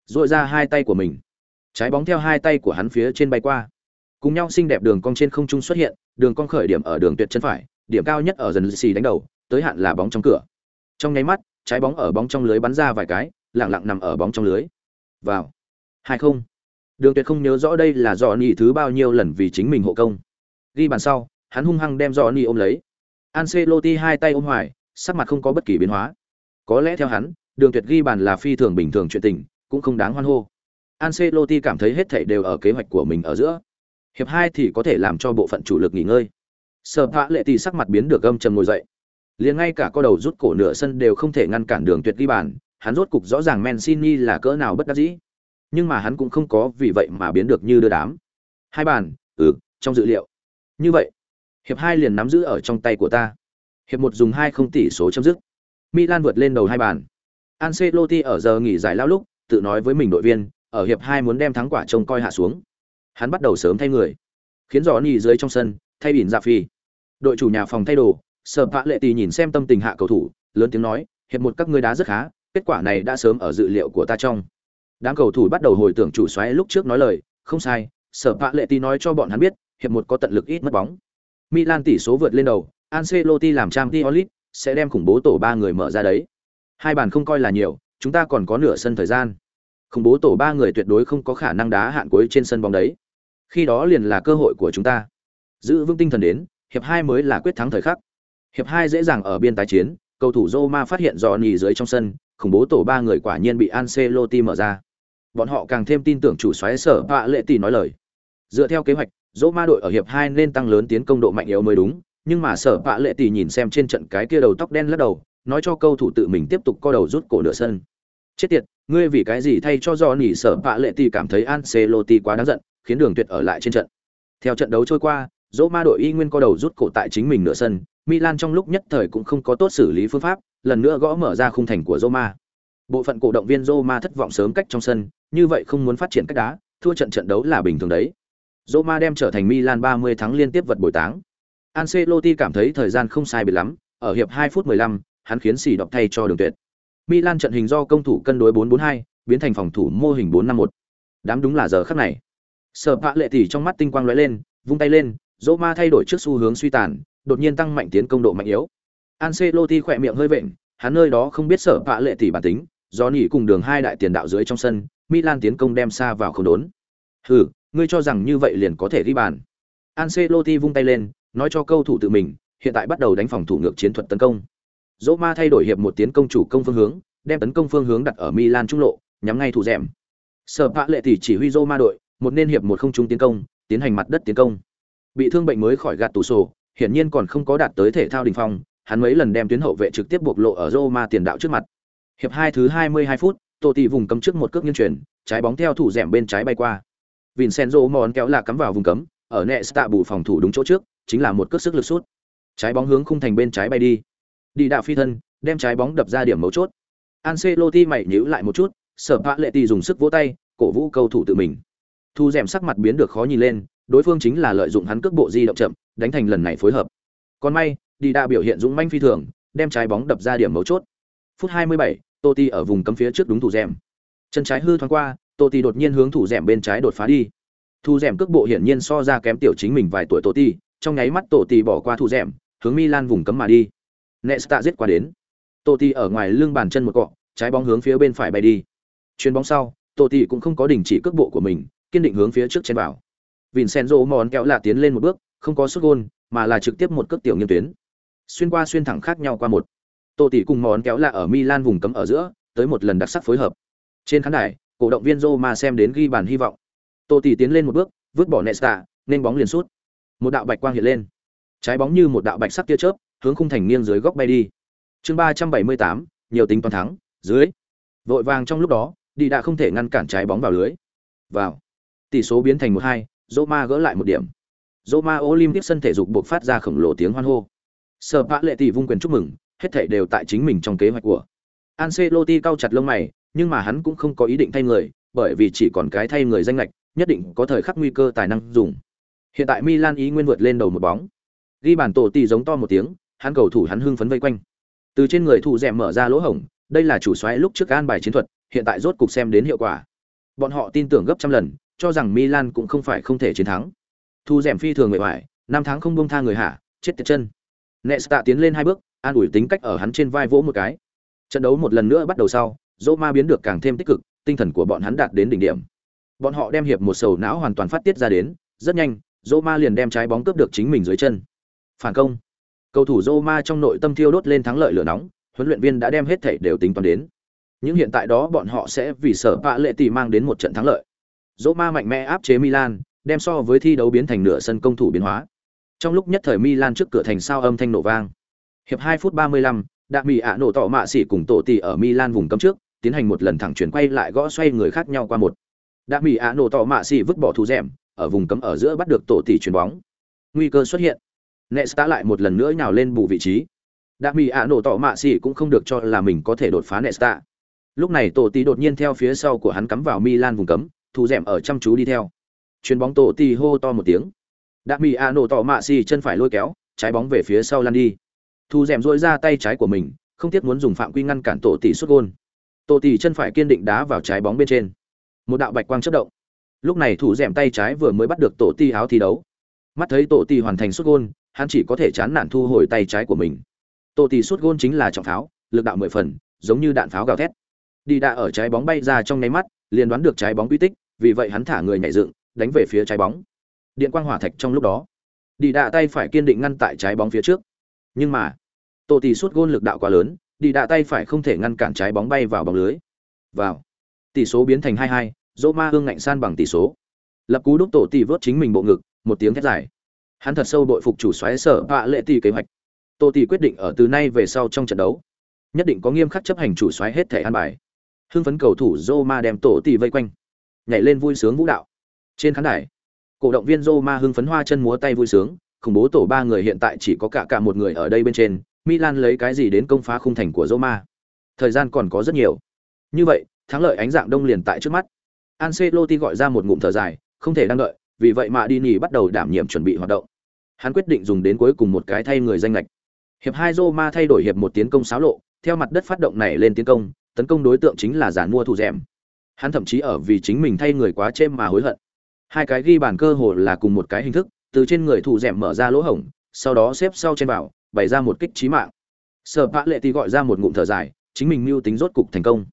A: duỗi ra hai tay của mình. Trái bóng theo hai tay của hắn phía trên bay qua. Cùng nhau xinh đẹp đường cong trên không trung xuất hiện, đường cong khởi điểm ở đường tuyệt chân phải, điểm cao nhất ở dần xì đánh đầu, tới hạn là bóng trong cửa. Trong nháy mắt, trái bóng ở bóng trong lưới bắn ra vài cái, lặng lặng nằm ở bóng trong lưới. Vào. Hai không. Đường Tuyệt không nhớ rõ đây là Johnny thứ bao nhiêu lần vì chính mình hộ công. Ghi bàn sau, hắn hung hăng đem Johnny ôm lấy. Ancelotti hai tay ôm hoài, sắc mặt không có bất kỳ biến hóa. Có lẽ theo hắn, Đường Tuyệt ghi bàn là phi thường bình thường chuyện tình, cũng không đáng hoan hô. Ancelotti cảm thấy hết thảy đều ở kế hoạch của mình ở giữa. Hiệp 2 thì có thể làm cho bộ phận chủ lực nghỉ ngơi. Sở Phạ Lệ tỷ sắc mặt biến được âm trầm ngồi dậy. Liền ngay cả co đầu rút cổ nửa sân đều không thể ngăn cản Đường Tuyệt ghi bàn, hắn rốt cục rõ ràng Mancini là cỡ nào bất đắc dĩ. Nhưng mà hắn cũng không có vì vậy mà biến được như đưa đám. Hai bàn, ừ, trong dự liệu. Như vậy, hiệp 2 liền nắm giữ ở trong tay của ta. Hiệp 1 dùng 2 không tỷ số chấm dứt. Milan vượt lên đầu hai bàn. Ancelotti ở giờ nghỉ giải lao lúc, tự nói với mình đội viên, ở hiệp 2 muốn đem thắng quả trông coi hạ xuống. Hắn bắt đầu sớm thay người, khiến Johnny dưới trong sân, thay bỉn dạ phi. Đội chủ nhà phòng thay đồ, sợ vạ Lệ tì nhìn xem tâm tình hạ cầu thủ, lớn tiếng nói, hiệp một các ngươi đá rất khá, kết quả này đã sớm ở dự liệu của ta trong. Đám cầu thủ bắt đầu hồi tưởng chủ xoáy lúc trước nói lời, không sai, Sở vạ Lệ tì nói cho bọn hắn biết, hiệp một có tận lực ít mất bóng. Milan tỷ số vượt lên đầu, Ancelotti làm Champions League, sẽ đem khủng bố tổ ba người mở ra đấy. Hai bàn không coi là nhiều, chúng ta còn có nửa sân thời gian. Khủng bố tổ ba người tuyệt đối không có khả năng đá hạn cuối trên sân bóng đấy. Khi đó liền là cơ hội của chúng ta. Giữ vững tinh thần đến, hiệp hai mới là quyết thắng thời khắc. Hiệp hai dễ dàng ở biên tái chiến, cầu thủ Roma phát hiện Johnny dưới trong sân, khủng bố tổ ba người quả nhiên bị Ancelotti mở ra. Bọn họ càng thêm tin tưởng chủ soái sở Pạ Lệ Tỷ nói lời. Dựa theo kế hoạch, Roma đội ở hiệp hai nên tăng lớn tiến công độ mạnh yếu mới đúng, nhưng mà sở Pạ Lệ Tỷ nhìn xem trên trận cái kia đầu tóc đen lắc đầu, nói cho cầu thủ tự mình tiếp tục co đầu rút cổ nửa sân. Chết tiệt, ngươi vì cái gì thay cho do nỉ sở Pạ Lệ Tỷ cảm thấy Ancelotti quá đáng giận, khiến Đường Tuyệt ở lại trên trận. Theo trận đấu trôi qua, Roma đội y nguyên co đầu rút cổ tại chính mình nửa sân, Milan trong lúc nhất thời cũng không có tốt xử lý phương pháp, lần nữa gõ mở ra khung thành của Roma. Bộ phận cổ động viên Roma thất vọng sớm cách trong sân, như vậy không muốn phát triển cách đá, thua trận trận đấu là bình thường đấy. Roma đem trở thành Milan 30 tháng liên tiếp vật bồi táng. Ancelotti cảm thấy thời gian không sai biệt lắm, ở hiệp 2 phút 15, hắn khiến sỉ đọc thay cho đường tuyệt. Milan trận hình do công thủ cân đối 4-4-2, biến thành phòng thủ mô hình 451. Đám đúng là giờ khắc này. Sở Pạ Lệ tỷ trong mắt tinh quang lóe lên, vung tay lên, Roma thay đổi trước xu hướng suy tàn, đột nhiên tăng mạnh tiến công độ mạnh yếu. Ancelotti khỏe miệng hơi vện, hắn nơi đó không biết sở Pạ Lệ tỷ bản tính, do nhỉ cùng đường hai đại tiền đạo dưới trong sân, Milan tiến công đem xa vào không đốn. Hừ, ngươi cho rằng như vậy liền có thể ghi bàn? Ancelotti vung tay lên, nói cho cầu thủ tự mình, hiện tại bắt đầu đánh phòng thủ ngược chiến thuật tấn công. Roma thay đổi hiệp một tiến công chủ công phương hướng, đem tấn công phương hướng đặt ở Milan trung lộ, nhắm ngay thủ rèm. Sở vạ Lệ tỷ chỉ huy Roma đội, một nên hiệp một không trung tiến công, tiến hành mặt đất tiến công. Bị thương bệnh mới khỏi gạt tủ sổ, hiển nhiên còn không có đạt tới thể thao đỉnh phong, hắn mấy lần đem tuyến hậu vệ trực tiếp bộc lộ ở Roma tiền đạo trước mặt. Hiệp hai thứ 22 phút, Totti vùng cấm trước một cước nghiêng chuyển, trái bóng theo thủ rèm bên trái bay qua. Vincenzo mòn kéo là cắm vào vùng cấm, ở Nesta bù phòng thủ đúng chỗ trước, chính là một cước sức lực sút. Trái bóng hướng khung thành bên trái bay đi. Đi đạo phi thân, đem trái bóng đập ra điểm mấu chốt. Ancelotti mày nhíu lại một chút, Sở Pạ Lệ Tỷ dùng sức vỗ tay, cổ vũ cầu thủ tự mình. Thu rèm sắc mặt biến được khó nhìn lên, đối phương chính là lợi dụng hắn cước bộ di động chậm, đánh thành lần này phối hợp. Còn may, đi đa biểu hiện dũng manh phi thường, đem trái bóng đập ra điểm mấu chốt. Phút 27, Totti ở vùng cấm phía trước đúng thủ rèm. Chân trái hư thoáng qua, Totti đột nhiên hướng thủ rèm bên trái đột phá đi. Thu rèm cước bộ hiển nhiên so ra kém tiểu chính mình vài tuổi Totti, trong nháy mắt Totti bỏ qua thủ rèm, hướng Milan vùng cấm mà đi. Nesta giết qua đến. Totti ở ngoài lưng bàn chân một cọ, trái bóng hướng phía bên phải bay đi. Chuyền bóng sau, Totti cũng không có đình chỉ cước bộ của mình, kiên định hướng phía trước chen vào. Vincenzo mòn kéo là tiến lên một bước, không có sút gôn, mà là trực tiếp một cước tiểu nghiêm tuyến. Xuyên qua xuyên thẳng khác nhau qua một. tổ tỷ cùng món kéo là ở Milan vùng cấm ở giữa, tới một lần đặc sắc phối hợp. Trên khán đài, cổ động viên Roma xem đến ghi bàn hy vọng. Tô tỷ tiến lên một bước, vứt bỏ Nesta, nên bóng liền sút. Một đạo bạch quang hiện lên. Trái bóng như một đạo bạch sắc tia chớp, hướng khung thành nghiêng dưới góc bay đi. Chương ba trăm bảy mươi tám, nhiều tính toàn thắng, dưới. Vội vàng trong lúc đó, đi đã không thể ngăn cản trái bóng vào lưới. Vào. Tỷ số biến thành một hai, Roma gỡ lại một điểm. Roma Olympic sân thể dục buộc phát ra khổng lồ tiếng hoan hô. Sở Pạ Lệ tỷ vung quyền chúc mừng, hết thảy đều tại chính mình trong kế hoạch của. Ancelotti cau chặt lông mày, nhưng mà hắn cũng không có ý định thay người, bởi vì chỉ còn cái thay người danh lệch, nhất định có thời khắc nguy cơ tài năng dùng. Hiện tại Milan ý nguyên vượt lên đầu một bóng. Ghi bàn tổ tỷ giống to một tiếng, hắn cầu thủ hắn hưng phấn vây quanh. Từ trên người thủ rèm mở ra lỗ hổng, đây là chủ soái lúc trước an bài chiến thuật, hiện tại rốt cục xem đến hiệu quả. Bọn họ tin tưởng gấp trăm lần, cho rằng Milan cũng không phải không thể chiến thắng. Thu rèm phi thường người hoài, năm tháng không buông tha người hạ, chết tiệt chân. Nesta tiến lên hai bước, an ủi tính cách ở hắn trên vai vỗ một cái. Trận đấu một lần nữa bắt đầu sau, Roma biến được càng thêm tích cực, tinh thần của bọn hắn đạt đến đỉnh điểm. Bọn họ đem hiệp một sầu não hoàn toàn phát tiết ra đến, rất nhanh, Roma liền đem trái bóng cướp được chính mình dưới chân. Phản công. Cầu thủ Roma trong nội tâm thiêu đốt lên thắng lợi lửa nóng, huấn luyện viên đã đem hết thảy đều tính toán đến. Những hiện tại đó bọn họ sẽ vì sở vạ lệ tỷ mang đến một trận thắng lợi. Roma mạnh mẽ áp chế Milan, đem so với thi đấu biến thành nửa sân công thủ biến hóa. Trong lúc nhất thời Milan trước cửa thành sao âm thanh nổ vang. Hiệp 2 phút 35, Đạm mỹ ạ nổ tỏ mạ xỉ cùng tổ tỷ ở Milan vùng cấm trước, tiến hành một lần thẳng chuyển quay lại gõ xoay người khác nhau qua một. đã Mị ạ nổ tỏ mạ xì vứt bỏ thủ rèm, ở vùng cấm ở giữa bắt được tổ tỷ chuyền bóng. Nguy cơ xuất hiện. Nesta lại một lần nữa nhào lên bù vị trí. đã Mị ạ nổ tỏ mạ xì cũng không được cho là mình có thể đột phá Nesta. Lúc này tổ tỷ đột nhiên theo phía sau của hắn cắm vào Milan vùng cấm, thủ rèm ở chăm chú đi theo. Chuyền bóng tổ tỷ hô to một tiếng. đã Mị ạ nổ tỏ mạ xì chân phải lôi kéo, trái bóng về phía sau lăn đi thu rèm dội ra tay trái của mình không tiếc muốn dùng phạm quy ngăn cản tổ tỷ xuất gôn tổ tỷ chân phải kiên định đá vào trái bóng bên trên. Một đạo bạch quang chất động. Lúc này thủ rèm tay trái vừa mới bắt được tổ tỷ áo thi đấu. Mắt thấy tổ tỷ hoàn thành xuất gôn, hắn chỉ có thể chán nản thu hồi tay trái của mình. Tổ tỷ xuất gôn chính là trọng pháo, lực đạo mười phần, giống như đạn pháo gào thét. Đi đạ ở trái bóng bay ra trong nháy mắt, liền đoán được trái bóng uy tích, vì vậy hắn thả người nhảy dựng, đánh về phía trái bóng. Điện quang hỏa thạch trong lúc đó. Đi đạ tay phải kiên định ngăn tại trái bóng phía trước. Nhưng mà tổ tỷ sút gôn lực đạo quá lớn đi đạ tay phải không thể ngăn cản trái bóng bay vào bóng lưới. Vào. Tỷ số biến thành hai hai, dỗ ma hương ngạnh san bằng tỷ số. Lập cú đúc tổ tỷ vớt chính mình bộ ngực, một tiếng thét dài. Hắn thật sâu đội phục chủ xoáy sở hạ lệ tỷ kế hoạch. Tổ tỷ quyết định ở từ nay về sau trong trận đấu, nhất định có nghiêm khắc chấp hành chủ xoáy hết thể an bài. Hưng phấn cầu thủ Roma đem tổ tỷ vây quanh. Nhảy lên vui sướng vũ đạo. Trên khán đài, cổ động viên Roma hưng phấn hoa chân múa tay vui sướng, khủng bố tổ ba người hiện tại chỉ có cả cả một người ở đây bên trên Milan lấy cái gì đến công phá khung thành của Roma? Thời gian còn có rất nhiều. Như vậy, thắng lợi ánh dạng đông liền tại trước mắt. Ancelotti gọi ra một ngụm thở dài, không thể đang đợi, vì vậy mà Dini bắt đầu đảm nhiệm chuẩn bị hoạt động. Hắn quyết định dùng đến cuối cùng một cái thay người danh lệch. Hiệp hai Roma thay đổi hiệp một tiến công xáo lộ, theo mặt đất phát động này lên tiến công, tấn công đối tượng chính là giản mua thủ dẻm. Hắn thậm chí ở vì chính mình thay người quá chêm mà hối hận. Hai cái ghi bàn cơ hồ là cùng một cái hình thức, từ trên người thủ dẻm mở ra lỗ hổng, sau đó xếp sau trên vào, bày ra một kích trí mạng. Sở bạ lệ thì gọi ra một ngụm thở dài, chính mình mưu tính rốt cục thành công.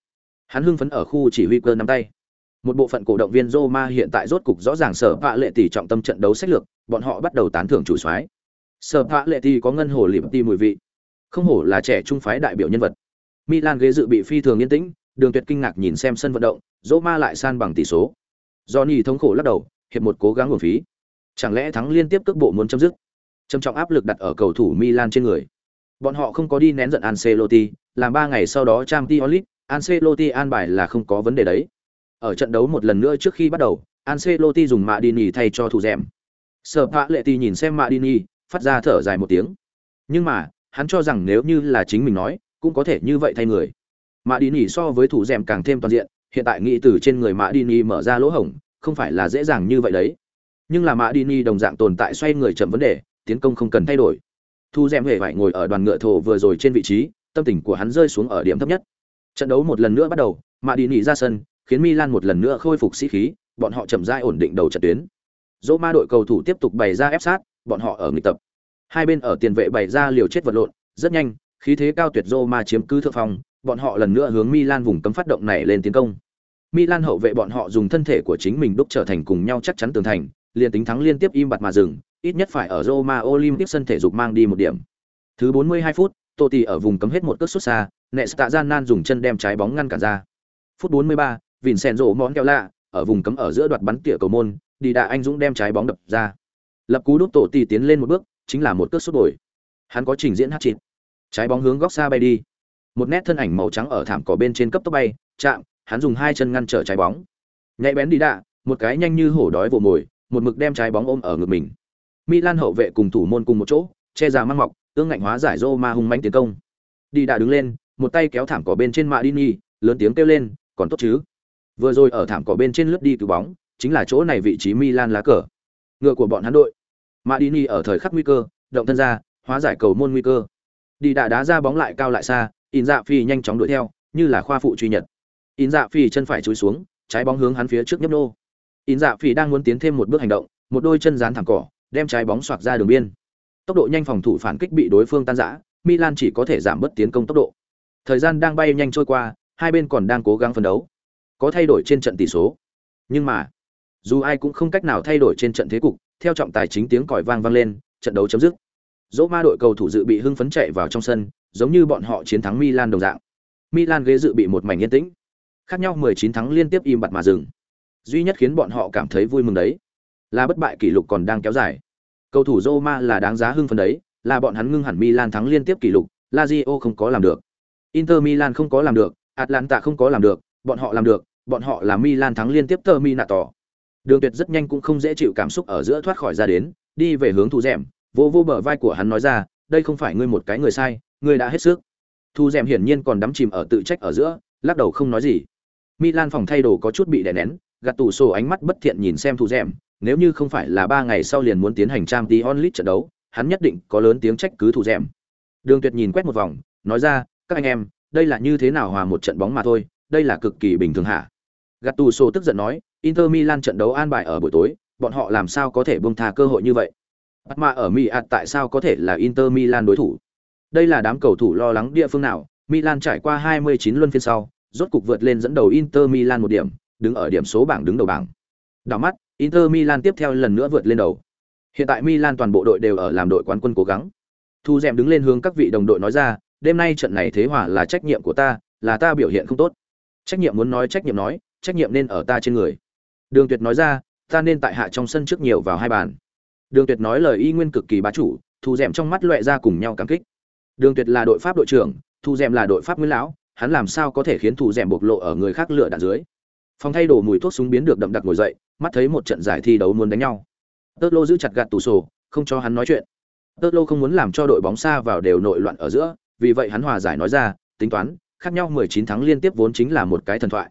A: Hắn hưng phấn ở khu chỉ huy cơ nắm tay. Một bộ phận cổ động viên Roma hiện tại rốt cục rõ ràng sở vạ lệ tỷ trọng tâm trận đấu sách lược, bọn họ bắt đầu tán thưởng chủ soái. Sở vạ lệ tỷ có ngân hồ liệm ti mùi vị. Không hổ là trẻ trung phái đại biểu nhân vật. Milan ghế dự bị phi thường yên tĩnh, đường tuyệt kinh ngạc nhìn xem sân vận động, Roma lại san bằng tỷ số. Johnny thống khổ lắc đầu, hiệp một cố gắng hưởng phí. Chẳng lẽ thắng liên tiếp cước bộ muốn chấm dứt? Trầm trọng áp lực đặt ở cầu thủ Milan trên người. Bọn họ không có đi nén giận Ancelotti, làm 3 ngày sau đó Champions League, Ancelotti an bài là không có vấn đề đấy. Ở trận đấu một lần nữa trước khi bắt đầu, Ancelotti dùng Madini thay cho thủ dẻm. Sở Phạ Lệ Tì nhìn xem Madini, phát ra thở dài một tiếng. Nhưng mà, hắn cho rằng nếu như là chính mình nói, cũng có thể như vậy thay người. Madini so với thủ dẻm càng thêm toàn diện, hiện tại nghĩ từ trên người Madini mở ra lỗ hổng, không phải là dễ dàng như vậy đấy. Nhưng là Madini đồng dạng tồn tại xoay người chậm vấn đề, tiến công không cần thay đổi. Thu dèm hề phải ngồi ở đoàn ngựa thổ vừa rồi trên vị trí, tâm tình của hắn rơi xuống ở điểm thấp nhất. Trận đấu một lần nữa bắt đầu, mạ đi nỉ ra sân, khiến milan một lần nữa khôi phục sĩ khí, bọn họ chậm rãi ổn định đầu trận tuyến. Dỗ ma đội cầu thủ tiếp tục bày ra ép sát, bọn họ ở nghịch tập. Hai bên ở tiền vệ bày ra liều chết vật lộn, rất nhanh, khí thế cao tuyệt dỗ ma chiếm cứ thượng phong, bọn họ lần nữa hướng milan vùng cấm phát động này lên tiến công. Milan hậu vệ bọn họ dùng thân thể của chính mình đúc trở thành cùng nhau chắc chắn tường thành, liền tính thắng liên tiếp im bặt mà dừng ít nhất phải ở Roma Olympic sân thể dục mang đi một điểm. Thứ 42 phút, Totti ở vùng cấm hết một cước sút xa, Nesta gian nan dùng chân đem trái bóng ngăn cản ra. Phút 43, Vincenzo Montella ở vùng cấm ở giữa đoạt bắn tỉa cầu môn, đi đà anh dũng đem trái bóng đập ra. Lập cú đút Totti tiến lên một bước, chính là một cước sút đổi. Hắn có trình diễn hat-trick. Trái bóng hướng góc xa bay đi. Một nét thân ảnh màu trắng ở thảm cỏ bên trên cấp tốc bay, chạm, hắn dùng hai chân ngăn trở trái bóng. Nhạy bén đi đà, một cái nhanh như hổ đói vồ mồi, một mực đem trái bóng ôm ở ngực mình. Milan hậu vệ cùng thủ môn cùng một chỗ, che ra mang mọc, ương ngạnh hóa giải Roma hung mãnh tiến công. Đi đã đứng lên, một tay kéo thảm cỏ bên trên Madini, lớn tiếng kêu lên, còn tốt chứ? Vừa rồi ở thảm cỏ bên trên lướt đi cứu bóng, chính là chỗ này vị trí Milan lá cờ. Ngựa của bọn hắn đội. Madini ở thời khắc nguy cơ, động thân ra, hóa giải cầu môn nguy cơ. Đi đã đá ra bóng lại cao lại xa, In Dạ Phi nhanh chóng đuổi theo, như là khoa phụ truy nhật. In Dạ Phi chân phải chúi xuống, trái bóng hướng hắn phía trước nhấp nô. In Dạ Phi đang muốn tiến thêm một bước hành động, một đôi chân dán thẳng cỏ, đem trái bóng xoạc ra đường biên. Tốc độ nhanh phòng thủ phản kích bị đối phương tan rã, Milan chỉ có thể giảm bớt tiến công tốc độ. Thời gian đang bay nhanh trôi qua, hai bên còn đang cố gắng phấn đấu. Có thay đổi trên trận tỷ số. Nhưng mà, dù ai cũng không cách nào thay đổi trên trận thế cục, theo trọng tài chính tiếng còi vang vang lên, trận đấu chấm dứt. Dỗ ma đội cầu thủ dự bị hưng phấn chạy vào trong sân, giống như bọn họ chiến thắng Milan đồng dạng. Milan ghế dự bị một mảnh yên tĩnh. Khác nhau 19 thắng liên tiếp im bặt mà dừng. Duy nhất khiến bọn họ cảm thấy vui mừng đấy, là bất bại kỷ lục còn đang kéo dài. Cầu thủ Roma là đáng giá hưng phấn đấy, là bọn hắn ngưng hẳn Milan thắng liên tiếp kỷ lục, Lazio không có làm được. Inter Milan không có làm được, Atlanta không có làm được, bọn họ làm được, bọn họ là Milan thắng liên tiếp Terminator. Đường Tuyệt rất nhanh cũng không dễ chịu cảm xúc ở giữa thoát khỏi ra đến, đi về hướng thủ rèm, vô vô bờ vai của hắn nói ra, đây không phải ngươi một cái người sai, ngươi đã hết sức. Thu rèm hiển nhiên còn đắm chìm ở tự trách ở giữa, lắc đầu không nói gì. Milan phòng thay đồ có chút bị đè nén, gạt tủ sổ ánh mắt bất thiện nhìn xem thủ rèm, nếu như không phải là ba ngày sau liền muốn tiến hành trang tí onlit trận đấu, hắn nhất định có lớn tiếng trách cứ thủ dẻm. Đường Tuyệt nhìn quét một vòng, nói ra, các anh em, đây là như thế nào hòa một trận bóng mà thôi, đây là cực kỳ bình thường hả? Gattuso tức giận nói, Inter Milan trận đấu an bài ở buổi tối, bọn họ làm sao có thể buông tha cơ hội như vậy? Mà ở Milan tại sao có thể là Inter Milan đối thủ? Đây là đám cầu thủ lo lắng địa phương nào? Milan trải qua 29 luân phiên sau, rốt cục vượt lên dẫn đầu Inter Milan một điểm, đứng ở điểm số bảng đứng đầu bảng. Đảo mắt, Inter Milan tiếp theo lần nữa vượt lên đầu. Hiện tại Milan toàn bộ đội đều ở làm đội quán quân cố gắng. Thu Dệm đứng lên hướng các vị đồng đội nói ra, đêm nay trận này thế hòa là trách nhiệm của ta, là ta biểu hiện không tốt. Trách nhiệm muốn nói trách nhiệm nói, trách nhiệm nên ở ta trên người. Đường Tuyệt nói ra, ta nên tại hạ trong sân trước nhiều vào hai bàn. Đường Tuyệt nói lời y nguyên cực kỳ bá chủ, Thu Dệm trong mắt loẹt ra cùng nhau cảm kích. Đường Tuyệt là đội Pháp đội trưởng, Thu Dệm là đội Pháp Nguyên lão, hắn làm sao có thể khiến Thu Dệm bộc lộ ở người khác lựa đạn dưới. Phòng thay đồ mùi thuốc súng biến được đậm đặc ngồi dậy, mắt thấy một trận giải thi đấu muốn đánh nhau. Tớt Lô giữ chặt gạt tủ sổ, không cho hắn nói chuyện. Tớt Lô không muốn làm cho đội bóng xa vào đều nội loạn ở giữa, vì vậy hắn hòa giải nói ra, tính toán, khác nhau 19 thắng liên tiếp vốn chính là một cái thần thoại.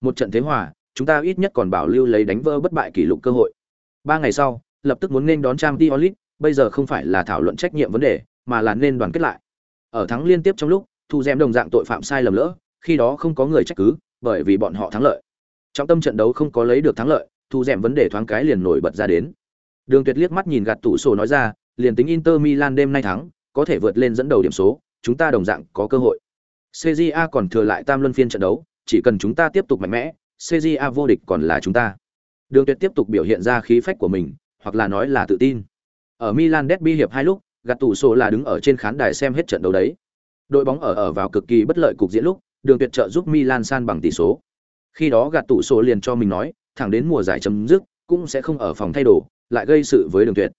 A: Một trận thế hòa, chúng ta ít nhất còn bảo lưu lấy đánh vỡ bất bại kỷ lục cơ hội. Ba ngày sau, lập tức muốn nên đón Champions League, bây giờ không phải là thảo luận trách nhiệm vấn đề, mà là nên đoàn kết lại. Ở thắng liên tiếp trong lúc, thu dèm đồng dạng tội phạm sai lầm lỡ, khi đó không có người trách cứ, bởi vì bọn họ thắng lợi. Trong tâm trận đấu không có lấy được thắng lợi, thu dẻm vấn đề thoáng cái liền nổi bật ra đến. Đường Tuyệt liếc mắt nhìn gạt tủ sổ nói ra, liền tính Inter Milan đêm nay thắng, có thể vượt lên dẫn đầu điểm số, chúng ta đồng dạng có cơ hội. CJA còn thừa lại tam luân phiên trận đấu, chỉ cần chúng ta tiếp tục mạnh mẽ, CJA vô địch còn là chúng ta. Đường Tuyệt tiếp tục biểu hiện ra khí phách của mình, hoặc là nói là tự tin. Ở Milan derby hiệp hai lúc, gạt tủ sổ là đứng ở trên khán đài xem hết trận đấu đấy. Đội bóng ở ở vào cực kỳ bất lợi cục diễn lúc, Đường Tuyệt trợ giúp Milan san bằng tỷ số. Khi đó gạt tủ sổ liền cho mình nói, thẳng đến mùa giải chấm dứt, cũng sẽ không ở phòng thay đồ, lại gây sự với Đường Tuyệt.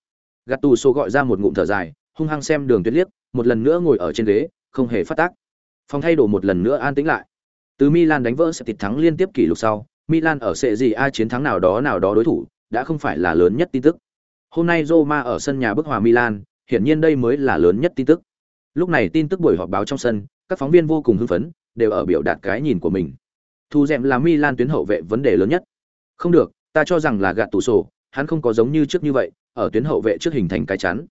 A: gạt tù số gọi ra một ngụm thở dài, hung hăng xem Đường Tuyệt liếc, một lần nữa ngồi ở trên ghế, không hề phát tác. Phòng thay đồ một lần nữa an tĩnh lại. Từ Milan đánh vỡ sẽ tịt thắng liên tiếp kỷ lục sau, Milan ở Serie A chiến thắng nào đó nào đó đối thủ, đã không phải là lớn nhất tin tức. Hôm nay Roma ở sân nhà bức hòa Milan, hiển nhiên đây mới là lớn nhất tin tức. Lúc này tin tức buổi họp báo trong sân, các phóng viên vô cùng hưng phấn, đều ở biểu đạt cái nhìn của mình. Thu dẹm là Milan tuyến hậu vệ vấn đề lớn nhất. Không được, ta cho rằng là gạt tủ sổ, hắn không có giống như trước như vậy, ở tuyến hậu vệ trước hình thành cái chắn.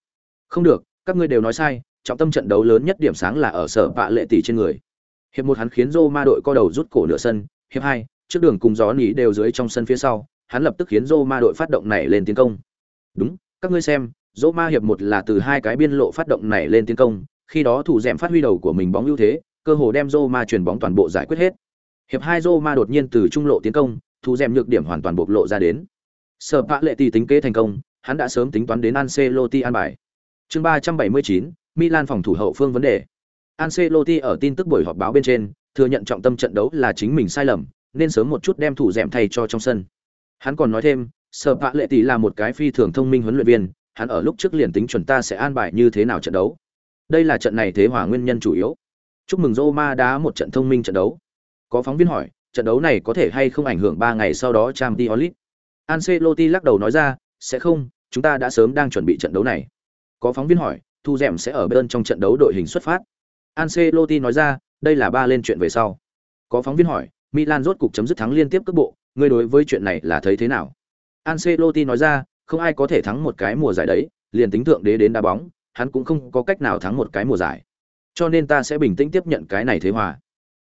A: Không được, các ngươi đều nói sai, trọng tâm trận đấu lớn nhất điểm sáng là ở sở bạ lệ tỷ trên người. Hiệp một hắn khiến Roma đội co đầu rút cổ nửa sân, hiệp hai, trước đường cùng gió nỉ đều dưới trong sân phía sau, hắn lập tức khiến Roma đội phát động này lên tiến công. Đúng, các ngươi xem, Roma hiệp một là từ hai cái biên lộ phát động này lên tiến công, khi đó thủ dẻm phát huy đầu của mình bóng ưu thế, cơ hồ đem Roma chuyển bóng toàn bộ giải quyết hết. Hiệp hai Roma đột nhiên từ trung lộ tiến công, thu dẻm nhược điểm hoàn toàn bộc lộ ra đến. Sở Pạ Lệ tỷ tính kế thành công, hắn đã sớm tính toán đến Ancelotti an bài. Chương ba trăm bảy mươi chín Milan phòng thủ hậu phương vấn đề. Ancelotti ở tin tức buổi họp báo bên trên, thừa nhận trọng tâm trận đấu là chính mình sai lầm, nên sớm một chút đem thủ dẻm thay cho trong sân. Hắn còn nói thêm, Sở Pạ Lệ tỷ là một cái phi thường thông minh huấn luyện viên, hắn ở lúc trước liền tính chuẩn ta sẽ an bài như thế nào trận đấu. Đây là trận này thế hòa nguyên nhân chủ yếu. Chúc mừng Roma đá một trận thông minh trận đấu. Có phóng viên hỏi, trận đấu này có thể hay không ảnh hưởng 3 ngày sau đó Champions League. Ancelotti lắc đầu nói ra, sẽ không, chúng ta đã sớm đang chuẩn bị trận đấu này. Có phóng viên hỏi, thu dẻm sẽ ở bên trong trận đấu đội hình xuất phát. Ancelotti nói ra, đây là ba lên chuyện về sau. Có phóng viên hỏi, Milan rốt cục chấm dứt thắng liên tiếp cước bộ, ngươi đối với chuyện này là thấy thế nào? Ancelotti nói ra, không ai có thể thắng một cái mùa giải đấy, liền tính thượng đế đến đá bóng, hắn cũng không có cách nào thắng một cái mùa giải. Cho nên ta sẽ bình tĩnh tiếp nhận cái này thế hòa.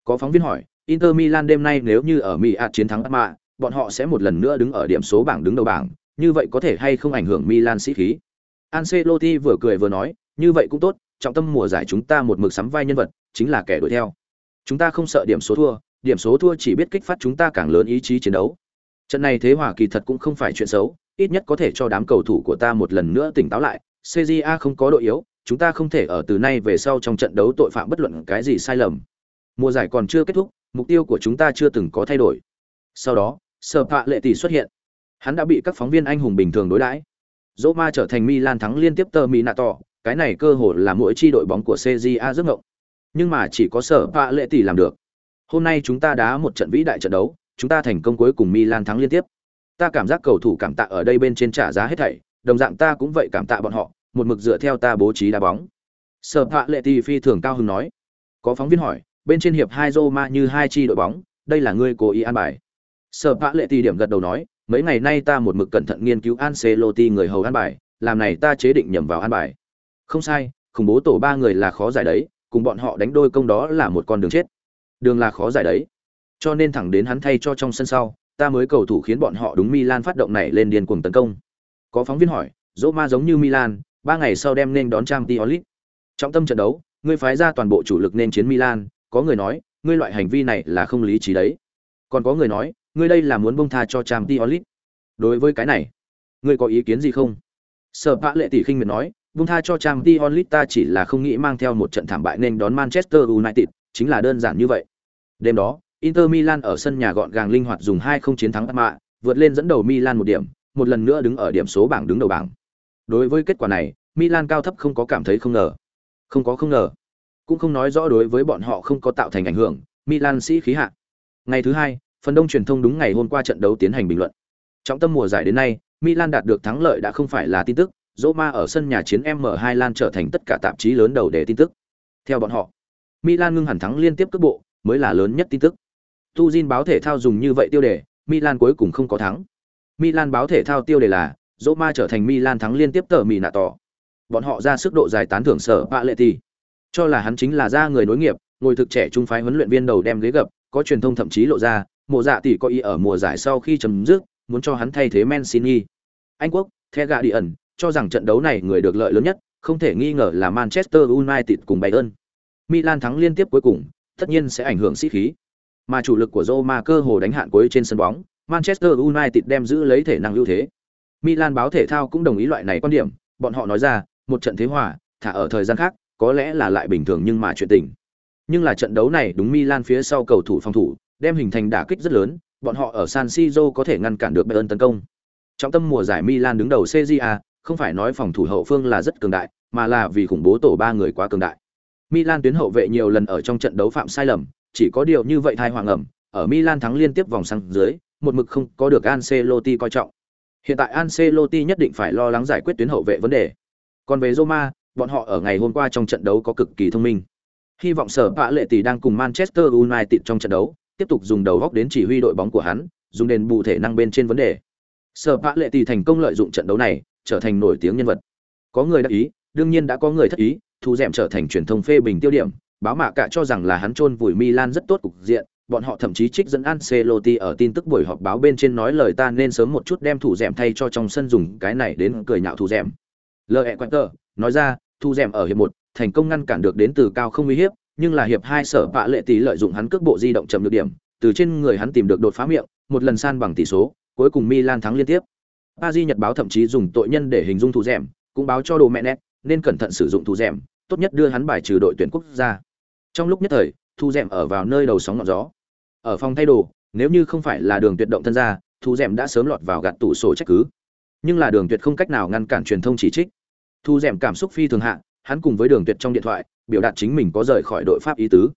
A: Có phóng viên hỏi, Inter Milan đêm nay nếu như ở Milan chiến thắng Parma, bọn họ sẽ một lần nữa đứng ở điểm số bảng đứng đầu bảng, như vậy có thể hay không ảnh hưởng Milan sĩ khí? Ancelotti vừa cười vừa nói, như vậy cũng tốt, trọng tâm mùa giải chúng ta một mực sắm vai nhân vật, chính là kẻ đuổi theo. Chúng ta không sợ điểm số thua, điểm số thua chỉ biết kích phát chúng ta càng lớn ý chí chiến đấu. Trận này thế hòa kỳ thật cũng không phải chuyện xấu, ít nhất có thể cho đám cầu thủ của ta một lần nữa tỉnh táo lại. CJA không có đội yếu, chúng ta không thể ở từ nay về sau trong trận đấu tội phạm bất luận cái gì sai lầm. Mùa giải còn chưa kết thúc, mục tiêu của chúng ta chưa từng có thay đổi. Sau đó, Sở Pạ Lệ tỷ xuất hiện. Hắn đã bị các phóng viên anh hùng bình thường đối đãi. Roma trở thành Milan thắng liên tiếp tờ Minato, cái này cơ hội là mỗi chi đội bóng của CJA rất ngộng. Nhưng mà chỉ có Sở Pạ Lệ tỷ làm được. Hôm nay chúng ta đá một trận vĩ đại trận đấu, chúng ta thành công cuối cùng Milan thắng liên tiếp. Ta cảm giác cầu thủ cảm tạ ở đây bên trên trả giá hết thảy, đồng dạng ta cũng vậy cảm tạ bọn họ, một mực dựa theo ta bố trí đá bóng. Sở Pạ Lệ tỷ phi thường cao hứng nói. Có phóng viên hỏi, bên trên hiệp hai Roma như hai chi đội bóng, đây là ngươi cố ý an bài. Sở Pạ Lệ tỷ điểm gật đầu nói, mấy ngày nay ta một mực cẩn thận nghiên cứu Ancelotti người hầu an bài, làm này ta chế định nhầm vào an bài. Không sai, khủng bố tổ ba người là khó giải đấy, cùng bọn họ đánh đôi công đó là một con đường chết. Đường là khó giải đấy. Cho nên thẳng đến hắn thay cho trong sân sau, ta mới cầu thủ khiến bọn họ đúng Milan phát động này lên điên cuồng tấn công. Có phóng viên hỏi, Roma giống như Milan, ba ngày sau đem nên đón Champions League. Trọng tâm trận đấu, ngươi phái ra toàn bộ chủ lực nên chiến Milan, có người nói, ngươi loại hành vi này là không lý trí đấy. Còn có người nói, ngươi đây là muốn bông tha cho trang t onlit Đối với cái này, ngươi có ý kiến gì không? Sở vã Lệ tỷ khinh miệt nói, bông tha cho trang t onlit ta chỉ là không nghĩ mang theo một trận thảm bại nên đón Manchester United, chính là đơn giản như vậy. Đêm đó, Inter Milan ở sân nhà gọn gàng linh hoạt dùng 2-0 chiến thắng mạ vượt lên dẫn đầu Milan một điểm, một lần nữa đứng ở điểm số bảng đứng đầu bảng. Đối với kết quả này, Milan cao thấp không có cảm thấy không ngờ. Không có không ngờ, cũng không nói rõ đối với bọn họ không có tạo thành ảnh hưởng, Milan sĩ khí hạ. Ngày thứ hai, phần đông truyền thông đúng ngày hôm qua trận đấu tiến hành bình luận. Trong tâm mùa giải đến nay, Milan đạt được thắng lợi đã không phải là tin tức, Roma ở sân nhà chiến M2 Lan trở thành tất cả tạp chí lớn đầu để tin tức. Theo bọn họ, Milan ngưng hẳn thắng liên tiếp cước bộ, mới là lớn nhất tin tức. Tu Jin báo thể thao dùng như vậy tiêu đề, Milan cuối cùng không có thắng. Milan báo thể thao tiêu đề là Roma trở thành Milan thắng liên tiếp tờ mì nạ tỏ. Bọn họ ra sức độ dài tán thưởng sở Paletti, cho là hắn chính là ra người nối nghiệp, ngồi thực trẻ trung phái huấn luyện viên đầu đem ghế gập, có truyền thông thậm chí lộ ra, mộ dạ tỷ có ý ở mùa giải sau khi chấm dứt, muốn cho hắn thay thế Mancini. Anh quốc, The Guardian, cho rằng trận đấu này người được lợi lớn nhất, không thể nghi ngờ là Manchester United cùng Bayern. Milan thắng liên tiếp cuối cùng, tất nhiên sẽ ảnh hưởng sĩ khí. Mà chủ lực của Roma cơ hồ đánh hạn cuối trên sân bóng, Manchester United đem giữ lấy thể năng ưu thế. Milan báo thể thao cũng đồng ý loại này quan điểm, bọn họ nói ra, một trận thế hòa, thả ở thời gian khác, có lẽ là lại bình thường nhưng mà chuyện tình. Nhưng là trận đấu này đúng Milan phía sau cầu thủ phòng thủ, đem hình thành đả kích rất lớn, bọn họ ở San Siro có thể ngăn cản được Bayern tấn công. Trong tâm mùa giải Milan đứng đầu Serie A, không phải nói phòng thủ hậu phương là rất cường đại, mà là vì khủng bố tổ ba người quá cường đại. Milan tuyến hậu vệ nhiều lần ở trong trận đấu phạm sai lầm, chỉ có điều như vậy thai hoàng ẩm, ở Milan thắng liên tiếp vòng sang dưới, một mực không có được Ancelotti coi trọng. Hiện tại Ancelotti nhất định phải lo lắng giải quyết tuyến hậu vệ vấn đề. Còn về Roma, bọn họ ở ngày hôm qua trong trận đấu có cực kỳ thông minh. Hy vọng sở Pạ lệ tỷ đang cùng Manchester United trong trận đấu, tiếp tục dùng đầu góc đến chỉ huy đội bóng của hắn, dùng đền bù thể năng bên trên vấn đề. Sở Pạ lệ tỷ thành công lợi dụng trận đấu này, trở thành nổi tiếng nhân vật. Có người đắc ý, đương nhiên đã có người thất ý, thu dẻm trở thành truyền thông phê bình tiêu điểm, báo mạ cả cho rằng là hắn chôn vùi Milan rất tốt cục diện, bọn họ thậm chí trích dẫn Ancelotti ở tin tức buổi họp báo bên trên nói lời ta nên sớm một chút đem thủ dẻm thay cho trong sân dùng cái này đến cười nhạo thủ dẻm. Lệ cờ, nói ra, thu dẻm ở hiệp một thành công ngăn cản được đến từ cao không uy hiếp, nhưng là hiệp hai sở vạ lệ tỷ lợi dụng hắn cước bộ di động chậm được điểm, từ trên người hắn tìm được đột phá miệng, một lần san bằng tỷ số, cuối cùng Milan thắng liên tiếp. Paris Nhật báo thậm chí dùng tội nhân để hình dung Thu dẻm, cũng báo cho đồ mẹ nét, nên cẩn thận sử dụng Thu dẻm, tốt nhất đưa hắn bài trừ đội tuyển quốc gia. Trong lúc nhất thời, thu dẻm ở vào nơi đầu sóng ngọn gió. Ở phòng thay đồ, nếu như không phải là đường tuyệt động thân ra, thu dẻm đã sớm lọt vào gạt tủ sổ trách cứ. Nhưng là đường tuyệt không cách nào ngăn cản truyền thông chỉ trích. Thu dẻm cảm xúc phi thường hạ, hắn cùng với đường tuyệt trong điện thoại, biểu đạt chính mình có rời khỏi đội Pháp ý tứ.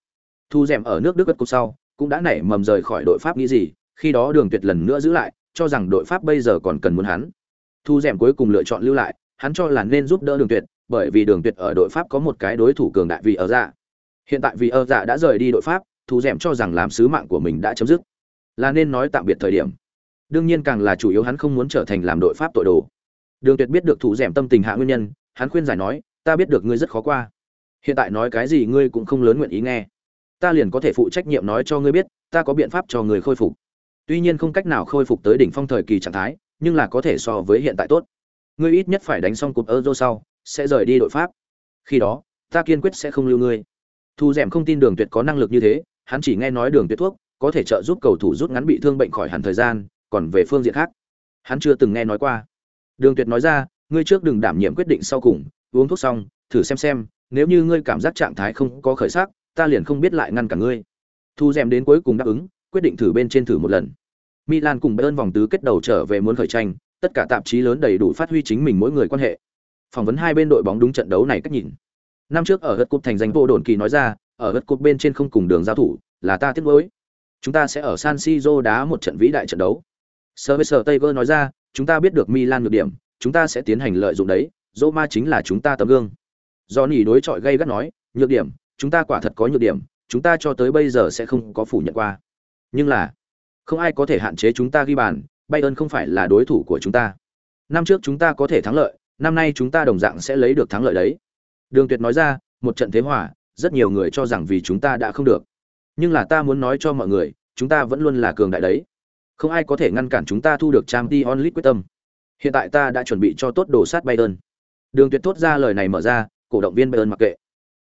A: Thu dẻm ở nước Đức bất cục sau, cũng đã nảy mầm rời khỏi đội Pháp nghĩ gì, khi đó đường tuyệt lần nữa giữ lại, cho rằng đội Pháp bây giờ còn cần muốn hắn. Thu dẻm cuối cùng lựa chọn lưu lại, hắn cho là nên giúp đỡ đường tuyệt, bởi vì đường tuyệt ở đội Pháp có một cái đối thủ cường đại vì ở dạ. Hiện tại vì ở dạ đã rời đi đội Pháp, Thu dẻm cho rằng làm sứ mạng của mình đã chấm dứt, là nên nói tạm biệt thời điểm. Đương nhiên càng là chủ yếu hắn không muốn trở thành làm đội Pháp tội đồ. Đường Tuyệt biết được thủ dẻm tâm tình hạ nguyên nhân, hắn khuyên giải nói, ta biết được ngươi rất khó qua. Hiện tại nói cái gì ngươi cũng không lớn nguyện ý nghe. Ta liền có thể phụ trách nhiệm nói cho ngươi biết, ta có biện pháp cho người khôi phục. Tuy nhiên không cách nào khôi phục tới đỉnh phong thời kỳ trạng thái, nhưng là có thể so với hiện tại tốt. Ngươi ít nhất phải đánh xong cuộc Euro sau, sẽ rời đi đội Pháp. Khi đó, ta kiên quyết sẽ không lưu ngươi. Thu Dẻm không tin Đường Tuyệt có năng lực như thế, hắn chỉ nghe nói Đường Tuyệt thuốc có thể trợ giúp cầu thủ rút ngắn bị thương bệnh khỏi hẳn thời gian, còn về phương diện khác, hắn chưa từng nghe nói qua. Đường Tuyệt nói ra, ngươi trước đừng đảm nhiệm quyết định sau cùng, uống thuốc xong, thử xem xem, nếu như ngươi cảm giác trạng thái không có khởi sắc, ta liền không biết lại ngăn cả ngươi. Thu Dẻm đến cuối cùng đáp ứng, quyết định thử bên trên thử một lần. Milan cùng Bayern vòng tứ kết đầu trở về muốn khởi tranh, tất cả tạp chí lớn đầy đủ phát huy chính mình mỗi người quan hệ. Phỏng vấn hai bên đội bóng đúng trận đấu này cách nhìn. Năm trước ở Hất Cúp thành danh vô đồn kỳ nói ra, ở Hất Cúp bên trên không cùng đường giao thủ, là ta tiếc nuối. Chúng ta sẽ ở San Siro đá một trận vĩ đại trận đấu. Sir Tiger nói ra, chúng ta biết được Milan nhược điểm, chúng ta sẽ tiến hành lợi dụng đấy, Roma chính là chúng ta tấm gương. Johnny đối chọi gay gắt nói, nhược điểm, chúng ta quả thật có nhược điểm, chúng ta cho tới bây giờ sẽ không có phủ nhận qua. Nhưng là, không ai có thể hạn chế chúng ta ghi bàn, Bayern không phải là đối thủ của chúng ta. Năm trước chúng ta có thể thắng lợi, năm nay chúng ta đồng dạng sẽ lấy được thắng lợi đấy. Đường Tuyệt nói ra, một trận thế hòa, rất nhiều người cho rằng vì chúng ta đã không được. Nhưng là ta muốn nói cho mọi người, chúng ta vẫn luôn là cường đại đấy. Không ai có thể ngăn cản chúng ta thu được Champions League quyết tâm. Hiện tại ta đã chuẩn bị cho tốt đồ sát Bayern. Đường Tuyệt thốt ra lời này mở ra, cổ động viên Bayern mặc kệ.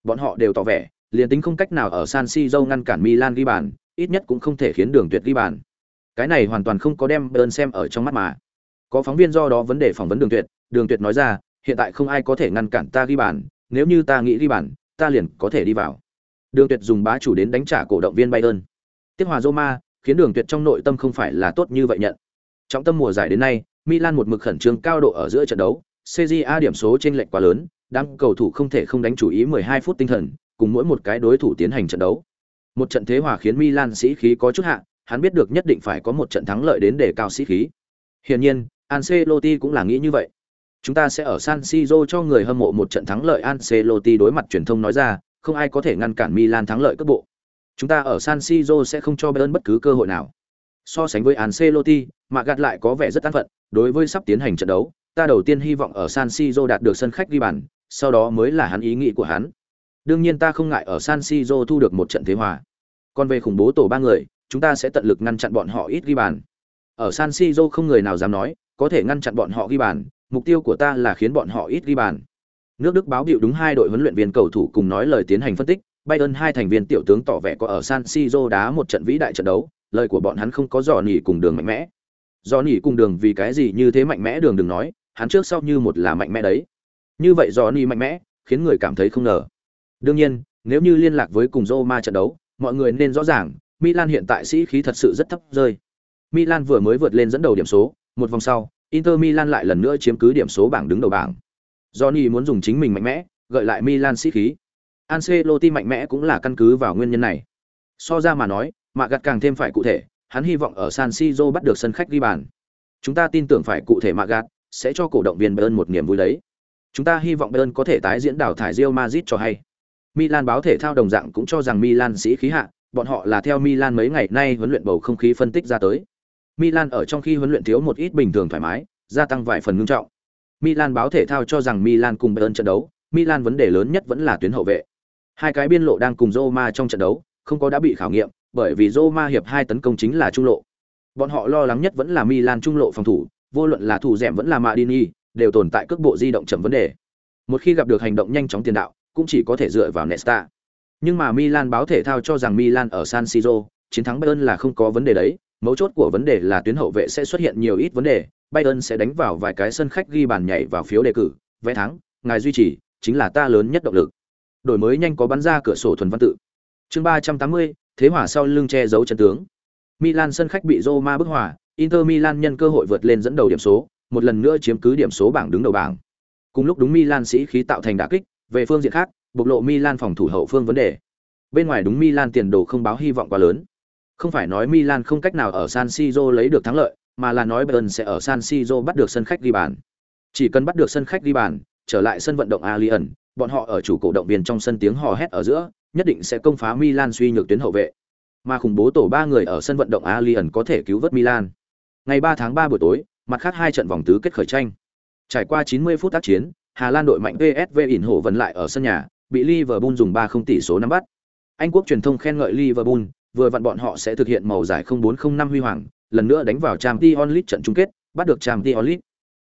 A: Bọn họ đều tỏ vẻ, liền tính không cách nào ở San Siro ngăn cản Milan ghi bàn, ít nhất cũng không thể khiến Đường Tuyệt ghi bàn. Cái này hoàn toàn không có đem Bayern xem ở trong mắt mà. Có phóng viên do đó vấn đề phỏng vấn Đường Tuyệt, Đường Tuyệt nói ra, hiện tại không ai có thể ngăn cản ta ghi bàn, nếu như ta nghĩ ghi bàn, ta liền có thể đi vào. Đường Tuyệt dùng bá chủ đến đánh trả cổ động viên Bayern. Tiếp hòa Roma, khiến Đường Tuyệt trong nội tâm không phải là tốt như vậy nhận. Trong tâm mùa giải đến nay, Milan một mực khẩn trương cao độ ở giữa trận đấu, CJA điểm số trên lệch quá lớn, đám cầu thủ không thể không đánh chủ ý 12 phút tinh thần, cùng mỗi một cái đối thủ tiến hành trận đấu. Một trận thế hòa khiến Milan sĩ khí có chút hạ, hắn biết được nhất định phải có một trận thắng lợi đến để cao sĩ khí. Hiển nhiên, Ancelotti cũng là nghĩ như vậy. Chúng ta sẽ ở San Siro cho người hâm mộ một trận thắng lợi Ancelotti đối mặt truyền thông nói ra, không ai có thể ngăn cản Milan thắng lợi cấp bộ. Chúng ta ở San Siro sẽ không cho Bayern bất cứ cơ hội nào. So sánh với Ancelotti, mà gạt lại có vẻ rất an phận, đối với sắp tiến hành trận đấu, ta đầu tiên hy vọng ở San Siro đạt được sân khách ghi bàn, sau đó mới là hắn ý nghĩ của hắn. Đương nhiên ta không ngại ở San Siro thu được một trận thế hòa. Còn về khủng bố tổ ba người, chúng ta sẽ tận lực ngăn chặn bọn họ ít ghi bàn. Ở San Siro không người nào dám nói, có thể ngăn chặn bọn họ ghi bàn, mục tiêu của ta là khiến bọn họ ít ghi bàn. Nước Đức báo biểu đúng hai đội huấn luyện viên cầu thủ cùng nói lời tiến hành phân tích, Bayern hai thành viên tiểu tướng tỏ vẻ có ở San Siro đá một trận vĩ đại trận đấu, lời của bọn hắn không có dò nỉ cùng đường mạnh mẽ. Dò nỉ cùng đường vì cái gì như thế mạnh mẽ đường đừng nói, hắn trước sau như một là mạnh mẽ đấy. Như vậy dò nỉ mạnh mẽ, khiến người cảm thấy không ngờ. Đương nhiên, nếu như liên lạc với cùng Roma trận đấu, mọi người nên rõ ràng, Milan hiện tại sĩ khí thật sự rất thấp rơi. Milan vừa mới vượt lên dẫn đầu điểm số, một vòng sau, Inter Milan lại lần nữa chiếm cứ điểm số bảng đứng đầu bảng. Johnny muốn dùng chính mình mạnh mẽ, gợi lại Milan sĩ khí. Ancelotti mạnh mẽ cũng là căn cứ vào nguyên nhân này. So ra mà nói, mà gạt càng thêm phải cụ thể, hắn hy vọng ở San Siro bắt được sân khách ghi bàn. Chúng ta tin tưởng phải cụ thể mà gạt sẽ cho cổ động viên Bayern một niềm vui đấy. Chúng ta hy vọng Bayern có thể tái diễn đảo thải Real Madrid cho hay. Milan báo thể thao đồng dạng cũng cho rằng Milan sĩ khí hạ, bọn họ là theo Milan mấy ngày nay huấn luyện bầu không khí phân tích ra tới. Milan ở trong khi huấn luyện thiếu một ít bình thường thoải mái, gia tăng vài phần ngưng trọng. Milan báo thể thao cho rằng Milan cùng Bayern trận đấu, Milan vấn đề lớn nhất vẫn là tuyến hậu vệ. Hai cái biên lộ đang cùng Roma trong trận đấu, không có đã bị khảo nghiệm, bởi vì Roma hiệp hai tấn công chính là trung lộ. Bọn họ lo lắng nhất vẫn là Milan trung lộ phòng thủ, vô luận là thủ dẻm vẫn là Madini, đều tồn tại cước bộ di động chậm vấn đề. Một khi gặp được hành động nhanh chóng tiền đạo, cũng chỉ có thể dựa vào Nesta. Nhưng mà Milan báo thể thao cho rằng Milan ở San Siro, chiến thắng Bayern là không có vấn đề đấy, mấu chốt của vấn đề là tuyến hậu vệ sẽ xuất hiện nhiều ít vấn đề, Bayern sẽ đánh vào vài cái sân khách ghi bàn nhảy vào phiếu đề cử, vé thắng, ngài duy trì, chính là ta lớn nhất động lực. Đổi mới nhanh có bắn ra cửa sổ thuần văn tự. Chương 380, thế hỏa sau lưng che giấu chân tướng. Milan sân khách bị Roma bức hòa, Inter Milan nhân cơ hội vượt lên dẫn đầu điểm số, một lần nữa chiếm cứ điểm số bảng đứng đầu bảng. Cùng lúc đúng Milan sĩ khí tạo thành đả kích, về phương diện khác, bộc lộ Milan phòng thủ hậu phương vấn đề. Bên ngoài đúng Milan tiền đồ không báo hy vọng quá lớn. Không phải nói Milan không cách nào ở San Siro lấy được thắng lợi, mà là nói Bayern sẽ ở San Siro bắt được sân khách ghi bàn. Chỉ cần bắt được sân khách ghi bàn, trở lại sân vận động Allianz, bọn họ ở chủ cổ động viên trong sân tiếng hò hét ở giữa, nhất định sẽ công phá Milan suy nhược tuyến hậu vệ. Mà khủng bố tổ ba người ở sân vận động Allianz có thể cứu vớt Milan. Ngày 3 tháng 3 buổi tối, mặt khác hai trận vòng tứ kết khởi tranh. Trải qua 90 phút tác chiến, Hà Lan đội mạnh PSV ỉn hổ vẫn lại ở sân nhà, bị Liverpool dùng 3 không tỷ số nắm bắt. Anh quốc truyền thông khen ngợi Liverpool, vừa vặn bọn họ sẽ thực hiện màu giải 0405 huy hoàng, lần nữa đánh vào Champions League trận chung kết, bắt được Champions League.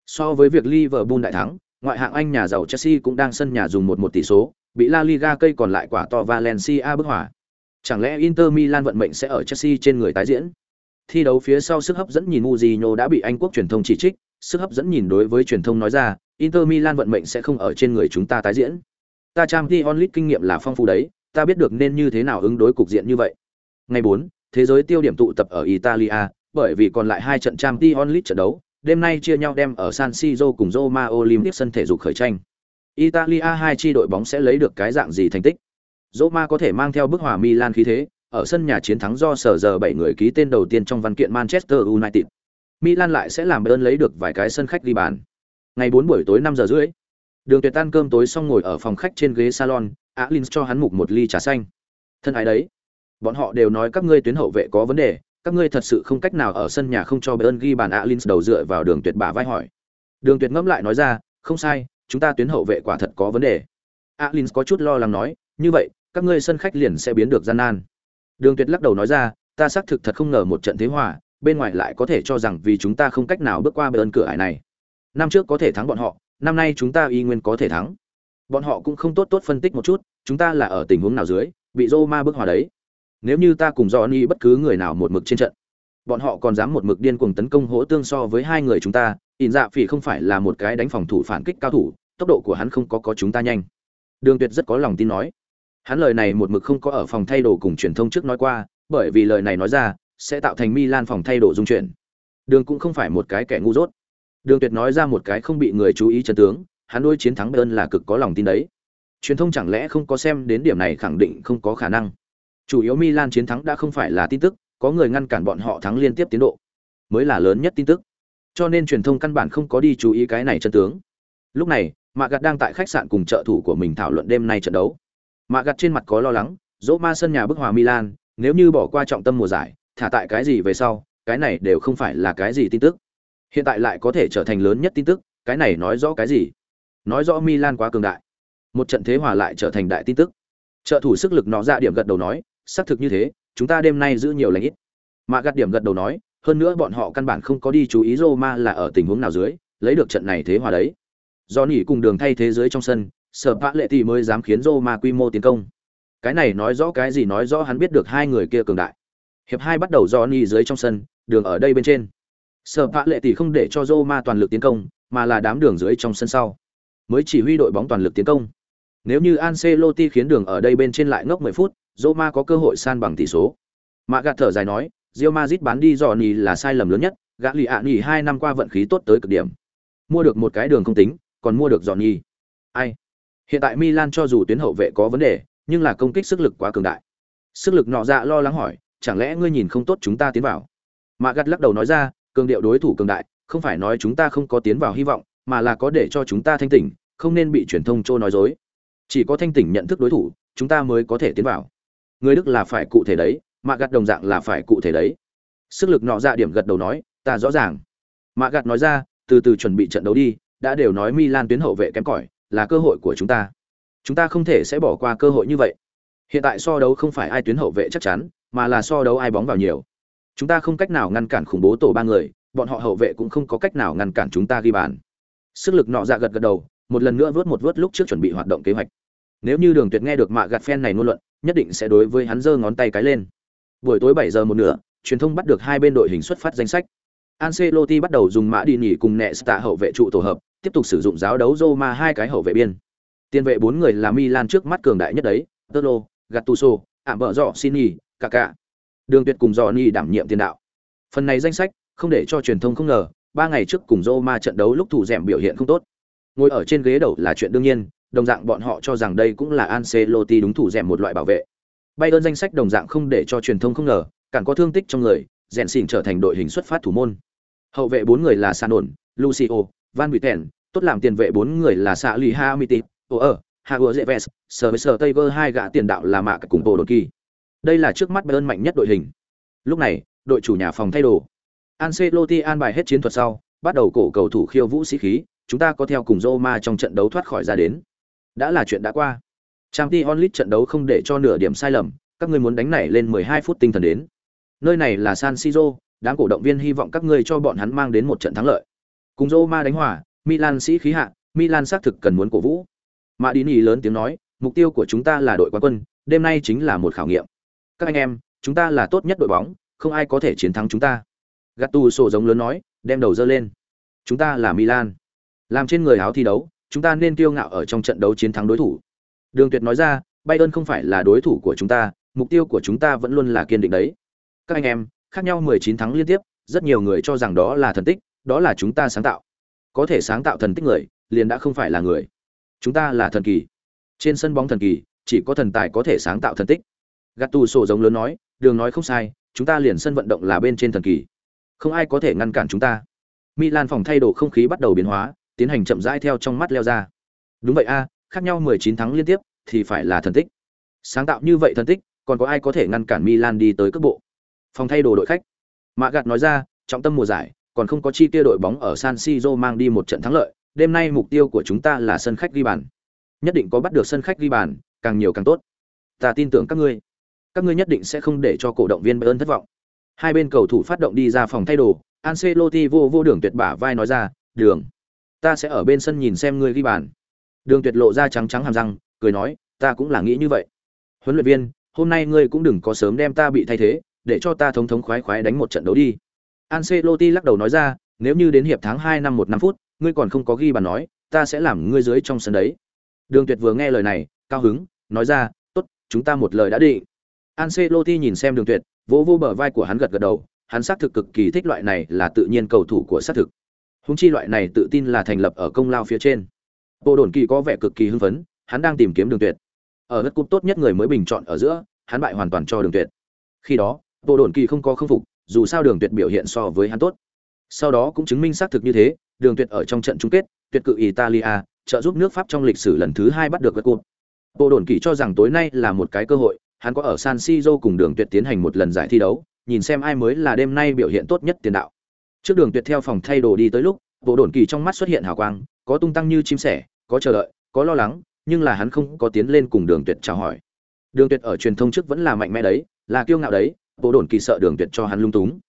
A: So với việc Liverpool đại thắng, ngoại hạng Anh nhà giàu Chelsea cũng đang sân nhà dùng 1-1 tỷ số, bị La Liga cây còn lại quả to Valencia bức hỏa. Chẳng lẽ Inter Milan vận mệnh sẽ ở Chelsea trên người tái diễn? Thi đấu phía sau sức hấp dẫn nhìn Mourinho đã bị Anh quốc truyền thông chỉ trích, sức hấp dẫn nhìn đối với truyền thông nói ra, Inter Milan vận mệnh sẽ không ở trên người chúng ta tái diễn. Ta Champions League kinh nghiệm là phong phú đấy, ta biết được nên như thế nào ứng đối cục diện như vậy. Ngày 4, thế giới tiêu điểm tụ tập ở Italia, bởi vì còn lại hai trận Champions League trận đấu, đêm nay chia nhau đem ở San Siro cùng Roma Olympic sân thể dục khởi tranh. Italia hai chi đội bóng sẽ lấy được cái dạng gì thành tích? Roma có thể mang theo bức hòa Milan khí thế, ở sân nhà chiến thắng do sở giờ 7 người ký tên đầu tiên trong văn kiện Manchester United. Milan lại sẽ làm ơn lấy được vài cái sân khách đi bàn. Ngày 4 buổi tối 5 giờ rưỡi. Đường Tuyệt tan cơm tối xong ngồi ở phòng khách trên ghế salon, Alins cho hắn mục một ly trà xanh. Thân ái đấy. Bọn họ đều nói các ngươi tuyến hậu vệ có vấn đề, các ngươi thật sự không cách nào ở sân nhà không cho Bayern ghi bàn Alin đầu dựa vào Đường Tuyệt bả vai hỏi. Đường Tuyệt ngẫm lại nói ra, không sai, chúng ta tuyến hậu vệ quả thật có vấn đề. Alin có chút lo lắng nói, như vậy, các ngươi sân khách liền sẽ biến được gian nan. Đường Tuyệt lắc đầu nói ra, ta xác thực thật không ngờ một trận thế hòa, bên ngoài lại có thể cho rằng vì chúng ta không cách nào bước qua Bayern cửa ải này. Năm trước có thể thắng bọn họ, năm nay chúng ta y nguyên có thể thắng. Bọn họ cũng không tốt tốt phân tích một chút, chúng ta là ở tình huống nào dưới, bị Roma bước hòa đấy. Nếu như ta cùng Johnny bất cứ người nào một mực trên trận, bọn họ còn dám một mực điên cuồng tấn công hỗ tương so với hai người chúng ta, ỉn dạ phỉ không phải là một cái đánh phòng thủ phản kích cao thủ, tốc độ của hắn không có có chúng ta nhanh. Đường Tuyệt rất có lòng tin nói. Hắn lời này một mực không có ở phòng thay đồ cùng truyền thông trước nói qua, bởi vì lời này nói ra sẽ tạo thành Milan phòng thay đồ dung chuyển. Đường cũng không phải một cái kẻ ngu dốt. Đường Tuyệt nói ra một cái không bị người chú ý chân tướng, hắn đối chiến thắng Bayern là cực có lòng tin đấy. Truyền thông chẳng lẽ không có xem đến điểm này khẳng định không có khả năng. Chủ yếu Milan chiến thắng đã không phải là tin tức, có người ngăn cản bọn họ thắng liên tiếp tiến độ, mới là lớn nhất tin tức. Cho nên truyền thông căn bản không có đi chú ý cái này chân tướng. Lúc này, Mạ Gạt đang tại khách sạn cùng trợ thủ của mình thảo luận đêm nay trận đấu. Mạ Gạt trên mặt có lo lắng, dỗ ma sân nhà bức hòa Milan, nếu như bỏ qua trọng tâm mùa giải, thả tại cái gì về sau, cái này đều không phải là cái gì tin tức. Hiện tại lại có thể trở thành lớn nhất tin tức, cái này nói rõ cái gì? Nói rõ Milan quá cường đại. Một trận thế hòa lại trở thành đại tin tức. Trợ thủ sức lực nó ra điểm gật đầu nói, xác thực như thế, chúng ta đêm nay giữ nhiều lãnh ít. Mạ gạt điểm gật đầu nói, hơn nữa bọn họ căn bản không có đi chú ý Roma là ở tình huống nào dưới, lấy được trận này thế hòa đấy. Do nỉ cùng đường thay thế giới trong sân, sở vã lệ thì mới dám khiến Roma quy mô tiến công. Cái này nói rõ cái gì nói rõ hắn biết được hai người kia cường đại. Hiệp hai bắt đầu do nỉ dưới trong sân, đường ở đây bên trên. Sở vã lệ thì không để cho Roma toàn lực tiến công, mà là đám đường dưới trong sân sau. Mới chỉ huy đội bóng toàn lực tiến công. Nếu như Ancelotti khiến đường ở đây bên trên lại ngốc 10 phút, Roma có cơ hội san bằng tỷ số. Mạ gạt thở dài nói, Real Madrid bán đi Johnny là sai lầm lớn nhất, gã lì ạ nghỉ hai năm qua vận khí tốt tới cực điểm. Mua được một cái đường không tính, còn mua được Johnny. Ai? Hiện tại Milan cho dù tuyến hậu vệ có vấn đề, nhưng là công kích sức lực quá cường đại. Sức lực nọ dạ lo lắng hỏi, chẳng lẽ ngươi nhìn không tốt chúng ta tiến vào? Mạ gạt lắc đầu nói ra, cường điệu đối thủ cường đại, không phải nói chúng ta không có tiến vào hy vọng, mà là có để cho chúng ta thanh tỉnh, không nên bị truyền thông trô nói dối. Chỉ có thanh tỉnh nhận thức đối thủ, chúng ta mới có thể tiến vào người đức là phải cụ thể đấy, mạ gạt đồng dạng là phải cụ thể đấy. Sức lực nọ ra điểm gật đầu nói, ta rõ ràng. Mạ gạt nói ra, từ từ chuẩn bị trận đấu đi, đã đều nói milan tuyến hậu vệ kém cỏi, là cơ hội của chúng ta. Chúng ta không thể sẽ bỏ qua cơ hội như vậy. Hiện tại so đấu không phải ai tuyến hậu vệ chắc chắn, mà là so đấu ai bóng vào nhiều. Chúng ta không cách nào ngăn cản khủng bố tổ ba người, bọn họ hậu vệ cũng không có cách nào ngăn cản chúng ta ghi bàn. Sức lực nọ dạ gật gật đầu, một lần nữa vớt một vớt lúc trước chuẩn bị hoạt động kế hoạch. Nếu như đường tuyệt nghe được mạ gạt phen này ngôn luận nhất định sẽ đối với hắn giơ ngón tay cái lên. Buổi tối 7 giờ một nửa, truyền thông bắt được hai bên đội hình xuất phát danh sách. Ancelotti bắt đầu dùng mã đi nghỉ cùng Nesta hậu vệ trụ tổ hợp, tiếp tục sử dụng giáo đấu Roma hai cái hậu vệ biên. Tiền vệ bốn người là Milan trước mắt cường đại nhất đấy, Tolo, Gattuso, ảm vợ dọ Sini, Kaká. Đường Tuyệt cùng Johnny đảm nhiệm tiền đạo. Phần này danh sách, không để cho truyền thông không ngờ, ba ngày trước cùng Roma trận đấu lúc thủ dẻm biểu hiện không tốt. Ngồi ở trên ghế đầu là chuyện đương nhiên, đồng dạng bọn họ cho rằng đây cũng là Ancelotti đúng thủ rèm một loại bảo vệ. Bayern danh sách đồng dạng không để cho truyền thông không ngờ, cản có thương tích trong người, rèn xỉn trở thành đội hình xuất phát thủ môn. Hậu vệ bốn người là Sanon, Lucio, Van Buiten, tốt làm tiền vệ bốn người là Sa Lý Hamiti, ở Hago Zeves, Sir Tiger hai gã tiền đạo là Mạc cùng Bộ Đột Kỳ. Đây là trước mắt Bayern mạnh nhất đội hình. Lúc này, đội chủ nhà phòng thay đồ. Ancelotti an bài hết chiến thuật sau, bắt đầu cổ cầu thủ khiêu vũ sĩ khí, chúng ta có theo cùng Roma trong trận đấu thoát khỏi ra đến đã là chuyện đã qua. Trang Ti onlit trận đấu không để cho nửa điểm sai lầm, các ngươi muốn đánh này lên 12 phút tinh thần đến. Nơi này là san siro, đám cổ động viên hy vọng các ngươi cho bọn hắn mang đến một trận thắng lợi. Cùng roma đánh hòa, milan sĩ khí hạ, milan xác thực cần muốn cổ vũ. Mã đi lớn tiếng nói, mục tiêu của chúng ta là đội quán quân, đêm nay chính là một khảo nghiệm. Các anh em, chúng ta là tốt nhất đội bóng, không ai có thể chiến thắng chúng ta. Gattuso giống lớn nói, đem đầu dơ lên. Chúng ta là milan. Làm trên người áo thi đấu chúng ta nên kiêu ngạo ở trong trận đấu chiến thắng đối thủ Đường Tuyệt nói ra, Bayern không phải là đối thủ của chúng ta, mục tiêu của chúng ta vẫn luôn là kiên định đấy. Các anh em, khác nhau 19 thắng liên tiếp, rất nhiều người cho rằng đó là thần tích, đó là chúng ta sáng tạo. Có thể sáng tạo thần tích người, liền đã không phải là người. Chúng ta là thần kỳ. Trên sân bóng thần kỳ, chỉ có thần tài có thể sáng tạo thần tích. Gattuso giống lớn nói, đường nói không sai, chúng ta liền sân vận động là bên trên thần kỳ. Không ai có thể ngăn cản chúng ta. Milan phòng thay đồ không khí bắt đầu biến hóa, tiến hành chậm rãi theo trong mắt leo ra. Đúng vậy a, khác nhau 19 thắng liên tiếp thì phải là thần tích. Sáng tạo như vậy thần tích, còn có ai có thể ngăn cản Milan đi tới cấp bộ? Phòng thay đồ đội khách. Mạ gạt nói ra, trọng tâm mùa giải, còn không có chi tiêu đội bóng ở San Siro mang đi một trận thắng lợi, đêm nay mục tiêu của chúng ta là sân khách ghi bàn. Nhất định có bắt được sân khách ghi bàn, càng nhiều càng tốt. Ta tin tưởng các ngươi. Các ngươi nhất định sẽ không để cho cổ động viên Bayern thất vọng. Hai bên cầu thủ phát động đi ra phòng thay đồ, Ancelotti vô vô đường tuyệt bả vai nói ra, "Đường, ta sẽ ở bên sân nhìn xem ngươi ghi bàn." Đường Tuyệt lộ ra trắng trắng hàm răng, cười nói, "Ta cũng là nghĩ như vậy. Huấn luyện viên, hôm nay ngươi cũng đừng có sớm đem ta bị thay thế, để cho ta thống thống khoái khoái đánh một trận đấu đi." Ancelotti lắc đầu nói ra, "Nếu như đến hiệp tháng 2 năm 1 năm phút, ngươi còn không có ghi bàn nói, ta sẽ làm ngươi dưới trong sân đấy." Đường Tuyệt vừa nghe lời này, cao hứng, nói ra, "Tốt, chúng ta một lời đã định." Ancelotti nhìn xem Đường Tuyệt, vỗ vô bờ vai của hắn gật gật đầu, hắn xác thực cực kỳ thích loại này là tự nhiên cầu thủ của xác thực. Húng chi loại này tự tin là thành lập ở công lao phía trên. Bộ đồn kỳ có vẻ cực kỳ hưng phấn, hắn đang tìm kiếm đường tuyệt. Ở đất cúp tốt nhất người mới bình chọn ở giữa, hắn bại hoàn toàn cho đường tuyệt. Khi đó, bộ đồn kỳ không có khâm phục, dù sao đường tuyệt biểu hiện so với hắn tốt. Sau đó cũng chứng minh xác thực như thế, đường tuyệt ở trong trận chung kết, tuyệt cự Italia, trợ giúp nước Pháp trong lịch sử lần thứ hai bắt được đất cúp. Bộ đồn kỳ cho rằng tối nay là một cái cơ hội, hắn có ở San Siro cùng đường tuyệt tiến hành một lần giải thi đấu, nhìn xem ai mới là đêm nay biểu hiện tốt nhất tiền đạo. Trước đường tuyệt theo phòng thay đồ đi tới lúc, bộ đồn kỳ trong mắt xuất hiện hào quang, có tung tăng như chim sẻ, có chờ đợi, có lo lắng, nhưng là hắn không có tiến lên cùng Đường Tuyệt chào hỏi. Đường Tuyệt ở truyền thông trước vẫn là mạnh mẽ đấy, là kiêu ngạo đấy, Bộ Đồn Kỳ sợ Đường Tuyệt cho hắn lung túng.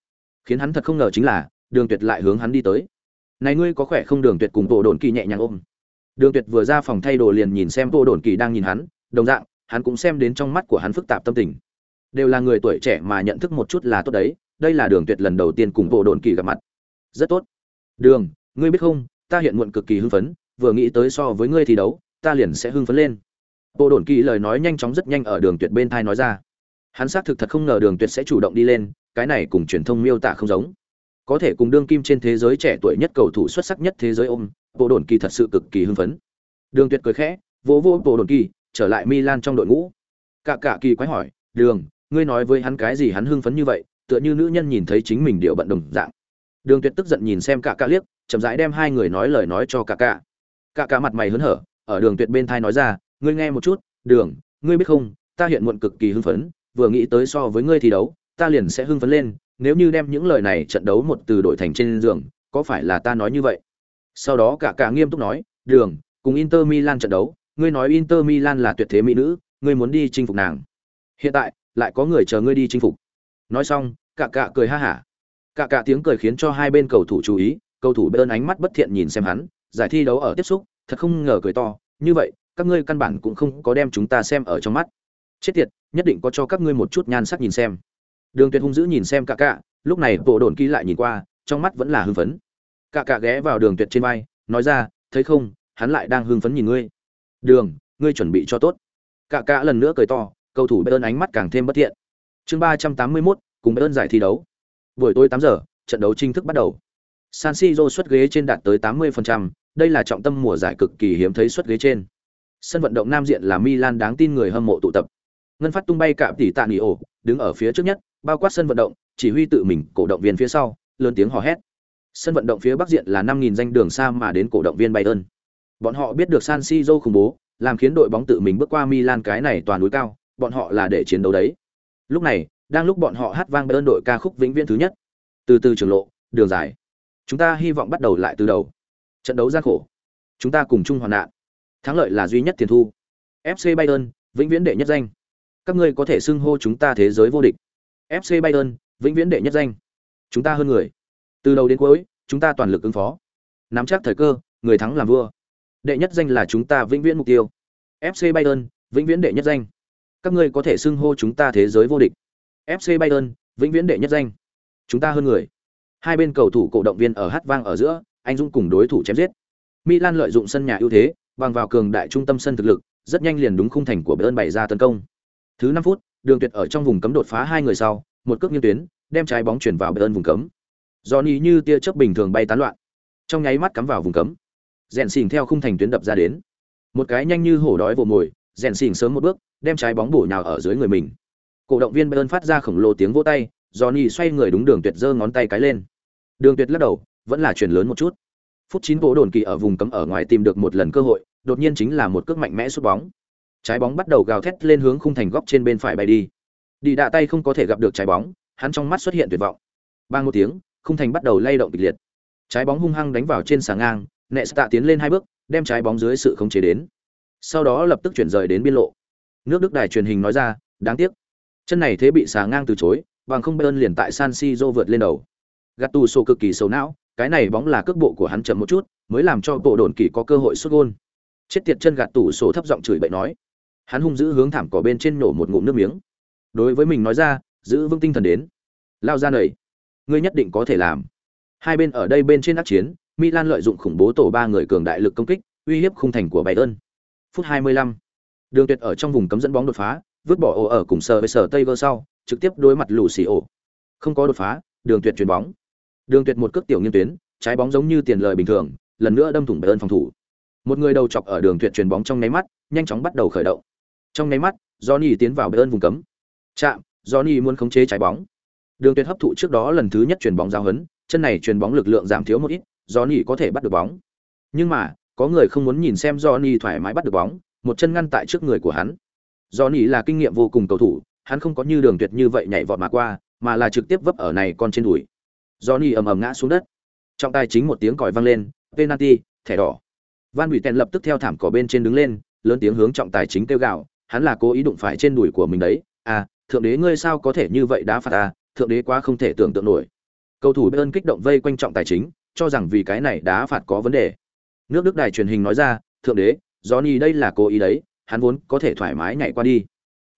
A: Khiến hắn thật không ngờ chính là, Đường Tuyệt lại hướng hắn đi tới. "Này ngươi có khỏe không?" Đường Tuyệt cùng Bộ Đồn Kỳ nhẹ nhàng ôm. Đường Tuyệt vừa ra phòng thay đồ liền nhìn xem Bộ Đồn Kỳ đang nhìn hắn, đồng dạng, hắn cũng xem đến trong mắt của hắn phức tạp tâm tình. Đều là người tuổi trẻ mà nhận thức một chút là tốt đấy, đây là Đường Tuyệt lần đầu tiên cùng Bộ Đồn Kỳ gặp mặt. Rất tốt. "Đường, ngươi biết không, ta hiện muộn cực kỳ hưng phấn, vừa nghĩ tới so với ngươi thi đấu ta liền sẽ hưng phấn lên. Bộ đồn kỳ lời nói nhanh chóng rất nhanh ở đường tuyệt bên thai nói ra. Hắn xác thực thật không ngờ đường tuyệt sẽ chủ động đi lên cái này cùng truyền thông miêu tả không giống. Có thể cùng đương kim trên thế giới trẻ tuổi nhất cầu thủ xuất sắc nhất thế giới ôm bộ đồn kỳ thật sự cực kỳ hưng phấn. Đường tuyệt cười khẽ vỗ vỗ bộ đồn kỳ trở lại milan trong đội ngũ. Cả cả kỳ quái hỏi đường ngươi nói với hắn cái gì hắn hưng phấn như vậy tựa như nữ nhân nhìn thấy chính mình điệu bận đồng dạng đường tuyệt tức giận nhìn xem cả cả liếc, chậm rãi đem hai người nói lời nói cho cả cả cả cả mặt mày hớn hở, ở đường tuyệt bên thai nói ra, ngươi nghe một chút, đường, ngươi biết không, ta hiện muộn cực kỳ hưng phấn, vừa nghĩ tới so với ngươi thi đấu, ta liền sẽ hưng phấn lên, nếu như đem những lời này trận đấu một từ đội thành trên giường, có phải là ta nói như vậy? Sau đó cả cả nghiêm túc nói, đường, cùng inter milan trận đấu, ngươi nói inter milan là tuyệt thế mỹ nữ, ngươi muốn đi chinh phục nàng. Hiện tại, lại có người chờ ngươi đi chinh phục. Nói xong cả cả cười ha hả cả cả tiếng cười khiến cho hai bên cầu thủ chú ý cầu thủ bên ánh mắt bất thiện nhìn xem hắn giải thi đấu ở tiếp xúc, thật không ngờ cười to, như vậy, các ngươi căn bản cũng không có đem chúng ta xem ở trong mắt. Chết tiệt, nhất định có cho các ngươi một chút nhan sắc nhìn xem. Đường Tuyệt hung dữ nhìn xem cả cả, lúc này bộ đồn ký lại nhìn qua, trong mắt vẫn là hưng phấn. Cả cả ghé vào Đường Tuyệt trên vai, nói ra, thấy không, hắn lại đang hưng phấn nhìn ngươi. Đường, ngươi chuẩn bị cho tốt. Cả cả lần nữa cười to, cầu thủ bên ánh mắt càng thêm bất thiện. Chương ba trăm tám mươi 381, cùng bên giải thi đấu. Buổi tối tám giờ, trận đấu chính thức bắt đầu. San Siro suất ghế trên đạt tới 80%, đây là trọng tâm mùa giải cực kỳ hiếm thấy suất ghế trên. Sân vận động nam diện là Milan đáng tin người hâm mộ tụ tập. Ngân phát tung bay cạm tỷ tạ nỉ ổ, đứng ở phía trước nhất, bao quát sân vận động, chỉ huy tự mình, cổ động viên phía sau, lớn tiếng hò hét. Sân vận động phía bắc diện là 5000 danh đường xa mà đến cổ động viên Bayern. Bọn họ biết được San Siro khủng bố, làm khiến đội bóng tự mình bước qua Milan cái này toàn núi cao, bọn họ là để chiến đấu đấy. Lúc này, đang lúc bọn họ hát vang Bayern đội ca khúc vĩnh viễn thứ nhất. Từ từ trường lộ, đường dài. Chúng ta hy vọng bắt đầu lại từ đầu. Trận đấu gian khổ. Chúng ta cùng chung hoạn nạn. Thắng lợi là duy nhất tiền thu. Fc bayern vĩnh viễn đệ nhất danh. Các ngươi có thể xưng hô chúng ta thế giới vô địch. Fc bayern vĩnh viễn đệ nhất danh. Chúng ta hơn người. Từ đầu đến cuối chúng ta toàn lực ứng phó. Nắm chắc thời cơ người thắng làm vua. Đệ nhất danh là chúng ta vĩnh viễn mục tiêu. Fc bayern vĩnh viễn đệ nhất danh. Các ngươi có thể xưng hô chúng ta thế giới vô địch fc bayern vĩnh viễn đệ nhất danh chúng ta hơn người Hai bên cầu thủ cổ động viên ở hát vang ở giữa, anh dũng cùng đối thủ chém giết. Milan lợi dụng sân nhà ưu thế, bằng vào cường đại trung tâm sân thực lực, rất nhanh liền đúng khung thành của Bayern bày ra tấn công. Thứ 5 phút, Đường Tuyệt ở trong vùng cấm đột phá hai người sau, một cước nghiêng tuyến, đem trái bóng chuyển vào Bayern vùng cấm. Johnny như tia chớp bình thường bay tán loạn, trong nháy mắt cắm vào vùng cấm. Rèn xỉn theo khung thành tuyến đập ra đến. Một cái nhanh như hổ đói vồ mồi, rèn xỉn sớm một bước, đem trái bóng bổ nhào ở dưới người mình. Cổ động viên Bayern phát ra khổng lồ tiếng vỗ tay, Johnny xoay người đúng Đường Tuyệt giơ ngón tay cái lên. Đường Tuyệt lắc đầu, vẫn là chuyển lớn một chút. Phút 9 bộ đồn kỳ ở vùng cấm ở ngoài tìm được một lần cơ hội, đột nhiên chính là một cước mạnh mẽ sút bóng. Trái bóng bắt đầu gào thét lên hướng khung thành góc trên bên phải bay đi. Đi đạ tay không có thể gặp được trái bóng, hắn trong mắt xuất hiện tuyệt vọng. Bang một tiếng, khung thành bắt đầu lay động kịch liệt. Trái bóng hung hăng đánh vào trên xà ngang, Nesta tiến lên hai bước, đem trái bóng dưới sự khống chế đến. Sau đó lập tức chuyển rời đến biên lộ. Nước Đức đài truyền hình nói ra, đáng tiếc, chân này thế bị xà ngang từ chối, bằng không Bayern liền tại San Siro vượt lên đầu. Gattuso cực kỳ xấu não, cái này bóng là cước bộ của hắn chậm một chút, mới làm cho bộ đồn kỳ có cơ hội sút gôn. Chết tiệt chân gạt tủ sổ thấp giọng chửi bậy nói. Hắn hung dữ hướng thảm cỏ bên trên nổ một ngụm nước miếng. Đối với mình nói ra, giữ vững tinh thần đến. Lao ra nảy, ngươi nhất định có thể làm. Hai bên ở đây bên trên ác chiến, Milan lợi dụng khủng bố tổ ba người cường đại lực công kích, uy hiếp khung thành của Bayern. Phút 25. Đường Tuyệt ở trong vùng cấm dẫn bóng đột phá, vứt bỏ ổ ở cùng sờ với sờ Taylor sau, trực tiếp đối mặt lũ xì ổ. Không có đột phá, Đường Tuyệt chuyền bóng. Đường Tuyệt một cước tiểu nghiêng tuyến, trái bóng giống như tiền lời bình thường, lần nữa đâm thủng Bayern phòng thủ. Một người đầu chọc ở Đường Tuyệt chuyền bóng trong nháy mắt, nhanh chóng bắt đầu khởi động. Trong nháy mắt, Johnny tiến vào Bayern vùng cấm. Chạm, Johnny muốn khống chế trái bóng. Đường Tuyệt hấp thụ trước đó lần thứ nhất chuyền bóng giao hấn, chân này chuyền bóng lực lượng giảm thiếu một ít, Johnny có thể bắt được bóng. Nhưng mà, có người không muốn nhìn xem Johnny thoải mái bắt được bóng, một chân ngăn tại trước người của hắn do nỉ là kinh nghiệm vô cùng cầu thủ, hắn không có như Đường Tuyệt như vậy nhảy vọt mà qua, mà là trực tiếp vấp ở này con trên đùi. Johnny ầm ầm ngã xuống đất. trọng tài chính một tiếng còi vang lên, penalty, thẻ đỏ. Van Buyten lập tức theo thảm cỏ bên trên đứng lên, lớn tiếng hướng trọng tài chính kêu gào, hắn là cố ý đụng phải trên đùi của mình đấy. À, thượng đế ngươi sao có thể như vậy đã phạt à, thượng đế quá không thể tưởng tượng nổi. Cầu thủ Bayern kích động vây quanh trọng tài chính, cho rằng vì cái này đá phạt có vấn đề. Nước Đức đài truyền hình nói ra, thượng đế, Johnny đây là cố ý đấy, hắn vốn có thể thoải mái nhảy qua đi.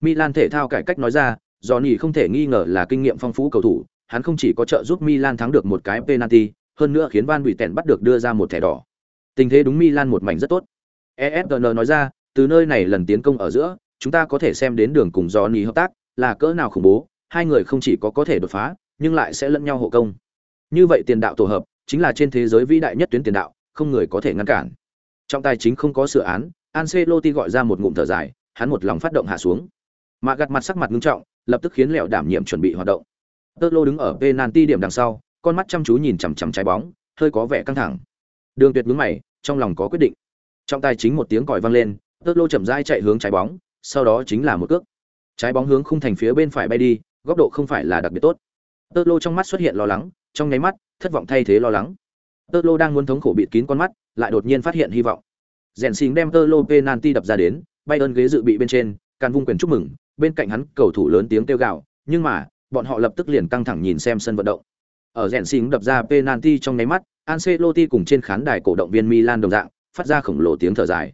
A: Milan thể thao cải cách nói ra, Johnny không thể nghi ngờ là kinh nghiệm phong phú cầu thủ, hắn không chỉ có trợ giúp Milan thắng được một cái penalty, hơn nữa khiến Van Buyten bắt được đưa ra một thẻ đỏ. Tình thế đúng Milan một mảnh rất tốt. ESPN nói ra, từ nơi này lần tiến công ở giữa, chúng ta có thể xem đến đường cùng Johnny hợp tác, là cỡ nào khủng bố, hai người không chỉ có có thể đột phá, nhưng lại sẽ lẫn nhau hộ công. Như vậy tiền đạo tổ hợp, chính là trên thế giới vĩ đại nhất tuyến tiền đạo, không người có thể ngăn cản. Trong tài chính không có sửa án, Ancelotti gọi ra một ngụm thở dài, hắn một lòng phát động hạ xuống. Mà gật mặt sắc mặt nghiêm trọng, lập tức khiến Lẹo đảm nhiệm chuẩn bị hoạt động. Tơ lô đứng ở penalty điểm đằng sau, con mắt chăm chú nhìn chằm chằm trái bóng, hơi có vẻ căng thẳng. Đường Tuyệt nhướng mày, trong lòng có quyết định. Trong tay chính một tiếng còi vang lên, Tơ lô chậm rãi chạy hướng trái bóng, sau đó chính là một cước. Trái bóng hướng khung thành phía bên phải bay đi, góc độ không phải là đặc biệt tốt. Tơ lô trong mắt xuất hiện lo lắng, trong nháy mắt, thất vọng thay thế lo lắng. Tơ lô đang muốn thống khổ bịt kín con mắt, lại đột nhiên phát hiện hy vọng. Rèn xình đem Tơ lô penalty đập ra đến, bay ơn ghế dự bị bên trên, càn vung quyền chúc mừng, bên cạnh hắn cầu thủ lớn tiếng kêu gào, nhưng mà, bọn họ lập tức liền căng thẳng nhìn xem sân vận động. Ở rèn xình đập ra penalty trong nháy mắt, Ancelotti cùng trên khán đài cổ động viên Milan đồng dạng, phát ra khổng lồ tiếng thở dài.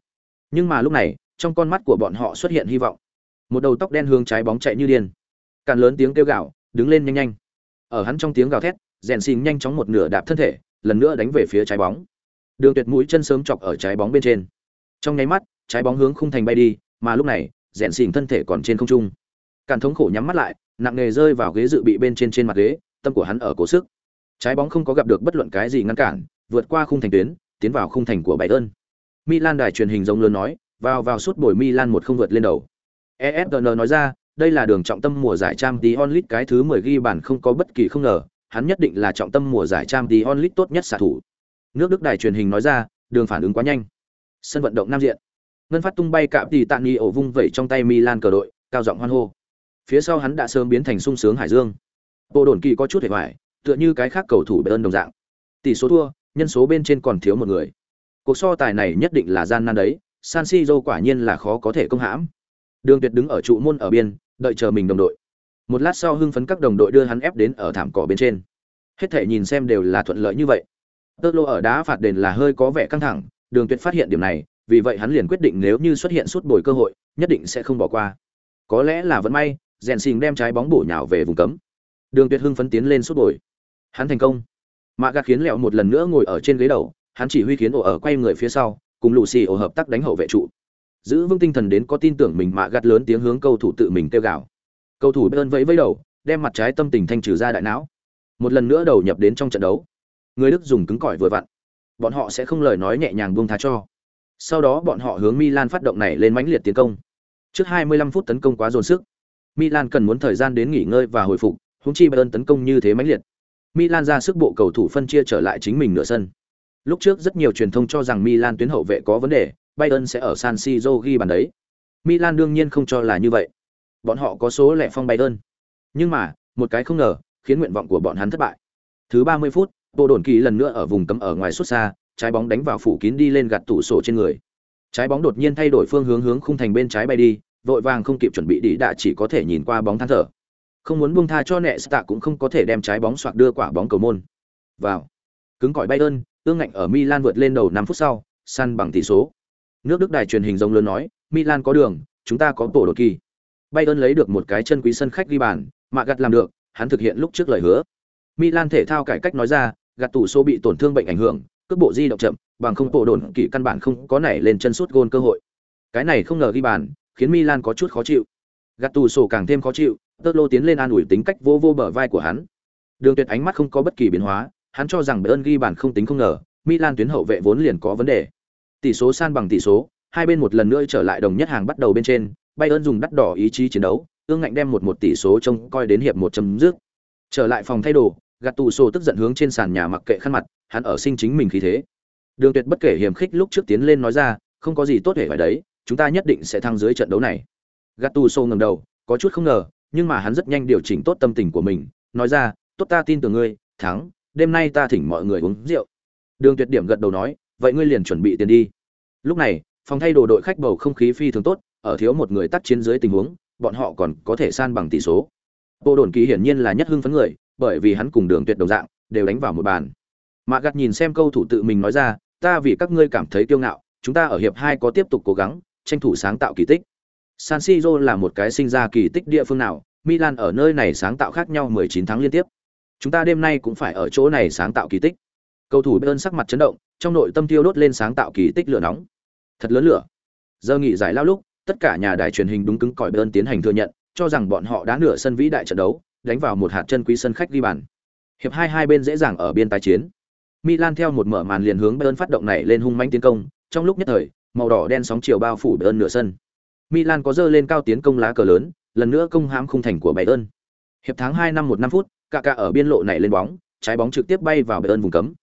A: Nhưng mà lúc này, trong con mắt của bọn họ xuất hiện hy vọng. Một đầu tóc đen hướng trái bóng chạy như điên. Càn lớn tiếng kêu gào, đứng lên nhanh nhanh. Ở hắn trong tiếng gào thét, rèn xình nhanh chóng một nửa đạp thân thể, lần nữa đánh về phía trái bóng. Đường Tuyệt mũi chân sớm chọc ở trái bóng bên trên. Trong nháy mắt, trái bóng hướng khung thành bay đi, mà lúc này, rèn xỉn thân thể còn trên không trung. Càn thống khổ nhắm mắt lại, nặng nề rơi vào ghế dự bị bên trên trên mặt ghế, tâm của hắn ở cố sức. Trái bóng không có gặp được bất luận cái gì ngăn cản, vượt qua khung thành tuyến, tiến vào khung thành của Bayern. Milan đài truyền hình giống lớn nói, vào vào suốt buổi Milan một không vượt lên đầu. esn nói ra, đây là đường trọng tâm mùa giải Champions League cái thứ 10 ghi bàn không có bất kỳ không ngờ, hắn nhất định là trọng tâm mùa giải Champions League tốt nhất xạ thủ. Nước Đức đài truyền hình nói ra, đường phản ứng quá nhanh. Sân vận động nam diện. Ngân phát tung bay cạm tỉ tạ nghi ổ vung vẩy trong tay Milan cờ đội, cao giọng hoan hô. Phía sau hắn đã sớm biến thành sung sướng hải dương. Bộ đồn kỳ có chút hề hoài, tựa như cái khác cầu thủ ơn đồng dạng. Tỷ số thua, nhân số bên trên còn thiếu một người. Cuộc so tài này nhất định là gian nan đấy, San Siro quả nhiên là khó có thể công hãm. Đường Tuyệt đứng ở trụ môn ở biên, đợi chờ mình đồng đội. Một lát sau hưng phấn các đồng đội đưa hắn ép đến ở thảm cỏ bên trên. Hết thể nhìn xem đều là thuận lợi như vậy. Tơ lô ở đá phạt đền là hơi có vẻ căng thẳng, Đường Tuyệt phát hiện điểm này, vì vậy hắn liền quyết định nếu như xuất hiện suốt bồi cơ hội, nhất định sẽ không bỏ qua. Có lẽ là vẫn may, rèn xình đem trái bóng bổ nhào về vùng cấm. Đường Tuyệt hưng phấn tiến lên suốt bồi. Hắn thành công. Mạ gạt khiến lẹo một lần nữa ngồi ở trên ghế đầu, hắn chỉ huy khiến ổ ở quay người phía sau, cùng Lucy ổ hợp tác đánh hậu vệ trụ. giữ vững tinh thần đến có tin tưởng mình mạ Gạt lớn tiếng hướng cầu thủ tự mình kêu gào cầu thủ bayern vẫy vẫy đầu đem mặt trái tâm tình thanh trừ ra đại não một lần nữa đầu nhập đến trong trận đấu người đức dùng cứng cỏi vừa vặn. Bọn họ sẽ không lời nói nhẹ nhàng buông tha cho. Sau đó bọn họ hướng milan phát động này lên mãnh liệt tiến công. Trước 25 phút tấn công quá dồn sức. Milan cần muốn thời gian đến nghỉ ngơi và hồi phục húng chi bayern tấn công như thế mãnh liệt. Milan ra sức bộ cầu thủ phân chia trở lại chính mình nửa sân. Lúc trước rất nhiều truyền thông cho rằng milan tuyến hậu vệ có vấn đề, bayern sẽ ở san siro ghi bàn đấy. Milan đương nhiên không cho là như vậy. Bọn họ có số lẻ phong bayern. Nhưng mà, một cái không ngờ, khiến nguyện vọng của bọn hắn thất bại. Thứ 30 phút bộ đồn kỳ lần nữa ở vùng cấm ở ngoài xuất xa, trái bóng đánh vào phủ kín đi lên gạt tủ sổ trên người. Trái bóng đột nhiên thay đổi phương hướng hướng khung thành bên trái bay đi, vội vàng không kịp chuẩn bị đi đã chỉ có thể nhìn qua bóng than thở. Không muốn buông tha cho nẹ tạ cũng không có thể đem trái bóng xoạc đưa quả bóng cầu môn. Vào. Cứng cỏi bay ơn ương ngạnh ở milan vượt lên đầu 5 phút sau, săn bằng tỷ số. Nước đức đài truyền hình rồng lớn nói, milan có đường, chúng ta có tổ đột kỳ. Bayern lấy được một cái chân quý sân khách ghi bàn, mà gặt làm được, hắn thực hiện lúc trước lời hứa. Milan thể thao cải cách nói ra gạt tủ số bị tổn thương bệnh ảnh hưởng, cước bộ di động chậm, bằng không tổ đồn kỳ căn bản không có nảy lên chân sút gôn cơ hội. Cái này không ngờ ghi bàn, khiến milan có chút khó chịu. Gạt tủ sổ càng thêm khó chịu tơ lô tiến lên an ủi tính cách vô vô bờ vai của hắn. Đường tuyệt ánh mắt không có bất kỳ biến hóa, hắn cho rằng bayern ghi bàn không tính không ngờ, milan tuyến hậu vệ vốn liền có vấn đề. Tỷ số san bằng tỷ số, hai bên một lần nữa trở lại đồng nhất hàng bắt đầu bên trên, bayern dùng đắt đỏ ý chí chiến đấu, ương ngạnh đem một một tỷ số trông coi đến hiệp một chấm dứt. Trở lại phòng thay đồ gạt tù sổ tức giận hướng trên sàn nhà mặc kệ khăn mặt, hắn ở sinh chính mình khí thế. Đường tuyệt bất kể hiểm khích lúc trước tiến lên nói ra, không có gì tốt hề phải đấy, chúng ta nhất định sẽ thăng dưới trận đấu này. Gạt tù sổ ngầm đầu, có chút không ngờ, nhưng mà hắn rất nhanh điều chỉnh tốt tâm tình của mình, nói ra, tốt ta tin tưởng ngươi, thắng, đêm nay ta thỉnh mọi người uống rượu. Đường tuyệt điểm gật đầu nói, vậy ngươi liền chuẩn bị tiền đi. Lúc này, phòng thay đồ đội khách bầu không khí phi thường tốt, ở thiếu một người tác chiến dưới tình huống, bọn họ còn có thể san bằng tỷ số. Bộ đồn kỳ hiển nhiên là nhất hưng phấn người bởi vì hắn cùng đường tuyệt đồng dạng, đều đánh vào một bàn. Mạ gạt nhìn xem câu thủ tự mình nói ra, ta vì các ngươi cảm thấy kiêu ngạo, chúng ta ở hiệp hai có tiếp tục cố gắng, tranh thủ sáng tạo kỳ tích. San siro là một cái sinh ra kỳ tích địa phương nào, milan ở nơi này sáng tạo khác nhau 19 tháng liên tiếp. Chúng ta đêm nay cũng phải ở chỗ này sáng tạo kỳ tích. Cầu thủ bên sắc mặt chấn động, trong nội tâm tiêu đốt lên sáng tạo kỳ tích lửa nóng. Thật lớn lửa. Giờ nghỉ giải lao lúc, tất cả nhà đài truyền hình đúng cứng cỏi bên tiến hành thừa nhận, cho rằng bọn họ đã nửa sân vĩ đại trận đấu đánh vào một hạt chân quý sân khách ghi bàn. Hiệp hai hai bên dễ dàng ở biên tái chiến. Milan theo một mở màn liền hướng Bayern phát động này lên hung mãnh tiến công, trong lúc nhất thời, màu đỏ đen sóng chiều bao phủ Bayern nửa sân. Milan có dơ lên cao tiến công lá cờ lớn, lần nữa công hãm khung thành của Bayern. Hiệp tháng 2 năm một năm phút, Kaká ở biên lộ này lên bóng, trái bóng trực tiếp bay vào Bayern vùng cấm.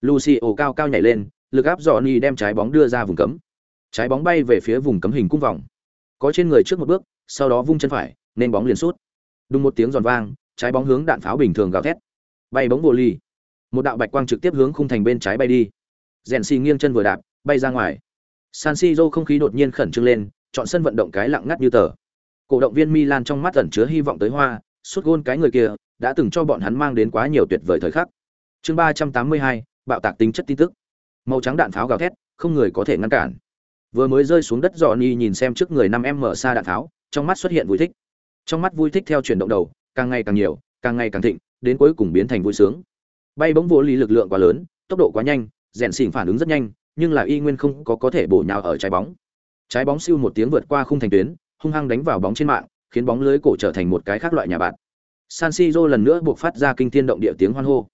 A: Lucio cao cao nhảy lên, lực áp Johnny đem trái bóng đưa ra vùng cấm. Trái bóng bay về phía vùng cấm hình cung vòng. Có trên người trước một bước, sau đó vung chân phải, nên bóng liền sút đùng một tiếng giòn vang, trái bóng hướng đạn pháo bình thường gào thét. Bay bóng bộ ly. Một đạo bạch quang trực tiếp hướng khung thành bên trái bay đi. Rèn xì nghiêng chân vừa đạp, bay ra ngoài. San siro không khí đột nhiên khẩn trương lên, chọn sân vận động cái lặng ngắt như tờ. Cổ động viên milan trong mắt ẩn chứa hy vọng tới hoa suốt gôn cái người kia, đã từng cho bọn hắn mang đến quá nhiều tuyệt vời thời khắc. Chương ba trăm tám mươi hai, bạo tạc tính chất tin tức. Màu trắng đạn pháo gào thét, không người có thể ngăn cản. Vừa mới rơi xuống đất dò ni nhìn xem trước người năm em mở xa đạn pháo, trong mắt xuất hiện vui thích trong mắt vui thích theo chuyển động đầu, càng ngày càng nhiều, càng ngày càng thịnh, đến cuối cùng biến thành vui sướng. Bay bóng vô lý lực lượng quá lớn, tốc độ quá nhanh, rèn xỉn phản ứng rất nhanh, nhưng là y nguyên không có có thể bổ nhào ở trái bóng. Trái bóng siêu một tiếng vượt qua khung thành tuyến, hung hăng đánh vào bóng trên mạng, khiến bóng lưới cổ trở thành một cái khác loại nhà bạn. San siro lần nữa buộc phát ra kinh thiên động địa tiếng hoan hô.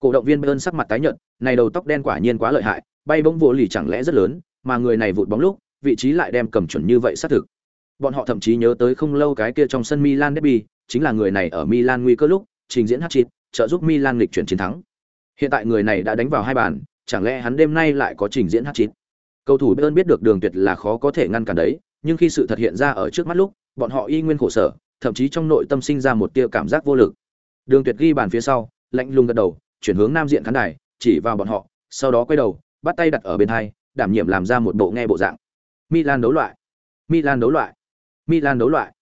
A: Cổ động viên bayern sắc mặt tái nhợt, này đầu tóc đen quả nhiên quá lợi hại, bay bóng vô lì chẳng lẽ rất lớn, mà người này vụt bóng lúc, vị trí lại đem cầm chuẩn như vậy xác thực. Bọn họ thậm chí nhớ tới không lâu cái kia trong sân Milan derby, chính là người này ở Milan nguy cơ lúc, trình diễn hat-trick, trợ giúp Milan lịch chuyển chiến thắng. Hiện tại người này đã đánh vào hai bàn, chẳng lẽ hắn đêm nay lại có trình diễn hat-trick? Cầu thủ Bayern biết được đường tuyệt là khó có thể ngăn cản đấy, nhưng khi sự thật hiện ra ở trước mắt lúc, bọn họ y nguyên khổ sở, thậm chí trong nội tâm sinh ra một tia cảm giác vô lực. Đường Tuyệt ghi bàn phía sau, lạnh lùng gật đầu, chuyển hướng nam diện khán đài, chỉ vào bọn họ, sau đó quay đầu, bắt tay đặt ở bên hai, đảm nhiệm làm ra một bộ nghe bộ dạng. Milan đấu loại, Milan đấu loại. Milan đấu loại.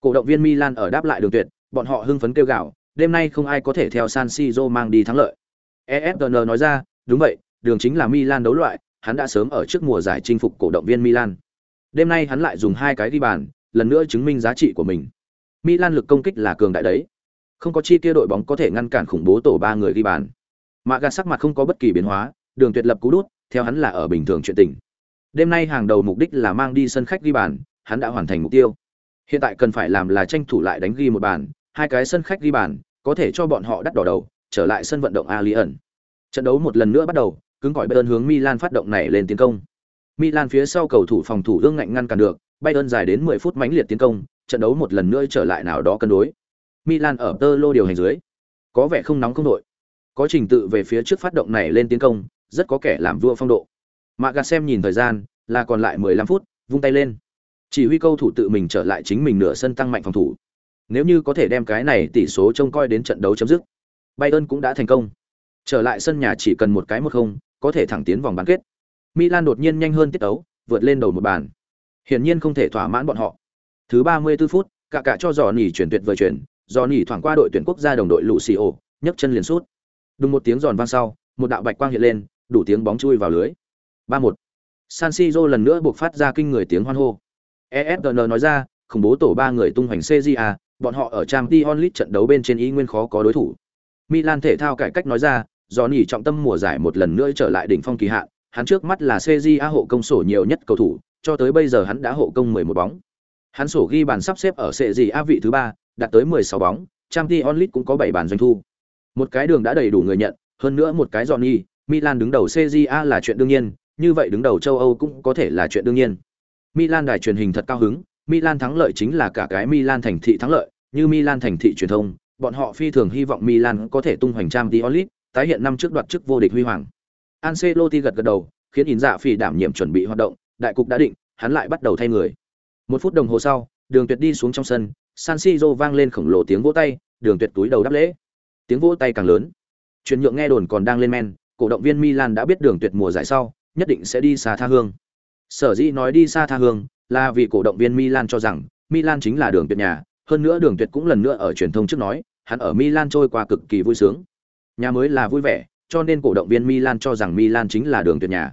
A: Cổ động viên Milan ở đáp lại đường tuyệt, bọn họ hưng phấn kêu gào, đêm nay không ai có thể theo San Siro mang đi thắng lợi. ESPN nói ra, đúng vậy, đường chính là Milan đấu loại, hắn đã sớm ở trước mùa giải chinh phục cổ động viên Milan. Đêm nay hắn lại dùng hai cái đi bàn, lần nữa chứng minh giá trị của mình. Milan lực công kích là cường đại đấy. Không có chi kia đội bóng có thể ngăn cản khủng bố tổ ba người đi bàn. Maga sắc mặt không có bất kỳ biến hóa, đường tuyệt lập cú đút, theo hắn là ở bình thường chuyện tình. Đêm nay hàng đầu mục đích là mang đi sân khách đi bàn, hắn đã hoàn thành mục tiêu. Hiện tại cần phải làm là tranh thủ lại đánh ghi một bàn, hai cái sân khách ghi bàn, có thể cho bọn họ đắt đỏ đầu, trở lại sân vận động Allianz. Trận đấu một lần nữa bắt đầu, cứng gọi Bayern hướng Milan phát động này lên tiến công. Milan phía sau cầu thủ phòng thủ ương ngạnh ngăn cản được, Bayern dài đến 10 phút mãnh liệt tiến công, trận đấu một lần nữa trở lại nào đó cân đối. Milan ở tơ lô điều hành dưới, có vẻ không nóng không đội. Có trình tự về phía trước phát động này lên tiến công, rất có kẻ làm vua phong độ. Mạc gạt xem nhìn thời gian, là còn lại 15 phút, vung tay lên. Chỉ huy câu thủ tự mình trở lại chính mình nửa sân tăng mạnh phòng thủ. Nếu như có thể đem cái này tỷ số trông coi đến trận đấu chấm dứt, Bayern cũng đã thành công. Trở lại sân nhà chỉ cần một cái một không, có thể thẳng tiến vòng bán kết. Milan đột nhiên nhanh hơn tiết đấu vượt lên đầu một bàn. Hiển nhiên không thể thỏa mãn bọn họ. Thứ 34 phút, cả cả cho dò nỉ chuyển tuyệt vời chuyển, dò nỉ thoảng qua đội tuyển quốc gia đồng đội lũ xì ổ nhấc chân liền sút. Đúng một tiếng giòn vang sau, một đạo bạch quang hiện lên, đủ tiếng bóng chui vào lưới. 3-1. San Siro lần nữa buộc phát ra kinh người tiếng hoan hô. ESPN nói ra, khủng bố tổ ba người tung hoành CJA, bọn họ ở Champions League trận đấu bên trên ý nguyên khó có đối thủ. Milan thể thao cải cách nói ra, Johnny trọng tâm mùa giải một lần nữa trở lại đỉnh phong kỳ hạn, hắn trước mắt là CJA hộ công sổ nhiều nhất cầu thủ, cho tới bây giờ hắn đã hộ công 11 bóng. Hắn sổ ghi bàn sắp xếp ở CJA vị thứ ba, đạt tới 16 bóng, Champions League cũng có 7 bàn doanh thu. Một cái đường đã đầy đủ người nhận, hơn nữa một cái Johnny, Milan đứng đầu CJA là chuyện đương nhiên, như vậy đứng đầu châu Âu cũng có thể là chuyện đương nhiên. Milan đài truyền hình thật cao hứng, Milan thắng lợi chính là cả cái Milan thành thị thắng lợi, như Milan thành thị truyền thông, bọn họ phi thường hy vọng Milan có thể tung hoành Champions League, tái hiện năm trước đoạt chức vô địch huy hoàng. Ancelotti gật gật đầu, khiến Ấn Dạ Phỉ đảm nhiệm chuẩn bị hoạt động, đại cục đã định, hắn lại bắt đầu thay người. Một phút đồng hồ sau, Đường Tuyệt đi xuống trong sân, San Siro vang lên khổng lồ tiếng vỗ tay, Đường Tuyệt túi đầu đáp lễ. Tiếng vỗ tay càng lớn. Truyền nhượng nghe đồn còn đang lên men, cổ động viên Milan đã biết Đường Tuyệt mùa giải sau, nhất định sẽ đi xa tha hương. Sở dĩ nói đi xa tha hương, là vì cổ động viên Milan cho rằng Milan chính là Đường Tuyệt nhà, hơn nữa Đường Tuyệt cũng lần nữa ở truyền thông trước nói, hắn ở Milan trôi qua cực kỳ vui sướng. Nhà mới là vui vẻ, cho nên cổ động viên Milan cho rằng Milan chính là Đường Tuyệt nhà.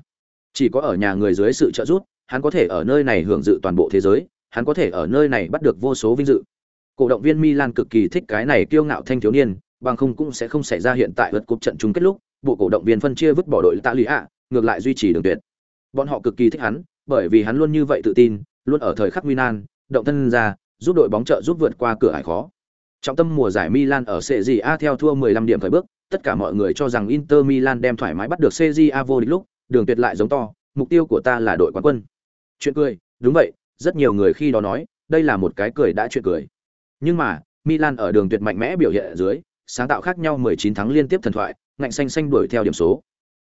A: Chỉ có ở nhà người dưới sự trợ giúp, hắn có thể ở nơi này hưởng dự toàn bộ thế giới, hắn có thể ở nơi này bắt được vô số vinh dự. Cổ động viên Milan cực kỳ thích cái này kiêu ngạo thanh thiếu niên, bằng không cũng sẽ không xảy ra hiện tại vượt cúp trận chung kết lúc, bộ cổ động viên phân chia vứt bỏ đội tạ lì ạ, ngược lại duy trì đường tuyệt. Bọn họ cực kỳ thích hắn, bởi vì hắn luôn như vậy tự tin, luôn ở thời khắc nguy nan, động thân ra, giúp đội bóng trợ giúp vượt qua cửa ải khó. Trọng tâm mùa giải Milan ở Serie A theo thua 15 điểm phải bước, tất cả mọi người cho rằng Inter Milan đem thoải mái bắt được Serie A vô địch lúc, đường tuyệt lại giống to, mục tiêu của ta là đội quán quân. Chuyện cười, đúng vậy, rất nhiều người khi đó nói, đây là một cái cười đã chuyện cười. Nhưng mà, Milan ở đường tuyệt mạnh mẽ biểu hiện ở dưới, sáng tạo khác nhau 19 thắng liên tiếp thần thoại, ngạnh xanh xanh đuổi theo điểm số.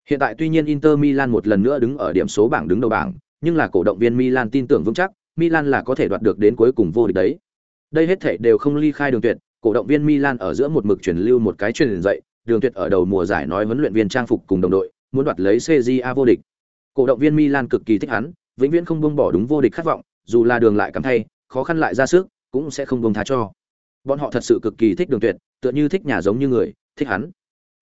A: Hiện tại tuy nhiên Inter Milan một lần nữa đứng ở điểm số bảng đứng đầu bảng, nhưng là cổ động viên Milan tin tưởng vững chắc, Milan là có thể đoạt được đến cuối cùng vô địch đấy. Đây hết thảy đều không ly khai đường tuyệt, cổ động viên Milan ở giữa một mực truyền lưu một cái truyền dạy, đường tuyệt ở đầu mùa giải nói huấn luyện viên trang phục cùng đồng đội, muốn đoạt lấy CJA vô địch. Cổ động viên Milan cực kỳ thích hắn, vĩnh viễn không buông bỏ đúng vô địch khát vọng, dù là đường lại cảm thay, khó khăn lại ra sức, cũng sẽ không buông tha cho. Bọn họ thật sự cực kỳ thích Đường Tuyệt, tựa như thích nhà giống như người, thích hắn.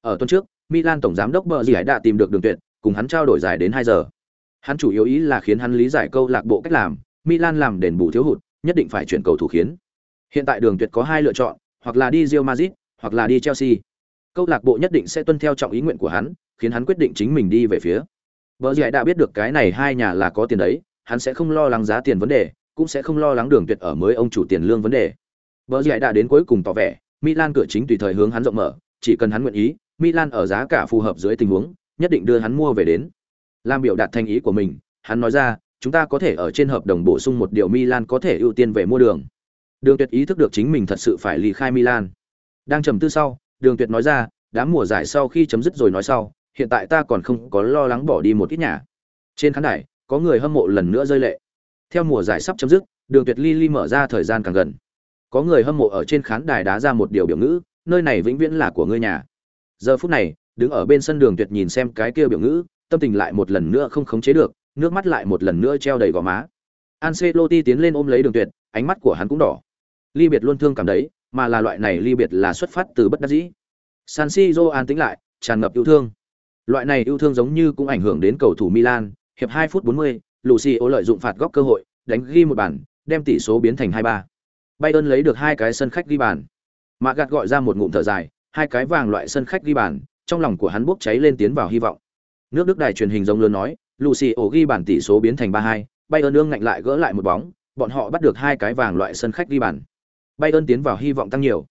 A: Ở tuần trước, Milan tổng giám đốc Bờ Giải đã tìm được Đường Tuyệt, cùng hắn trao đổi dài đến 2 giờ. Hắn chủ yếu ý là khiến hắn lý giải câu lạc bộ cách làm, Milan làm đền bù thiếu hụt, nhất định phải chuyển cầu thủ khiến. Hiện tại Đường Tuyệt có hai lựa chọn, hoặc là đi Real Madrid, hoặc là đi Chelsea. Câu lạc bộ nhất định sẽ tuân theo trọng ý nguyện của hắn, khiến hắn quyết định chính mình đi về phía. Bở Giải đã biết được cái này hai nhà là có tiền đấy, hắn sẽ không lo lắng giá tiền vấn đề, cũng sẽ không lo lắng Đường Tuyệt ở mới ông chủ tiền lương vấn đề. Bở Giải đã đến cuối cùng tỏ vẻ, Milan cửa chính tùy thời hướng hắn rộng mở, chỉ cần hắn nguyện ý, Milan ở giá cả phù hợp dưới tình huống, nhất định đưa hắn mua về đến. Làm biểu đạt thành ý của mình, hắn nói ra, chúng ta có thể ở trên hợp đồng bổ sung một điều Milan có thể ưu tiên về mua đường. Đường Tuyệt ý thức được chính mình thật sự phải ly khai Milan. Đang trầm tư sau, Đường Tuyệt nói ra, đám mùa giải sau khi chấm dứt rồi nói sau, hiện tại ta còn không có lo lắng bỏ đi một ít nhà. Trên khán đài, có người hâm mộ lần nữa rơi lệ. Theo mùa giải sắp chấm dứt, Đường Tuyệt Ly Ly mở ra thời gian càng gần. Có người hâm mộ ở trên khán đài đá ra một điều biểu ngữ, nơi này vĩnh viễn là của ngươi nhà. Giờ phút này, đứng ở bên sân Đường Tuyệt nhìn xem cái kia biểu ngữ, tâm tình lại một lần nữa không khống chế được, nước mắt lại một lần nữa treo đầy gò má. Ancelotti tiến lên ôm lấy Đường Tuyệt, ánh mắt của hắn cũng đỏ. Ly biệt luôn thương cảm đấy, mà là loại này ly biệt là xuất phát từ bất đắc dĩ. San Siro an tĩnh lại, tràn ngập yêu thương. Loại này yêu thương giống như cũng ảnh hưởng đến cầu thủ Milan, hiệp 2 phút 40, Lucio lợi dụng phạt góc cơ hội, đánh ghi một bàn, đem tỷ số biến thành 2-3. Bayern lấy được hai cái sân khách ghi bàn. Mạc gạt gọi ra một ngụm thở dài, hai cái vàng loại sân khách ghi bàn, trong lòng của hắn bốc cháy lên tiến vào hy vọng. Nước Đức đài truyền hình giống lớn nói, Lucio ghi bàn tỷ số biến thành 3-2, Bayern nương ngạnh lại gỡ lại một bóng, bọn họ bắt được hai cái vàng loại sân khách ghi bàn. Bayern tiến vào hy vọng tăng nhiều.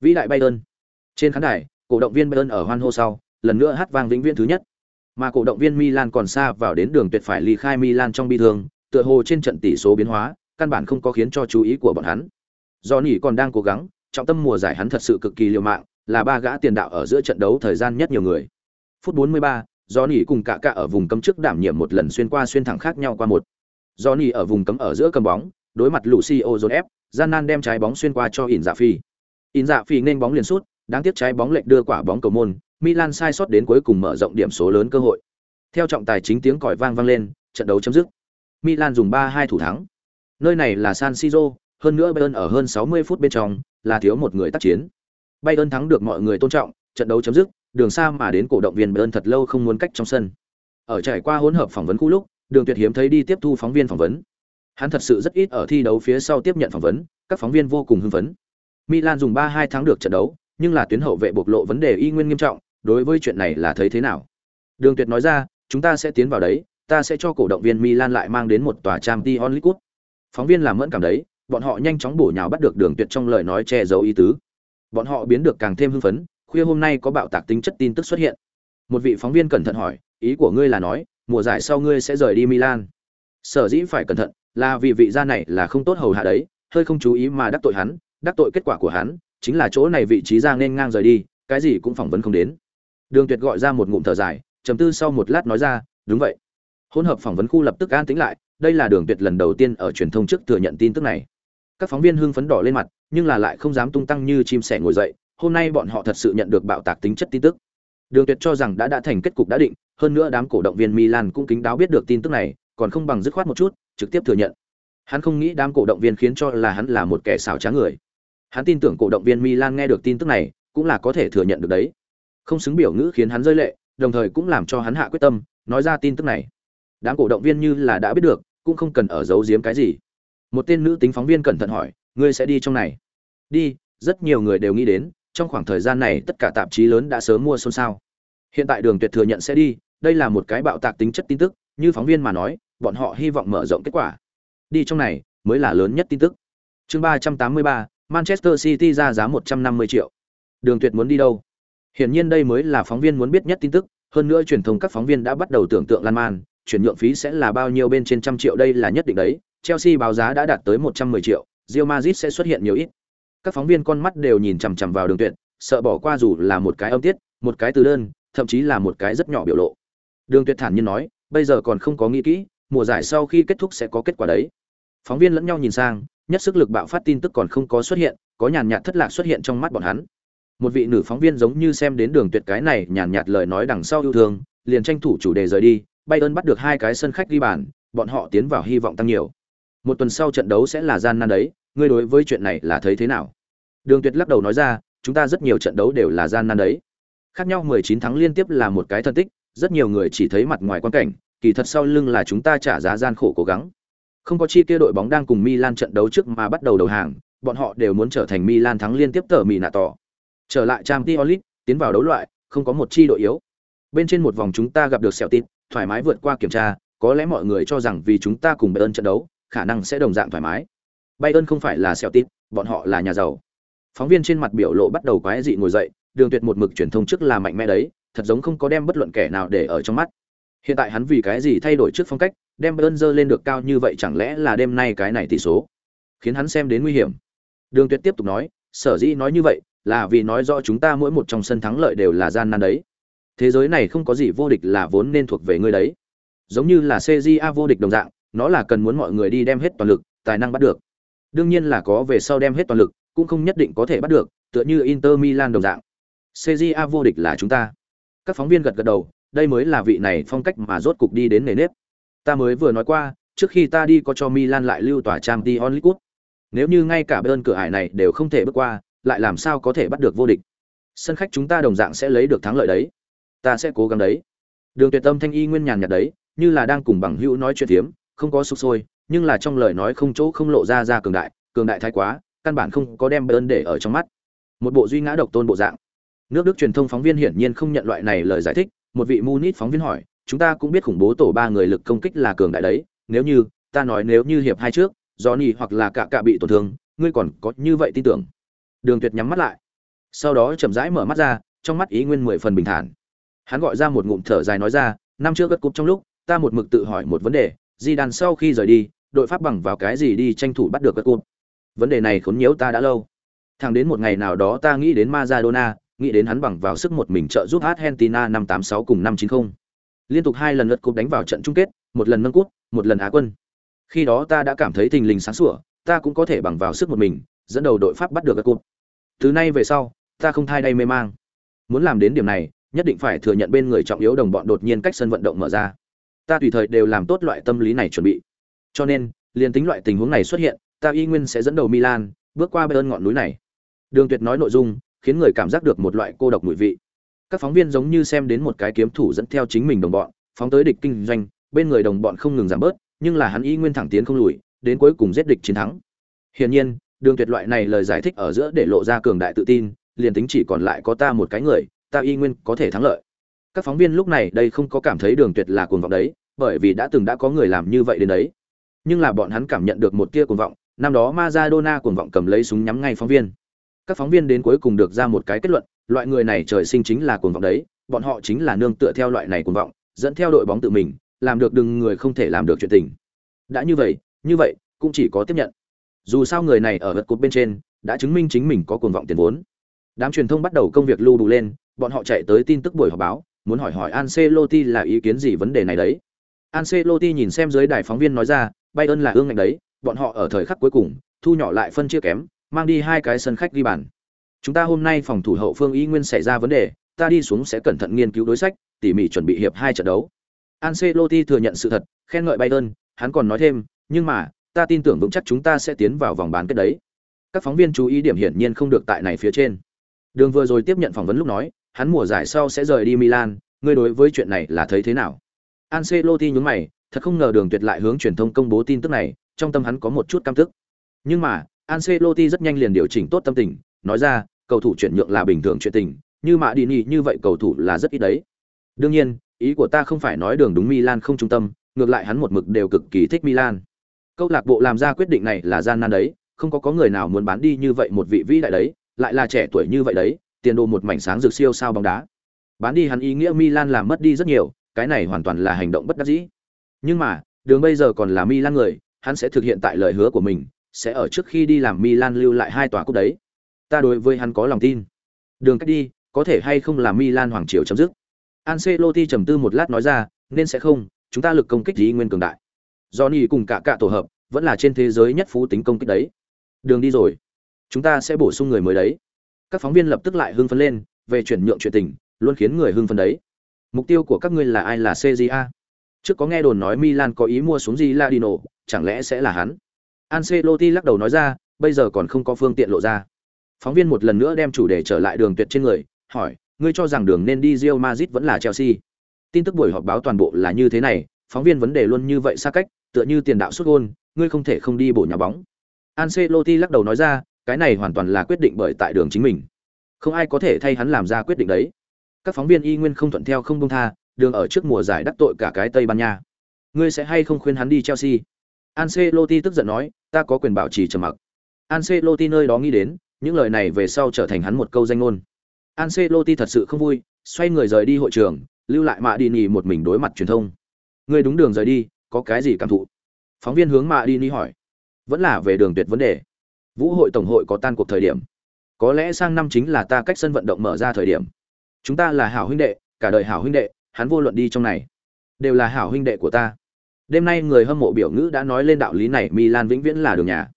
A: Vĩ đại Bayern. Trên khán đài, cổ động viên Bayern ở hoan hô sau, lần nữa hát vang vĩnh viễn thứ nhất. Mà cổ động viên Milan còn xa vào đến đường tuyệt phải ly khai Milan trong bi thương, tựa hồ trên trận tỷ số biến hóa, căn bản không có khiến cho chú ý của bọn hắn. Johnny còn đang cố gắng, trọng tâm mùa giải hắn thật sự cực kỳ liều mạng, là ba gã tiền đạo ở giữa trận đấu thời gian nhất nhiều người. Phút 43, Johnny cùng cả cả ở vùng cấm trước đảm nhiệm một lần xuyên qua xuyên thẳng khác nhau qua một. Johnny ở vùng cấm ở giữa cầm bóng, đối mặt Lucio dồn ép, gian nan đem trái bóng xuyên qua cho ỉn dạ phi. ỉn dạ phi nên bóng liền sút, đáng tiếc trái bóng lệch đưa quả bóng cầu môn, Milan sai sót đến cuối cùng mở rộng điểm số lớn cơ hội. Theo trọng tài chính tiếng còi vang vang lên, trận đấu chấm dứt. Milan dùng 3-2 thủ thắng. Nơi này là San Siro, hơn nữa Bayern ở hơn 60 phút bên trong, là thiếu một người tác chiến. Bayern thắng được mọi người tôn trọng, trận đấu chấm dứt, đường xa mà đến cổ động viên bơn thật lâu không muốn cách trong sân. Ở trải qua hỗn hợp phỏng vấn khu lúc, Đường Tuyệt hiếm thấy đi tiếp thu phóng viên phỏng vấn. Hắn thật sự rất ít ở thi đấu phía sau tiếp nhận phỏng vấn, các phóng viên vô cùng hưng phấn. Milan dùng ba hai tháng được trận đấu, nhưng là tuyến hậu vệ bộc lộ vấn đề y nguyên nghiêm trọng, đối với chuyện này là thấy thế nào? Đường Tuyệt nói ra, chúng ta sẽ tiến vào đấy, ta sẽ cho cổ động viên Milan lại mang đến một tòa trang Champions League. Phóng viên làm mẫn cảm đấy, bọn họ nhanh chóng bổ nhào bắt được Đường Tuyệt trong lời nói che giấu ý tứ. Bọn họ biến được càng thêm hưng phấn, khuya hôm nay có bạo tạc tính chất tin tức xuất hiện. Một vị phóng viên cẩn thận hỏi, ý của ngươi là nói, mùa giải sau ngươi sẽ rời đi Milan. Sở dĩ phải cẩn thận, là vì vị gia này là không tốt hầu hạ đấy, hơi không chú ý mà đắc tội hắn, đắc tội kết quả của hắn, chính là chỗ này vị trí ra nên ngang rời đi, cái gì cũng phỏng vấn không đến. Đường Tuyệt gọi ra một ngụm thở dài, trầm tư sau một lát nói ra, đúng vậy. Hỗn hợp phỏng vấn khu lập tức an tĩnh lại, đây là Đường Tuyệt lần đầu tiên ở truyền thông trước thừa nhận tin tức này. Các phóng viên hưng phấn đỏ lên mặt, nhưng là lại không dám tung tăng như chim sẻ ngồi dậy, hôm nay bọn họ thật sự nhận được bạo tạc tính chất tin tức. Đường Tuyệt cho rằng đã đã thành kết cục đã định, hơn nữa đám cổ động viên Milan cũng kính đáo biết được tin tức này, còn không bằng dứt khoát một chút, trực tiếp thừa nhận. Hắn không nghĩ đám cổ động viên khiến cho là hắn là một kẻ xảo trá người. Hắn tin tưởng cổ động viên Milan nghe được tin tức này, cũng là có thể thừa nhận được đấy. Không xứng biểu ngữ khiến hắn rơi lệ, đồng thời cũng làm cho hắn hạ quyết tâm, nói ra tin tức này. Đám cổ động viên như là đã biết được, cũng không cần ở giấu giếm cái gì. Một tên nữ tính phóng viên cẩn thận hỏi, ngươi sẽ đi trong này? Đi, rất nhiều người đều nghĩ đến, trong khoảng thời gian này tất cả tạp chí lớn đã sớm mua xôn xao. Hiện tại Đường Tuyệt thừa nhận sẽ đi, đây là một cái bạo tạc tính chất tin tức, như phóng viên mà nói, bọn họ hy vọng mở rộng kết quả. Đi trong này mới là lớn nhất tin tức. Chương 383, Manchester City ra giá 150 triệu. Đường Tuyệt muốn đi đâu? Hiển nhiên đây mới là phóng viên muốn biết nhất tin tức, hơn nữa truyền thông các phóng viên đã bắt đầu tưởng tượng lan man, chuyển nhượng phí sẽ là bao nhiêu bên trên trăm triệu đây là nhất định đấy. Chelsea báo giá đã đạt tới 110 triệu, Real Madrid sẽ xuất hiện nhiều ít. Các phóng viên con mắt đều nhìn chằm chằm vào Đường Tuyệt, sợ bỏ qua dù là một cái âm tiết, một cái từ đơn, thậm chí là một cái rất nhỏ biểu lộ. Đường Tuyệt thản nhiên nói, bây giờ còn không có nghĩ kỹ, mùa giải sau khi kết thúc sẽ có kết quả đấy. Phóng viên lẫn nhau nhìn sang, nhất sức lực bạo phát tin tức còn không có xuất hiện, có nhàn nhạt thất lạc xuất hiện trong mắt bọn hắn. Một vị nữ phóng viên giống như xem đến Đường Tuyệt cái này nhàn nhạt lời nói đằng sau yêu thương, liền tranh thủ chủ đề rời đi, Bayern bắt được hai cái sân khách ghi bàn, bọn họ tiến vào hy vọng tăng nhiều. Một tuần sau trận đấu sẽ là gian nan đấy, ngươi đối với chuyện này là thấy thế nào? Đường Tuyệt lắc đầu nói ra, chúng ta rất nhiều trận đấu đều là gian nan đấy. Khác nhau 19 thắng liên tiếp là một cái thân tích, rất nhiều người chỉ thấy mặt ngoài quan cảnh, kỳ thật sau lưng là chúng ta trả giá gian khổ cố gắng. Không có chi kia đội bóng đang cùng Milan trận đấu trước mà bắt đầu đầu hàng, bọn họ đều muốn trở thành Milan thắng liên tiếp tờ mì nạ tỏ. Trở lại Champions League, tiến vào đấu loại, không có một chi đội yếu. Bên trên một vòng chúng ta gặp được Celtic, thoải mái vượt qua kiểm tra, có lẽ mọi người cho rằng vì chúng ta cùng Bayern trận đấu, khả năng sẽ đồng dạng thoải mái. Bayern không phải là Celtic, bọn họ là nhà giàu. Phóng viên trên mặt biểu lộ bắt đầu quái dị ngồi dậy, Đường Tuyệt một mực truyền thông trước là mạnh mẽ đấy, thật giống không có đem bất luận kẻ nào để ở trong mắt. Hiện tại hắn vì cái gì thay đổi trước phong cách, đem Bayern giơ lên được cao như vậy chẳng lẽ là đêm nay cái này tỷ số, khiến hắn xem đến nguy hiểm. Đường Tuyệt tiếp tục nói, sở dĩ nói như vậy, là vì nói rõ chúng ta mỗi một trong sân thắng lợi đều là gian nan đấy. Thế giới này không có gì vô địch là vốn nên thuộc về ngươi đấy. Giống như là CJA vô địch đồng dạng, nó là cần muốn mọi người đi đem hết toàn lực, tài năng bắt được. Đương nhiên là có về sau đem hết toàn lực, cũng không nhất định có thể bắt được, tựa như Inter Milan đồng dạng. CJA vô địch là chúng ta. Các phóng viên gật gật đầu, đây mới là vị này phong cách mà rốt cục đi đến nề nếp. Ta mới vừa nói qua, trước khi ta đi có cho Milan lại lưu tòa Champions League. Nếu như ngay cả bên cửa ải này đều không thể bước qua, lại làm sao có thể bắt được vô địch? Sân khách chúng ta đồng dạng sẽ lấy được thắng lợi đấy. Ta sẽ cố gắng đấy. Đường Tuyệt Tâm thanh y nguyên nhàn nhạt đấy, như là đang cùng bằng hữu nói chuyện thiếm, không có sục sôi, nhưng là trong lời nói không chỗ không lộ ra ra cường đại, cường đại thái quá, căn bản không có đem bơn để ở trong mắt. Một bộ duy ngã độc tôn bộ dạng. Nước Đức truyền thông phóng viên hiển nhiên không nhận loại này lời giải thích, một vị Munich phóng viên hỏi, chúng ta cũng biết khủng bố tổ ba người lực công kích là cường đại đấy, nếu như, ta nói nếu như hiệp hai trước, Johnny hoặc là cả cả bị tổn thương, ngươi còn có như vậy tin tưởng. Đường Tuyệt nhắm mắt lại. Sau đó chậm rãi mở mắt ra, trong mắt ý nguyên mười phần bình thản. Hắn gọi ra một ngụm thở dài nói ra, năm trước gật cúp trong lúc, ta một mực tự hỏi một vấn đề, Di đàn sau khi rời đi, đội pháp bằng vào cái gì đi tranh thủ bắt được các cụt Vấn đề này khốn nhiễu ta đã lâu. Thẳng đến một ngày nào đó ta nghĩ đến Maradona, nghĩ đến hắn bằng vào sức một mình trợ giúp Argentina năm 86 cùng năm 90. Liên tục hai lần lượt cúp đánh vào trận chung kết, một lần nâng cúp, một lần á quân. Khi đó ta đã cảm thấy thình lình sáng sủa, ta cũng có thể bằng vào sức một mình, dẫn đầu đội Pháp bắt được các cụt Từ nay về sau, ta không thay đây mê mang. Muốn làm đến điểm này, nhất định phải thừa nhận bên người trọng yếu đồng bọn đột nhiên cách sân vận động mở ra. Ta tùy thời đều làm tốt loại tâm lý này chuẩn bị. Cho nên, liền tính loại tình huống này xuất hiện, ta y nguyên sẽ dẫn đầu Milan, bước qua bên ngọn núi này. Đường Tuyệt nói nội dung, khiến người cảm giác được một loại cô độc mùi vị. Các phóng viên giống như xem đến một cái kiếm thủ dẫn theo chính mình đồng bọn, phóng tới địch kinh doanh, bên người đồng bọn không ngừng giảm bớt, nhưng là hắn y nguyên thẳng tiến không lùi, đến cuối cùng giết địch chiến thắng. Hiển nhiên, Đường Tuyệt loại này lời giải thích ở giữa để lộ ra cường đại tự tin, liền tính chỉ còn lại có ta một cái người, ta y nguyên có thể thắng lợi. Các phóng viên lúc này đây không có cảm thấy Đường Tuyệt là cuồng vọng đấy, bởi vì đã từng đã có người làm như vậy đến đấy. Nhưng là bọn hắn cảm nhận được một tia cuồng vọng, năm đó Maradona cuồng vọng cầm lấy súng nhắm ngay phóng viên. Các phóng viên đến cuối cùng được ra một cái kết luận, loại người này trời sinh chính là cuồng vọng đấy, bọn họ chính là nương tựa theo loại này cuồng vọng, dẫn theo đội bóng tự mình, làm được đừng người không thể làm được chuyện tình. Đã như vậy, như vậy, cũng chỉ có tiếp nhận. Dù sao người này ở vật cột bên trên, đã chứng minh chính mình có cuồng vọng tiền vốn. Đám truyền thông bắt đầu công việc lưu đủ lên, bọn họ chạy tới tin tức buổi họp báo, muốn hỏi hỏi Ancelotti là ý kiến gì vấn đề này đấy. Ancelotti nhìn xem dưới đài phóng viên nói ra, Bayern là ương ngạnh đấy, bọn họ ở thời khắc cuối cùng, thu nhỏ lại phân chia kém, mang đi hai cái sân khách ghi bàn. Chúng ta hôm nay phòng thủ hậu phương y nguyên xảy ra vấn đề, ta đi xuống sẽ cẩn thận nghiên cứu đối sách, tỉ mỉ chuẩn bị hiệp hai trận đấu. Ancelotti thừa nhận sự thật, khen ngợi Bayern, hắn còn nói thêm, nhưng mà, ta tin tưởng vững chắc chúng ta sẽ tiến vào vòng bán kết đấy. Các phóng viên chú ý điểm hiển nhiên không được tại này phía trên. Đường vừa rồi tiếp nhận phỏng vấn lúc nói, hắn mùa giải sau sẽ rời đi Milan, ngươi đối với chuyện này là thấy thế nào? Ancelotti nhướng mày, thật không ngờ Đường Tuyệt lại hướng truyền thông công bố tin tức này, trong tâm hắn có một chút căm tức. Nhưng mà, Ancelotti rất nhanh liền điều chỉnh tốt tâm tình, nói ra, cầu thủ chuyển nhượng là bình thường chuyện tình, như Mã Dini như vậy cầu thủ là rất ít đấy. Đương nhiên, ý của ta không phải nói đường đúng Milan không trung tâm, ngược lại hắn một mực đều cực kỳ thích Milan. Câu lạc bộ làm ra quyết định này là gian nan đấy, không có có người nào muốn bán đi như vậy một vị vĩ đại đấy, lại là trẻ tuổi như vậy đấy, tiền đồ một mảnh sáng rực siêu sao bóng đá. Bán đi hắn ý nghĩa Milan làm mất đi rất nhiều, cái này hoàn toàn là hành động bất đắc dĩ. Nhưng mà, đường bây giờ còn là Milan người, hắn sẽ thực hiện tại lời hứa của mình, sẽ ở trước khi đi làm Milan lưu lại hai tòa cúp đấy. Ta đối với hắn có lòng tin. Đường cách đi, có thể hay không là Milan hoàng triều chấm dứt. Ancelotti trầm tư một lát nói ra, nên sẽ không, chúng ta lực công kích ý nguyên cường đại. Johnny cùng cả cả tổ hợp, vẫn là trên thế giới nhất phú tính công kích đấy. Đường đi rồi, chúng ta sẽ bổ sung người mới đấy. Các phóng viên lập tức lại hưng phấn lên, về chuyển nhượng chuyện tình, luôn khiến người hưng phấn đấy. Mục tiêu của các ngươi là ai là CJA? Trước có nghe đồn nói Milan có ý mua xuống gì Ladino, chẳng lẽ sẽ là hắn? Ancelotti lắc đầu nói ra, bây giờ còn không có phương tiện lộ ra. Phóng viên một lần nữa đem chủ đề trở lại đường tuyệt trên người, hỏi, ngươi cho rằng đường nên đi Real Madrid vẫn là Chelsea? Tin tức buổi họp báo toàn bộ là như thế này, phóng viên vấn đề luôn như vậy xa cách, tựa như tiền đạo xuất gôn, ngươi không thể không đi bổ nhà bóng. Ancelotti lắc đầu nói ra, cái này hoàn toàn là quyết định bởi tại đường chính mình. Không ai có thể thay hắn làm ra quyết định đấy. Các phóng viên y nguyên không thuận theo không buông tha, đường ở trước mùa giải đắc tội cả cái Tây Ban Nha. Ngươi sẽ hay không khuyên hắn đi Chelsea? Ancelotti tức giận nói, ta có quyền bảo trì trầm mặc. Ancelotti nơi đó nghĩ đến, những lời này về sau trở thành hắn một câu danh ngôn. Ancelotti thật sự không vui, xoay người rời đi hội trường, lưu lại Mạ Dini một mình đối mặt truyền thông. Ngươi đúng đường rời đi, có cái gì cảm thụ? Phóng viên hướng Mạ Dini hỏi. Vẫn là về đường tuyệt vấn đề. Vũ hội tổng hội có tan cuộc thời điểm. Có lẽ sang năm chính là ta cách sân vận động mở ra thời điểm. Chúng ta là hảo huynh đệ, cả đời hảo huynh đệ, hắn vô luận đi trong này, đều là hảo huynh đệ của ta. Đêm nay người hâm mộ biểu ngữ đã nói lên đạo lý này, Milan vĩnh viễn là đường nhà.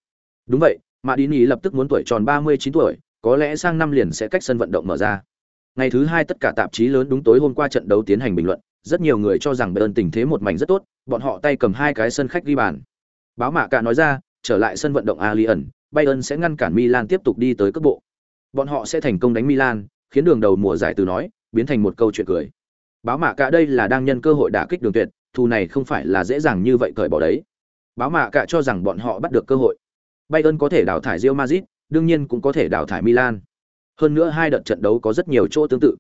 A: Đúng vậy, mà đi nhì lập tức muốn tuổi tròn 39 tuổi, có lẽ sang năm liền sẽ cách sân vận động mở ra. Ngày thứ hai tất cả tạp chí lớn đúng tối hôm qua trận đấu tiến hành bình luận, rất nhiều người cho rằng Bayern tình thế một mảnh rất tốt, bọn họ tay cầm hai cái sân khách ghi bàn. Báo mạ cả nói ra, trở lại sân vận động Allianz, Bayern sẽ ngăn cản Milan tiếp tục đi tới cấp bộ. Bọn họ sẽ thành công đánh Milan, khiến đường đầu mùa giải từ nói biến thành một câu chuyện cười. Báo mạ cả đây là đang nhân cơ hội đả kích đường tuyệt, thù này không phải là dễ dàng như vậy cởi bỏ đấy. Báo mạ cả cho rằng bọn họ bắt được cơ hội. Bayern có thể đào thải Real Madrid, đương nhiên cũng có thể đào thải Milan. Hơn nữa hai đợt trận đấu có rất nhiều chỗ tương tự.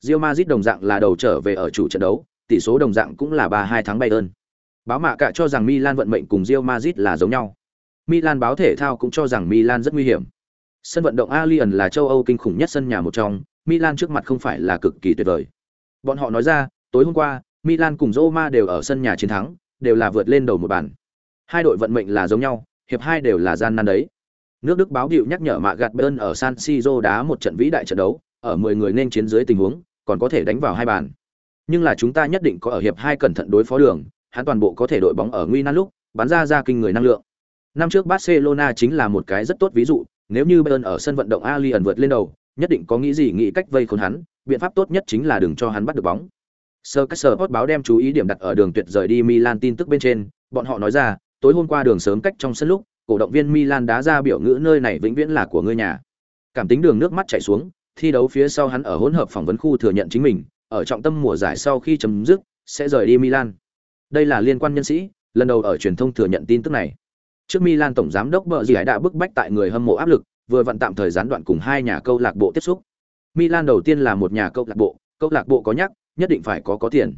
A: Real Madrid đồng dạng là đầu trở về ở chủ trận đấu, tỷ số đồng dạng cũng là 3-2 thắng Bayern. Báo mạ cả cho rằng Milan vận mệnh cùng Real Madrid là giống nhau. Milan báo thể thao cũng cho rằng Milan rất nguy hiểm. Sân vận động Allianz là châu Âu kinh khủng nhất sân nhà một trong, Milan trước mặt không phải là cực kỳ tuyệt vời. Bọn họ nói ra, tối hôm qua, Milan cùng Roma đều ở sân nhà chiến thắng, đều là vượt lên đầu một bàn. Hai đội vận mệnh là giống nhau, hiệp hai đều là gian nan đấy. Nước Đức báo hiệu nhắc nhở mạ gạt Bern ở San Siro đá một trận vĩ đại trận đấu, ở 10 người nên chiến dưới tình huống, còn có thể đánh vào hai bàn. Nhưng là chúng ta nhất định có ở hiệp hai cẩn thận đối phó đường, hắn toàn bộ có thể đội bóng ở nguy nan lúc, bắn ra ra kinh người năng lượng. Năm trước Barcelona chính là một cái rất tốt ví dụ, nếu như Bayern ở sân vận động Allianz vượt lên đầu, nhất định có nghĩ gì nghĩ cách vây khốn hắn, biện pháp tốt nhất chính là đừng cho hắn bắt được bóng. Sir Sport báo đem chú ý điểm đặt ở đường tuyệt rời đi Milan tin tức bên trên, bọn họ nói ra, tối hôm qua đường sớm cách trong sân lúc, cổ động viên Milan đá ra biểu ngữ nơi này vĩnh viễn là của ngươi nhà. Cảm tính đường nước mắt chảy xuống, thi đấu phía sau hắn ở hỗn hợp phỏng vấn khu thừa nhận chính mình, ở trọng tâm mùa giải sau khi chấm dứt, sẽ rời đi Milan. Đây là liên quan nhân sĩ, lần đầu ở truyền thông thừa nhận tin tức này. Trước Milan tổng giám đốc Bợ Gì đã bức bách tại người hâm mộ áp lực, vừa vận tạm thời gián đoạn cùng hai nhà câu lạc bộ tiếp xúc. Milan đầu tiên là một nhà câu lạc bộ, câu lạc bộ có nhắc, nhất định phải có có tiền.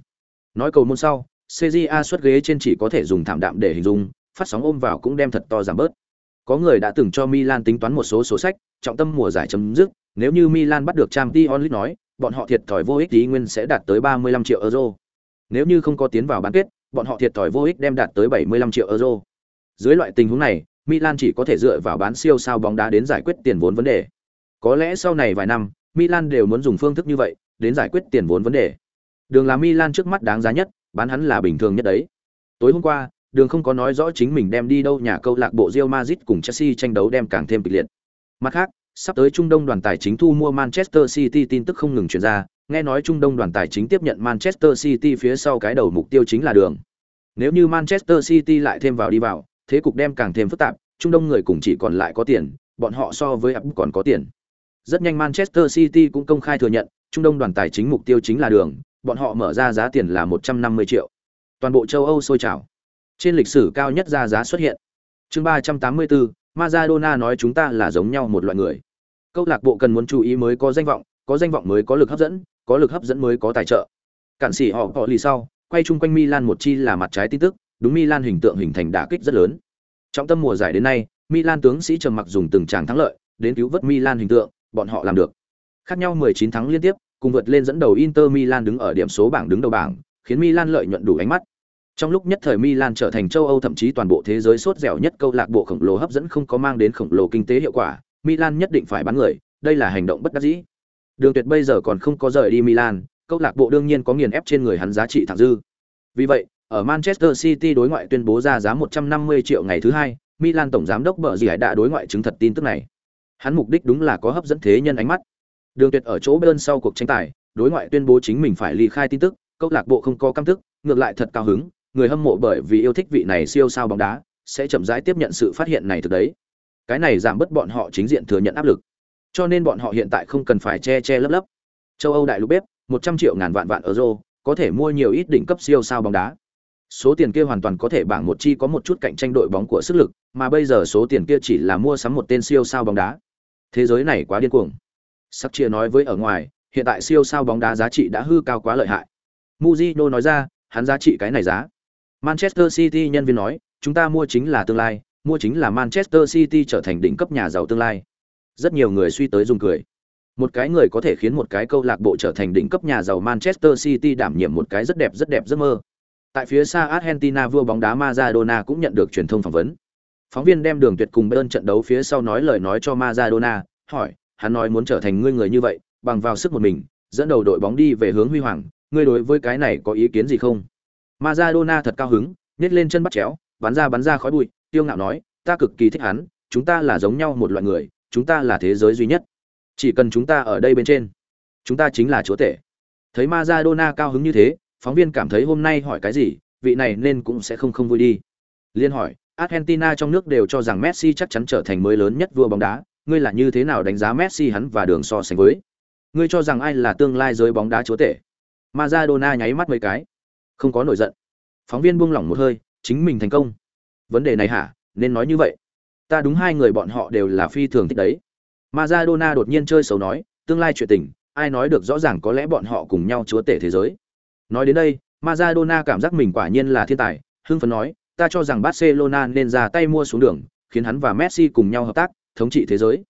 A: Nói cầu môn sau, CJA xuất ghế trên chỉ có thể dùng thảm đạm để hình dung, phát sóng ôm vào cũng đem thật to giảm bớt. Có người đã từng cho Milan tính toán một số sổ sách, trọng tâm mùa giải chấm dứt, nếu như Milan bắt được Champions League nói, bọn họ thiệt thòi vô ích tí nguyên sẽ đạt tới 35 triệu euro. Nếu như không có tiến vào bán kết, bọn họ thiệt thòi vô ích đem đạt tới 75 triệu euro. Dưới loại tình huống này, Milan chỉ có thể dựa vào bán siêu sao bóng đá đến giải quyết tiền vốn vấn đề. Có lẽ sau này vài năm, Milan đều muốn dùng phương thức như vậy đến giải quyết tiền vốn vấn đề. Đường là Milan trước mắt đáng giá nhất, bán hắn là bình thường nhất đấy. Tối hôm qua, Đường không có nói rõ chính mình đem đi đâu nhà câu lạc bộ Real Madrid cùng Chelsea tranh đấu đem càng thêm kịch liệt. Mặt khác, sắp tới Trung Đông đoàn tài chính thu mua Manchester City tin tức không ngừng truyền ra, nghe nói Trung Đông đoàn tài chính tiếp nhận Manchester City phía sau cái đầu mục tiêu chính là Đường. Nếu như Manchester City lại thêm vào đi vào, thế cục đem càng thêm phức tạp, Trung Đông người cùng chỉ còn lại có tiền, bọn họ so với Abu còn có tiền. Rất nhanh Manchester City cũng công khai thừa nhận, Trung Đông đoàn tài chính mục tiêu chính là đường, bọn họ mở ra giá tiền là 150 triệu. Toàn bộ châu Âu sôi trào. Trên lịch sử cao nhất ra giá xuất hiện. Chương 384, Maradona nói chúng ta là giống nhau một loại người. Câu lạc bộ cần muốn chú ý mới có danh vọng, có danh vọng mới có lực hấp dẫn, có lực hấp dẫn mới có tài trợ. Cản sĩ họ họ lì sau, quay chung quanh Milan một chi là mặt trái tin tức, đúng Milan hình tượng hình thành đả kích rất lớn. Trong tâm mùa giải đến nay, Milan tướng sĩ trầm mặc dùng từng tràng thắng lợi, đến cứu vớt Milan hình tượng, bọn họ làm được. Khác nhau 19 thắng liên tiếp, cùng vượt lên dẫn đầu Inter Milan đứng ở điểm số bảng đứng đầu bảng, khiến Milan lợi nhuận đủ ánh mắt. Trong lúc nhất thời Milan trở thành châu Âu thậm chí toàn bộ thế giới sốt dẻo nhất câu lạc bộ khổng lồ hấp dẫn không có mang đến khổng lồ kinh tế hiệu quả, Milan nhất định phải bán người, đây là hành động bất đắc dĩ. Đường Tuyệt bây giờ còn không có rời đi Milan, câu lạc bộ đương nhiên có nghiền ép trên người hắn giá trị thẳng dư. Vì vậy, ở Manchester City đối ngoại tuyên bố ra giá 150 triệu ngày thứ hai, Milan tổng giám đốc Bợ Gì đã đối ngoại chứng thật tin tức này. Hắn mục đích đúng là có hấp dẫn thế nhân ánh mắt. Đường Tuyệt ở chỗ bên sau cuộc tranh tài, đối ngoại tuyên bố chính mình phải ly khai tin tức, câu lạc bộ không có cam tức, ngược lại thật cao hứng, người hâm mộ bởi vì yêu thích vị này siêu sao bóng đá, sẽ chậm rãi tiếp nhận sự phát hiện này thực đấy. Cái này giảm bớt bọn họ chính diện thừa nhận áp lực. Cho nên bọn họ hiện tại không cần phải che che lấp lấp. Châu Âu đại lục bếp, 100 triệu ngàn vạn vạn euro, có thể mua nhiều ít đỉnh cấp siêu sao bóng đá. Số tiền kia hoàn toàn có thể bảng một chi có một chút cạnh tranh đội bóng của sức lực, mà bây giờ số tiền kia chỉ là mua sắm một tên siêu sao bóng đá. Thế giới này quá điên cuồng. Sắc chia nói với ở ngoài, hiện tại siêu sao bóng đá giá trị đã hư cao quá lợi hại. muzino nói ra, hắn giá trị cái này giá. Manchester City nhân viên nói, chúng ta mua chính là tương lai, mua chính là Manchester City trở thành đỉnh cấp nhà giàu tương lai. Rất nhiều người suy tới dùng cười. Một cái người có thể khiến một cái câu lạc bộ trở thành đỉnh cấp nhà giàu Manchester City đảm nhiệm một cái rất đẹp rất đẹp giấc mơ. Tại phía xa Argentina vua bóng đá Maradona cũng nhận được truyền thông phỏng vấn. Phóng viên đem Đường Tuyệt cùng bên trận đấu phía sau nói lời nói cho Maradona, hỏi, hắn nói muốn trở thành ngươi người như vậy, bằng vào sức một mình, dẫn đầu đội bóng đi về hướng huy hoàng, ngươi đối với cái này có ý kiến gì không? Maradona thật cao hứng, nhét lên chân bắt chéo, bắn ra bắn ra khói bụi, tiêu ngạo nói, ta cực kỳ thích hắn, chúng ta là giống nhau một loại người, chúng ta là thế giới duy nhất. Chỉ cần chúng ta ở đây bên trên, chúng ta chính là chúa tể. Thấy Maradona cao hứng như thế, phóng viên cảm thấy hôm nay hỏi cái gì, vị này nên cũng sẽ không không vui đi. Liên hỏi, Argentina trong nước đều cho rằng Messi chắc chắn trở thành mới lớn nhất vua bóng đá, ngươi là như thế nào đánh giá Messi hắn và đường so sánh với? Ngươi cho rằng ai là tương lai giới bóng đá chúa tể? Maradona nháy mắt mấy cái, không có nổi giận. Phóng viên buông lỏng một hơi, chính mình thành công. Vấn đề này hả, nên nói như vậy. Ta đúng hai người bọn họ đều là phi thường thích đấy. Maradona đột nhiên chơi xấu nói, tương lai chuyện tình, ai nói được rõ ràng có lẽ bọn họ cùng nhau chúa tể thế giới. Nói đến đây, Maradona cảm giác mình quả nhiên là thiên tài, hưng phấn nói, ta cho rằng Barcelona nên ra tay mua xuống đường, khiến hắn và Messi cùng nhau hợp tác, thống trị thế giới.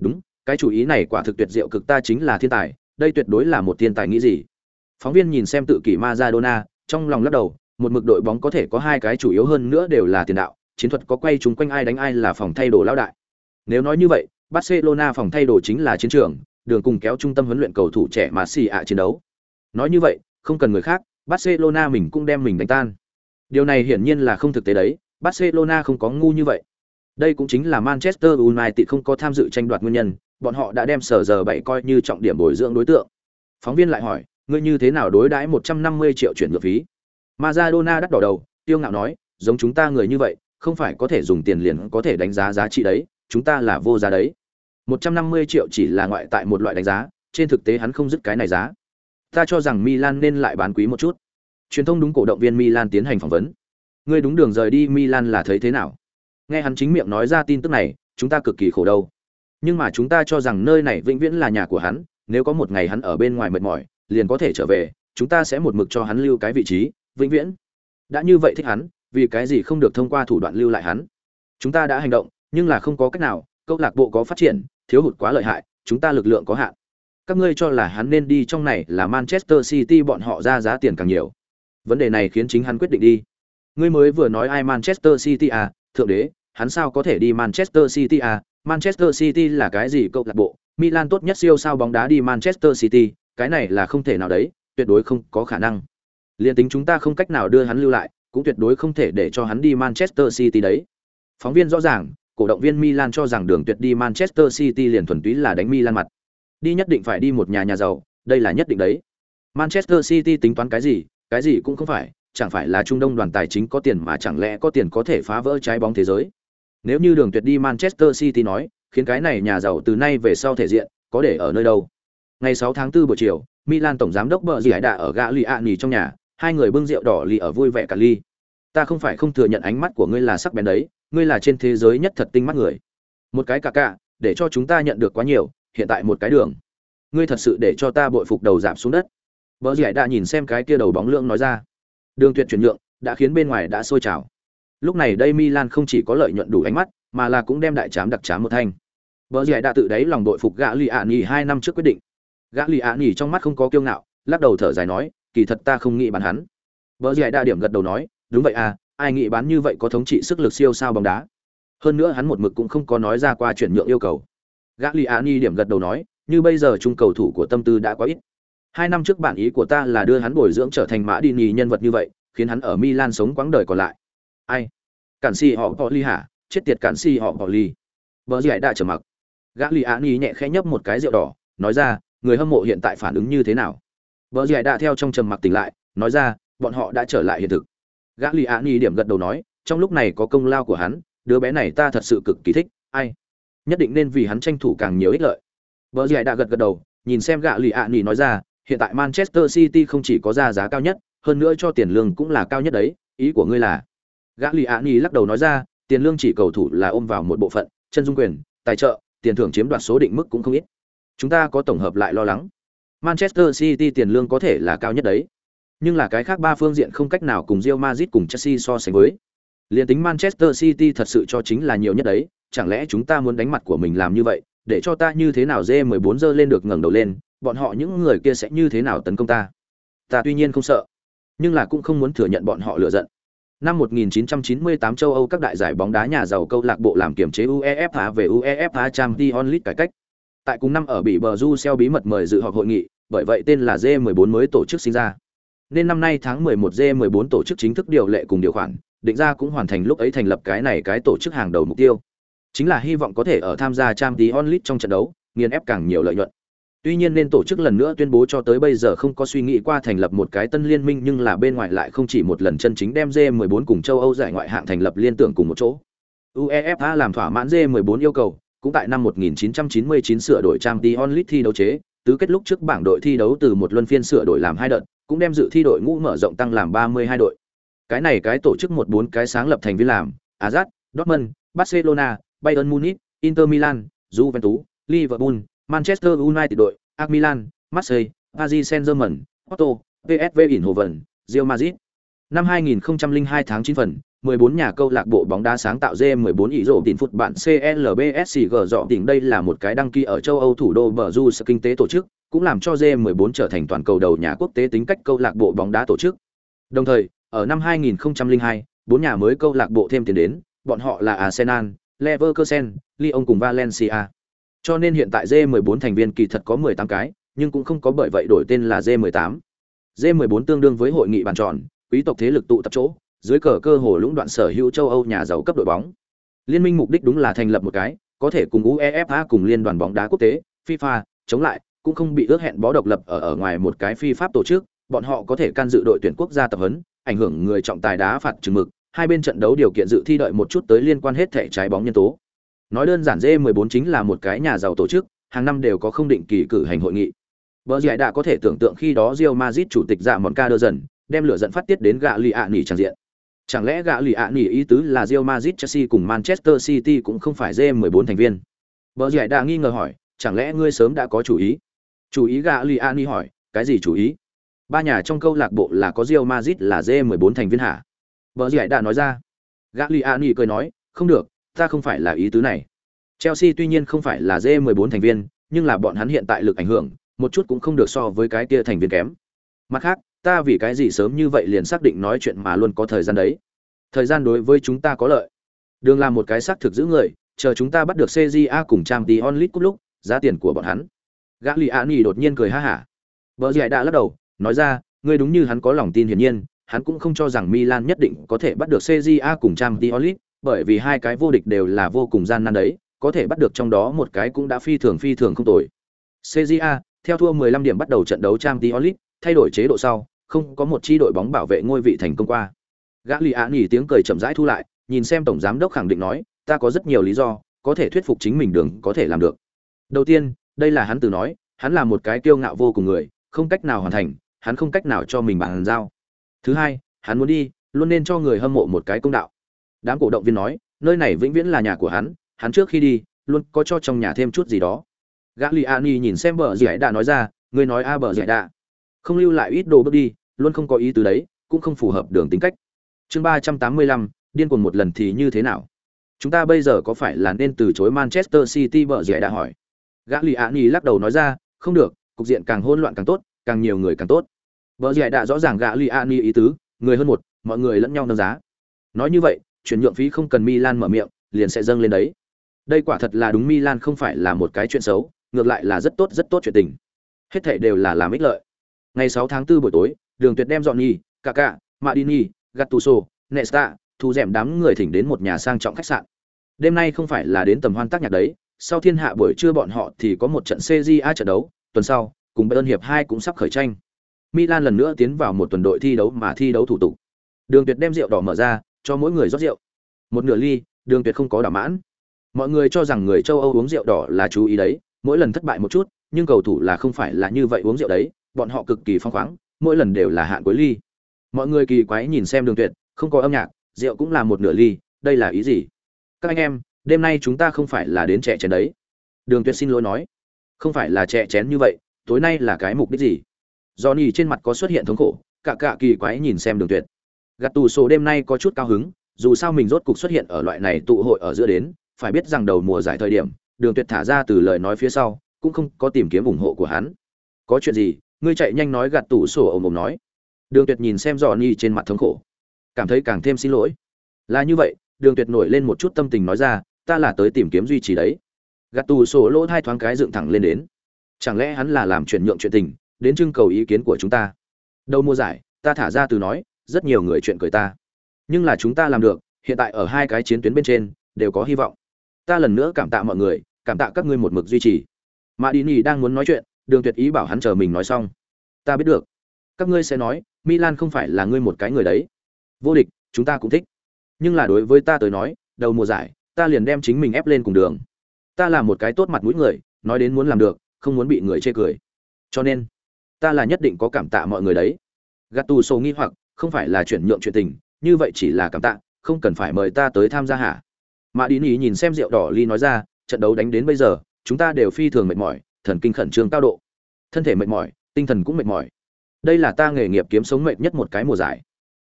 A: Đúng, cái chủ ý này quả thực tuyệt diệu cực ta chính là thiên tài, đây tuyệt đối là một thiên tài nghĩ gì. Phóng viên nhìn xem tự kỷ Maradona, trong lòng lắc đầu, một mực đội bóng có thể có hai cái chủ yếu hơn nữa đều là tiền đạo, chiến thuật có quay chúng quanh ai đánh ai là phòng thay đồ lão đại. Nếu nói như vậy, Barcelona phòng thay đồ chính là chiến trường, đường cùng kéo trung tâm huấn luyện cầu thủ trẻ mà xì ạ chiến đấu. Nói như vậy, không cần người khác, Barcelona mình cũng đem mình đánh tan. Điều này hiển nhiên là không thực tế đấy, Barcelona không có ngu như vậy. Đây cũng chính là Manchester United không có tham dự tranh đoạt nguyên nhân, bọn họ đã đem sở giờ bảy coi như trọng điểm bồi dưỡng đối tượng. Phóng viên lại hỏi, ngươi như thế nào đối đãi 150 triệu chuyển nhượng phí? Maradona đắt đỏ đầu, tiêu ngạo nói, giống chúng ta người như vậy, không phải có thể dùng tiền liền có thể đánh giá giá trị đấy, chúng ta là vô giá đấy. 150 triệu chỉ là ngoại tại một loại đánh giá, trên thực tế hắn không dứt cái này giá. Ta cho rằng Milan nên lại bán quý một chút. Truyền thông đúng cổ động viên Milan tiến hành phỏng vấn. Ngươi đúng đường rời đi Milan là thấy thế nào? Nghe hắn chính miệng nói ra tin tức này, chúng ta cực kỳ khổ đâu. Nhưng mà chúng ta cho rằng nơi này vĩnh viễn là nhà của hắn, nếu có một ngày hắn ở bên ngoài mệt mỏi, liền có thể trở về, chúng ta sẽ một mực cho hắn lưu cái vị trí, vĩnh viễn. Đã như vậy thích hắn, vì cái gì không được thông qua thủ đoạn lưu lại hắn? Chúng ta đã hành động, nhưng là không có cách nào, câu lạc bộ có phát triển, thiếu hụt quá lợi hại, chúng ta lực lượng có hạn. Các ngươi cho là hắn nên đi trong này là Manchester City bọn họ ra giá tiền càng nhiều. Vấn đề này khiến chính hắn quyết định đi. Ngươi mới vừa nói ai Manchester City à, thượng đế, hắn sao có thể đi Manchester City à? Manchester City là cái gì câu lạc bộ? Milan tốt nhất siêu sao bóng đá đi Manchester City, cái này là không thể nào đấy, tuyệt đối không có khả năng. Liên tính chúng ta không cách nào đưa hắn lưu lại, cũng tuyệt đối không thể để cho hắn đi Manchester City đấy. Phóng viên rõ ràng, cổ động viên Milan cho rằng đường tuyệt đi Manchester City liền thuần túy là đánh Milan mặt. Đi nhất định phải đi một nhà nhà giàu, đây là nhất định đấy. Manchester City tính toán cái gì, cái gì cũng không phải, chẳng phải là Trung Đông đoàn tài chính có tiền mà chẳng lẽ có tiền có thể phá vỡ trái bóng thế giới. Nếu như đường tuyệt đi Manchester City nói, khiến cái này nhà giàu từ nay về sau thể diện, có để ở nơi đâu. Ngày 6 tháng 4 buổi chiều, Milan tổng giám đốc bợ gì đã ở gã lì ạ nghỉ trong nhà, hai người bưng rượu đỏ lì ở vui vẻ cả ly. Ta không phải không thừa nhận ánh mắt của ngươi là sắc bén đấy, ngươi là trên thế giới nhất thật tinh mắt người. Một cái cả cả, để cho chúng ta nhận được quá nhiều, hiện tại một cái đường. Ngươi thật sự để cho ta bội phục đầu giảm xuống đất. Bỡ giải đã nhìn xem cái kia đầu bóng lượng nói ra. Đường tuyệt chuyển nhượng, đã khiến bên ngoài đã sôi trào. Lúc này đây Milan không chỉ có lợi nhuận đủ ánh mắt, mà là cũng đem đại chám đặc chám một thanh. Bỡ giải đã tự đáy lòng đội phục gã Lý Án 2 năm trước quyết định. Gã Lý Án trong mắt không có kiêu ngạo, lắc đầu thở dài nói, kỳ thật ta không nghĩ bán hắn. Bỡ giải đã điểm gật đầu nói, đúng vậy à, ai nghĩ bán như vậy có thống trị sức lực siêu sao bóng đá. Hơn nữa hắn một mực cũng không có nói ra qua chuyển nhượng yêu cầu. Gã Lý Án điểm gật đầu nói, như bây giờ trung cầu thủ của tâm tư đã quá ít. Hai năm trước bản ý của ta là đưa hắn bồi dưỡng trở thành mã đi nhì nhân vật như vậy, khiến hắn ở Milan sống quãng đời còn lại. Ai? Cản si họ bỏ ly hả? Chết tiệt cản si họ bỏ ly. Bờ giải đã trở mặc. Gã Lý Án nhẹ khẽ nhấp một cái rượu đỏ, nói ra, người hâm mộ hiện tại phản ứng như thế nào? Bờ giải đã theo trong trầm mặc tỉnh lại, nói ra, bọn họ đã trở lại hiện thực. Gã Lý Án điểm gật đầu nói, trong lúc này có công lao của hắn, đứa bé này ta thật sự cực kỳ thích, ai? Nhất định nên vì hắn tranh thủ càng nhiều ích lợi. Bờ giải đã gật gật đầu, nhìn xem gã Lý Án nói ra, hiện tại Manchester City không chỉ có ra giá cao nhất, hơn nữa cho tiền lương cũng là cao nhất đấy, ý của ngươi là? Gã Lý Án lắc đầu nói ra, tiền lương chỉ cầu thủ là ôm vào một bộ phận, chân dung quyền, tài trợ, tiền thưởng chiếm đoạt số định mức cũng không ít. Chúng ta có tổng hợp lại lo lắng. Manchester City tiền lương có thể là cao nhất đấy, nhưng là cái khác ba phương diện không cách nào cùng Real Madrid cùng Chelsea so sánh với. Liên tính Manchester City thật sự cho chính là nhiều nhất đấy, chẳng lẽ chúng ta muốn đánh mặt của mình làm như vậy, để cho ta như thế nào J14 giờ lên được ngẩng đầu lên, bọn họ những người kia sẽ như thế nào tấn công ta? Ta tuy nhiên không sợ, nhưng là cũng không muốn thừa nhận bọn họ lựa giận. Năm 1998 châu Âu các đại giải bóng đá nhà giàu câu lạc bộ làm kiểm chế UEFA về UEFA Champions League cải cách. Tại cùng năm ở bị bờ du xeo bí mật mời dự họp hội nghị, bởi vậy tên là J14 mới tổ chức sinh ra. Nên năm nay tháng 11 J14 tổ chức chính thức điều lệ cùng điều khoản, định ra cũng hoàn thành lúc ấy thành lập cái này cái tổ chức hàng đầu mục tiêu. Chính là hy vọng có thể ở tham gia Champions League trong trận đấu, nghiền ép càng nhiều lợi nhuận. Tuy nhiên nên tổ chức lần nữa tuyên bố cho tới bây giờ không có suy nghĩ qua thành lập một cái tân liên minh nhưng là bên ngoài lại không chỉ một lần chân chính đem g 14 cùng châu Âu giải ngoại hạng thành lập liên tưởng cùng một chỗ. UEFA làm thỏa mãn g 14 yêu cầu, cũng tại năm 1999 sửa đổi Champions League thi đấu chế, tứ kết lúc trước bảng đội thi đấu từ một luân phiên sửa đổi làm hai đợt, cũng đem dự thi đội ngũ mở rộng tăng làm 32 đội. Cái này cái tổ chức một bốn cái sáng lập thành viên làm, Ajax, Dortmund, Barcelona, Bayern Munich, Inter Milan, Juventus, Liverpool, Manchester United đội, AC Milan, Marseille, Paris Saint-Germain, Porto, PSV Eindhoven, Real Madrid. Năm 2002 tháng 9 phần, 14 nhà câu lạc bộ bóng đá sáng tạo G14 ý rổ tiền phút bạn CLBSG dọ tỉnh đây là một cái đăng ký ở châu Âu thủ đô bờ du kinh tế tổ chức, cũng làm cho G14 trở thành toàn cầu đầu nhà quốc tế tính cách câu lạc bộ bóng đá tổ chức. Đồng thời, ở năm 2002, bốn nhà mới câu lạc bộ thêm tiền đến, bọn họ là Arsenal, Leverkusen, Lyon cùng Valencia. Cho nên hiện tại G14 thành viên kỳ thật có 18 cái, nhưng cũng không có bởi vậy đổi tên là G18. G14 tương đương với hội nghị bàn tròn, quý tộc thế lực tụ tập chỗ, dưới cờ cơ hồ lũng đoạn sở hữu châu Âu nhà giàu cấp đội bóng. Liên minh mục đích đúng là thành lập một cái, có thể cùng UEFA cùng liên đoàn bóng đá quốc tế, FIFA, chống lại, cũng không bị ước hẹn bó độc lập ở ở ngoài một cái phi pháp tổ chức, bọn họ có thể can dự đội tuyển quốc gia tập huấn, ảnh hưởng người trọng tài đá phạt trừng mực, hai bên trận đấu điều kiện dự thi đợi một chút tới liên quan hết thể trái bóng nhân tố. Nói đơn giản G14 chính là một cái nhà giàu tổ chức, hàng năm đều có không định kỳ cử hành hội nghị. Bờ giải đã có thể tưởng tượng khi đó Real Madrid chủ tịch dạ mòn ca đơ dần, đem lửa giận phát tiết đến gạ lì ạ nỉ tràn diện. Chẳng lẽ gạ lì ạ nỉ ý tứ là Real Madrid Chelsea cùng Manchester City cũng không phải G14 thành viên? Bờ giải đã nghi ngờ hỏi, chẳng lẽ ngươi sớm đã có chủ ý? Chủ ý gạ lì ạ nỉ hỏi, cái gì chủ ý? Ba nhà trong câu lạc bộ là có Real Madrid là G14 thành viên hả? Bờ giải đã nói ra. Gagliani cười nói, không được, ta không phải là ý tứ này. Chelsea tuy nhiên không phải là J14 thành viên, nhưng là bọn hắn hiện tại lực ảnh hưởng, một chút cũng không được so với cái kia thành viên kém. Mặt khác, ta vì cái gì sớm như vậy liền xác định nói chuyện mà luôn có thời gian đấy. Thời gian đối với chúng ta có lợi. Đường làm một cái xác thực giữ người, chờ chúng ta bắt được CJA cùng Champions League lúc, giá tiền của bọn hắn. Gagliani đột nhiên cười ha hả. Bờ Giải đã lắc đầu, nói ra, ngươi đúng như hắn có lòng tin hiển nhiên, hắn cũng không cho rằng Milan nhất định có thể bắt được CJA cùng Champions League, bởi vì hai cái vô địch đều là vô cùng gian nan đấy, có thể bắt được trong đó một cái cũng đã phi thường phi thường không tồi. CJA, theo thua 15 điểm bắt đầu trận đấu Champions League, thay đổi chế độ sau, không có một chi đội bóng bảo vệ ngôi vị thành công qua. Gã tiếng cười chậm rãi thu lại, nhìn xem tổng giám đốc khẳng định nói, ta có rất nhiều lý do, có thể thuyết phục chính mình đường có thể làm được. Đầu tiên, đây là hắn từ nói, hắn là một cái kiêu ngạo vô cùng người, không cách nào hoàn thành, hắn không cách nào cho mình bằng giao. Thứ hai, hắn muốn đi, luôn nên cho người hâm mộ một cái công đạo. Đám cổ động viên nói, nơi này vĩnh viễn là nhà của hắn, hắn trước khi đi, luôn có cho trong nhà thêm chút gì đó. Gagliani nhìn xem bờ giải đã nói ra, người nói a bờ giải đã, không lưu lại ít đồ bước đi, luôn không có ý tứ đấy, cũng không phù hợp đường tính cách. Chương ba trăm tám mươi lăm, điên cuồng một lần thì như thế nào? Chúng ta bây giờ có phải là nên từ chối Manchester City bờ giải đã hỏi. Gagliani lắc đầu nói ra, không được, cục diện càng hỗn loạn càng tốt, càng nhiều người càng tốt. Bờ giải đã rõ ràng Gagliani ý tứ, người hơn một, mọi người lẫn nhau nâng giá. Nói như vậy, chuyển nhượng phí không cần Milan mở miệng, liền sẽ dâng lên đấy. Đây quả thật là đúng Milan không phải là một cái chuyện xấu, ngược lại là rất tốt rất tốt chuyện tình. Hết thảy đều là làm ích lợi. Ngày 6 tháng 4 buổi tối, Đường Tuyệt đem dọn nhì, Kaká, Madini, Gattuso, Nesta, thu dẻm đám người thỉnh đến một nhà sang trọng khách sạn. Đêm nay không phải là đến tầm hoan tác nhạc đấy, sau thiên hạ buổi trưa bọn họ thì có một trận CJA trận đấu, tuần sau, cùng Bayern hiệp 2 cũng sắp khởi tranh. Milan lần nữa tiến vào một tuần đội thi đấu mà thi đấu thủ tục. Đường Tuyệt đem rượu đỏ mở ra, cho mỗi người rót rượu. Một nửa ly, Đường Tuyệt không có đảm mãn. Mọi người cho rằng người châu Âu uống rượu đỏ là chú ý đấy, mỗi lần thất bại một chút, nhưng cầu thủ là không phải là như vậy uống rượu đấy, bọn họ cực kỳ phong khoáng, mỗi lần đều là hạn cuối ly. Mọi người kỳ quái nhìn xem Đường Tuyệt, không có âm nhạc, rượu cũng là một nửa ly, đây là ý gì? Các anh em, đêm nay chúng ta không phải là đến trẻ chén đấy. Đường Tuyệt xin lỗi nói, không phải là trẻ chén như vậy, tối nay là cái mục đích gì? Johnny trên mặt có xuất hiện thống khổ, cả cả kỳ quái nhìn xem Đường Tuyệt. Gạt tù số đêm nay có chút cao hứng, dù sao mình rốt cục xuất hiện ở loại này tụ hội ở giữa đến, phải biết rằng đầu mùa giải thời điểm, Đường Tuyệt thả ra từ lời nói phía sau, cũng không có tìm kiếm ủng hộ của hắn. Có chuyện gì? Ngươi chạy nhanh nói gạt tủ sổ ồm ồm nói. Đường Tuyệt nhìn xem Johnny trên mặt thống khổ, cảm thấy càng thêm xin lỗi. Là như vậy, Đường Tuyệt nổi lên một chút tâm tình nói ra, ta là tới tìm kiếm duy trì đấy. Gạt tủ sổ lỗ thai thoáng cái dựng thẳng lên đến. Chẳng lẽ hắn là làm chuyển nhượng chuyện tình, đến trưng cầu ý kiến của chúng ta? Đầu mùa giải, ta thả ra từ nói, rất nhiều người chuyện cười ta. Nhưng là chúng ta làm được, hiện tại ở hai cái chiến tuyến bên trên đều có hy vọng. Ta lần nữa cảm tạ mọi người cảm tạ các ngươi một mực duy trì. Mà đi nhì đang muốn nói chuyện đường tuyệt ý bảo hắn chờ mình nói xong. Ta biết được. Các ngươi sẽ nói milan không phải là ngươi một cái người đấy. Vô địch chúng ta cũng thích. Nhưng là đối với ta tới nói đầu mùa giải ta liền đem chính mình ép lên cùng đường. Ta là một cái tốt mặt mũi người nói đến muốn làm được không muốn bị người chê cười. Cho nên ta là nhất định có cảm tạ mọi người đấy. Gạt tù sầu nghi hoặc, không phải là chuyển nhượng chuyện tình, như vậy chỉ là cảm tạ, không cần phải mời ta tới tham gia hả? Mạ đi nỉ nhìn xem rượu đỏ ly nói ra, trận đấu đánh đến bây giờ, chúng ta đều phi thường mệt mỏi, thần kinh khẩn trương cao độ. Thân thể mệt mỏi, tinh thần cũng mệt mỏi. Đây là ta nghề nghiệp kiếm sống mệt nhất một cái mùa giải.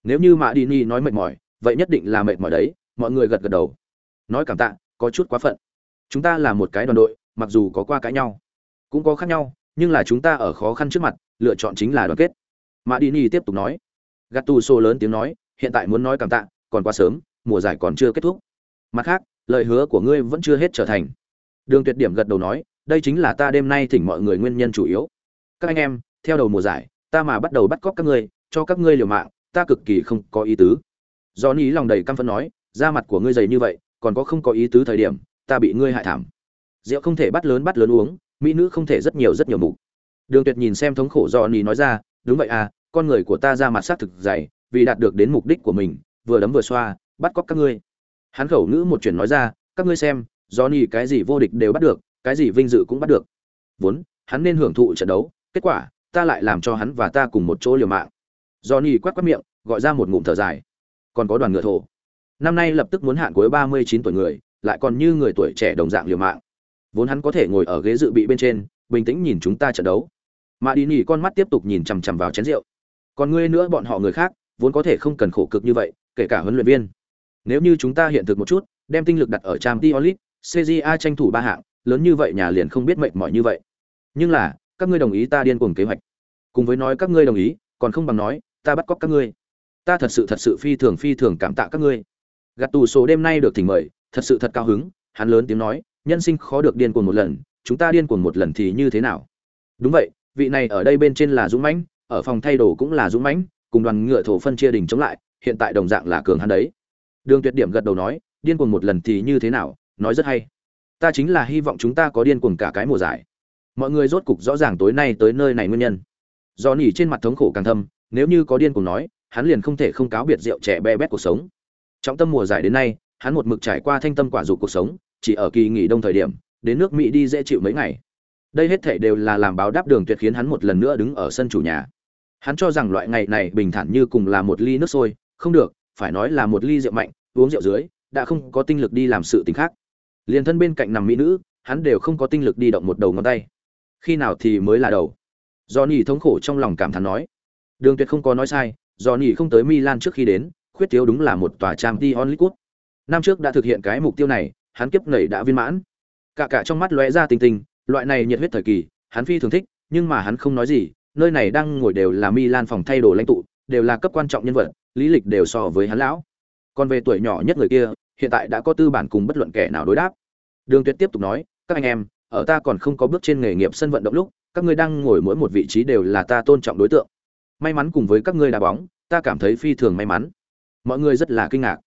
A: Nếu như mạ đi ni nói mệt mỏi, vậy nhất định là mệt mỏi đấy, mọi người gật gật đầu. Nói cảm tạ, có chút quá phận. Chúng ta là một cái đoàn đội, mặc dù có qua cãi nhau, cũng có khác nhau nhưng là chúng ta ở khó khăn trước mặt, lựa chọn chính là đoàn kết. Mã đi ni tiếp tục nói. Gạt tù xô lớn tiếng nói, hiện tại muốn nói cảm tạ, còn quá sớm, mùa giải còn chưa kết thúc. Mặt khác, lời hứa của ngươi vẫn chưa hết trở thành. Đường tuyệt điểm gật đầu nói, đây chính là ta đêm nay thỉnh mọi người nguyên nhân chủ yếu. Các anh em, theo đầu mùa giải, ta mà bắt đầu bắt cóc các ngươi, cho các ngươi liều mạng, ta cực kỳ không có ý tứ. Do ní lòng đầy căm phẫn nói, da mặt của ngươi dày như vậy, còn có không có ý tứ thời điểm, ta bị ngươi hại thảm. Rượu không thể bắt lớn bắt lớn uống mỹ nữ không thể rất nhiều rất nhiều mục. Đường tuyệt nhìn xem thống khổ do ni nói ra, đúng vậy à con người của ta da mặt xác thực dày, vì đạt được đến mục đích của mình, vừa đấm vừa xoa, bắt cóc các ngươi. Hắn khẩu ngữ một chuyện nói ra, các ngươi xem do ni cái gì vô địch đều bắt được, cái gì vinh dự cũng bắt được. Vốn, hắn nên hưởng thụ trận đấu, kết quả, ta lại làm cho hắn và ta cùng một chỗ liều mạng. Do ni quát quát miệng, gọi ra một ngụm thở dài. Còn có đoàn ngựa thổ. Năm nay lập tức muốn hạn cuối ba mươi chín tuổi người, lại còn như người tuổi trẻ đồng dạng liều mạng vốn hắn có thể ngồi ở ghế dự bị bên trên, bình tĩnh nhìn chúng ta trận đấu. Mà đi nhỉ con mắt tiếp tục nhìn chằm chằm vào chén rượu. Còn ngươi nữa bọn họ người khác, vốn có thể không cần khổ cực như vậy, kể cả huấn luyện viên. Nếu như chúng ta hiện thực một chút, đem tinh lực đặt ở trang t onlit cja tranh thủ ba hạng, lớn như vậy nhà liền không biết mệt mỏi như vậy. Nhưng là, các ngươi đồng ý ta điên cuồng kế hoạch. Cùng với nói các ngươi đồng ý, còn không bằng nói, ta bắt cóc các ngươi. Ta thật sự thật sự phi thường phi thường cảm tạ các ngươi. Gạt tù số đêm nay được thỉnh mời, thật sự thật cao hứng, hắn lớn tiếng nói nhân sinh khó được điên cuồng một lần, chúng ta điên cuồng một lần thì như thế nào? Đúng vậy, vị này ở đây bên trên là dũng mãnh, ở phòng thay đồ cũng là dũng mãnh, cùng đoàn ngựa thổ phân chia đình chống lại, hiện tại đồng dạng là cường hắn đấy. Đường tuyệt điểm gật đầu nói, điên cuồng một lần thì như thế nào? Nói rất hay. Ta chính là hy vọng chúng ta có điên cuồng cả cái mùa giải. Mọi người rốt cục rõ ràng tối nay tới nơi này nguyên nhân. Do nỉ trên mặt thống khổ càng thâm, nếu như có điên cuồng nói, hắn liền không thể không cáo biệt rượu trẻ be bét cuộc sống. Trọng tâm mùa giải đến nay, hắn một mực trải qua thanh tâm quả dục cuộc sống chỉ ở kỳ nghỉ đông thời điểm, đến nước mỹ đi dễ chịu mấy ngày. Đây hết thể đều là làm báo đáp đường tuyệt khiến hắn một lần nữa đứng ở sân chủ nhà. Hắn cho rằng loại ngày này bình thản như cùng là một ly nước sôi, không được, phải nói là một ly rượu mạnh, uống rượu dưới, đã không có tinh lực đi làm sự tình khác. Liền thân bên cạnh nằm mỹ nữ, hắn đều không có tinh lực đi động một đầu ngón tay. Khi nào thì mới là đầu? Do nỉ thống khổ trong lòng cảm thán nói. Đường tuyệt không có nói sai do nỉ không tới milan trước khi đến, khuyết thiếu đúng là một tòa trang t onlit năm trước đã thực hiện cái mục tiêu này hắn kiếp nảy đã viên mãn. Cả cả trong mắt lóe ra tình tình loại này nhiệt huyết thời kỳ, hắn phi thường thích, nhưng mà hắn không nói gì, nơi này đang ngồi đều là milan phòng thay đồ lãnh tụ, đều là cấp quan trọng nhân vật, lý lịch đều so với hắn lão. Còn về tuổi nhỏ nhất người kia, hiện tại đã có tư bản cùng bất luận kẻ nào đối đáp. Đường tuyệt tiếp tục nói, các anh em, ở ta còn không có bước trên nghề nghiệp sân vận động lúc, các ngươi đang ngồi mỗi một vị trí đều là ta tôn trọng đối tượng. May mắn cùng với các ngươi đá bóng, ta cảm thấy phi thường may mắn. Mọi người rất là kinh ngạc.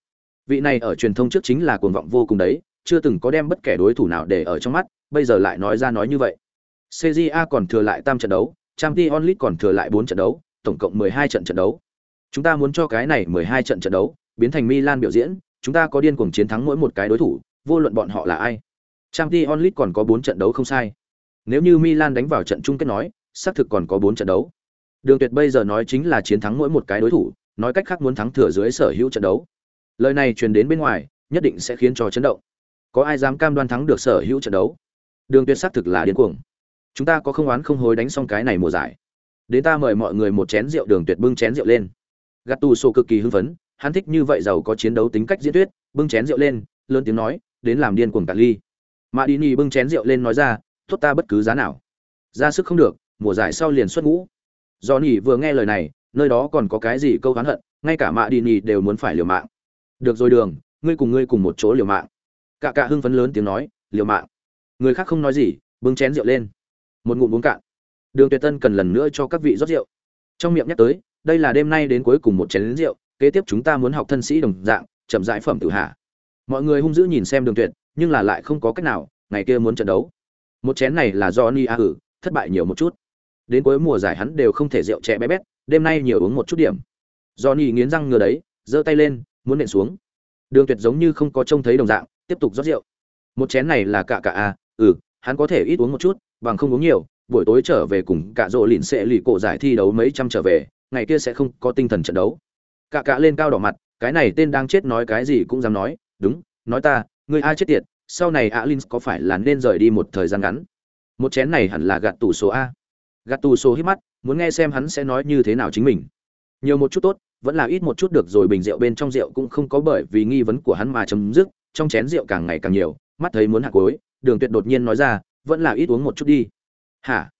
A: Vị này ở truyền thông trước chính là cuồng vọng vô cùng đấy chưa từng có đem bất kể đối thủ nào để ở trong mắt bây giờ lại nói ra nói như vậy cja còn thừa lại tam trận đấu Champions League còn thừa lại bốn trận đấu tổng cộng 12 trận trận đấu chúng ta muốn cho cái này 12 trận trận đấu biến thành Milan biểu diễn chúng ta có điên cuồng chiến thắng mỗi một cái đối thủ vô luận bọn họ là ai Champions League còn có 4 trận đấu không sai. Nếu như Milan đánh vào trận chung kết nói, xác thực còn có 4 trận đấu. Đường Tuyệt bây giờ nói chính là chiến thắng mỗi một cái đối thủ, nói cách khác muốn thắng thừa dưới sở hữu trận đấu. Lời này truyền đến bên ngoài, nhất định sẽ khiến cho chấn động. Có ai dám cam đoan thắng được sở hữu trận đấu? Đường Tuyệt xác thực là điên cuồng. Chúng ta có không oán không hối đánh xong cái này mùa giải. Đến ta mời mọi người một chén rượu Đường Tuyệt bưng chén rượu lên. Gattuso cực kỳ hưng phấn, hắn thích như vậy giàu có chiến đấu tính cách diễn thuyết, bưng chén rượu lên, lớn tiếng nói, đến làm điên cuồng cả ly Mã Đi nhì bưng chén rượu lên nói ra, thốt ta bất cứ giá nào. Ra sức không được, mùa giải sau liền xuất ngũ. do nhì vừa nghe lời này, nơi đó còn có cái gì câu oán hận, ngay cả Mã Đi nhì đều muốn phải liều mạng. Được rồi đường, ngươi cùng ngươi cùng một chỗ liều mạng. Cả cả hưng phấn lớn tiếng nói, liều mạng. Người khác không nói gì, bưng chén rượu lên. Một ngụm uống cạn. Đường Tuyệt Tân cần lần nữa cho các vị rót rượu. Trong miệng nhắc tới, đây là đêm nay đến cuối cùng một chén rượu, kế tiếp chúng ta muốn học thân sĩ đồng dạng, chậm giải phẩm tự hạ. Mọi người hung dữ nhìn xem Đường Tuyệt, nhưng là lại không có cách nào, ngày kia muốn trận đấu. Một chén này là do Ni A hử, thất bại nhiều một chút. Đến cuối mùa giải hắn đều không thể rượu trẻ bé bét, đêm nay nhiều uống một chút điểm. Johnny nghiến răng ngửa đấy, giơ tay lên, muốn nện xuống. Đường Tuyệt giống như không có trông thấy đồng dạng, tiếp tục rót rượu. Một chén này là cả cả a, ừ, hắn có thể ít uống một chút, bằng không uống nhiều, buổi tối trở về cùng cả rộ lìn sẽ lì cổ giải thi đấu mấy trăm trở về, ngày kia sẽ không có tinh thần trận đấu. Cả cả lên cao đỏ mặt, cái này tên đang chết nói cái gì cũng dám nói, đúng, nói ta, ngươi ai chết tiệt, sau này alin có phải là nên rời đi một thời gian ngắn một chén này hẳn là gạt tủ số a gạt tù số hít mắt, muốn nghe xem hắn sẽ nói như thế nào chính mình. Nhiều một chút tốt, vẫn là ít một chút được rồi bình rượu bên trong rượu cũng không có bởi vì nghi vấn của hắn mà chấm dứt, trong chén rượu càng ngày càng nhiều, mắt thấy muốn hạ cối Đường Tuyệt đột nhiên nói ra, vẫn là ít uống một chút đi. Hả?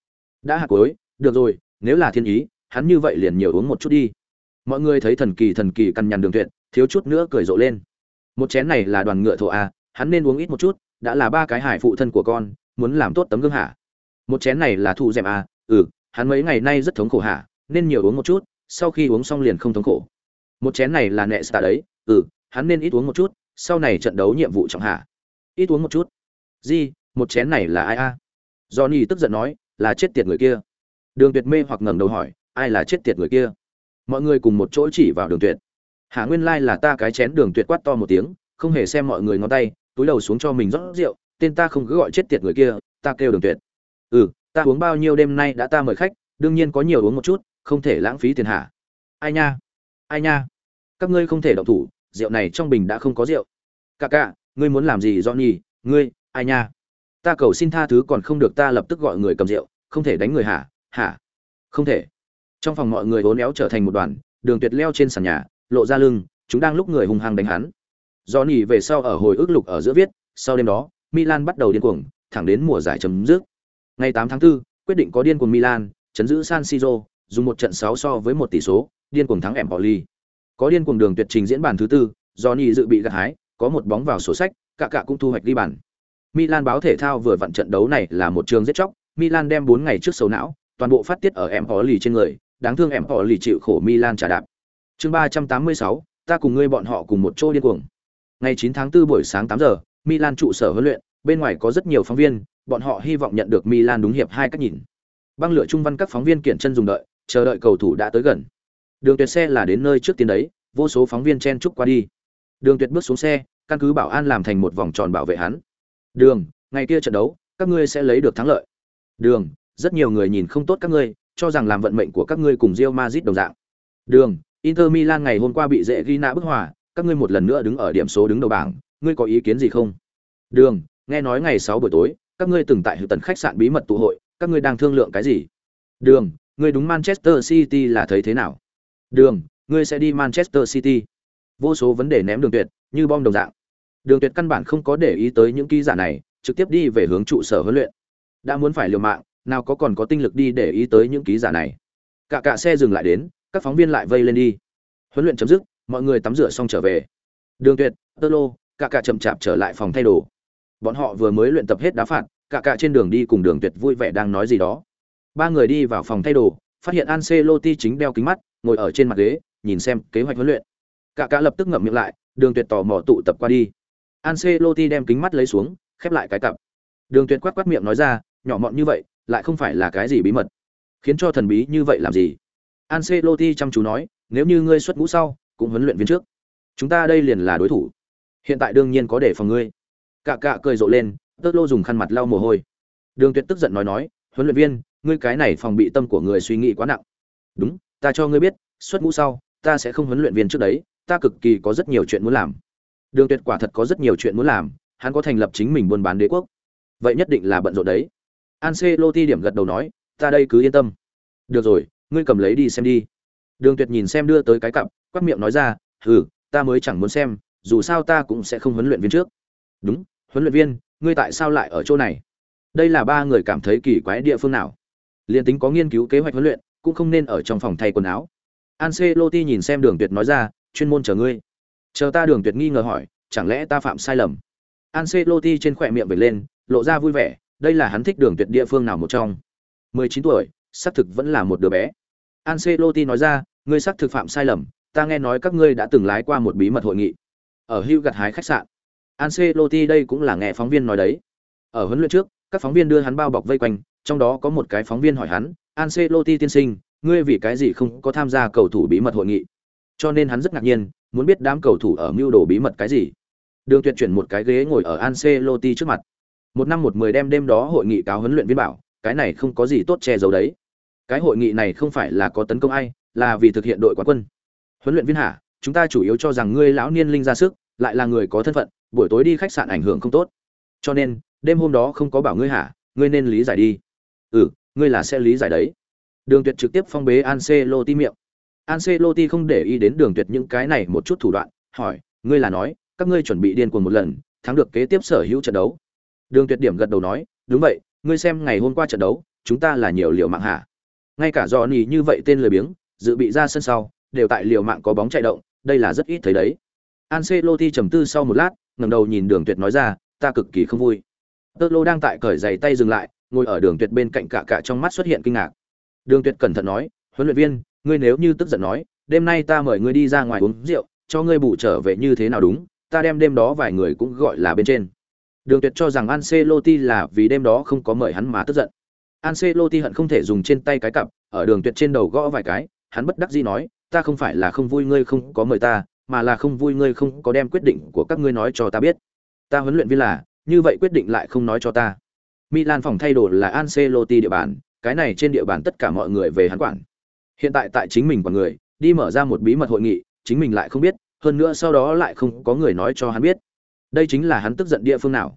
A: Đã hạ cối được rồi, nếu là thiên ý, hắn như vậy liền nhiều uống một chút đi. Mọi người thấy thần kỳ thần kỳ căn nhằn Đường Tuyệt, thiếu chút nữa cười rộ lên. Một chén này là đoàn ngựa thổ a, hắn nên uống ít một chút, đã là ba cái hải phụ thân của con, muốn làm tốt tấm gương hả? Một chén này là thụ dẻm a, à, ừ, hắn mấy ngày nay rất thống khổ hả, nên nhiều uống một chút, sau khi uống xong liền không thống khổ một chén này là nệ xạ đấy ừ hắn nên ít uống một chút sau này trận đấu nhiệm vụ trọng hạ. Ít uống một chút. Di, một chén này là ai a? Johnny tức giận nói, là chết tiệt người kia. Đường tuyệt mê hoặc ngẩng đầu hỏi, ai là chết tiệt người kia? Mọi người cùng một chỗ chỉ vào đường tuyệt. Hạ nguyên lai là ta cái chén đường tuyệt quát to một tiếng, không hề xem mọi người ngón tay, túi đầu xuống cho mình rót rượu, tên ta không cứ gọi chết tiệt người kia, ta kêu đường tuyệt. Ừ ta uống bao nhiêu đêm nay đã ta mời khách, đương nhiên có nhiều uống một chút, không thể lãng phí tiền hạ ai nha? Ai nha? Các ngươi không thể động thủ rượu này trong bình đã không có rượu. Cả cả ngươi muốn làm gì johnny? Ngươi ai nha? Ta cầu xin tha thứ còn không được ta lập tức gọi người cầm rượu không thể đánh người hả? Hả? Không thể. Trong phòng mọi người hố néo trở thành một đoàn đường tuyệt leo trên sàn nhà lộ ra lưng chúng đang lúc người hung hăng đánh hắn. Johnny về sau ở hồi ức lục ở giữa viết sau đêm đó milan bắt đầu điên cuồng thẳng đến mùa giải chấm dứt. Ngày 8 tháng 4, quyết định có điên cuồng milan chấn giữ san siro dùng một trận 6 so với một tỷ số điên cuồng thắng Empoli. Có điên cuồng đường tuyệt trình diễn bản thứ tư, Johnny dự bị gặt hái, có một bóng vào sổ sách, cả cả cũng thu hoạch đi bàn. Milan báo thể thao vừa vặn trận đấu này là một trường giết chóc, Milan đem 4 ngày trước sầu não, toàn bộ phát tiết ở em lì trên người, đáng thương em lì chịu khổ Milan trả đạp. Chương 386, ta cùng ngươi bọn họ cùng một chỗ điên cuồng. Ngày 9 tháng 4 buổi sáng 8 giờ, Milan trụ sở huấn luyện, bên ngoài có rất nhiều phóng viên, bọn họ hy vọng nhận được Milan đúng hiệp hai cách nhìn. Băng lửa trung văn các phóng viên kiện chân dùng đợi, chờ đợi cầu thủ đã tới gần đường tuyệt xe là đến nơi trước tiên đấy, vô số phóng viên chen chúc qua đi. Đường tuyệt bước xuống xe, căn cứ bảo an làm thành một vòng tròn bảo vệ hắn. Đường, ngày kia trận đấu, các ngươi sẽ lấy được thắng lợi. Đường, rất nhiều người nhìn không tốt các ngươi, cho rằng làm vận mệnh của các ngươi cùng Real Madrid đồng dạng. Đường, Inter Milan ngày hôm qua bị dễ ghi nã bức hòa, các ngươi một lần nữa đứng ở điểm số đứng đầu bảng, ngươi có ý kiến gì không? Đường, nghe nói ngày 6 buổi tối, các ngươi từng tại hữu tần khách sạn bí mật tụ hội, các ngươi đang thương lượng cái gì? Đường, ngươi đúng Manchester City là thấy thế nào? Đường, ngươi sẽ đi Manchester City. Vô số vấn đề ném đường tuyệt, như bom đồng dạng. Đường tuyệt căn bản không có để ý tới những ký giả này, trực tiếp đi về hướng trụ sở huấn luyện. Đã muốn phải liều mạng, nào có còn có tinh lực đi để ý tới những ký giả này. Cả cả xe dừng lại đến, các phóng viên lại vây lên đi. Huấn luyện chấm dứt, mọi người tắm rửa xong trở về. Đường Tuyệt, Tơ Lô, cả cả chậm chạp trở lại phòng thay đồ. Bọn họ vừa mới luyện tập hết đá phạt, cả cả trên đường đi cùng Đường Tuyệt vui vẻ đang nói gì đó. Ba người đi vào phòng thay đồ, phát hiện Ancelotti chính đeo kính mắt, ngồi ở trên mặt ghế, nhìn xem kế hoạch huấn luyện. Cả cả lập tức ngậm miệng lại, đường tuyệt tò mò tụ tập qua đi. Ancelotti đem kính mắt lấy xuống, khép lại cái cặp. Đường tuyệt quát quát miệng nói ra, nhỏ mọn như vậy, lại không phải là cái gì bí mật. Khiến cho thần bí như vậy làm gì? Ancelotti chăm chú nói, nếu như ngươi xuất ngũ sau, cũng huấn luyện viên trước. Chúng ta đây liền là đối thủ. Hiện tại đương nhiên có để phòng ngươi. Cạ cạ cười rộ lên, tớt lô dùng khăn mặt lau mồ hôi. Đường tuyệt tức giận nói nói, huấn luyện viên, ngươi cái này phòng bị tâm của người suy nghĩ quá nặng. Đúng ta cho ngươi biết, xuất ngũ sau, ta sẽ không huấn luyện viên trước đấy, ta cực kỳ có rất nhiều chuyện muốn làm. Đường tuyệt quả thật có rất nhiều chuyện muốn làm, hắn có thành lập chính mình buôn bán đế quốc. Vậy nhất định là bận rộn đấy. Ancelotti điểm gật đầu nói, ta đây cứ yên tâm. Được rồi, ngươi cầm lấy đi xem đi. Đường tuyệt nhìn xem đưa tới cái cặp, quát miệng nói ra, hừ, ta mới chẳng muốn xem, dù sao ta cũng sẽ không huấn luyện viên trước. Đúng, huấn luyện viên, ngươi tại sao lại ở chỗ này? Đây là ba người cảm thấy kỳ quái địa phương nào? Liên tính có nghiên cứu kế hoạch huấn luyện cũng không nên ở trong phòng thay quần áo Ancelotti nhìn xem Đường Tuyệt nói ra, chuyên môn chờ ngươi. Chờ ta Đường Tuyệt nghi ngờ hỏi, chẳng lẽ ta phạm sai lầm? Ancelotti trên khỏe miệng vểnh lên, lộ ra vui vẻ, đây là hắn thích Đường Tuyệt địa phương nào một trong. 19 tuổi, xác thực vẫn là một đứa bé. Ancelotti nói ra, ngươi xác thực phạm sai lầm, ta nghe nói các ngươi đã từng lái qua một bí mật hội nghị. Ở Hưu gặt hái khách sạn. Ancelotti đây cũng là nghe phóng viên nói đấy. Ở huấn luyện trước, các phóng viên đưa hắn bao bọc vây quanh, trong đó có một cái phóng viên hỏi hắn, Ancelotti tiên sinh, ngươi vì cái gì không có tham gia cầu thủ bí mật hội nghị? Cho nên hắn rất ngạc nhiên, muốn biết đám cầu thủ ở mưu đồ bí mật cái gì. Đường Tuyệt chuyển một cái ghế ngồi ở Ancelotti trước mặt. Một năm một mười đêm đêm đó hội nghị cáo huấn luyện viên bảo, cái này không có gì tốt che giấu đấy. Cái hội nghị này không phải là có tấn công ai, là vì thực hiện đội quán quân. Huấn luyện viên hả, chúng ta chủ yếu cho rằng ngươi lão niên linh ra sức, lại là người có thân phận, buổi tối đi khách sạn ảnh hưởng không tốt. Cho nên, đêm hôm đó không có bảo ngươi hả, ngươi nên lý giải đi. Ừ, ngươi là sẽ lý giải đấy. Đường tuyệt trực tiếp phong bế Ancelotti miệng. Ancelotti không để ý đến đường tuyệt những cái này một chút thủ đoạn hỏi ngươi là nói các ngươi chuẩn bị điên cuồng một lần thắng được kế tiếp sở hữu trận đấu? Đường tuyệt điểm gật đầu nói đúng vậy ngươi xem ngày hôm qua trận đấu chúng ta là nhiều liều mạng hả? Ngay cả do nỉ như vậy tên lười biếng dự bị ra sân sau đều tại liều mạng có bóng chạy động đây là rất ít thấy đấy. Ancelotti trầm tư sau một lát ngẩng đầu nhìn đường tuyệt nói ra ta cực kỳ không vui. Tơ lô đang tại cởi giày tay dừng lại ngồi ở đường tuyệt bên cạnh cả cả trong mắt xuất hiện kinh ngạc. Đường tuyệt cẩn thận nói, huấn luyện viên, ngươi nếu như tức giận nói, đêm nay ta mời ngươi đi ra ngoài uống rượu, cho ngươi bù trở về như thế nào đúng, ta đem đêm đó vài người cũng gọi là bên trên. Đường tuyệt cho rằng Ancelotti là vì đêm đó không có mời hắn mà tức giận. Ancelotti hận không thể dùng trên tay cái cặp, ở đường tuyệt trên đầu gõ vài cái, hắn bất đắc dĩ nói, ta không phải là không vui ngươi không có mời ta, mà là không vui ngươi không có đem quyết định của các ngươi nói cho ta biết. Ta huấn luyện viên là, như vậy quyết định lại không nói cho ta. Milan phòng thay đồ là Ancelotti địa bàn, cái này trên địa bàn tất cả mọi người về hắn quản. Hiện tại tại chính mình quản người, đi mở ra một bí mật hội nghị, chính mình lại không biết, hơn nữa sau đó lại không có người nói cho hắn biết. Đây chính là hắn tức giận địa phương nào?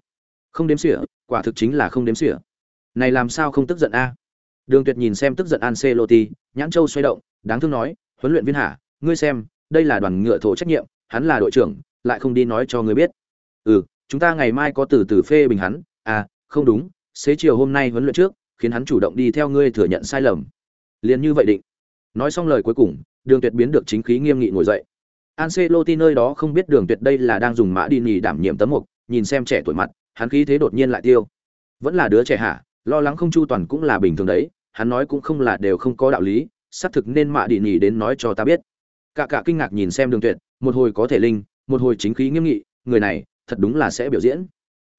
A: Không đếm xỉa, quả thực chính là không đếm xỉa. Này làm sao không tức giận a? Đường tuyệt nhìn xem tức giận Ancelotti, nhãn châu xoay động, đáng thương nói, huấn luyện viên hả? Ngươi xem, đây là đoàn ngựa thổ trách nhiệm, hắn là đội trưởng, lại không đi nói cho ngươi biết. Ừ chúng ta ngày mai có từ từ phê bình hắn. À không đúng xế chiều hôm nay huấn luyện trước, khiến hắn chủ động đi theo ngươi thừa nhận sai lầm. Liền như vậy định. Nói xong lời cuối cùng, đường tuyệt biến được chính khí nghiêm nghị ngồi dậy. Ancelotti nơi đó không biết đường tuyệt đây là đang dùng mã đi nhì đảm nhiệm tấm mục, nhìn xem trẻ tuổi mặt, hắn khí thế đột nhiên lại tiêu. Vẫn là đứa trẻ hả? Lo lắng không chu toàn cũng là bình thường đấy, hắn nói cũng không là đều không có đạo lý, xác thực nên mạ đi nhì đến nói cho ta biết. Cả cả kinh ngạc nhìn xem đường tuyệt, một hồi có thể linh, một hồi chính khí nghiêm nghị, người này thật đúng là sẽ biểu diễn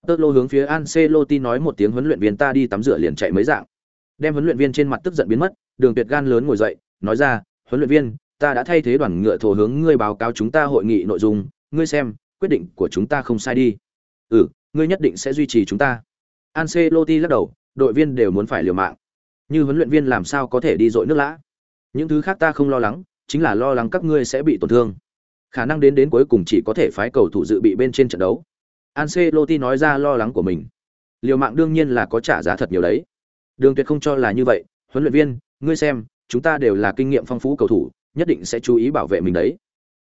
A: tơ lô hướng phía Ancelotti nói một tiếng huấn luyện viên ta đi tắm rửa liền chạy mấy dạng. Đem huấn luyện viên trên mặt tức giận biến mất, đường tuyệt gan lớn ngồi dậy, nói ra, huấn luyện viên, ta đã thay thế đoàn ngựa thổ hướng ngươi báo cáo chúng ta hội nghị nội dung, ngươi xem, quyết định của chúng ta không sai đi. Ừ ngươi nhất định sẽ duy trì chúng ta. Ancelotti lắc đầu, đội viên đều muốn phải liều mạng. Như huấn luyện viên làm sao có thể đi dội nước lã? Những thứ khác ta không lo lắng, chính là lo lắng các ngươi sẽ bị tổn thương. Khả năng đến đến cuối cùng chỉ có thể phái cầu thủ dự bị bên trên trận đấu. Ancelotti nói ra lo lắng của mình. Liều mạng đương nhiên là có trả giá thật nhiều đấy. Đường tuyệt không cho là như vậy. Huấn luyện viên, ngươi xem, chúng ta đều là kinh nghiệm phong phú cầu thủ, nhất định sẽ chú ý bảo vệ mình đấy.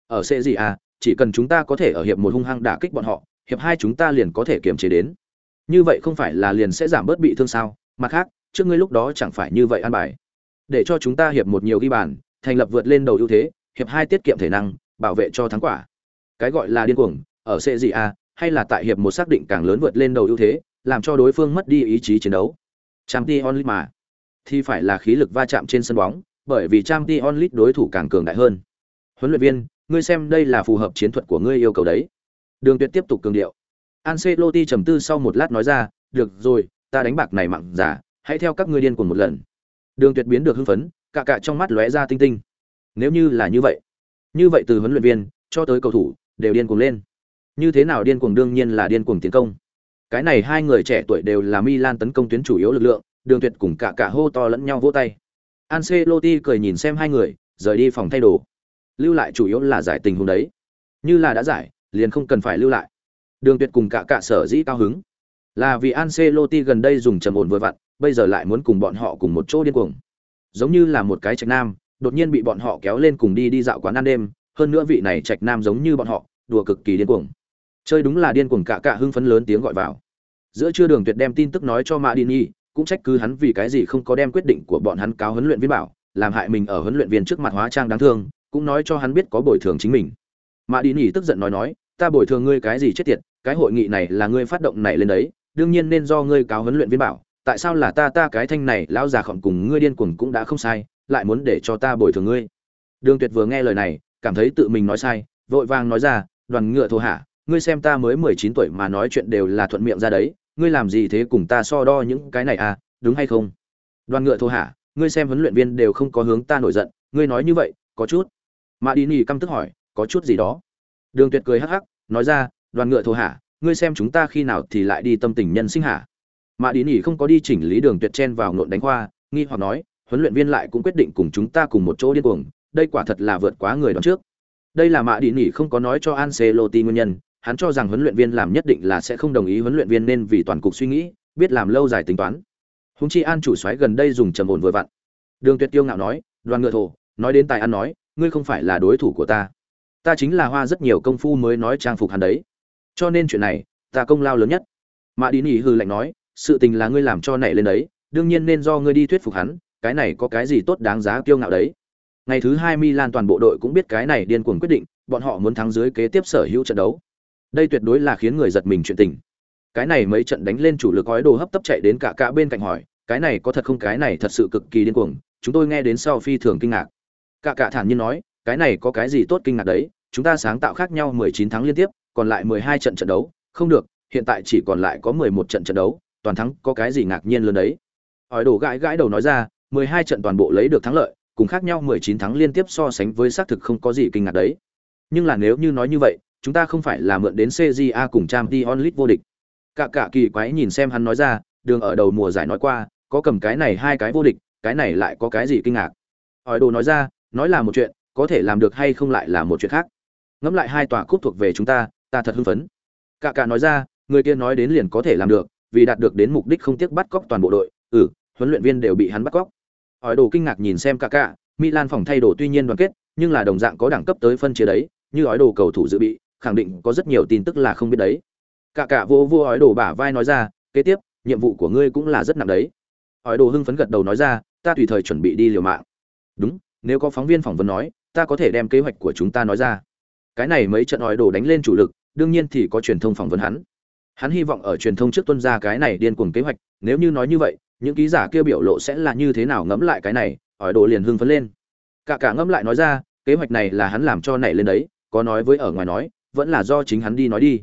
A: Ở c gì à chỉ cần chúng ta có thể ở hiệp một hung hăng đả kích bọn họ, hiệp hai chúng ta liền có thể kiềm chế đến. Như vậy không phải là liền sẽ giảm bớt bị thương sao? Mặt khác, trước ngươi lúc đó chẳng phải như vậy an bài. Để cho chúng ta hiệp một nhiều ghi bàn, thành lập vượt lên đầu ưu thế, hiệp hai tiết kiệm thể năng, bảo vệ cho thắng quả. Cái gọi là điên cuồng, ở c gì à hay là tại hiệp một xác định càng lớn vượt lên đầu ưu thế, làm cho đối phương mất đi ý chí chiến đấu. Champions League mà. Thì phải là khí lực va chạm trên sân bóng, bởi vì Champions League đối thủ càng cường đại hơn. Huấn luyện viên, ngươi xem đây là phù hợp chiến thuật của ngươi yêu cầu đấy. Đường tuyệt tiếp tục cường điệu. Ancelotti trầm tư sau một lát nói ra, được rồi, ta đánh bạc này mạng giả, hãy theo các ngươi điên cuồng một lần. Đường tuyệt biến được hưng phấn, cả cả trong mắt lóe ra tinh tinh. Nếu như là như vậy như vậy từ huấn luyện viên cho tới cầu thủ đều điên cuồng lên như thế nào điên cuồng đương nhiên là điên cuồng tiến công. Cái này hai người trẻ tuổi đều là Milan tấn công tuyến chủ yếu lực lượng, đường tuyệt cùng cả cả hô to lẫn nhau vỗ tay. Ancelotti cười nhìn xem hai người, rời đi phòng thay đồ. Lưu lại chủ yếu là giải tình huống đấy. Như là đã giải, liền không cần phải lưu lại. Đường tuyệt cùng cả cả sở dĩ cao hứng. Là vì Ancelotti gần đây dùng trầm ổn vừa vặn, bây giờ lại muốn cùng bọn họ cùng một chỗ điên cuồng. Giống như là một cái trạch nam, đột nhiên bị bọn họ kéo lên cùng đi đi dạo quán ăn đêm, hơn nữa vị này trạch nam giống như bọn họ, đùa cực kỳ điên cuồng chơi đúng là điên cuồng cả cả hưng phấn lớn tiếng gọi vào. Giữa trưa đường tuyệt đem tin tức nói cho Madini, cũng trách cứ hắn vì cái gì không có đem quyết định của bọn hắn cáo huấn luyện viên bảo, làm hại mình ở huấn luyện viên trước mặt hóa trang đáng thương, cũng nói cho hắn biết có bồi thường chính mình. Madini tức giận nói nói, ta bồi thường ngươi cái gì chết tiệt, cái hội nghị này là ngươi phát động này lên đấy, đương nhiên nên do ngươi cáo huấn luyện viên bảo, tại sao là ta ta cái thanh này, lão già khọn cùng ngươi điên cuồng cũng đã không sai, lại muốn để cho ta bồi thường ngươi? Đường tuyệt vừa nghe lời này, cảm thấy tự mình nói sai, vội vàng nói ra, đoàn ngựa thô hạ ngươi xem ta mới mười chín tuổi mà nói chuyện đều là thuận miệng ra đấy, ngươi làm gì thế cùng ta so đo những cái này à đúng hay không đoàn ngựa thô hả? ngươi xem huấn luyện viên đều không có hướng ta nổi giận, ngươi nói như vậy, có chút mà đi nỉ căm tức hỏi, có chút gì đó đường tuyệt cười hắc hắc, nói ra, đoàn ngựa thô hả? ngươi xem chúng ta khi nào thì lại đi tâm tình nhân sinh hả? mà đi nỉ không có đi chỉnh lý đường tuyệt chen vào nộn đánh khoa nghi hoặc nói, huấn luyện viên lại cũng quyết định cùng chúng ta cùng một chỗ điên cuồng, đây quả thật là vượt quá người đón trước đây là mạ đi nỉ không có nói cho Ancelotti nguyên nhân hắn cho rằng huấn luyện viên làm nhất định là sẽ không đồng ý huấn luyện viên nên vì toàn cục suy nghĩ, biết làm lâu dài tính toán. Húng chi an chủ xoáy gần đây dùng trầm ổn vừa vặn. Đường tuyệt tiêu ngạo nói, đoàn ngựa thổ, nói đến tài ăn nói, ngươi không phải là đối thủ của ta. Ta chính là hoa rất nhiều công phu mới nói trang phục hắn đấy. Cho nên chuyện này, ta công lao lớn nhất. Mạ đi nỉ hư lạnh nói, sự tình là ngươi làm cho nảy lên đấy, đương nhiên nên do ngươi đi thuyết phục hắn, cái này có cái gì tốt đáng giá kiêu ngạo đấy. Ngày thứ hai milan toàn bộ đội cũng biết cái này điên cuồng quyết định, bọn họ muốn thắng dưới kế tiếp sở hữu trận đấu đây tuyệt đối là khiến người giật mình chuyện tình. Cái này mấy trận đánh lên chủ lực gói đồ hấp tấp chạy đến cả cả bên cạnh hỏi, cái này có thật không? Cái này thật sự cực kỳ điên cuồng, chúng tôi nghe đến sau phi thường kinh ngạc. Cả cả thản nhiên nói, cái này có cái gì tốt kinh ngạc đấy, chúng ta sáng tạo khác nhau 19 tháng liên tiếp, còn lại 12 trận trận đấu, không được, hiện tại chỉ còn lại có 11 trận trận đấu, toàn thắng, có cái gì ngạc nhiên lớn đấy. Hỏi đồ gãi gãi đầu nói ra 12 trận toàn bộ lấy được thắng lợi, cùng khác nhau 19 thắng liên tiếp so sánh với xác thực không có gì kinh ngạc đấy. Nhưng là nếu như nói như vậy chúng ta không phải là mượn đến CJA cùng Trang Dion Lit vô địch. Cả cả kỳ quái nhìn xem hắn nói ra, đường ở đầu mùa giải nói qua, có cầm cái này hai cái vô địch, cái này lại có cái gì kinh ngạc. Hỏi đồ nói ra, nói là một chuyện, có thể làm được hay không lại là một chuyện khác. Ngẫm lại hai tòa cúp thuộc về chúng ta ta thật hưng phấn. Cả cả nói ra, người kia nói đến liền có thể làm được, vì đạt được đến mục đích không tiếc bắt cóc toàn bộ đội ừ huấn luyện viên đều bị hắn bắt cóc. Hỏi đồ kinh ngạc nhìn xem cả cả, milan phòng thay đồ tuy nhiên đoàn kết, nhưng là đồng dạng có đẳng cấp tới phân chia đấy, như hỏi đồ cầu thủ dự bị khẳng định có rất nhiều tin tức là không biết đấy. Cả cả vô vô ói đồ bả vai nói ra, kế tiếp, nhiệm vụ của ngươi cũng là rất nặng đấy. Ói đồ hưng phấn gật đầu nói ra, ta tùy thời chuẩn bị đi liều mạng. Đúng, nếu có phóng viên phỏng vấn nói, ta có thể đem kế hoạch của chúng ta nói ra. Cái này mấy trận ói đồ đánh lên chủ lực, đương nhiên thì có truyền thông phỏng vấn hắn. Hắn hy vọng ở truyền thông trước tuân ra cái này điên cuồng kế hoạch, nếu như nói như vậy, những ký giả kia biểu lộ sẽ là như thế nào ngẫm lại cái này, ói đồ liền hưng phấn lên. Cả cả ngẫm lại nói ra, kế hoạch này là hắn làm cho nảy lên đấy, có nói với ở ngoài nói vẫn là do chính hắn đi nói đi.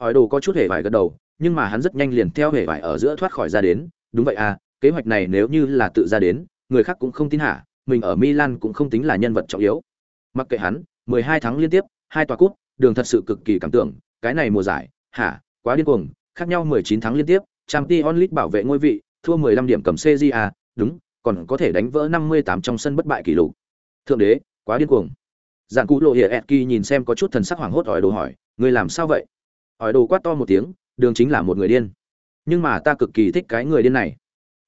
A: Hỏi đồ có chút hề vải gật đầu, nhưng mà hắn rất nhanh liền theo hề vải ở giữa thoát khỏi ra đến. Đúng vậy à kế hoạch này nếu như là tự ra đến, người khác cũng không tin hả? Mình ở milan cũng không tính là nhân vật trọng yếu. Mặc kệ hắn 12 tháng liên tiếp, hai tòa cúp, đường thật sự cực kỳ cảm tưởng, cái này mùa giải, hả, quá điên cuồng, khác nhau 19 tháng liên tiếp, Champions League bảo vệ ngôi vị, thua 15 điểm cầm CJA đúng, còn có thể đánh vỡ 58 trong sân bất bại kỷ lục. Thượng đế, quá điên cuồng. Giản cụ Lộ Hiệp Etki nhìn xem có chút thần sắc hoảng hốt hỏi đồ hỏi, ngươi làm sao vậy? Hỏi đồ quát to một tiếng, đường chính là một người điên. Nhưng mà ta cực kỳ thích cái người điên này.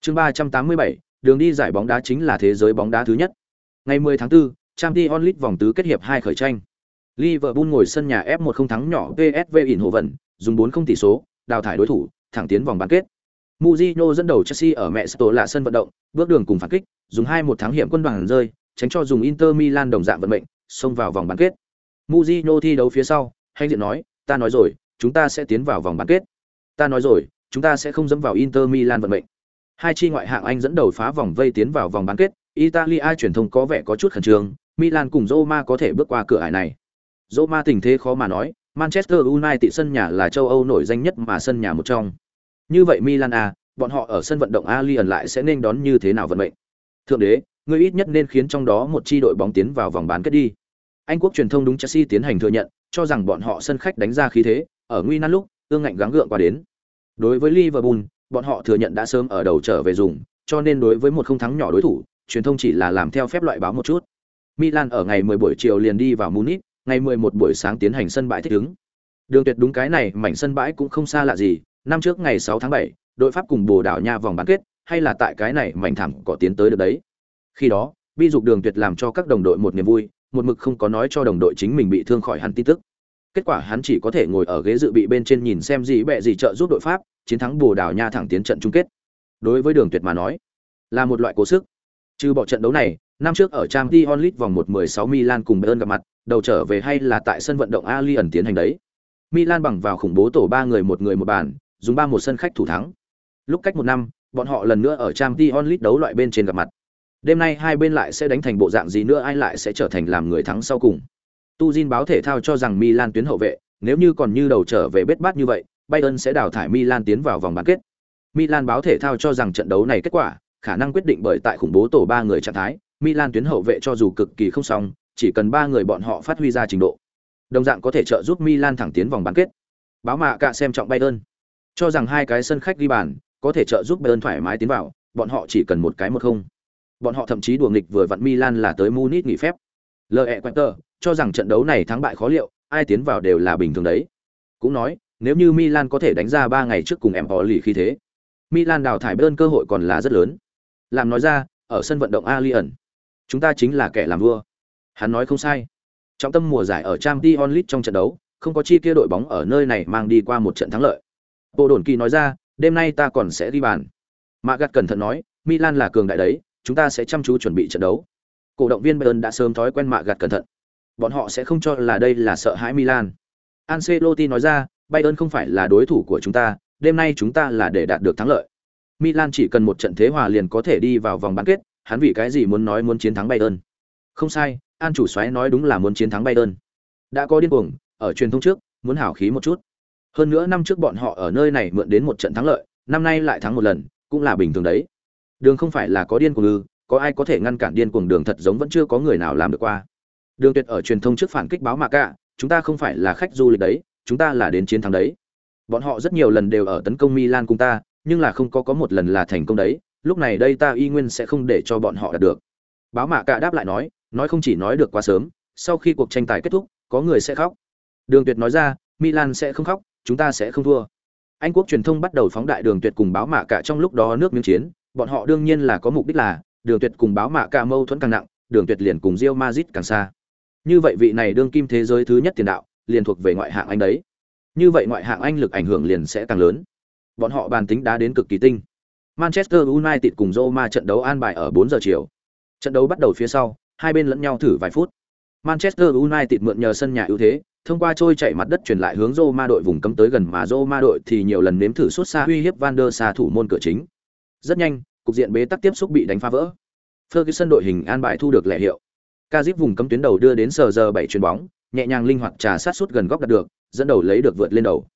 A: Chương ba trăm tám mươi bảy, đường đi giải bóng đá chính là thế giới bóng đá thứ nhất. Ngày 10 tháng 4, Champions League vòng tứ kết hiệp hai khởi tranh. Liverpool ngồi sân nhà F1 không thắng nhỏ PSV ỉn hổ vận, dùng 4-0 tỷ số, đào thải đối thủ, thẳng tiến vòng bán kết. Mourinho dẫn đầu Chelsea ở mẹ Sto là sân vận động, bước đường cùng phản kích, dùng 2-1 thắng hiểm quân đoàn rơi, tránh cho dùng Inter Milan đồng dạng vận mệnh, xông vào vòng bán kết. Mujino thi đấu phía sau, hành diện nói, ta nói rồi, chúng ta sẽ tiến vào vòng bán kết. Ta nói rồi, chúng ta sẽ không dẫm vào Inter Milan vận mệnh. Hai chi ngoại hạng Anh dẫn đầu phá vòng vây tiến vào vòng bán kết, Italia truyền thông có vẻ có chút khẩn trương, Milan cùng Roma có thể bước qua cửa ải này. Roma tình thế khó mà nói, Manchester United sân nhà là châu Âu nổi danh nhất mà sân nhà một trong. Như vậy Milan à, bọn họ ở sân vận động Allianz lại sẽ nên đón như thế nào vận mệnh? Thượng đế, ngươi ít nhất nên khiến trong đó một chi đội bóng tiến vào vòng bán kết đi. Anh quốc truyền thông đúng Chelsea tiến hành thừa nhận, cho rằng bọn họ sân khách đánh ra khí thế, ở nguy nan lúc, ương ngạnh gắng gượng qua đến. Đối với Liverpool, bọn họ thừa nhận đã sớm ở đầu trở về dùng, cho nên đối với một không thắng nhỏ đối thủ, truyền thông chỉ là làm theo phép loại báo một chút. Milan ở ngày 10 buổi chiều liền đi vào Munich, ngày 11 buổi sáng tiến hành sân bãi thích ứng. Đường tuyệt đúng cái này, mảnh sân bãi cũng không xa lạ gì, năm trước ngày 6 tháng 7, đội Pháp cùng Bồ Đào Nha vòng bán kết, hay là tại cái này mảnh thảm có tiến tới được đấy. Khi đó, bi dục đường tuyệt làm cho các đồng đội một niềm vui, một mực không có nói cho đồng đội chính mình bị thương khỏi hắn tin tức. Kết quả hắn chỉ có thể ngồi ở ghế dự bị bên trên nhìn xem gì bẹ gì trợ giúp đội Pháp, chiến thắng Bồ Đào Nha thẳng tiến trận chung kết. Đối với Đường Tuyệt mà nói, là một loại cố sức. Trừ bỏ trận đấu này, năm trước ở Champions League vòng 1/16 Milan cùng Bayern gặp mặt, đầu trở về hay là tại sân vận động Allianz tiến hành đấy. Milan bằng vào khủng bố tổ ba người một người một bàn, dùng ba một sân khách thủ thắng. Lúc cách một năm, bọn họ lần nữa ở Champions League đấu loại bên trên gặp mặt. Đêm nay hai bên lại sẽ đánh thành bộ dạng gì nữa ai lại sẽ trở thành làm người thắng sau cùng. Tu Jin báo thể thao cho rằng Milan tuyến hậu vệ, nếu như còn như đầu trở về bết bát như vậy, Bayern sẽ đào thải Milan tiến vào vòng bán kết. Milan báo thể thao cho rằng trận đấu này kết quả khả năng quyết định bởi tại khủng bố tổ ba người trạng thái, Milan tuyến hậu vệ cho dù cực kỳ không xong, chỉ cần ba người bọn họ phát huy ra trình độ, đồng dạng có thể trợ giúp Milan thẳng tiến vòng bán kết. Báo mạ cả xem trọng Bayern, cho rằng hai cái sân khách ghi bàn có thể trợ giúp Bayern thoải mái tiến vào, bọn họ chỉ cần một cái một không. Bọn họ thậm chí đùa nghịch vừa vặn Milan là tới Munich nghỉ phép. L.E. Quinter cho rằng trận đấu này thắng bại khó liệu, ai tiến vào đều là bình thường đấy. Cũng nói, nếu như Milan có thể đánh ra 3 ngày trước cùng em olli khi thế, Milan đào thải Bayern cơ hội còn là rất lớn. Làm nói ra, ở sân vận động Allianz, chúng ta chính là kẻ làm vua. Hắn nói không sai. Trọng tâm mùa giải ở Champions League trong trận đấu, không có chi kia đội bóng ở nơi này mang đi qua một trận thắng lợi. Bộ đồn kỳ nói ra, đêm nay ta còn sẽ đi bàn. Mạ gạt cẩn thận nói, Milan là cường đại đấy, chúng ta sẽ chăm chú chuẩn bị trận đấu. Cổ động viên Bayern đã sớm thói quen mạ gạt cẩn thận. Bọn họ sẽ không cho là đây là sợ hãi Milan. Ancelotti nói ra, Bayern không phải là đối thủ của chúng ta, đêm nay chúng ta là để đạt được thắng lợi. Milan chỉ cần một trận thế hòa liền có thể đi vào vòng bán kết, hắn vì cái gì muốn nói muốn chiến thắng Bayern? Không sai, An chủ soái nói đúng là muốn chiến thắng Bayern. Đã có điên cuồng, ở truyền thông trước, muốn hảo khí một chút. Hơn nữa năm trước bọn họ ở nơi này mượn đến một trận thắng lợi, năm nay lại thắng một lần, cũng là bình thường đấy. Đường không phải là có điên cuồng ư, có ai có thể ngăn cản điên cuồng đường thật giống vẫn chưa có người nào làm được qua. Đường Tuyệt ở truyền thông trước phản kích báo mà cả, chúng ta không phải là khách du lịch đấy, chúng ta là đến chiến thắng đấy. Bọn họ rất nhiều lần đều ở tấn công Milan cùng ta, nhưng là không có có một lần là thành công đấy, lúc này đây ta y nguyên sẽ không để cho bọn họ đạt được. Báo mạ cả đáp lại nói, nói không chỉ nói được quá sớm, sau khi cuộc tranh tài kết thúc, có người sẽ khóc. Đường Tuyệt nói ra, Milan sẽ không khóc, chúng ta sẽ không thua. Anh quốc truyền thông bắt đầu phóng đại Đường Tuyệt cùng báo mạ cả trong lúc đó nước miếng chiến, bọn họ đương nhiên là có mục đích là, Đường Tuyệt cùng báo mạ cả mâu thuẫn càng nặng, Đường Tuyệt liền cùng Real Madrid càng xa. Như vậy vị này đương kim thế giới thứ nhất tiền đạo, liền thuộc về ngoại hạng Anh đấy. Như vậy ngoại hạng Anh lực ảnh hưởng liền sẽ càng lớn. Bọn họ bàn tính đá đến cực kỳ tinh. Manchester United cùng Roma trận đấu an bài ở 4 giờ chiều. Trận đấu bắt đầu phía sau, hai bên lẫn nhau thử vài phút. Manchester United mượn nhờ sân nhà ưu thế, thông qua trôi chạy mặt đất truyền lại hướng Roma đội vùng cấm tới gần mà Roma đội thì nhiều lần nếm thử suốt xa uy hiếp Van der Sar thủ môn cửa chính. Rất nhanh, cục diện bế tắc tiếp xúc bị đánh phá vỡ. Ferguson đội hình an bài thu được lẻ hiệu. Kazip vùng cấm tuyến đầu đưa đến sờ giờ 7 chuyền bóng, nhẹ nhàng linh hoạt trà sát sút gần góc đạt được, dẫn đầu lấy được vượt lên đầu.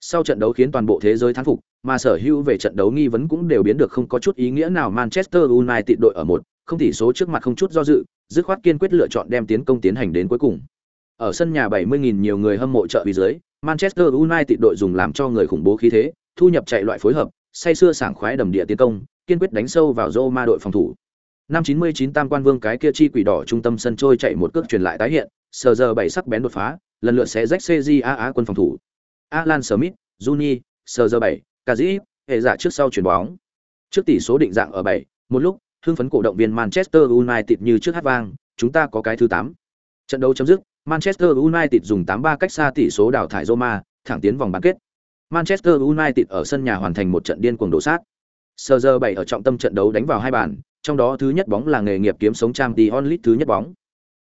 A: Sau trận đấu khiến toàn bộ thế giới thán phục, mà sở hữu về trận đấu nghi vấn cũng đều biến được không có chút ý nghĩa nào Manchester United đội ở một, không tỷ số trước mặt không chút do dự, dứt khoát kiên quyết lựa chọn đem tiến công tiến hành đến cuối cùng. Ở sân nhà 70.000 nhiều người hâm mộ trợ vì dưới, Manchester United đội dùng làm cho người khủng bố khí thế, thu nhập chạy loại phối hợp, say xưa sảng khoái đầm địa tiến công, kiên quyết đánh sâu vào Roma đội phòng thủ. Năm 99 Tam Quan Vương cái kia chi quỷ đỏ trung tâm sân trôi chạy một cước truyền lại tái hiện, sờ giờ bảy sắc bén đột phá, lần lượt sẽ rách CJA quân phòng thủ. Alan Smith, Juni, sờ giờ 7, Kazi, hệ giả trước sau chuyển bóng. Trước tỷ số định dạng ở 7, một lúc, hưng phấn cổ động viên Manchester United như trước hát vang, chúng ta có cái thứ 8. Trận đấu chấm dứt, Manchester United dùng 8-3 cách xa tỷ số đào thải Roma, thẳng tiến vòng bán kết. Manchester United ở sân nhà hoàn thành một trận điên cuồng đổ sát. Sơ giờ 7 ở trọng tâm trận đấu đánh vào hai bàn, trong đó thứ nhất bóng là nghề nghiệp kiếm sống Champions League thứ nhất bóng.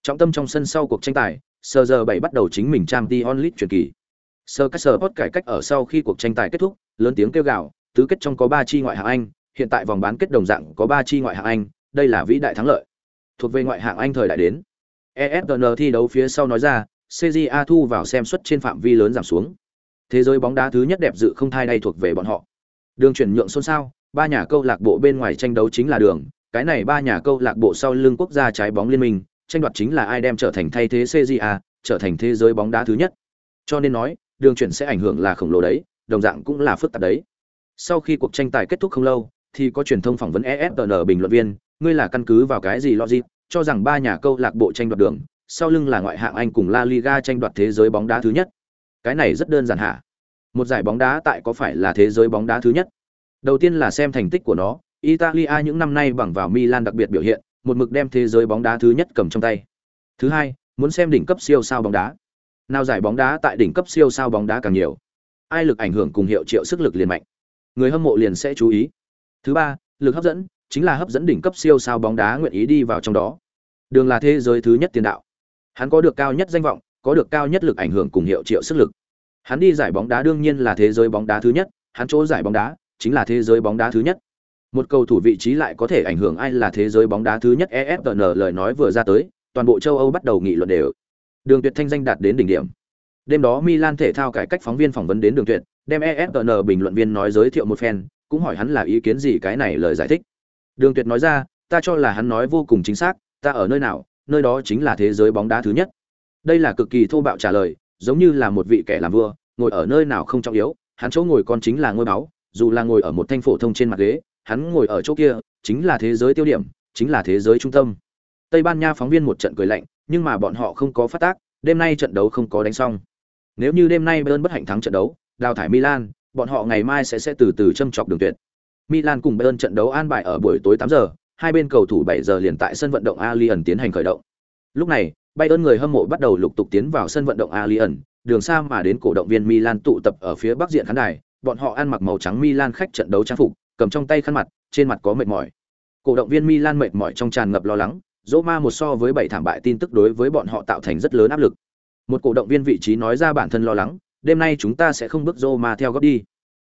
A: Trọng tâm trong sân sau cuộc tranh tài, Sơ giờ 7 bắt đầu chính mình Champions League truyền kỳ. Sơ cách sơ cải cách ở sau khi cuộc tranh tài kết thúc, lớn tiếng kêu gào, tứ kết trong có 3 chi ngoại hạng Anh, hiện tại vòng bán kết đồng dạng có 3 chi ngoại hạng Anh, đây là vĩ đại thắng lợi. Thuộc về ngoại hạng Anh thời đại đến. ESPN thi đấu phía sau nói ra, CJA thu vào xem suất trên phạm vi lớn giảm xuống. Thế giới bóng đá thứ nhất đẹp dự không thai đây thuộc về bọn họ. Đường chuyển nhượng xôn xao, ba nhà câu lạc bộ bên ngoài tranh đấu chính là đường, cái này ba nhà câu lạc bộ sau lưng quốc gia trái bóng liên minh, tranh đoạt chính là ai đem trở thành thay thế CJA, trở thành thế giới bóng đá thứ nhất. Cho nên nói, đường chuyển sẽ ảnh hưởng là khổng lồ đấy, đồng dạng cũng là phức tạp đấy. Sau khi cuộc tranh tài kết thúc không lâu, thì có truyền thông phỏng vấn ESPN bình luận viên, ngươi là căn cứ vào cái gì logic, cho rằng ba nhà câu lạc bộ tranh đoạt đường, sau lưng là ngoại hạng Anh cùng La Liga tranh đoạt thế giới bóng đá thứ nhất. Cái này rất đơn giản hả? Một giải bóng đá tại có phải là thế giới bóng đá thứ nhất? Đầu tiên là xem thành tích của nó, Italia những năm nay bằng vào Milan đặc biệt biểu hiện, một mực đem thế giới bóng đá thứ nhất cầm trong tay. Thứ hai, muốn xem đỉnh cấp siêu sao bóng đá. Nào giải bóng đá tại đỉnh cấp siêu sao bóng đá càng nhiều, ai lực ảnh hưởng cùng hiệu triệu sức lực liền mạnh. Người hâm mộ liền sẽ chú ý. Thứ ba, lực hấp dẫn, chính là hấp dẫn đỉnh cấp siêu sao bóng đá nguyện ý đi vào trong đó. Đường là thế giới thứ nhất tiền đạo. Hắn có được cao nhất danh vọng, có được cao nhất lực ảnh hưởng cùng hiệu triệu sức lực. Hắn đi giải bóng đá đương nhiên là thế giới bóng đá thứ nhất, hắn chỗ giải bóng đá chính là thế giới bóng đá thứ nhất. Một cầu thủ vị trí lại có thể ảnh hưởng ai là thế giới bóng đá thứ nhất EFN lời nói vừa ra tới, toàn bộ châu Âu bắt đầu nghị luận đều. Đường Tuyệt thanh danh đạt đến đỉnh điểm. Đêm đó Milan thể thao cải cách phóng viên phỏng vấn đến Đường Tuyệt, đem EFN bình luận viên nói giới thiệu một phen, cũng hỏi hắn là ý kiến gì cái này lời giải thích. Đường Tuyệt nói ra, ta cho là hắn nói vô cùng chính xác, ta ở nơi nào, nơi đó chính là thế giới bóng đá thứ nhất. Đây là cực kỳ thô bạo trả lời, giống như là một vị kẻ làm vua, ngồi ở nơi nào không trọng yếu, hắn chỗ ngồi con chính là ngôi báu dù là ngồi ở một thanh phổ thông trên mặt ghế, hắn ngồi ở chỗ kia, chính là thế giới tiêu điểm, chính là thế giới trung tâm. Tây Ban Nha phóng viên một trận cười lạnh, nhưng mà bọn họ không có phát tác, đêm nay trận đấu không có đánh xong. Nếu như đêm nay Bayern bất hạnh thắng trận đấu, đào thải Milan, bọn họ ngày mai sẽ sẽ từ từ châm chọc đường tuyệt. Milan cùng Bayern trận đấu an bài ở buổi tối tám giờ, hai bên cầu thủ bảy giờ liền tại sân vận động Allianz tiến hành khởi động. Lúc này, Bayern người hâm mộ bắt đầu lục tục tiến vào sân vận động Allianz, đường xa mà đến cổ động viên Milan tụ tập ở phía bắc diện khán đài, bọn họ ăn mặc màu trắng Milan khách trận đấu trang phục, cầm trong tay khăn mặt, trên mặt có mệt mỏi. Cổ động viên Milan mệt mỏi trong tràn ngập lo lắng, Roma một so với bảy thảm bại tin tức đối với bọn họ tạo thành rất lớn áp lực. Một cổ động viên vị trí nói ra bản thân lo lắng, đêm nay chúng ta sẽ không bước Roma theo góp đi.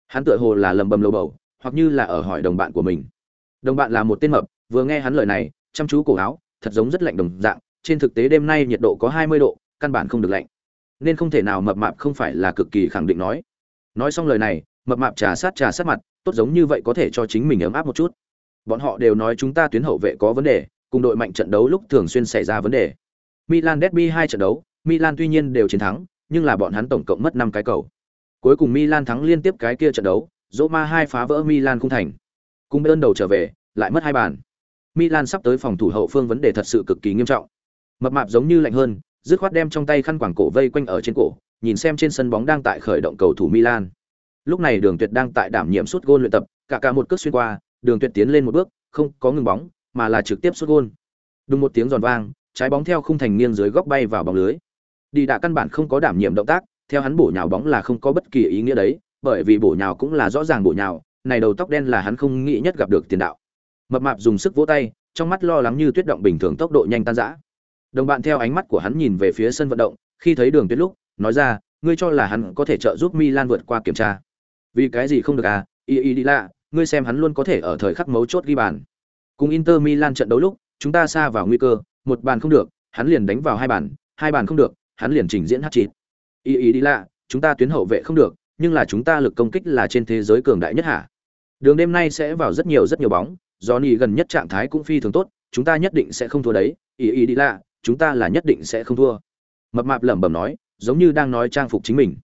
A: Hắn tựa hồ là lầm bầm lầu bầu, hoặc như là ở hỏi đồng bạn của mình. Đồng bạn là một tên mập, vừa nghe hắn lời này, chăm chú cổ áo, thật giống rất lạnh đồng dạng, trên thực tế đêm nay nhiệt độ có 20 độ, căn bản không được lạnh. Nên không thể nào mập mạp không phải là cực kỳ khẳng định nói. Nói xong lời này, mập mạp trà sát trà sát mặt, tốt giống như vậy có thể cho chính mình ấm áp một chút. Bọn họ đều nói chúng ta tuyến hậu vệ có vấn đề, cùng đội mạnh trận đấu lúc thường xuyên xảy ra vấn đề. Milan derby hai trận đấu, Milan tuy nhiên đều chiến thắng, nhưng là bọn hắn tổng cộng mất 5 cái cầu. Cuối cùng Milan thắng liên tiếp cái kia trận đấu, Roma hai phá vỡ Milan không thành. Cùng bên đầu trở về, lại mất hai bàn. Milan sắp tới phòng thủ hậu phương vấn đề thật sự cực kỳ nghiêm trọng. Mập mạp giống như lạnh hơn, dứt khoát đem trong tay khăn quàng cổ vây quanh ở trên cổ, nhìn xem trên sân bóng đang tại khởi động cầu thủ Milan. Lúc này Đường Tuyệt đang tại đảm nhiệm sút gôn luyện tập, cả cả một cước xuyên qua, Đường Tuyệt tiến lên một bước, không có ngừng bóng, mà là trực tiếp sút gôn. Đúng một tiếng giòn vang, trái bóng theo khung thành nghiêng dưới góc bay vào bóng lưới. Đi đạ căn bản không có đảm nhiệm động tác, theo hắn bổ nhào bóng là không có bất kỳ ý nghĩa đấy, bởi vì bổ nhào cũng là rõ ràng bổ nhào, này đầu tóc đen là hắn không nghĩ nhất gặp được tiền đạo. Mập mạp dùng sức vỗ tay, trong mắt lo lắng như tuyết động bình thường tốc độ nhanh tan rã. Đồng bạn theo ánh mắt của hắn nhìn về phía sân vận động, khi thấy Đường Tuyết lúc, nói ra, ngươi cho là hắn có thể trợ giúp Milan vượt qua kiểm tra. Vì cái gì không được à? Y y đi lạ, ngươi xem hắn luôn có thể ở thời khắc mấu chốt ghi bàn. Cùng Inter Milan trận đấu lúc, chúng ta xa vào nguy cơ, một bàn không được, hắn liền đánh vào hai bàn, hai bàn không được, hắn liền trình diễn hat-trick. Y y đi lạ, chúng ta tuyến hậu vệ không được, nhưng là chúng ta lực công kích là trên thế giới cường đại nhất hả? Đường đêm nay sẽ vào rất nhiều rất nhiều bóng, Johnny gần nhất trạng thái cũng phi thường tốt, chúng ta nhất định sẽ không thua đấy. Y y đi lạ, chúng ta là nhất định sẽ không thua. Mập mạp lẩm bẩm nói, giống như đang nói trang phục chính mình.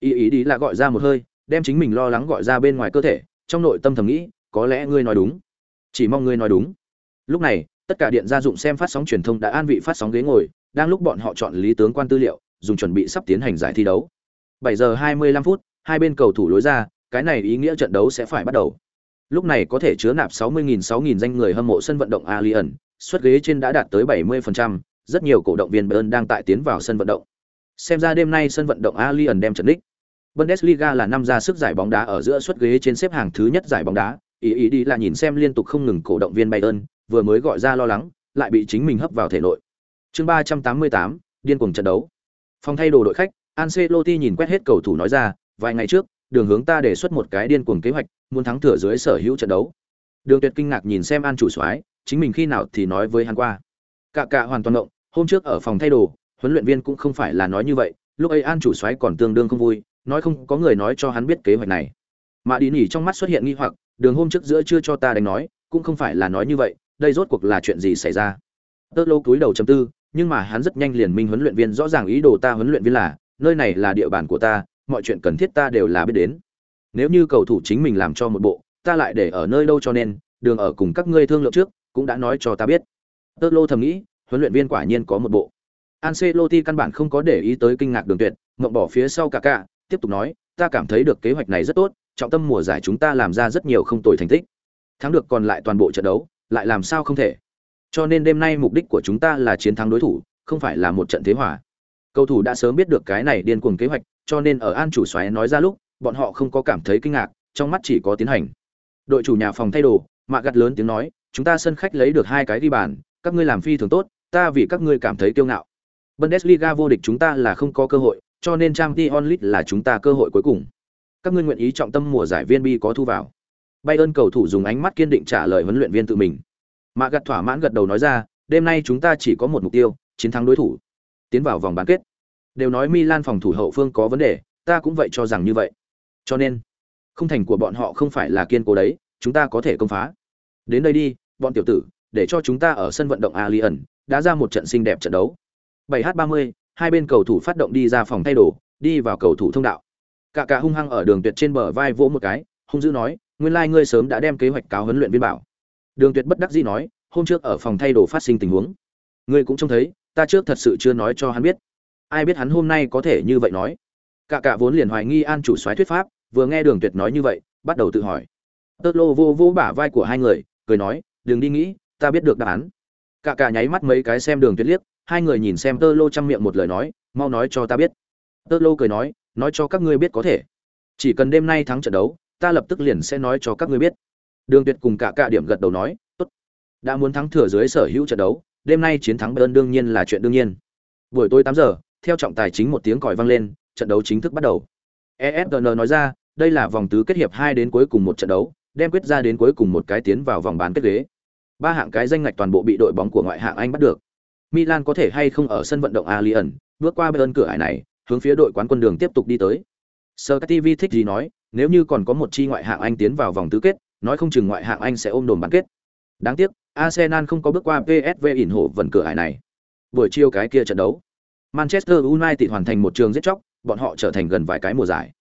A: Ý ý đi là gọi ra một hơi, đem chính mình lo lắng gọi ra bên ngoài cơ thể, trong nội tâm thầm nghĩ, có lẽ ngươi nói đúng. Chỉ mong ngươi nói đúng. Lúc này, tất cả điện gia dụng xem phát sóng truyền thông đã an vị phát sóng ghế ngồi, đang lúc bọn họ chọn lý tướng quan tư liệu, dùng chuẩn bị sắp tiến hành giải thi đấu. 7 giờ 25 phút, hai bên cầu thủ lối ra, cái này ý nghĩa trận đấu sẽ phải bắt đầu. Lúc này có thể chứa nạp 60.000 60.000 danh người hâm mộ sân vận động Allianz, suất ghế trên đã đạt tới 70%, rất nhiều cổ động viên Bayern đang tại tiến vào sân vận động. Xem ra đêm nay sân vận động Allianz đem trận đích. Bundesliga là năm ra sức giải bóng đá ở giữa suất ghế trên xếp hàng thứ nhất giải bóng đá, ý ý đi là nhìn xem liên tục không ngừng cổ động viên Bayern, vừa mới gọi ra lo lắng, lại bị chính mình hấp vào thể nội. Chương 388, điên cuồng trận đấu. Phòng thay đồ đội khách, Ancelotti nhìn quét hết cầu thủ nói ra, vài ngày trước, đường hướng ta đề xuất một cái điên cuồng kế hoạch, muốn thắng thừa dưới sở hữu trận đấu. Đường Tuyệt kinh ngạc nhìn xem An chủ soái, chính mình khi nào thì nói với hắn qua. Cả cả hoàn toàn động, hôm trước ở phòng thay đồ, huấn luyện viên cũng không phải là nói như vậy, lúc ấy An chủ soái còn tương đương không vui, nói không có người nói cho hắn biết kế hoạch này. Mà đi nỉ trong mắt xuất hiện nghi hoặc, đường hôm trước giữa chưa cho ta đánh nói, cũng không phải là nói như vậy, đây rốt cuộc là chuyện gì xảy ra. Tơ lô cúi đầu chấm tư, nhưng mà hắn rất nhanh liền minh huấn luyện viên rõ ràng ý đồ ta huấn luyện viên là, nơi này là địa bàn của ta, mọi chuyện cần thiết ta đều là biết đến. Nếu như cầu thủ chính mình làm cho một bộ, ta lại để ở nơi đâu cho nên, đường ở cùng các ngươi thương lượng trước, cũng đã nói cho ta biết. Tơ lô thầm nghĩ, huấn luyện viên quả nhiên có một bộ. Ancelotti căn bản không có để ý tới kinh ngạc đường tuyệt, ngậm bỏ phía sau cả cả, tiếp tục nói, ta cảm thấy được kế hoạch này rất tốt, trọng tâm mùa giải chúng ta làm ra rất nhiều không tồi thành tích. Thắng được còn lại toàn bộ trận đấu, lại làm sao không thể. Cho nên đêm nay mục đích của chúng ta là chiến thắng đối thủ, không phải là một trận thế hòa. Cầu thủ đã sớm biết được cái này điên cuồng kế hoạch, cho nên ở An chủ xoáy nói ra lúc, bọn họ không có cảm thấy kinh ngạc, trong mắt chỉ có tiến hành. Đội chủ nhà phòng thay đồ, mạ gặt lớn tiếng nói, chúng ta sân khách lấy được hai cái ghi bàn, các ngươi làm phi thường tốt, ta vì các ngươi cảm thấy kiêu ngạo. Bundesliga vô địch chúng ta là không có cơ hội, cho nên Champions League là chúng ta cơ hội cuối cùng. Các ngươi nguyện ý trọng tâm mùa giải viên bi có thu vào. Bayern cầu thủ dùng ánh mắt kiên định trả lời huấn luyện viên tự mình. Mạ gật thỏa mãn gật đầu nói ra, đêm nay chúng ta chỉ có một mục tiêu, chiến thắng đối thủ, tiến vào vòng bán kết. Đều nói Milan phòng thủ hậu phương có vấn đề, ta cũng vậy cho rằng như vậy. Cho nên, không thành của bọn họ không phải là kiên cố đấy, chúng ta có thể công phá. Đến đây đi, bọn tiểu tử, để cho chúng ta ở sân vận động Allianz đã ra một trận xinh đẹp trận đấu. 7h30, hai bên cầu thủ phát động đi ra phòng thay đồ, đi vào cầu thủ thông đạo. Cả cả hung hăng ở đường tuyệt trên bờ vai vỗ một cái, hung dữ nói, nguyên lai like ngươi sớm đã đem kế hoạch cáo huấn luyện viên bảo. Đường Tuyệt bất đắc dĩ nói, hôm trước ở phòng thay đồ phát sinh tình huống, ngươi cũng trông thấy, ta trước thật sự chưa nói cho hắn biết. Ai biết hắn hôm nay có thể như vậy nói. Cả cả vốn liền hoài nghi An chủ soái thuyết pháp, vừa nghe Đường Tuyệt nói như vậy, bắt đầu tự hỏi. tớt lô vô vô bả vai của hai người cười nói đừng đi nghĩ ta biết được đáp án cả cả nháy mắt mấy cái xem đường tuyết liếc, hai người nhìn xem tơ lô chăm miệng một lời nói, mau nói cho ta biết. Tơ lô cười nói nói cho các ngươi biết có thể. Chỉ cần đêm nay thắng trận đấu, ta lập tức liền sẽ nói cho các ngươi biết. Đường tuyệt cùng cả cả điểm gật đầu nói, tốt. Đã muốn thắng thừa dưới sở hữu trận đấu, đêm nay chiến thắng bayern đương nhiên là chuyện đương nhiên. Buổi tối tám giờ, theo trọng tài chính một tiếng còi vang lên, trận đấu chính thức bắt đầu. ESN nói ra, đây là vòng tứ kết hiệp hai đến cuối cùng một trận đấu, đem quyết ra đến cuối cùng một cái tiến vào vòng bán kết ghế ba hạng cái danh ngạch toàn bộ bị đội bóng của ngoại hạng anh bắt được. Milan có thể hay không ở sân vận động allianz bước qua bên cửa ải này, hướng phía đội quán quân đường tiếp tục đi tới. Sky tv thích gì nói, nếu như còn có một chi ngoại hạng anh tiến vào vòng tứ kết, nói không chừng ngoại hạng anh sẽ ôm đồn bán kết. Đáng tiếc, arsenal không có bước qua psv ỉn hộ vận cửa ải này. Buổi chiều cái kia trận đấu. Manchester united hoàn thành một trường giết chóc, bọn họ trở thành gần vài cái mùa giải.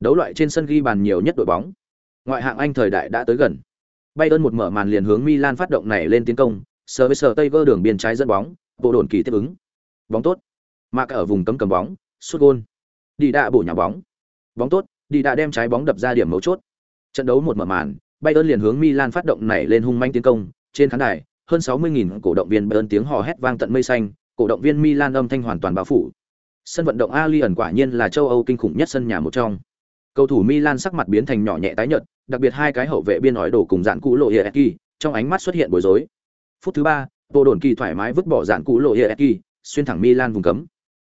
A: Đấu loại trên sân ghi bàn nhiều nhất đội bóng. Ngoại hạng anh thời đại đã tới gần bayern một mở màn liền hướng milan phát động này lên tiến công, sờ với sờ tây đường biên trái dẫn bóng, bộ đồn kỳ tiếp ứng. Bóng tốt. Mạc ở vùng cấm cầm bóng, sút gôn. Đi đạ bổ nhà bóng. Bóng tốt, đi đạ đem trái bóng đập ra điểm mấu chốt. Trận đấu một mở màn bayern liền hướng milan phát động này lên hung manh tiến công, trên khán đài, hơn 60.000 cổ động viên bayern tiếng hò hét vang tận mây xanh, cổ động viên milan âm thanh hoàn toàn bao phủ. Sân vận động allianz quả nhiên là châu âu kinh khủng nhất sân nhà một trong cầu thủ milan sắc mặt biến thành nhỏ nhẹ tái nhợt, đặc biệt hai cái hậu vệ biên nói đổ cùng dạn cũ lộ hiệa trong ánh mắt xuất hiện bối rối. Phút thứ ba Tô đồn kỳ thoải mái vứt bỏ dạn cũ lộ hiệa xuyên thẳng milan vùng cấm.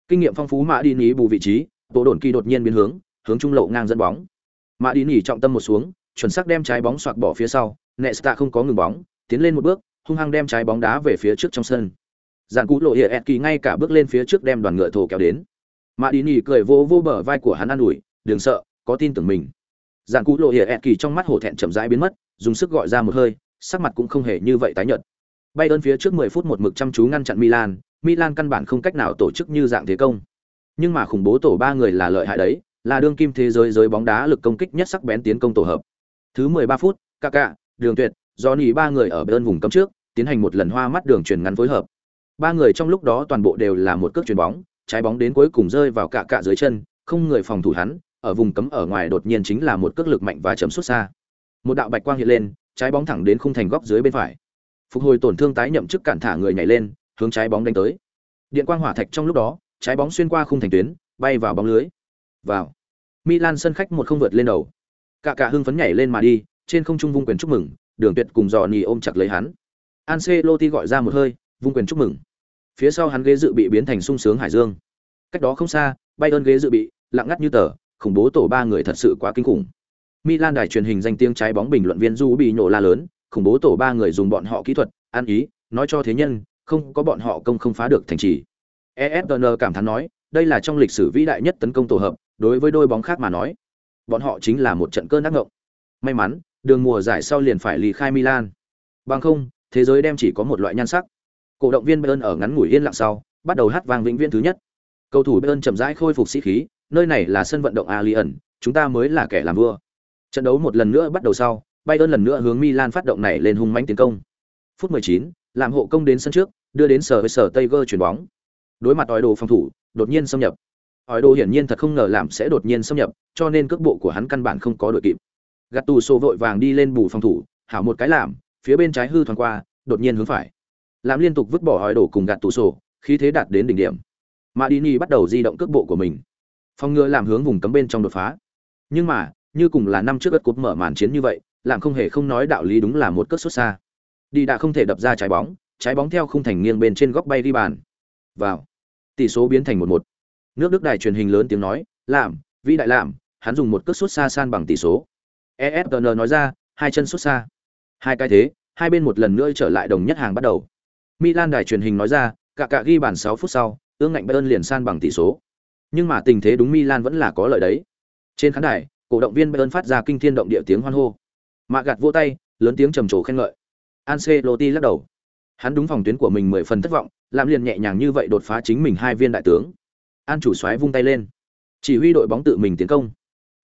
A: Kinh nghiệm phong phú mã đi ní bù vị trí Tô đồn kỳ đột nhiên biến hướng hướng trung lộ ngang dẫn bóng. Mã đi nỉ trọng tâm một xuống, chuẩn xác đem trái bóng xoạc bỏ phía sau, nesta không có ngừng bóng, tiến lên một bước, hung hăng đem trái bóng đá về phía trước trong sân. Dàn cú lộ hiệa ngay cả bước lên phía trước đem đoàn ngựa thổ kéo đến. Mã đi nỉ cười vô vô bờ vai của hắn an ủi, đừng sợ có tin tưởng mình dàn cú lộ hiệa trong mắt hổ thẹn chậm rãi biến mất dùng sức gọi ra một hơi sắc mặt cũng không hề như vậy tái nhợt bay ơn phía trước 10 phút một mực chăm chú ngăn chặn milan Milan căn bản không cách nào tổ chức như dạng thế công. Nhưng mà khủng bố tổ ba người là lợi hại đấy, là đương kim thế giới giới bóng đá lực công kích nhất sắc bén tiến công tổ hợp. Thứ 13 phút, Kaká, Đường Tuyệt, do nỉ ba người ở bên vùng cấm trước, tiến hành một lần hoa mắt đường truyền ngắn phối hợp. Ba người trong lúc đó toàn bộ đều là một cước chuyền bóng, trái bóng đến cuối cùng rơi vào Cả cạ dưới chân, không người phòng thủ hắn, ở vùng cấm ở ngoài đột nhiên chính là một cước lực mạnh và chấm xuất xa. Một đạo bạch quang hiện lên, trái bóng thẳng đến khung thành góc dưới bên phải. Phục hồi tổn thương tái nhậm chức cản thả người nhảy lên, hướng trái bóng đánh tới. Điện quang hỏa thạch trong lúc đó, trái bóng xuyên qua khung thành tuyến, bay vào bóng lưới. Vào. Milan sân khách một không vượt lên đầu. Cả cả hưng phấn nhảy lên mà đi, trên không trung vung quyền chúc mừng, Đường Tuyệt cùng dò nhì ôm chặt lấy hắn. Ancelotti gọi ra một hơi, vung quyền chúc mừng. Phía sau hắn ghế dự bị biến thành sung sướng hải dương. Cách đó không xa, Bayern ghế dự bị, lặng ngắt như tờ, khủng bố tổ ba người thật sự quá kinh khủng. Milan đài truyền hình danh tiếng trái bóng bình luận viên Du bị nổ la lớn, khủng bố tổ ba người dùng bọn họ kỹ thuật, ăn ý, nói cho thế nhân, không có bọn họ công không phá được thành trì. ESPN cảm thán nói, đây là trong lịch sử vĩ đại nhất tấn công tổ hợp, đối với đôi bóng khác mà nói, bọn họ chính là một trận cơn ác ngộng. May mắn, đường mùa giải sau liền phải lì khai Milan. Bằng không, thế giới đem chỉ có một loại nhan sắc. Cổ động viên Bayern ở ngắn ngủi yên lặng sau, bắt đầu hát vang vĩnh viễn thứ nhất. Cầu thủ Bayern chậm rãi khôi phục sĩ khí, nơi này là sân vận động Allianz, chúng ta mới là kẻ làm vua. Trận đấu một lần nữa bắt đầu sau, Bayern lần nữa hướng Milan phát động này lên hung mãnh tiến công. Phút 19, làm hộ công đến sân trước, đưa đến sở với sở Tiger chuyển bóng. Đối mặt Ỏi Đồ phòng thủ, đột nhiên xâm nhập. Hỏi Đồ hiển nhiên thật không ngờ làm sẽ đột nhiên xâm nhập, cho nên cước bộ của hắn căn bản không có đội kịp. Gattuso vội vàng đi lên bù phòng thủ, hảo một cái làm, phía bên trái hư thoáng qua, đột nhiên hướng phải. Làm liên tục vứt bỏ hỏi Đồ cùng Gattuso, khí thế đạt đến đỉnh điểm. Madini bắt đầu di động cước bộ của mình. Phòng ngừa làm hướng vùng cấm bên trong đột phá. Nhưng mà, như cùng là năm trước ớt cúp mở màn chiến như vậy, làm không hề không nói đạo lý đúng là một cước xuất xa. Đi đã không thể đập ra trái bóng, trái bóng theo khung thành nghiêng bên trên góc bay đi bàn. Vào. Tỷ số biến thành một một. Nước Đức đài truyền hình lớn tiếng nói, "Làm, vĩ đại làm." Hắn dùng một cước xuất xa san bằng tỷ số. ESPN nói ra, hai chân xuất xa. Hai cái thế, hai bên một lần nữa trở lại đồng nhất hàng bắt đầu. Milan đài truyền hình nói ra, cả cả ghi bàn 6 phút sau, ương ngạnh Bayern liền san bằng tỷ số. Nhưng mà tình thế đúng Milan vẫn là có lợi đấy. Trên khán đài, cổ động viên Bayern phát ra kinh thiên động địa tiếng hoan hô. Mạ gạt vỗ tay, lớn tiếng trầm trồ khen ngợi. Ancelotti lắc đầu. Hắn đúng phòng tuyến của mình mười phần thất vọng, làm liền nhẹ nhàng như vậy đột phá chính mình hai viên đại tướng. An chủ soái vung tay lên, chỉ huy đội bóng tự mình tiến công.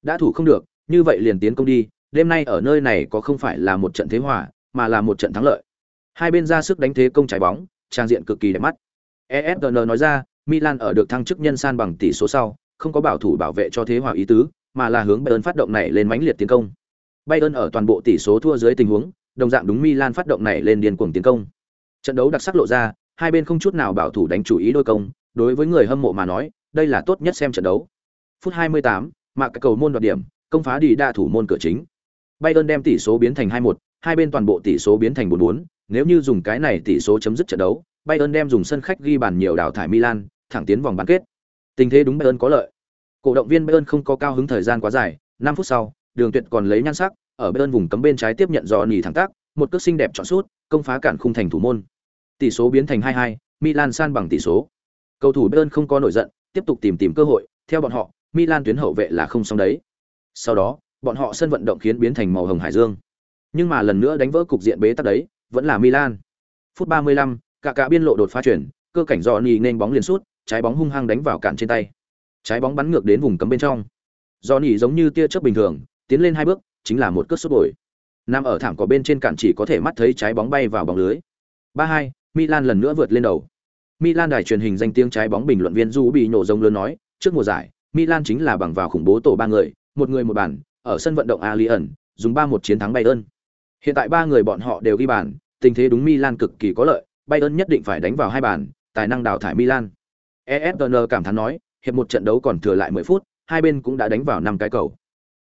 A: Đã thủ không được, như vậy liền tiến công đi, đêm nay ở nơi này có không phải là một trận thế hòa, mà là một trận thắng lợi. Hai bên ra sức đánh thế công trái bóng, trang diện cực kỳ đẹp mắt. ESN nói ra, Milan ở được thăng chức nhân san bằng tỷ số sau, không có bảo thủ bảo vệ cho thế hòa ý tứ, mà là hướng Bayern phát động này lên mãnh liệt tiến công. Bayern ở toàn bộ tỷ số thua dưới tình huống, đồng dạng đúng Milan phát động này lên điên cuồng tiến công. Trận đấu đặc sắc lộ ra, hai bên không chút nào bảo thủ đánh chủ ý đôi công, đối với người hâm mộ mà nói, đây là tốt nhất xem trận đấu. Phút 28, mạc cái cầu môn đoạt điểm, công phá đi đa thủ môn cửa chính. Bayern đem tỷ số biến thành 2-1, hai bên toàn bộ tỷ số biến thành 4-4, nếu như dùng cái này tỷ số chấm dứt trận đấu, Bayern đem dùng sân khách ghi bàn nhiều đào thải Milan, thẳng tiến vòng bán kết. Tình thế đúng Bayern có lợi. Cổ động viên Bayern không có cao hứng thời gian quá dài, 5 phút sau, Đường Tuyệt còn lấy nhan sắc, ở Bayern vùng cấm bên trái tiếp nhận do nỉ thẳng tác, một cước xinh đẹp chọn sút, công phá cản khung thành thủ môn. Tỷ số biến thành 2-2, Milan san bằng tỷ số. Cầu thủ Bayern không có nổi giận, tiếp tục tìm tìm cơ hội, theo bọn họ, Milan tuyến hậu vệ là không xong đấy. Sau đó, bọn họ sân vận động khiến biến thành màu hồng hải dương. Nhưng mà lần nữa đánh vỡ cục diện bế tắc đấy, vẫn là Milan. Phút 35, cả cả biên lộ đột phá chuyển, cơ cảnh Johnny nên bóng liền sút, trái bóng hung hăng đánh vào cản trên tay. Trái bóng bắn ngược đến vùng cấm bên trong. Do giống như tia chớp bình thường, tiến lên hai bước, chính là một cước sút bồi. Nam ở thảm cỏ bên trên cản chỉ có thể mắt thấy trái bóng bay vào bóng lưới. 3-2, Milan lần nữa vượt lên đầu. Milan đài truyền hình danh tiếng trái bóng bình luận viên Du bị nổ giống lớn nói, trước mùa giải, Milan chính là bằng vào khủng bố tổ ba người, một người một bàn, ở sân vận động Allianz, dùng 3-1 chiến thắng Bayern. Hiện tại ba người bọn họ đều ghi bàn, tình thế đúng Milan cực kỳ có lợi, Bayern nhất định phải đánh vào hai bàn, tài năng đào thải Milan. ESPN cảm thán nói, hiệp một trận đấu còn thừa lại 10 phút, hai bên cũng đã đánh vào năm cái cầu.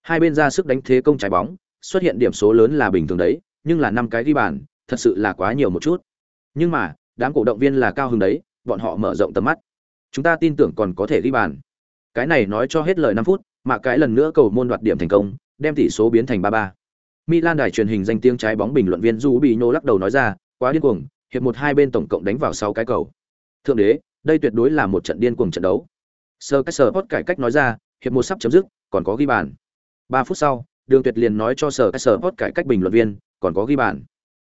A: Hai bên ra sức đánh thế công trái bóng, xuất hiện điểm số lớn là bình thường đấy, nhưng là năm cái ghi bàn, thật sự là quá nhiều một chút. Nhưng mà, đám cổ động viên là cao hứng đấy, bọn họ mở rộng tầm mắt. Chúng ta tin tưởng còn có thể ghi bàn. Cái này nói cho hết lời 5 phút, mà cái lần nữa cầu môn đoạt điểm thành công, đem tỷ số biến thành 3-3. Milan đài truyền hình danh tiếng trái bóng bình luận viên Du Bino lắc đầu nói ra, quá điên cuồng, hiệp một hai bên tổng cộng đánh vào 6 cái cầu. Thượng đế, đây tuyệt đối là một trận điên cuồng trận đấu. Sir Caesar Pot cải cách nói ra, hiệp một sắp chấm dứt, còn có ghi bàn. 3 phút sau, Đường Tuyệt liền nói cho Sir Caesar Pot cải cách bình luận viên, còn có ghi bàn.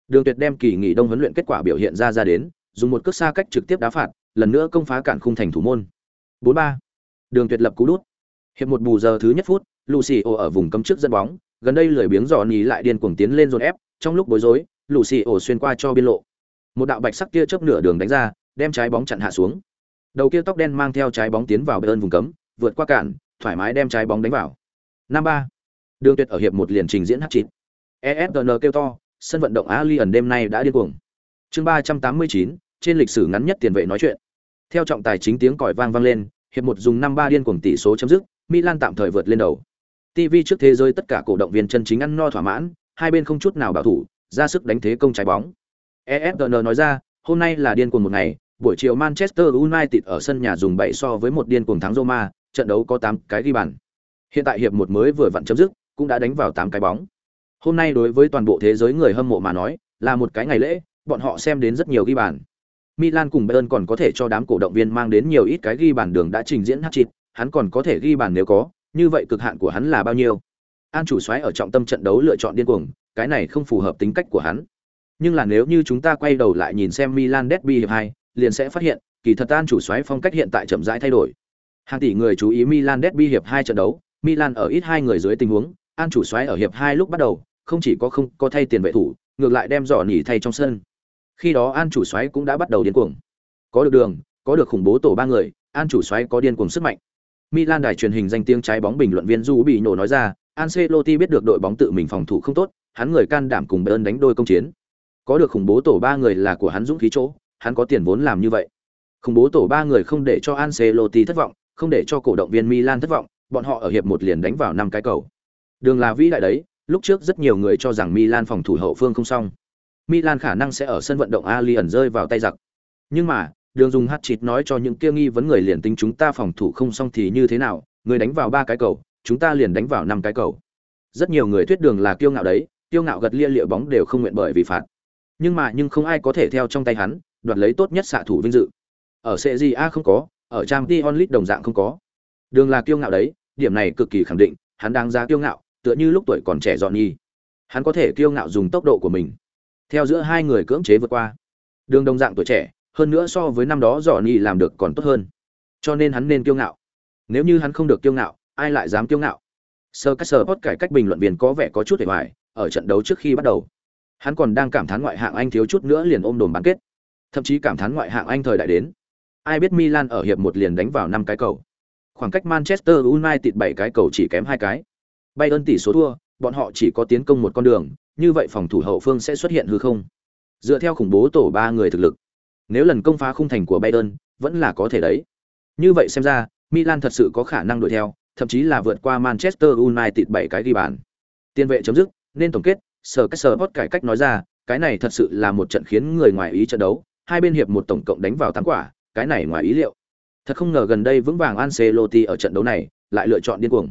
A: Đường Tuyệt đem kỳ nghỉ đông huấn luyện kết quả biểu hiện ra ra đến, dùng một cước xa cách trực tiếp đá phạt, lần nữa công phá cản khung thành thủ môn. 4-3. Đường Tuyệt lập cú đút. Hiệp một bù giờ thứ nhất phút, Lucio ở vùng cấm trước dẫn bóng, gần đây lười biếng dò ní lại điên cuồng tiến lên dồn ép, trong lúc bối rối, Lucio xuyên qua cho biên lộ. Một đạo bạch sắc kia chớp nửa đường đánh ra, đem trái bóng chặn hạ xuống. Đầu kia tóc đen mang theo trái bóng tiến vào bên vùng cấm, vượt qua cản, thoải mái đem trái bóng đánh vào. Năm ba. Đường Tuyệt ở hiệp một liền trình diễn hát chín. ESPN kêu to, sân vận động Alien đêm nay đã điên cuồng. Chương ba trăm tám mươi chín, trên lịch sử ngắn nhất tiền vệ nói chuyện. Theo trọng tài chính tiếng còi vang vang lên, hiệp một dùng năm ba điên cuồng tỷ số chấm dứt, Milan tạm thời vượt lên đầu. TV trước thế giới tất cả cổ động viên chân chính ăn no thỏa mãn, hai bên không chút nào bảo thủ, ra sức đánh thế công trái bóng. ESPN nói ra, hôm nay là điên cuồng một ngày, buổi chiều Manchester United ở sân nhà dùng 7 so với một điên cuồng thắng Roma, trận đấu có 8 cái ghi bàn. Hiện tại hiệp một mới vừa vặn chấm dứt, cũng đã đánh vào 8 cái bóng. Hôm nay đối với toàn bộ thế giới người hâm mộ mà nói, là một cái ngày lễ, bọn họ xem đến rất nhiều ghi bàn. Milan cùng Bayern còn có thể cho đám cổ động viên mang đến nhiều ít cái ghi bàn đường đã trình diễn hat-trick, hắn còn có thể ghi bàn nếu có, như vậy cực hạn của hắn là bao nhiêu? An chủ soái ở trọng tâm trận đấu lựa chọn điên cuồng, cái này không phù hợp tính cách của hắn. Nhưng là nếu như chúng ta quay đầu lại nhìn xem Milan derby hiệp 2, liền sẽ phát hiện, kỳ thật An chủ xoáy phong cách hiện tại chậm rãi thay đổi. Hàng tỷ người chú ý Milan derby hiệp 2 trận đấu, Milan ở ít hai người dưới tình huống, An chủ xoáy ở hiệp 2 lúc bắt đầu, không chỉ có không có thay tiền vệ thủ, ngược lại đem giỏ nỉ thay trong sân. Khi đó An chủ xoáy cũng đã bắt đầu điên cuồng. Có được đường, có được khủng bố tổ ba người, An chủ xoáy có điên cuồng sức mạnh. Milan đài truyền hình danh tiếng trái bóng bình luận viên Du bị nổ nói ra, Ancelotti biết được đội bóng tự mình phòng thủ không tốt, hắn người can đảm cùng Bayern đánh đôi công chiến. Có được khủng bố tổ ba người là của hắn dũng khí chỗ, hắn có tiền vốn làm như vậy. Khủng bố tổ ba người không để cho Ancelotti thất vọng, không để cho cổ động viên Milan thất vọng, bọn họ ở hiệp một liền đánh vào năm cái cầu. Đường là vĩ đại đấy, lúc trước rất nhiều người cho rằng Milan phòng thủ hậu phương không xong. Milan khả năng sẽ ở sân vận động Allianz rơi vào tay giặc. Nhưng mà, Đường dùng hát chít nói cho những kia nghi vấn người liền tính chúng ta phòng thủ không xong thì như thế nào, người đánh vào ba cái cầu, chúng ta liền đánh vào năm cái cầu. Rất nhiều người thuyết đường là kiêu ngạo đấy, kiêu ngạo gật lia lịa bóng đều không nguyện bởi vì phạt. Nhưng mà nhưng không ai có thể theo trong tay hắn, đoạt lấy tốt nhất xạ thủ vinh dự. Ở CJA không có, ở Champions League đồng dạng không có. Đường là kiêu ngạo đấy, điểm này cực kỳ khẳng định, hắn đáng giá kiêu ngạo, tựa như lúc tuổi còn trẻ dọn nhi. Hắn có thể kiêu ngạo dùng tốc độ của mình. Theo giữa hai người cưỡng chế vượt qua. Đường đồng dạng tuổi trẻ, hơn nữa so với năm đó dọn nhi làm được còn tốt hơn. Cho nên hắn nên kiêu ngạo. Nếu như hắn không được kiêu ngạo, ai lại dám kiêu ngạo? Sơ Cát sơ cải cách bình luận viên có vẻ có chút hề hoài, ở trận đấu trước khi bắt đầu. Hắn còn đang cảm thán ngoại hạng Anh thiếu chút nữa liền ôm đồn bán kết. Thậm chí cảm thán ngoại hạng Anh thời đại đến. Ai biết Milan ở hiệp một liền đánh vào năm cái cầu. Khoảng cách Manchester United bảy cái cầu chỉ kém hai cái. Bayern tỷ số thua, bọn họ chỉ có tiến công một con đường, như vậy phòng thủ hậu phương sẽ xuất hiện hư không. Dựa theo khủng bố tổ ba người thực lực, nếu lần công phá khung thành của Bayern, vẫn là có thể đấy. Như vậy xem ra, Milan thật sự có khả năng đuổi theo, thậm chí là vượt qua Manchester United bảy cái ghi bàn. Tiên vệ chấm dứt, nên tổng kết, sở cách sở cải cách nói ra, cái này thật sự là một trận khiến người ngoài ý trận đấu, hai bên hiệp một tổng cộng đánh vào tám quả, cái này ngoài ý liệu. Thật không ngờ gần đây vững vàng Ancelotti ở trận đấu này lại lựa chọn điên cuồng.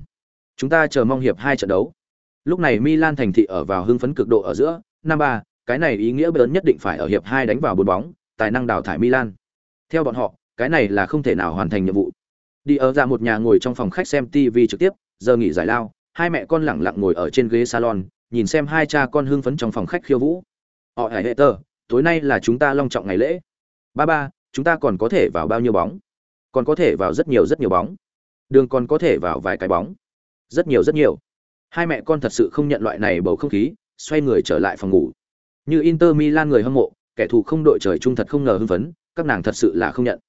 A: Chúng ta chờ mong hiệp hai trận đấu. Lúc này Milan thành thị ở vào hưng phấn cực độ ở giữa, năm ba, cái này ý nghĩa lớn nhất định phải ở hiệp hai đánh vào bốn bóng, tài năng đào thải Milan. Theo bọn họ, cái này là không thể nào hoàn thành nhiệm vụ. Đi ở ra một nhà ngồi trong phòng khách xem TV trực tiếp, giờ nghỉ giải lao, hai mẹ con lẳng lặng ngồi ở trên ghế salon, nhìn xem hai cha con hưng phấn trong phòng khách khiêu vũ. Họ hải hệ tờ, tối nay là chúng ta long trọng ngày lễ. Ba ba, chúng ta còn có thể vào bao nhiêu bóng? Còn có thể vào rất nhiều rất nhiều bóng. Đường còn có thể vào vài cái bóng. Rất nhiều rất nhiều. Hai mẹ con thật sự không nhận loại này bầu không khí, xoay người trở lại phòng ngủ. Như Inter Milan người hâm mộ, kẻ thù không đội trời chung thật không ngờ hưng phấn, các nàng thật sự là không nhận.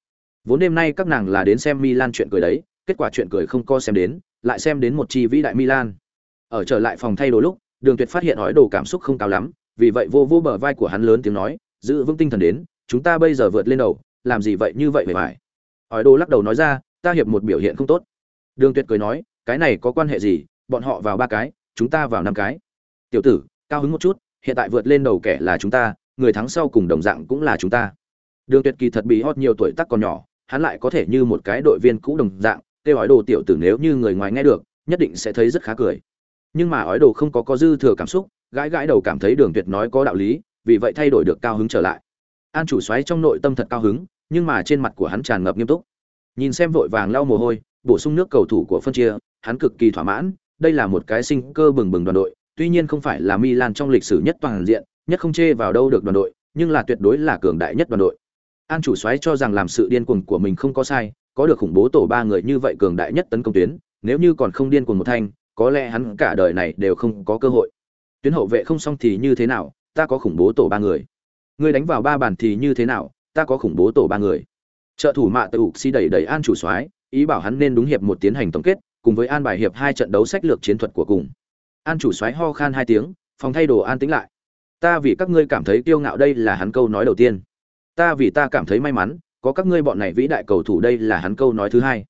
A: Vốn đêm nay các nàng là đến xem Milan chuyện cười đấy, kết quả chuyện cười không co xem đến, lại xem đến một chi vĩ đại Milan. Ở trở lại phòng thay đồ lúc, Đường Tuyệt phát hiện hỏi đồ cảm xúc không cao lắm, vì vậy vô vô bờ vai của hắn lớn tiếng nói, giữ vững tinh thần đến, chúng ta bây giờ vượt lên đầu, làm gì vậy như vậy phải phải. ỏi đồ lắc đầu nói ra, ta hiệp một biểu hiện không tốt. Đường Tuyệt cười nói, cái này có quan hệ gì, bọn họ vào ba cái, chúng ta vào năm cái. Tiểu tử, cao hứng một chút, hiện tại vượt lên đầu kẻ là chúng ta, người thắng sau cùng đồng dạng cũng là chúng ta. Đường Tuyệt kỳ thật bị hót nhiều tuổi tác còn nhỏ, hắn lại có thể như một cái đội viên cũ đồng dạng, kêu hỏi đồ tiểu tử nếu như người ngoài nghe được, nhất định sẽ thấy rất khá cười. Nhưng mà ói đồ không có có dư thừa cảm xúc, gãi gãi đầu cảm thấy Đường Tuyệt nói có đạo lý, vì vậy thay đổi được cao hứng trở lại. An chủ xoáy trong nội tâm thật cao hứng, nhưng mà trên mặt của hắn tràn ngập nghiêm túc. Nhìn xem vội vàng lau mồ hôi, bổ sung nước cầu thủ của phân chia, hắn cực kỳ thỏa mãn, đây là một cái sinh cơ bừng bừng đoàn đội, tuy nhiên không phải là Milan trong lịch sử nhất toàn diện, nhất không chê vào đâu được đoàn đội, nhưng là tuyệt đối là cường đại nhất đoàn đội. An chủ soái cho rằng làm sự điên cuồng của mình không có sai, có được khủng bố tổ ba người như vậy cường đại nhất tấn công tuyến, nếu như còn không điên cuồng một thanh, có lẽ hắn cả đời này đều không có cơ hội. Tuyến hậu vệ không xong thì như thế nào, ta có khủng bố tổ ba người. Ngươi đánh vào ba bàn thì như thế nào, ta có khủng bố tổ ba người. Trợ thủ mạ tự si đẩy đẩy An chủ soái, ý bảo hắn nên đúng hiệp một tiến hành tổng kết, cùng với an bài hiệp hai trận đấu sách lược chiến thuật của cùng. An chủ soái ho khan hai tiếng, phòng thay đồ an tĩnh lại. Ta vì các ngươi cảm thấy kiêu ngạo đây là hắn câu nói đầu tiên ta vì ta cảm thấy may mắn có các ngươi bọn này vĩ đại cầu thủ đây là hắn câu nói thứ hai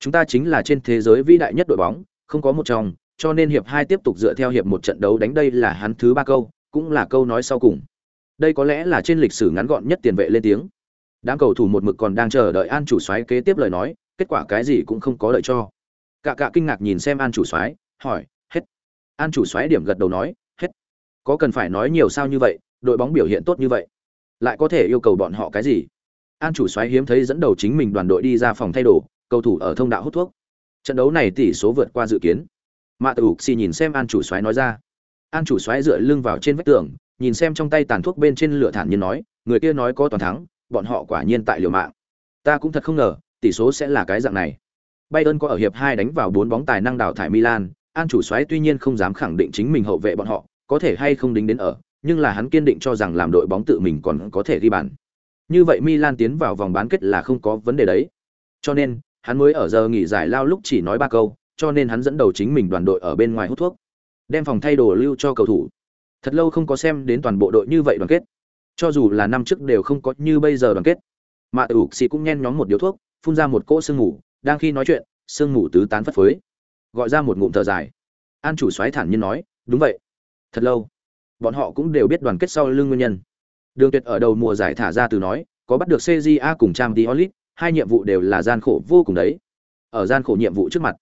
A: chúng ta chính là trên thế giới vĩ đại nhất đội bóng không có một trong cho nên hiệp hai tiếp tục dựa theo hiệp một trận đấu đánh đây là hắn thứ ba câu, cũng là câu nói sau cùng. Đây có lẽ là trên lịch sử ngắn gọn nhất tiền vệ lên tiếng. Đám cầu thủ một mực còn đang chờ đợi an chủ soái kế tiếp lời nói, kết quả cái gì cũng không có đợi cho. Cả cả kinh ngạc nhìn xem an chủ soái, hỏi, hết. An chủ soái điểm gật đầu nói, hết. Có cần phải nói nhiều sao như vậy? Đội bóng biểu hiện tốt như vậy? Lại có thể yêu cầu bọn họ cái gì? An chủ xoáy hiếm thấy dẫn đầu chính mình đoàn đội đi ra phòng thay đồ, cầu thủ ở thông đạo hút thuốc. Trận đấu này tỷ số vượt qua dự kiến mạ tử xì nhìn xem an chủ xoáy nói ra an chủ xoáy dựa lưng vào trên vách tường nhìn xem trong tay tàn thuốc bên trên lửa thản nhiên nói người kia nói có toàn thắng bọn họ quả nhiên tại liều mạng ta cũng thật không ngờ tỷ số sẽ là cái dạng này bayern có ở hiệp hai đánh vào bốn bóng tài năng đào thải milan an chủ xoáy tuy nhiên không dám khẳng định chính mình hậu vệ bọn họ có thể hay không đính đến ở nhưng là hắn kiên định cho rằng làm đội bóng tự mình còn có thể ghi bàn. Như vậy Milan tiến vào vòng bán kết là không có vấn đề đấy. Cho nên, hắn mới ở giờ nghỉ giải lao lúc chỉ nói ba câu, cho nên hắn dẫn đầu chính mình đoàn đội ở bên ngoài hút thuốc. Đem phòng thay đồ lưu cho cầu thủ. Thật lâu không có xem đến toàn bộ đội như vậy đoàn kết. Cho dù là năm trước đều không có như bây giờ đoàn kết. Mạ Tử Sĩ cũng nhen nhóm một điếu thuốc, phun ra một cỗ sương mù, đang khi nói chuyện, sương mù tứ tán phất phới. Gọi ra một ngụm thở dài. An chủ xoáy thản nhiên nói, đúng vậy. Thật lâu bọn họ cũng đều biết đoàn kết sau lưng nguyên nhân. Đường Tuyệt ở đầu mùa giải thả ra từ nói, có bắt được CJA cùng trang diolit hai nhiệm vụ đều là gian khổ vô cùng đấy. Ở gian khổ nhiệm vụ trước mặt,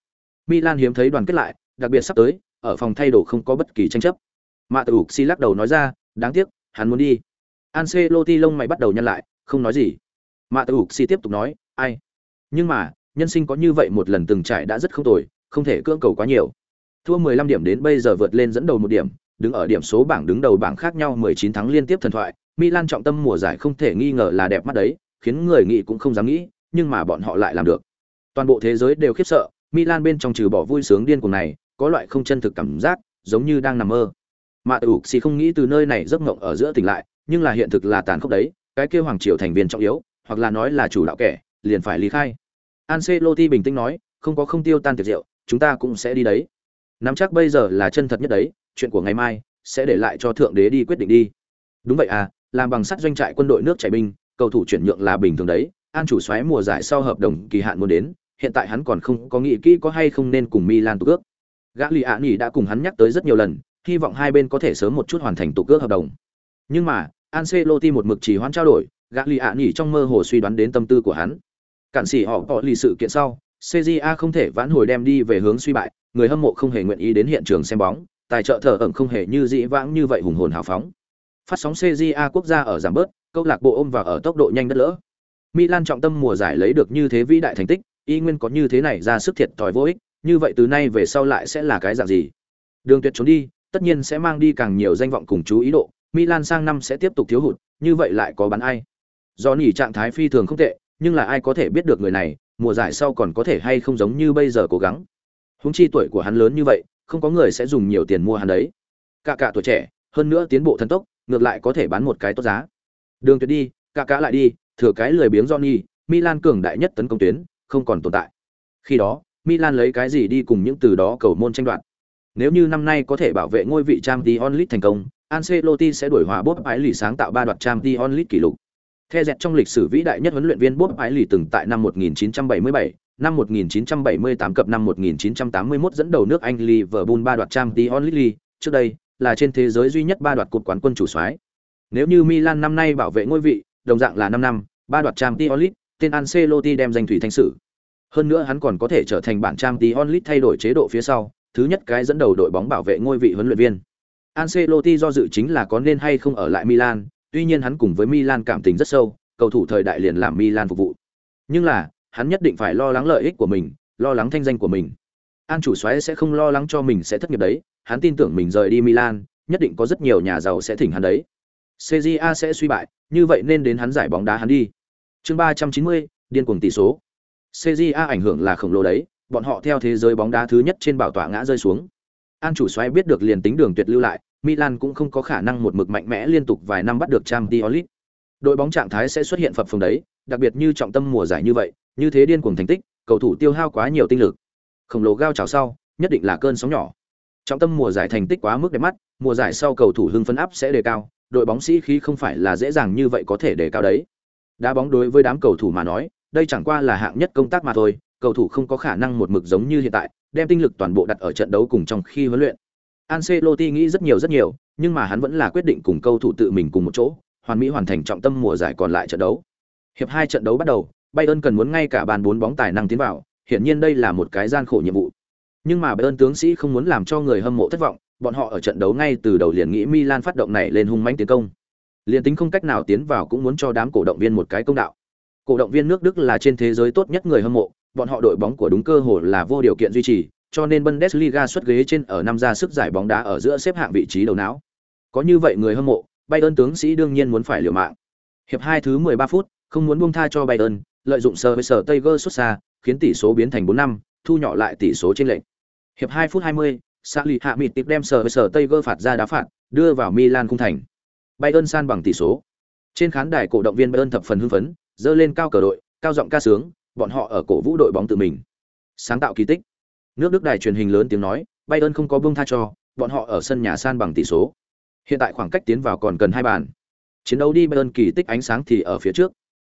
A: Milan hiếm thấy đoàn kết lại, đặc biệt sắp tới, ở phòng thay đồ không có bất kỳ tranh chấp. Mạ Tử Uxi lắc đầu nói ra, đáng tiếc, hắn muốn đi. Ancelotti lông mày bắt đầu nhăn lại, không nói gì. Mạ Tử Uxi tiếp tục nói, ai? Nhưng mà, nhân sinh có như vậy một lần từng trải đã rất không tồi, không thể cưỡng cầu quá nhiều. Thua 15 điểm đến bây giờ vượt lên dẫn đầu một điểm, đứng ở điểm số bảng đứng đầu bảng khác nhau 19 tháng liên tiếp thần thoại, Milan trọng tâm mùa giải không thể nghi ngờ là đẹp mắt đấy, khiến người nghĩ cũng không dám nghĩ, nhưng mà bọn họ lại làm được. Toàn bộ thế giới đều khiếp sợ, Milan bên trong trừ bỏ vui sướng điên cuồng này, có loại không chân thực cảm giác, giống như đang nằm mơ. Mạ Tử Uxi không nghĩ từ nơi này giấc mộng ở giữa tỉnh lại, nhưng là hiện thực là tàn khốc đấy, cái kia hoàng triều thành viên trọng yếu, hoặc là nói là chủ đạo kẻ, liền phải ly khai. Ancelotti bình tĩnh nói, không có không tiêu tan tiệc rượu, chúng ta cũng sẽ đi đấy. nắm chắc bây giờ là chân thật nhất đấy chuyện của ngày mai sẽ để lại cho thượng đế đi quyết định đi đúng vậy à làm bằng sắt doanh trại quân đội nước chảy binh cầu thủ chuyển nhượng là bình thường đấy an chủ xoáy mùa giải sau hợp đồng kỳ hạn muốn đến hiện tại hắn còn không có nghĩ kỹ có hay không nên cùng milan tụ ước gã Lý ạ Nghị đã cùng hắn nhắc tới rất nhiều lần hy vọng hai bên có thể sớm một chút hoàn thành tụ ước hợp đồng nhưng mà Ancelotti một mực chỉ hoãn trao đổi gã Lý ạ Nghị trong mơ hồ suy đoán đến tâm tư của hắn cản sĩ họ có lì sự kiện sau CJA không thể vãn hồi đem đi về hướng suy bại, người hâm mộ không hề nguyện ý đến hiện trường xem bóng, tài trợ thở ẩn không hề như dĩ vãng như vậy hùng hồn hào phóng. Phát sóng CJA quốc gia ở giảm bớt, câu lạc bộ ôm vào ở tốc độ nhanh đất lỡ. Milan trọng tâm mùa giải lấy được như thế vĩ đại thành tích, y nguyên có như thế này ra sức thiệt thòi vô ích, như vậy từ nay về sau lại sẽ là cái dạng gì? Đường tuyệt trốn đi, tất nhiên sẽ mang đi càng nhiều danh vọng cùng chú ý độ, Milan sang năm sẽ tiếp tục thiếu hụt, như vậy lại có bán ai? Do nỉ trạng thái phi thường không tệ, nhưng là ai có thể biết được người này, mùa giải sau còn có thể hay không giống như bây giờ cố gắng. Huống chi tuổi của hắn lớn như vậy, không có người sẽ dùng nhiều tiền mua hắn đấy. Cả cả tuổi trẻ, hơn nữa tiến bộ thần tốc, ngược lại có thể bán một cái tốt giá. Đường tuyệt đi, cả cả lại đi, thừa cái lười biếng Johnny, Milan cường đại nhất tấn công tuyến, không còn tồn tại. Khi đó, Milan lấy cái gì đi cùng những từ đó cầu môn tranh đoạt. Nếu như năm nay có thể bảo vệ ngôi vị Champions League thành công, Ancelotti sẽ đuổi hòa bốp ái lì sáng tạo ba đoạt Champions League kỷ lục. Theo dẹt trong lịch sử vĩ đại nhất huấn luyện viên bốp ái lì từng tại năm 1977, năm 1978 cập năm 1981 dẫn đầu nước Anh Liverpool ba đoạt Champions League, trước đây là trên thế giới duy nhất ba đoạt cột quán quân chủ soái. Nếu như Milan năm nay bảo vệ ngôi vị, đồng dạng là 5 năm, ba đoạt Champions League, tên Ancelotti đem danh thủy thanh sử. Hơn nữa hắn còn có thể trở thành bản trang tí onlit thay đổi chế độ phía sau, thứ nhất cái dẫn đầu đội bóng bảo vệ ngôi vị huấn luyện viên. Ancelotti do dự chính là có nên hay không ở lại Milan, tuy nhiên hắn cùng với Milan cảm tình rất sâu, cầu thủ thời đại liền làm Milan phục vụ. Nhưng là, hắn nhất định phải lo lắng lợi ích của mình, lo lắng thanh danh của mình. An chủ soái sẽ không lo lắng cho mình sẽ thất nghiệp đấy, hắn tin tưởng mình rời đi Milan, nhất định có rất nhiều nhà giàu sẽ thỉnh hắn đấy. CJA sẽ suy bại, như vậy nên đến hắn giải bóng đá hắn đi. Chương 390, điên cuồng tỷ số. CJA ảnh hưởng là khổng lồ đấy, bọn họ theo thế giới bóng đá thứ nhất trên bảo tọa ngã rơi xuống. An chủ xoay biết được liền tính đường tuyệt lưu lại, Milan cũng không có khả năng một mực mạnh mẽ liên tục vài năm bắt được Champions League. Đội bóng trạng thái sẽ xuất hiện phập phồng đấy, đặc biệt như trọng tâm mùa giải như vậy, như thế điên cuồng thành tích, cầu thủ tiêu hao quá nhiều tinh lực. Khổng lồ gao chào sau, nhất định là cơn sóng nhỏ. Trọng tâm mùa giải thành tích quá mức đẹp mắt, mùa giải sau cầu thủ hưng phấn áp sẽ đề cao, đội bóng sĩ khí không phải là dễ dàng như vậy có thể đề cao đấy. Đá bóng đối với đám cầu thủ mà nói, đây chẳng qua là hạng nhất công tác mà thôi, cầu thủ không có khả năng một mực giống như hiện tại, đem tinh lực toàn bộ đặt ở trận đấu cùng trong khi huấn luyện. Ancelotti nghĩ rất nhiều rất nhiều, nhưng mà hắn vẫn là quyết định cùng cầu thủ tự mình cùng một chỗ, hoàn mỹ hoàn thành trọng tâm mùa giải còn lại trận đấu. Hiệp hai trận đấu bắt đầu, Bayern cần muốn ngay cả bàn bốn bóng tài năng tiến vào, hiển nhiên đây là một cái gian khổ nhiệm vụ. Nhưng mà Bayern tướng sĩ không muốn làm cho người hâm mộ thất vọng, bọn họ ở trận đấu ngay từ đầu liền nghĩ Milan phát động này lên hung mãnh tiến công. liền tính không cách nào tiến vào cũng muốn cho đám cổ động viên một cái công đạo. Cổ động viên nước Đức là trên thế giới tốt nhất người hâm mộ, bọn họ đội bóng của đúng cơ hội là vô điều kiện duy trì, cho nên Bundesliga xuất ghế trên ở năm ra sức giải bóng đá ở giữa xếp hạng vị trí đầu não. Có như vậy người hâm mộ, Bayern tướng sĩ đương nhiên muốn phải liều mạng. Hiệp 2 thứ 13 phút, không muốn buông tha cho Bayern, lợi dụng sờ với sở Tiger xuất xa, khiến tỷ số biến thành 4-5, thu nhỏ lại tỷ số trên lệnh. Hiệp 2 phút 20, Sali hạ mịt tiếp đem sờ với sở Tiger phạt ra đá phạt, đưa vào Milan cung thành. Bayern san bằng tỷ số. Trên khán đài cổ động viên Bayern thập phần hưng phấn, dơ lên cao cờ đội, cao giọng ca sướng, bọn họ ở cổ vũ đội bóng tự mình. Sáng tạo kỳ tích. Nước Đức đài truyền hình lớn tiếng nói, Bayern không có buông tha cho, bọn họ ở sân nhà san bằng tỷ số. Hiện tại khoảng cách tiến vào còn cần hai bàn. Chiến đấu đi Bayern kỳ tích ánh sáng thì ở phía trước.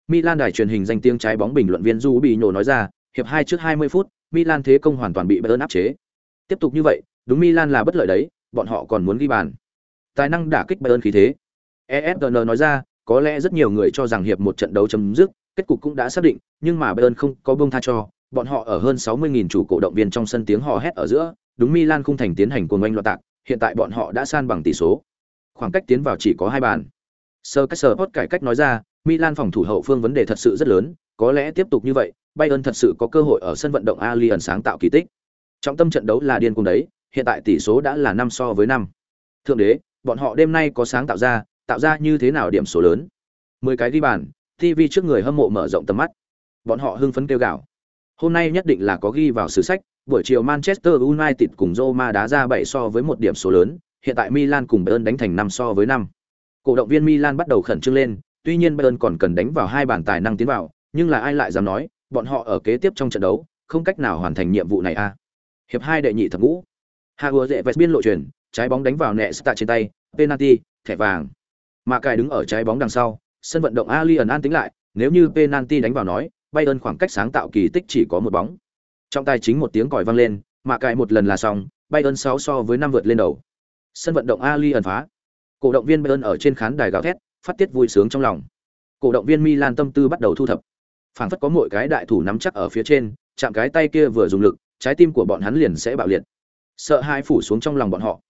A: Milan đài truyền hình danh tiếng trái bóng bình luận viên Du bị nhổ nói ra, hiệp hai trước 20 phút, Milan thế công hoàn toàn bị Bayern áp chế. Tiếp tục như vậy, đúng Milan là bất lợi đấy, bọn họ còn muốn ghi bàn. Tài năng đả kích Bayern khí thế. ESN nói ra, có lẽ rất nhiều người cho rằng hiệp một trận đấu chấm dứt, kết cục cũng đã xác định, nhưng mà Bayern không có buông tha cho, bọn họ ở hơn 60.000 chủ cổ động viên trong sân tiếng hò hét ở giữa, đúng Milan không thành tiến hành cuồng oanh loạn tạc, hiện tại bọn họ đã san bằng tỷ số. Khoảng cách tiến vào chỉ có hai bàn. Sir cách cải cách nói ra, Milan phòng thủ hậu phương vấn đề thật sự rất lớn, có lẽ tiếp tục như vậy, Bayern thật sự có cơ hội ở sân vận động Allianz sáng tạo kỳ tích. Trọng tâm trận đấu là điên cuồng đấy, hiện tại tỷ số đã là 5 so với 5. Thượng đế, bọn họ đêm nay có sáng tạo ra, tạo ra như thế nào điểm số lớn. 10 cái ghi bàn, TV trước người hâm mộ mở rộng tầm mắt. Bọn họ hưng phấn kêu gào. Hôm nay nhất định là có ghi vào sử sách, buổi chiều Manchester United cùng Roma đá ra 7 so với một điểm số lớn, hiện tại Milan cùng Bayern đánh thành 5 so với 5. Cổ động viên Milan bắt đầu khẩn trương lên, tuy nhiên Bayern còn cần đánh vào hai bàn tài năng tiến vào, nhưng là ai lại dám nói, bọn họ ở kế tiếp trong trận đấu, không cách nào hoàn thành nhiệm vụ này a. À? Hiệp 2 đệ nhị thập ngũ. Hagua dễ vẹt biên lộ chuyển, trái bóng đánh vào nẹ Sta trên tay, penalty, thẻ vàng. Mà cài đứng ở trái bóng đằng sau, sân vận động Alien an tính lại, nếu như penalty đánh vào nói, Bayern khoảng cách sáng tạo kỳ tích chỉ có một bóng. Trong tay chính một tiếng còi vang lên, mà cài một lần là xong, Bayern 6 so với năm vượt lên đầu. Sân vận động Alien phá. Cổ động viên Bayern ở trên khán đài gào thét, phát tiết vui sướng trong lòng. Cổ động viên Milan tâm tư bắt đầu thu thập. Phảng phất có mỗi cái đại thủ nắm chắc ở phía trên, chạm cái tay kia vừa dùng lực, trái tim của bọn hắn liền sẽ bạo liệt. Sợ hãi phủ xuống trong lòng bọn họ.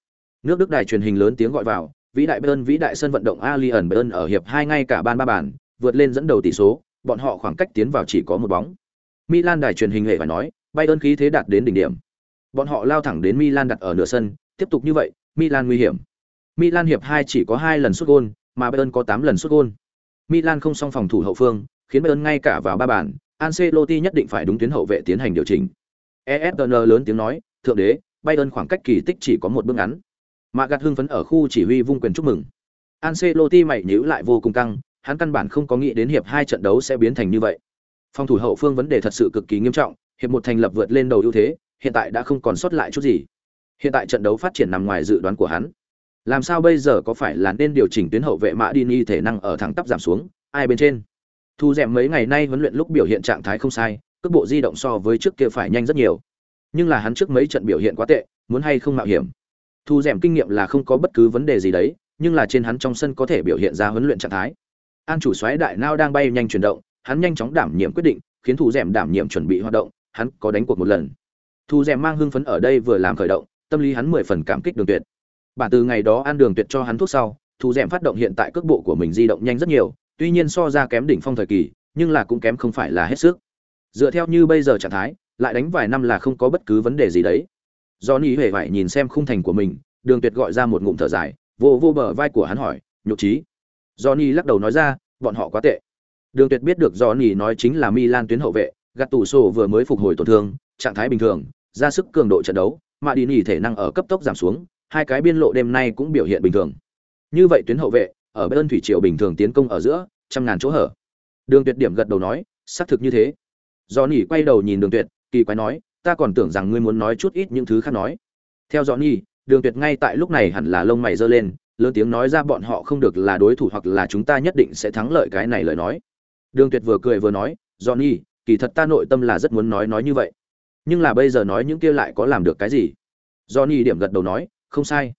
A: Nước Đức đài truyền hình lớn tiếng gọi vào, vĩ đại Bayern vĩ đại sân vận động Allianz Bayern ở hiệp hai ngay cả ban ba bàn, vượt lên dẫn đầu tỷ số, bọn họ khoảng cách tiến vào chỉ có một bóng. Milan đài truyền hình hệ phải nói, Bayern khí thế đạt đến đỉnh điểm. Bọn họ lao thẳng đến Milan đặt ở nửa sân, tiếp tục như vậy, Milan nguy hiểm. Milan hiệp 2 chỉ có 2 lần sút gol, mà Bayern có 8 lần sút gol. Milan không song phòng thủ hậu phương, khiến Bayern ngay cả vào ba bàn, Ancelotti nhất định phải đúng tuyến hậu vệ tiến hành điều chỉnh. ESPN lớn tiếng nói, thượng đế, Bayern khoảng cách kỳ tích chỉ có một bước ngắn. Mạ gạt hưng phấn ở khu chỉ huy vung quyền chúc mừng. Ancelotti mày nhíu lại vô cùng căng, hắn căn bản không có nghĩ đến hiệp hai trận đấu sẽ biến thành như vậy. Phòng thủ hậu phương vấn đề thật sự cực kỳ nghiêm trọng, hiệp một thành lập vượt lên đầu ưu thế, hiện tại đã không còn sót lại chút gì. Hiện tại trận đấu phát triển nằm ngoài dự đoán của hắn. Làm sao bây giờ có phải là nên điều chỉnh tuyến hậu vệ Mã Dini thể năng ở thẳng tắp giảm xuống, ai bên trên? Thu Dẻm mấy ngày nay huấn luyện lúc biểu hiện trạng thái không sai, cước bộ di động so với trước kia phải nhanh rất nhiều. Nhưng là hắn trước mấy trận biểu hiện quá tệ, muốn hay không mạo hiểm. Thu Dẻm kinh nghiệm là không có bất cứ vấn đề gì đấy, nhưng là trên hắn trong sân có thể biểu hiện ra huấn luyện trạng thái. An chủ xoáy đại nao đang bay nhanh chuyển động, hắn nhanh chóng đảm nhiệm quyết định, khiến Thu Dẻm đảm nhiệm chuẩn bị hoạt động, hắn có đánh cuộc một lần. Thu Dẻm mang hưng phấn ở đây vừa làm khởi động, tâm lý hắn mười phần cảm kích đường tuyệt. Bản từ ngày đó ăn đường tuyệt cho hắn thuốc sau, Thu Dẻm phát động hiện tại cước bộ của mình di động nhanh rất nhiều, tuy nhiên so ra kém đỉnh phong thời kỳ, nhưng là cũng kém không phải là hết sức. Dựa theo như bây giờ trạng thái, lại đánh vài năm là không có bất cứ vấn đề gì đấy. Johnny hề vải nhìn xem khung thành của mình, Đường Tuyệt gọi ra một ngụm thở dài, vô vô bờ vai của hắn hỏi, "Nhục trí?" Johnny lắc đầu nói ra, "Bọn họ quá tệ." Đường Tuyệt biết được Johnny nói chính là Milan tuyến hậu vệ, Gattuso vừa mới phục hồi tổn thương, trạng thái bình thường, ra sức cường độ trận đấu, mà đi nghỉ thể năng ở cấp tốc giảm xuống, hai cái biên lộ đêm nay cũng biểu hiện bình thường. Như vậy tuyến hậu vệ, ở bên thủy triều bình thường tiến công ở giữa, trăm ngàn chỗ hở. Đường Tuyệt điểm gật đầu nói, xác thực như thế. Johnny quay đầu nhìn Đường Tuyệt, kỳ quái nói, ta còn tưởng rằng ngươi muốn nói chút ít những thứ khác nói. Theo dõi Nhi, Đường Tuyệt ngay tại lúc này hẳn là lông mày giơ lên, lớn tiếng nói ra bọn họ không được là đối thủ hoặc là chúng ta nhất định sẽ thắng lợi cái này lời nói. Đường Tuyệt vừa cười vừa nói, Johnny, kỳ thật ta nội tâm là rất muốn nói nói như vậy. Nhưng là bây giờ nói những kia lại có làm được cái gì? Johnny điểm gật đầu nói, không sai.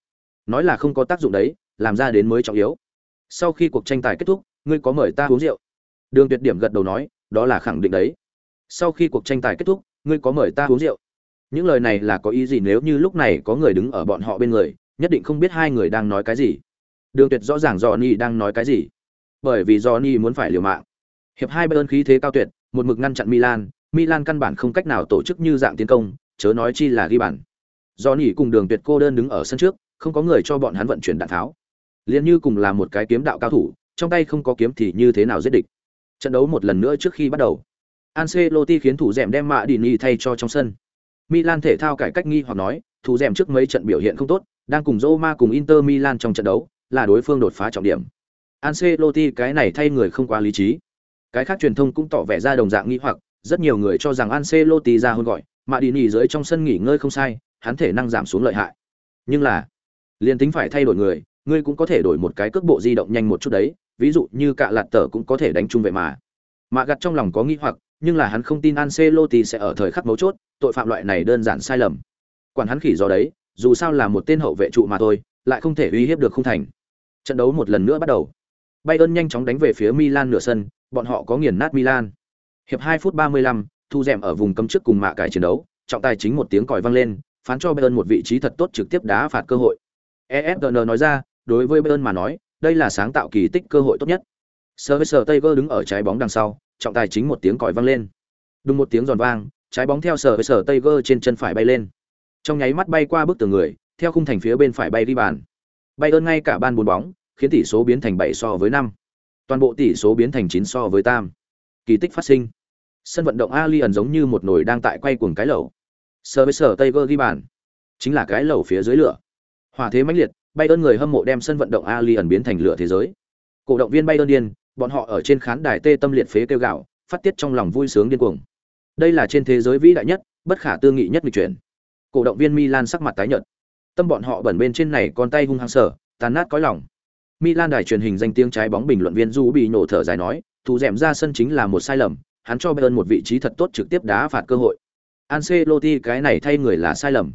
A: Nói là không có tác dụng đấy, làm ra đến mới trọng yếu. Sau khi cuộc tranh tài kết thúc, ngươi có mời ta uống rượu? Đường Tuyệt điểm gật đầu nói, đó là khẳng định đấy. Sau khi cuộc tranh tài kết thúc, ngươi có mời ta uống rượu? những lời này là có ý gì nếu như lúc này có người đứng ở bọn họ bên người, nhất định không biết hai người đang nói cái gì. Đường tuyệt rõ ràng johnny đang nói cái gì. Bởi vì johnny muốn phải liều mạng. Hiệp hai bayern khí thế cao tuyệt, một mực ngăn chặn milan milan căn bản không cách nào tổ chức như dạng tiến công, chớ nói chi là ghi bàn. Johnny cùng đường tuyệt cô đơn đứng ở sân trước, không có người cho bọn hắn vận chuyển đạn tháo. Liền như cùng là một cái kiếm đạo cao thủ, trong tay không có kiếm thì như thế nào giết địch. Trận đấu một lần nữa trước khi bắt đầu. Ancelotti khiến thủ dẻm đem mạ đi thay cho trong sân Milan thể thao cải cách nghi hoặc nói, thủ dẻm trước mấy trận biểu hiện không tốt, đang cùng Roma cùng Inter Milan trong trận đấu, là đối phương đột phá trọng điểm. Ancelotti cái này thay người không quá lý trí. Cái khác truyền thông cũng tỏ vẻ ra đồng dạng nghi hoặc, rất nhiều người cho rằng Ancelotti ra hôn gọi, mà đi nghỉ dưới trong sân nghỉ ngơi không sai, hắn thể năng giảm xuống lợi hại. Nhưng là, liên tính phải thay đổi người, ngươi cũng có thể đổi một cái cước bộ di động nhanh một chút đấy, ví dụ như cạ lạt tở cũng có thể đánh chung vậy mà. Mạ gặt trong lòng có nghi hoặc, nhưng là hắn không tin Ancelotti sẽ ở thời khắc mấu chốt, tội phạm loại này đơn giản sai lầm. Quản hắn khỉ do đấy, dù sao là một tên hậu vệ trụ mà thôi, lại không thể uy hiếp được không thành. Trận đấu một lần nữa bắt đầu. Bayern nhanh chóng đánh về phía Milan nửa sân, bọn họ có nghiền nát Milan. Hiệp 2 phút 35, thu dẻm ở vùng cấm trước cùng mạ cải chiến đấu, trọng tài chính một tiếng còi vang lên, phán cho Bayern một vị trí thật tốt trực tiếp đá phạt cơ hội. ESGN nói ra, đối với Bayern mà nói, đây là sáng tạo kỳ tích cơ hội tốt nhất. Sir Tiger đứng ở trái bóng đằng sau, trọng tài chính một tiếng còi vang lên. Đùng một tiếng giòn vang, trái bóng theo sở với sở tây gơ trên chân phải bay lên. Trong nháy mắt bay qua bức tường người, theo khung thành phía bên phải bay đi bàn. Bay ơn ngay cả ban bốn bóng, khiến tỷ số biến thành bảy so với năm. Toàn bộ tỷ số biến thành chín so với tam. Kỳ tích phát sinh. Sân vận động ali ẩn giống như một nồi đang tại quay cuồng cái lẩu. Sở với sở tây gơ ghi bàn. Chính là cái lẩu phía dưới lửa. Hòa thế mãnh liệt, bay ơn người hâm mộ đem sân vận động ali ẩn biến thành lửa thế giới. Cổ động viên bay ơn điên bọn họ ở trên khán đài tê tâm liệt phế kêu gạo phát tiết trong lòng vui sướng điên cuồng đây là trên thế giới vĩ đại nhất bất khả tư nghị nhất lịch chuyển cổ động viên milan sắc mặt tái nhợt Tâm bọn họ bẩn bên trên này con tay hung hăng sở, tàn nát cõi lòng. Milan đài truyền hình danh tiếng trái bóng bình luận viên Du bị nổ thở dài nói, thủ dẻm ra sân chính là một sai lầm, hắn cho Bayern một vị trí thật tốt trực tiếp đá phạt cơ hội. Ancelotti cái này thay người là sai lầm.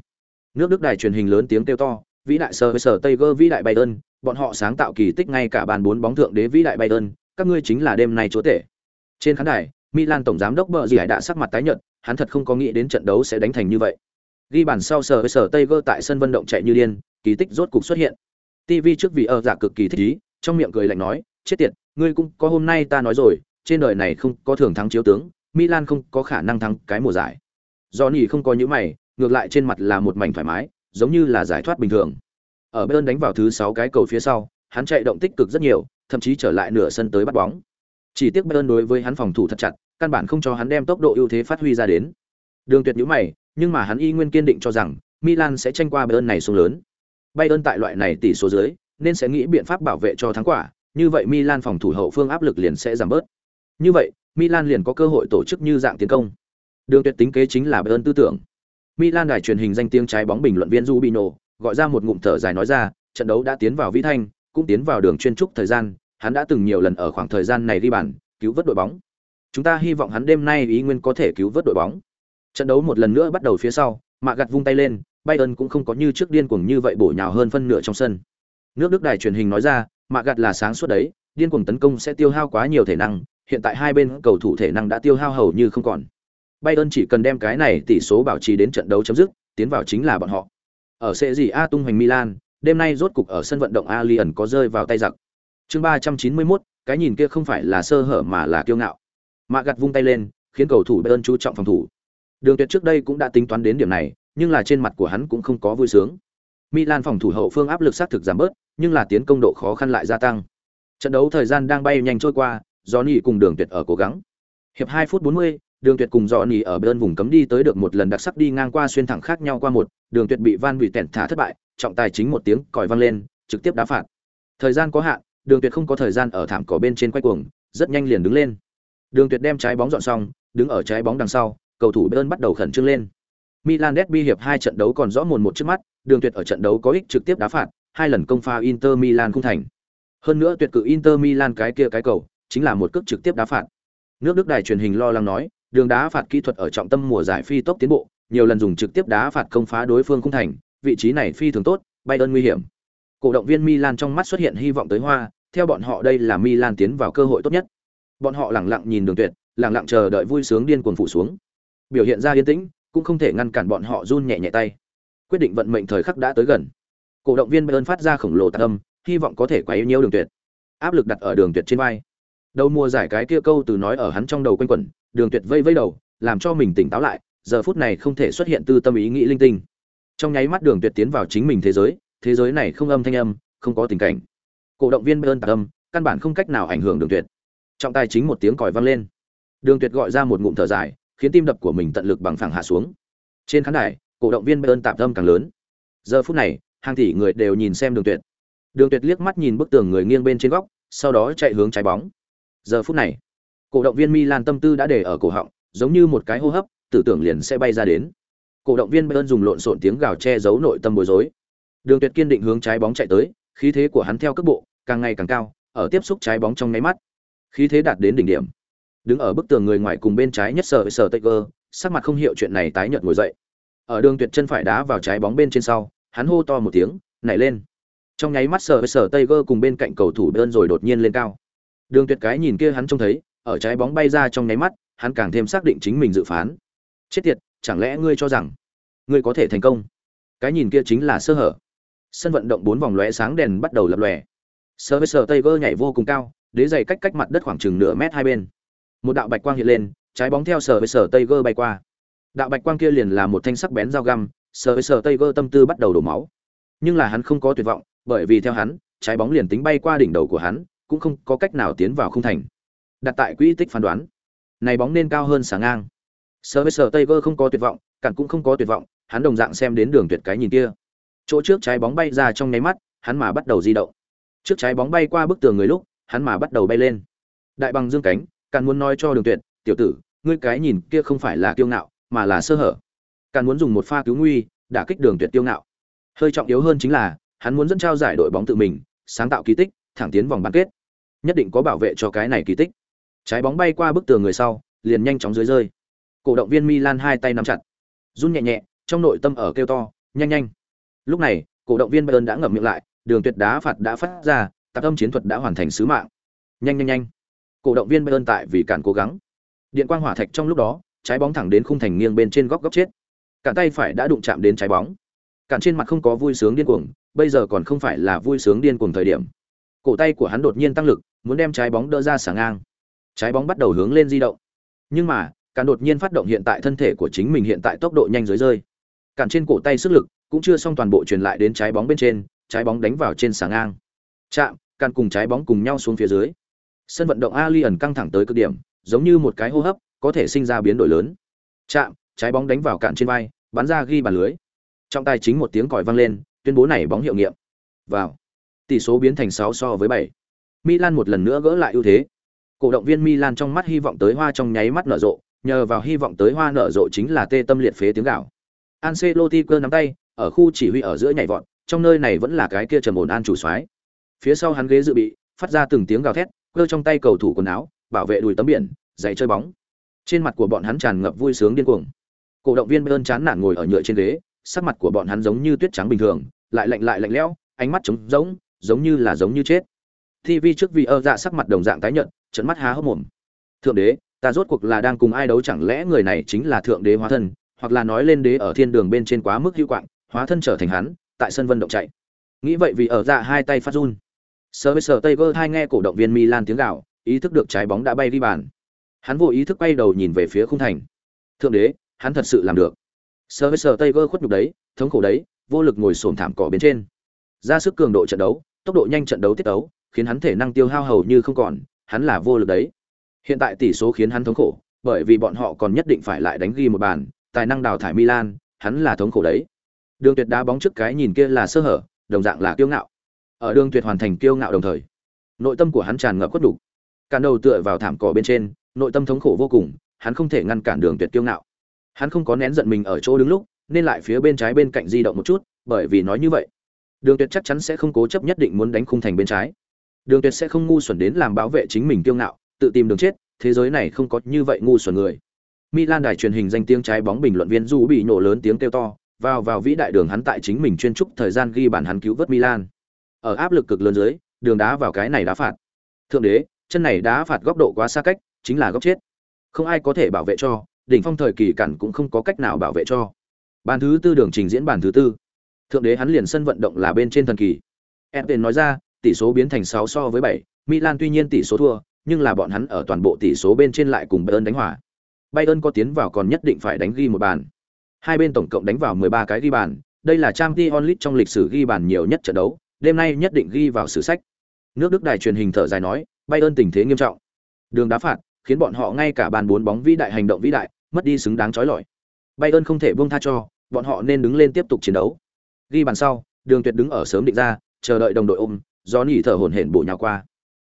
A: Nước Đức đài truyền hình lớn tiếng kêu to, vĩ đại sở với sở Tiger vĩ đại Bayern, bọn họ sáng tạo kỳ tích ngay cả bàn bốn bóng thượng đế vĩ đại Bayern, các ngươi chính là đêm nay chúa tể. Trên khán đài, Milan tổng giám đốc bờ gì đã sắc mặt tái nhợt, hắn thật không có nghĩ đến trận đấu sẽ đánh thành như vậy. Ghi bàn sau sở với sở Tiger tại sân vận động chạy như điên, kỳ tích rốt cục xuất hiện. TV trước vị ở dạ cực kỳ thích ý, trong miệng cười lạnh nói, chết tiệt, ngươi cũng có hôm nay ta nói rồi, trên đời này không có thưởng thắng chiếu tướng, Milan không có khả năng thắng cái mùa giải. Johnny không có những mày, ngược lại trên mặt là một mảnh thoải mái, giống như là giải thoát bình thường. Ở bên đánh vào thứ 6 cái cầu phía sau, hắn chạy động tích cực rất nhiều, thậm chí trở lại nửa sân tới bắt bóng. Chỉ tiếc Bayern đối với hắn phòng thủ thật chặt, căn bản không cho hắn đem tốc độ ưu thế phát huy ra đến. Đường Tuyệt nhíu mày, nhưng mà hắn y nguyên kiên định cho rằng Milan sẽ tranh qua Bayern này xuống lớn. Bayern tại loại này tỷ số dưới, nên sẽ nghĩ biện pháp bảo vệ cho thắng quả, như vậy Milan phòng thủ hậu phương áp lực liền sẽ giảm bớt. Như vậy, Milan liền có cơ hội tổ chức như dạng tiến công. Đường Tuyệt tính kế chính là Bayern tư tưởng. Milan đài truyền hình danh tiếng trái bóng bình luận viên Rubino gọi ra một ngụm thở dài nói ra, trận đấu đã tiến vào vĩ thanh, cũng tiến vào đường chuyên trúc thời gian, hắn đã từng nhiều lần ở khoảng thời gian này đi bàn, cứu vớt đội bóng. Chúng ta hy vọng hắn đêm nay ý nguyên có thể cứu vớt đội bóng. Trận đấu một lần nữa bắt đầu phía sau, Mạ gặt vung tay lên, Bayern cũng không có như trước điên cuồng như vậy bổ nhào hơn phân nửa trong sân. Nước Đức đài truyền hình nói ra, Mạ gặt là sáng suốt đấy, điên cuồng tấn công sẽ tiêu hao quá nhiều thể năng, hiện tại hai bên cầu thủ thể năng đã tiêu hao hầu như không còn. Bayern chỉ cần đem cái này tỷ số bảo trì đến trận đấu chấm dứt, tiến vào chính là bọn họ. Ở sẽ gì A tung hoành Milan, đêm nay rốt cục ở sân vận động Allianz có rơi vào tay giặc. Chương 391, cái nhìn kia không phải là sơ hở mà là kiêu ngạo. Mạ gặt vung tay lên, khiến cầu thủ Bayern chú trọng phòng thủ. Đường Tuyệt trước đây cũng đã tính toán đến điểm này, nhưng là trên mặt của hắn cũng không có vui sướng. Milan phòng thủ hậu phương áp lực sát thực giảm bớt, nhưng là tiến công độ khó khăn lại gia tăng. Trận đấu thời gian đang bay nhanh trôi qua, Johnny cùng Đường Tuyệt ở cố gắng. Hiệp hai phút 40, Đường Tuyệt cùng Johnny ở bên vùng cấm đi tới được một lần đặc sắc đi ngang qua xuyên thẳng khác nhau qua một, Đường Tuyệt bị Van Vị tẻn thả thất bại, trọng tài chính một tiếng còi vang lên, trực tiếp đá phạt. Thời gian có hạn, Đường Tuyệt không có thời gian ở thảm cỏ bên trên quay cuồng, rất nhanh liền đứng lên. Đường Tuyệt đem trái bóng dọn xong, đứng ở trái bóng đằng sau, cầu thủ Bayern bắt đầu khẩn trương lên. Milan derby hiệp hai trận đấu còn rõ mồn một trước mắt, Đường Tuyệt ở trận đấu có ích trực tiếp đá phạt, hai lần công pha Inter Milan không thành. Hơn nữa tuyệt cự Inter Milan cái kia cái cầu, chính là một cước trực tiếp đá phạt. Nước Đức đài truyền hình lo lắng nói, đường đá phạt kỹ thuật ở trọng tâm mùa giải phi tốc tiến bộ, nhiều lần dùng trực tiếp đá phạt công phá đối phương không thành, vị trí này phi thường tốt, bay ơn nguy hiểm. Cổ động viên Milan trong mắt xuất hiện hy vọng tới hoa, theo bọn họ đây là Milan tiến vào cơ hội tốt nhất. Bọn họ lặng lặng nhìn Đường Tuyệt, lặng lặng chờ đợi vui sướng điên cuồng phủ xuống. Biểu hiện ra yên tĩnh, cũng không thể ngăn cản bọn họ run nhẹ nhẹ tay. Quyết định vận mệnh thời khắc đã tới gần. Cổ động viên Bayern phát ra khổng lồ tạc âm, hy vọng có thể quấy nhiễu Đường Tuyệt. Áp lực đặt ở Đường Tuyệt trên vai. Đầu mùa giải cái kia câu từ nói ở hắn trong đầu quanh quẩn, Đường Tuyệt vây vây đầu, làm cho mình tỉnh táo lại, giờ phút này không thể xuất hiện tư tâm ý nghĩ linh tinh. Trong nháy mắt Đường Tuyệt tiến vào chính mình thế giới, thế giới này không âm thanh âm, không có tình cảnh. Cổ động viên Bayern tạc âm, căn bản không cách nào ảnh hưởng Đường Tuyệt. trọng tài chính một tiếng còi vang lên. Đường Tuyệt gọi ra một ngụm thở dài, khiến tim đập của mình tận lực bằng phẳng hạ xuống. Trên khán đài, cổ động viên Bayern tạm âm càng lớn. Giờ phút này, hàng tỷ người đều nhìn xem Đường Tuyệt. Đường Tuyệt liếc mắt nhìn bức tường người nghiêng bên trên góc, sau đó chạy hướng trái bóng. Giờ phút này, cổ động viên Milan tâm tư đã để ở cổ họng, giống như một cái hô hấp, tử tưởng liền sẽ bay ra đến. Cổ động viên Bayern dùng lộn xộn tiếng gào che giấu nội tâm bối rối. Đường Tuyệt kiên định hướng trái bóng chạy tới, khí thế của hắn theo cấp bộ, càng ngày càng cao, ở tiếp xúc trái bóng trong nháy mắt, khí thế đạt đến đỉnh điểm. Đứng ở bức tường người ngoài cùng bên trái nhất sở sở Tiger, sắc mặt không hiểu chuyện này tái nhợt ngồi dậy. Ở đường Tuyệt chân phải đá vào trái bóng bên trên sau, hắn hô to một tiếng, nảy lên. Trong nháy mắt sở sở Tiger cùng bên cạnh cầu thủ đơn rồi đột nhiên lên cao. Đường Tuyệt cái nhìn kia hắn trông thấy, ở trái bóng bay ra trong nháy mắt, hắn càng thêm xác định chính mình dự phán. Chết tiệt, chẳng lẽ ngươi cho rằng ngươi có thể thành công? Cái nhìn kia chính là sơ hở. Sân vận động bốn vòng lóe sáng đèn bắt đầu lập lòe. Sơ với sở Taker nhảy vô cùng cao, đế giày cách cách mặt đất khoảng chừng nửa mét hai bên. Một đạo bạch quang hiện lên, trái bóng theo sơ với sờ tây gơ bay qua. Đạo bạch quang kia liền là một thanh sắc bén dao găm, Sơ với sờ tây gơ tâm tư bắt đầu đổ máu. Nhưng là hắn không có tuyệt vọng, bởi vì theo hắn, trái bóng liền tính bay qua đỉnh đầu của hắn, cũng không có cách nào tiến vào không thành đặt tại quỹ tích phán đoán này bóng nên cao hơn sáng ngang sơ với sơ tây gơ không có tuyệt vọng cản cũng không có tuyệt vọng hắn đồng dạng xem đến đường tuyệt cái nhìn kia chỗ trước trái bóng bay ra trong nháy mắt hắn mà bắt đầu di động trước trái bóng bay qua bức tường người lúc hắn mà bắt đầu bay lên đại bằng dương cánh càn muốn nói cho đường tuyệt tiểu tử ngươi cái nhìn kia không phải là kiêu ngạo mà là sơ hở càn muốn dùng một pha cứu nguy đả kích đường tuyệt tiêu ngạo Hơi trọng yếu hơn chính là, hắn muốn dẫn trao giải đội bóng tự mình, sáng tạo kỳ tích, thẳng tiến vòng bán kết. Nhất định có bảo vệ cho cái này kỳ tích. Trái bóng bay qua bức tường người sau, liền nhanh chóng dưới rơi. Cổ động viên Milan hai tay nắm chặt, run nhẹ nhẹ, trong nội tâm ở kêu to, nhanh nhanh. Lúc này, cổ động viên Bayern đã ngậm miệng lại, đường tuyệt đá phạt đã phát ra, tạp âm chiến thuật đã hoàn thành sứ mạng. Nhanh nhanh nhanh. Cổ động viên Bayern tại vì cản cố gắng. Điện quang hỏa thạch trong lúc đó, trái bóng thẳng đến khung thành nghiêng bên trên góc góc chết. Cản tay phải đã đụng chạm đến trái bóng. Cản trên mặt không có vui sướng điên cuồng, bây giờ còn không phải là vui sướng điên cuồng thời điểm. Cổ tay của hắn đột nhiên tăng lực, muốn đem trái bóng đỡ ra sáng ngang. Trái bóng bắt đầu hướng lên di động. Nhưng mà, Cản đột nhiên phát động hiện tại thân thể của chính mình hiện tại tốc độ nhanh dưới rơi. Cản trên cổ tay sức lực cũng chưa xong toàn bộ truyền lại đến trái bóng bên trên, trái bóng đánh vào trên sáng ngang. Chạm, căn cùng trái bóng cùng nhau xuống phía dưới. Sân vận động Alien căng thẳng tới cực điểm, giống như một cái hô hấp, có thể sinh ra biến đổi lớn. Chạm, trái bóng đánh vào cạn trên vai, bắn ra ghi bàn lưới. Trong tay chính một tiếng còi vang lên, tuyên bố này bóng hiệu nghiệm. Vào. Tỷ số biến thành 6 so với 7. Milan một lần nữa gỡ lại ưu thế. Cổ động viên Milan trong mắt hy vọng tới hoa trong nháy mắt nở rộ, nhờ vào hy vọng tới hoa nở rộ chính là tê tâm liệt phế tiếng gào. Ancelotti cơ nắm tay, ở khu chỉ huy ở giữa nhảy vọt, trong nơi này vẫn là cái kia trầm ổn an chủ soái. Phía sau hắn ghế dự bị, phát ra từng tiếng gào thét, cơ trong tay cầu thủ quần áo, bảo vệ đùi tấm biển, giày chơi bóng. Trên mặt của bọn hắn tràn ngập vui sướng điên cuồng. Cổ động viên Bayern chán nản ngồi ở nhựa trên ghế, sắc mặt của bọn hắn giống như tuyết trắng bình thường, lại lạnh lại lạnh lẽo, ánh mắt trống rỗng, giống như là giống như chết. TV trước vì ơ dạ sắc mặt đồng dạng tái nhợt, trợn mắt há hốc mồm. Thượng đế, ta rốt cuộc là đang cùng ai đấu chẳng lẽ người này chính là thượng đế hóa thân, hoặc là nói lên đế ở thiên đường bên trên quá mức hữu quạng, hóa thân trở thành hắn, tại sân vận động chạy. Nghĩ vậy vì ở dạ hai tay phát run. Sơ với sờ tay gơ hai nghe cổ động viên Milan tiếng gào, ý thức được trái bóng đã bay đi bàn. Hắn vô ý thức quay đầu nhìn về phía khung thành. Thượng đế, hắn thật sự làm được. Sơ với sờ tay gơ khuất nhục đấy, thống khổ đấy, vô lực ngồi xổm thảm cỏ bên trên. Ra sức cường độ trận đấu, tốc độ nhanh trận đấu tiết đấu, khiến hắn thể năng tiêu hao hầu như không còn, hắn là vô lực đấy. Hiện tại tỷ số khiến hắn thống khổ, bởi vì bọn họ còn nhất định phải lại đánh ghi một bàn, tài năng đào thải Milan, hắn là thống khổ đấy. Đường Tuyệt đá bóng trước cái nhìn kia là sơ hở, đồng dạng là kiêu ngạo. Ở Đường Tuyệt hoàn thành kiêu ngạo đồng thời, nội tâm của hắn tràn ngập quất đủ. Cản đầu tựa vào thảm cỏ bên trên, nội tâm thống khổ vô cùng, hắn không thể ngăn cản Đường Tuyệt kiêu ngạo. Hắn không có nén giận mình ở chỗ đứng lúc, nên lại phía bên trái bên cạnh di động một chút, bởi vì nói như vậy, Đường Tuyệt chắc chắn sẽ không cố chấp nhất định muốn đánh khung thành bên trái. Đường Tuyệt sẽ không ngu xuẩn đến làm bảo vệ chính mình kiêu ngạo, tự tìm đường chết, thế giới này không có như vậy ngu xuẩn người. Milan đài truyền hình danh tiếng trái bóng bình luận viên Du bị nổ lớn tiếng kêu to, vào vào vĩ đại đường hắn tại chính mình chuyên trúc thời gian ghi bàn hắn cứu vớt Milan. Ở áp lực cực lớn dưới, đường đá vào cái này đá phạt. Thượng đế, chân này đá phạt góc độ quá xa cách, chính là góc chết. Không ai có thể bảo vệ cho, đỉnh phong thời kỳ cản cũng không có cách nào bảo vệ cho. Bàn thứ tư đường trình diễn bàn thứ tư. Thượng đế hắn liền sân vận động là bên trên thần kỳ. Enten nói ra, tỷ số biến thành 6 so với 7, Milan tuy nhiên tỷ số thua, nhưng là bọn hắn ở toàn bộ tỷ số bên trên lại cùng Bayern đánh hòa. Bayern có tiến vào còn nhất định phải đánh ghi một bàn. Hai bên tổng cộng đánh vào 13 cái ghi bàn, đây là Champions League trong lịch sử ghi bàn nhiều nhất trận đấu, đêm nay nhất định ghi vào sử sách. Nước Đức đài truyền hình thở dài nói, Bayern tình thế nghiêm trọng. Đường đá phạt, khiến bọn họ ngay cả bàn bốn bóng vĩ đại hành động vĩ đại, mất đi xứng đáng chói lọi. Bayern không thể buông tha cho, bọn họ nên đứng lên tiếp tục chiến đấu. Ghi bàn sau, Đường Tuyệt đứng ở sớm định ra, chờ đợi đồng đội ôm, gió nhỉ thở hổn hển bổ nhào qua.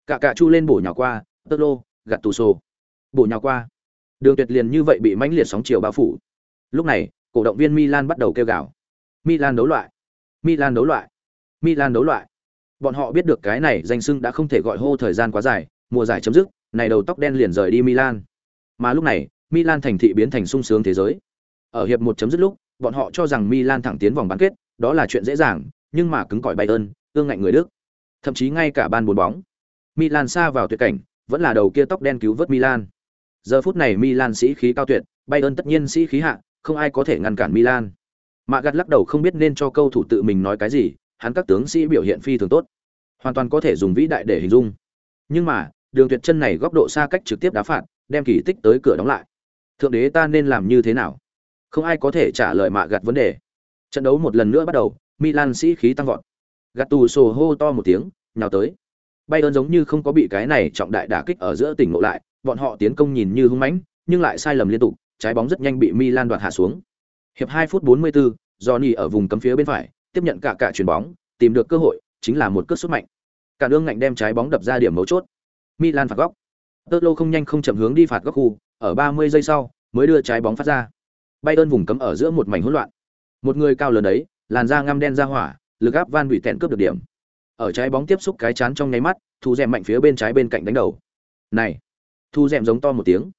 A: Cả cả chu lên bổ nhào qua, tơ lô, gạt tù sổ. Bổ nhào qua. Đường Tuyệt liền như vậy bị mãnh liệt sóng chiều bao phủ. Lúc này, cổ động viên Milan bắt đầu kêu gào. Milan đấu loại. Milan đấu loại. Milan đấu loại. Bọn họ biết được cái này danh xưng đã không thể gọi hô thời gian quá dài, mùa giải chấm dứt, này đầu tóc đen liền rời đi Milan. Mà lúc này, Milan thành thị biến thành sung sướng thế giới. Ở hiệp một chấm dứt lúc, bọn họ cho rằng Milan thẳng tiến vòng bán kết, đó là chuyện dễ dàng, nhưng mà cứng cỏi Bayern, ương ngạnh người Đức. Thậm chí ngay cả ban bốn bóng, Milan xa vào tuyệt cảnh, vẫn là đầu kia tóc đen cứu vớt Milan. Giờ phút này Milan sĩ khí cao tuyệt, Bayern tất nhiên sĩ khí hạ, không ai có thể ngăn cản Milan. Mạ gắt lắc đầu không biết nên cho câu thủ tự mình nói cái gì, hắn các tướng sĩ biểu hiện phi thường tốt, hoàn toàn có thể dùng vĩ đại để hình dung. Nhưng mà, đường tuyệt chân này góc độ xa cách trực tiếp đá phạt, đem kỳ tích tới cửa đóng lại. Thượng đế ta nên làm như thế nào? Không ai có thể trả lời mạ gạt vấn đề. Trận đấu một lần nữa bắt đầu, Milan sĩ khí tăng vọt. Gattuso hô to một tiếng, nhào tới. Bayern giống như không có bị cái này trọng đại đả kích ở giữa tỉnh ngộ lại, bọn họ tiến công nhìn như hung mãnh, nhưng lại sai lầm liên tục, trái bóng rất nhanh bị Milan đoạt hạ xuống. Hiệp 2 phút 44, Johnny ở vùng cấm phía bên phải, tiếp nhận cả cả chuyền bóng, tìm được cơ hội, chính là một cước sút mạnh. Cả đương ngạnh đem trái bóng đập ra điểm mấu chốt. Milan phạt góc. Totlo không nhanh không chậm hướng đi phạt góc khu, ở 30 giây sau mới đưa trái bóng phát ra. Bayern vùng cấm ở giữa một mảnh hỗn loạn. Một người cao lớn đấy, làn da ngăm đen ra hỏa, lực áp van bị tẹn cướp được điểm. Ở trái bóng tiếp xúc cái chán trong nháy mắt, thu rèm mạnh phía bên trái bên cạnh đánh đầu. Này, thu rèm giống to một tiếng.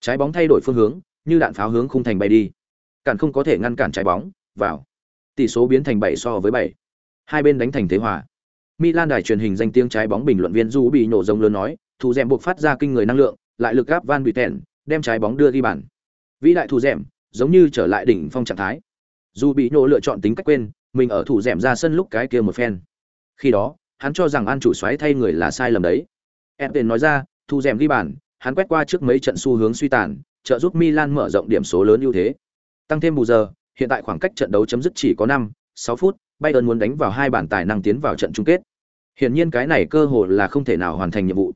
A: Trái bóng thay đổi phương hướng, như đạn pháo hướng khung thành bay đi. Cản không có thể ngăn cản trái bóng, vào. Tỷ số biến thành 7 so với 7. Hai bên đánh thành thế hòa. Milan đài truyền hình danh tiếng trái bóng bình luận viên Du bị nổ giống lớn nói, thủ dẻm buộc phát ra kinh người năng lượng, lại lực áp Van bị tèn đem trái bóng đưa ghi bàn. Vĩ đại thủ dẻm, giống như trở lại đỉnh phong trạng thái. Dù bị nổ lựa chọn tính cách quên, mình ở thủ dẻm ra sân lúc cái kia một phen. Khi đó, hắn cho rằng an chủ xoáy thay người là sai lầm đấy. em tên nói ra, thủ dẻm ghi bàn, hắn quét qua trước mấy trận xu hướng suy tàn, trợ giúp Milan mở rộng điểm số lớn ưu thế. Tăng thêm bù giờ, hiện tại khoảng cách trận đấu chấm dứt chỉ có 5, 6 phút, Bayern muốn đánh vào hai bản tài năng tiến vào trận chung kết. Hiển nhiên cái này cơ hội là không thể nào hoàn thành nhiệm vụ.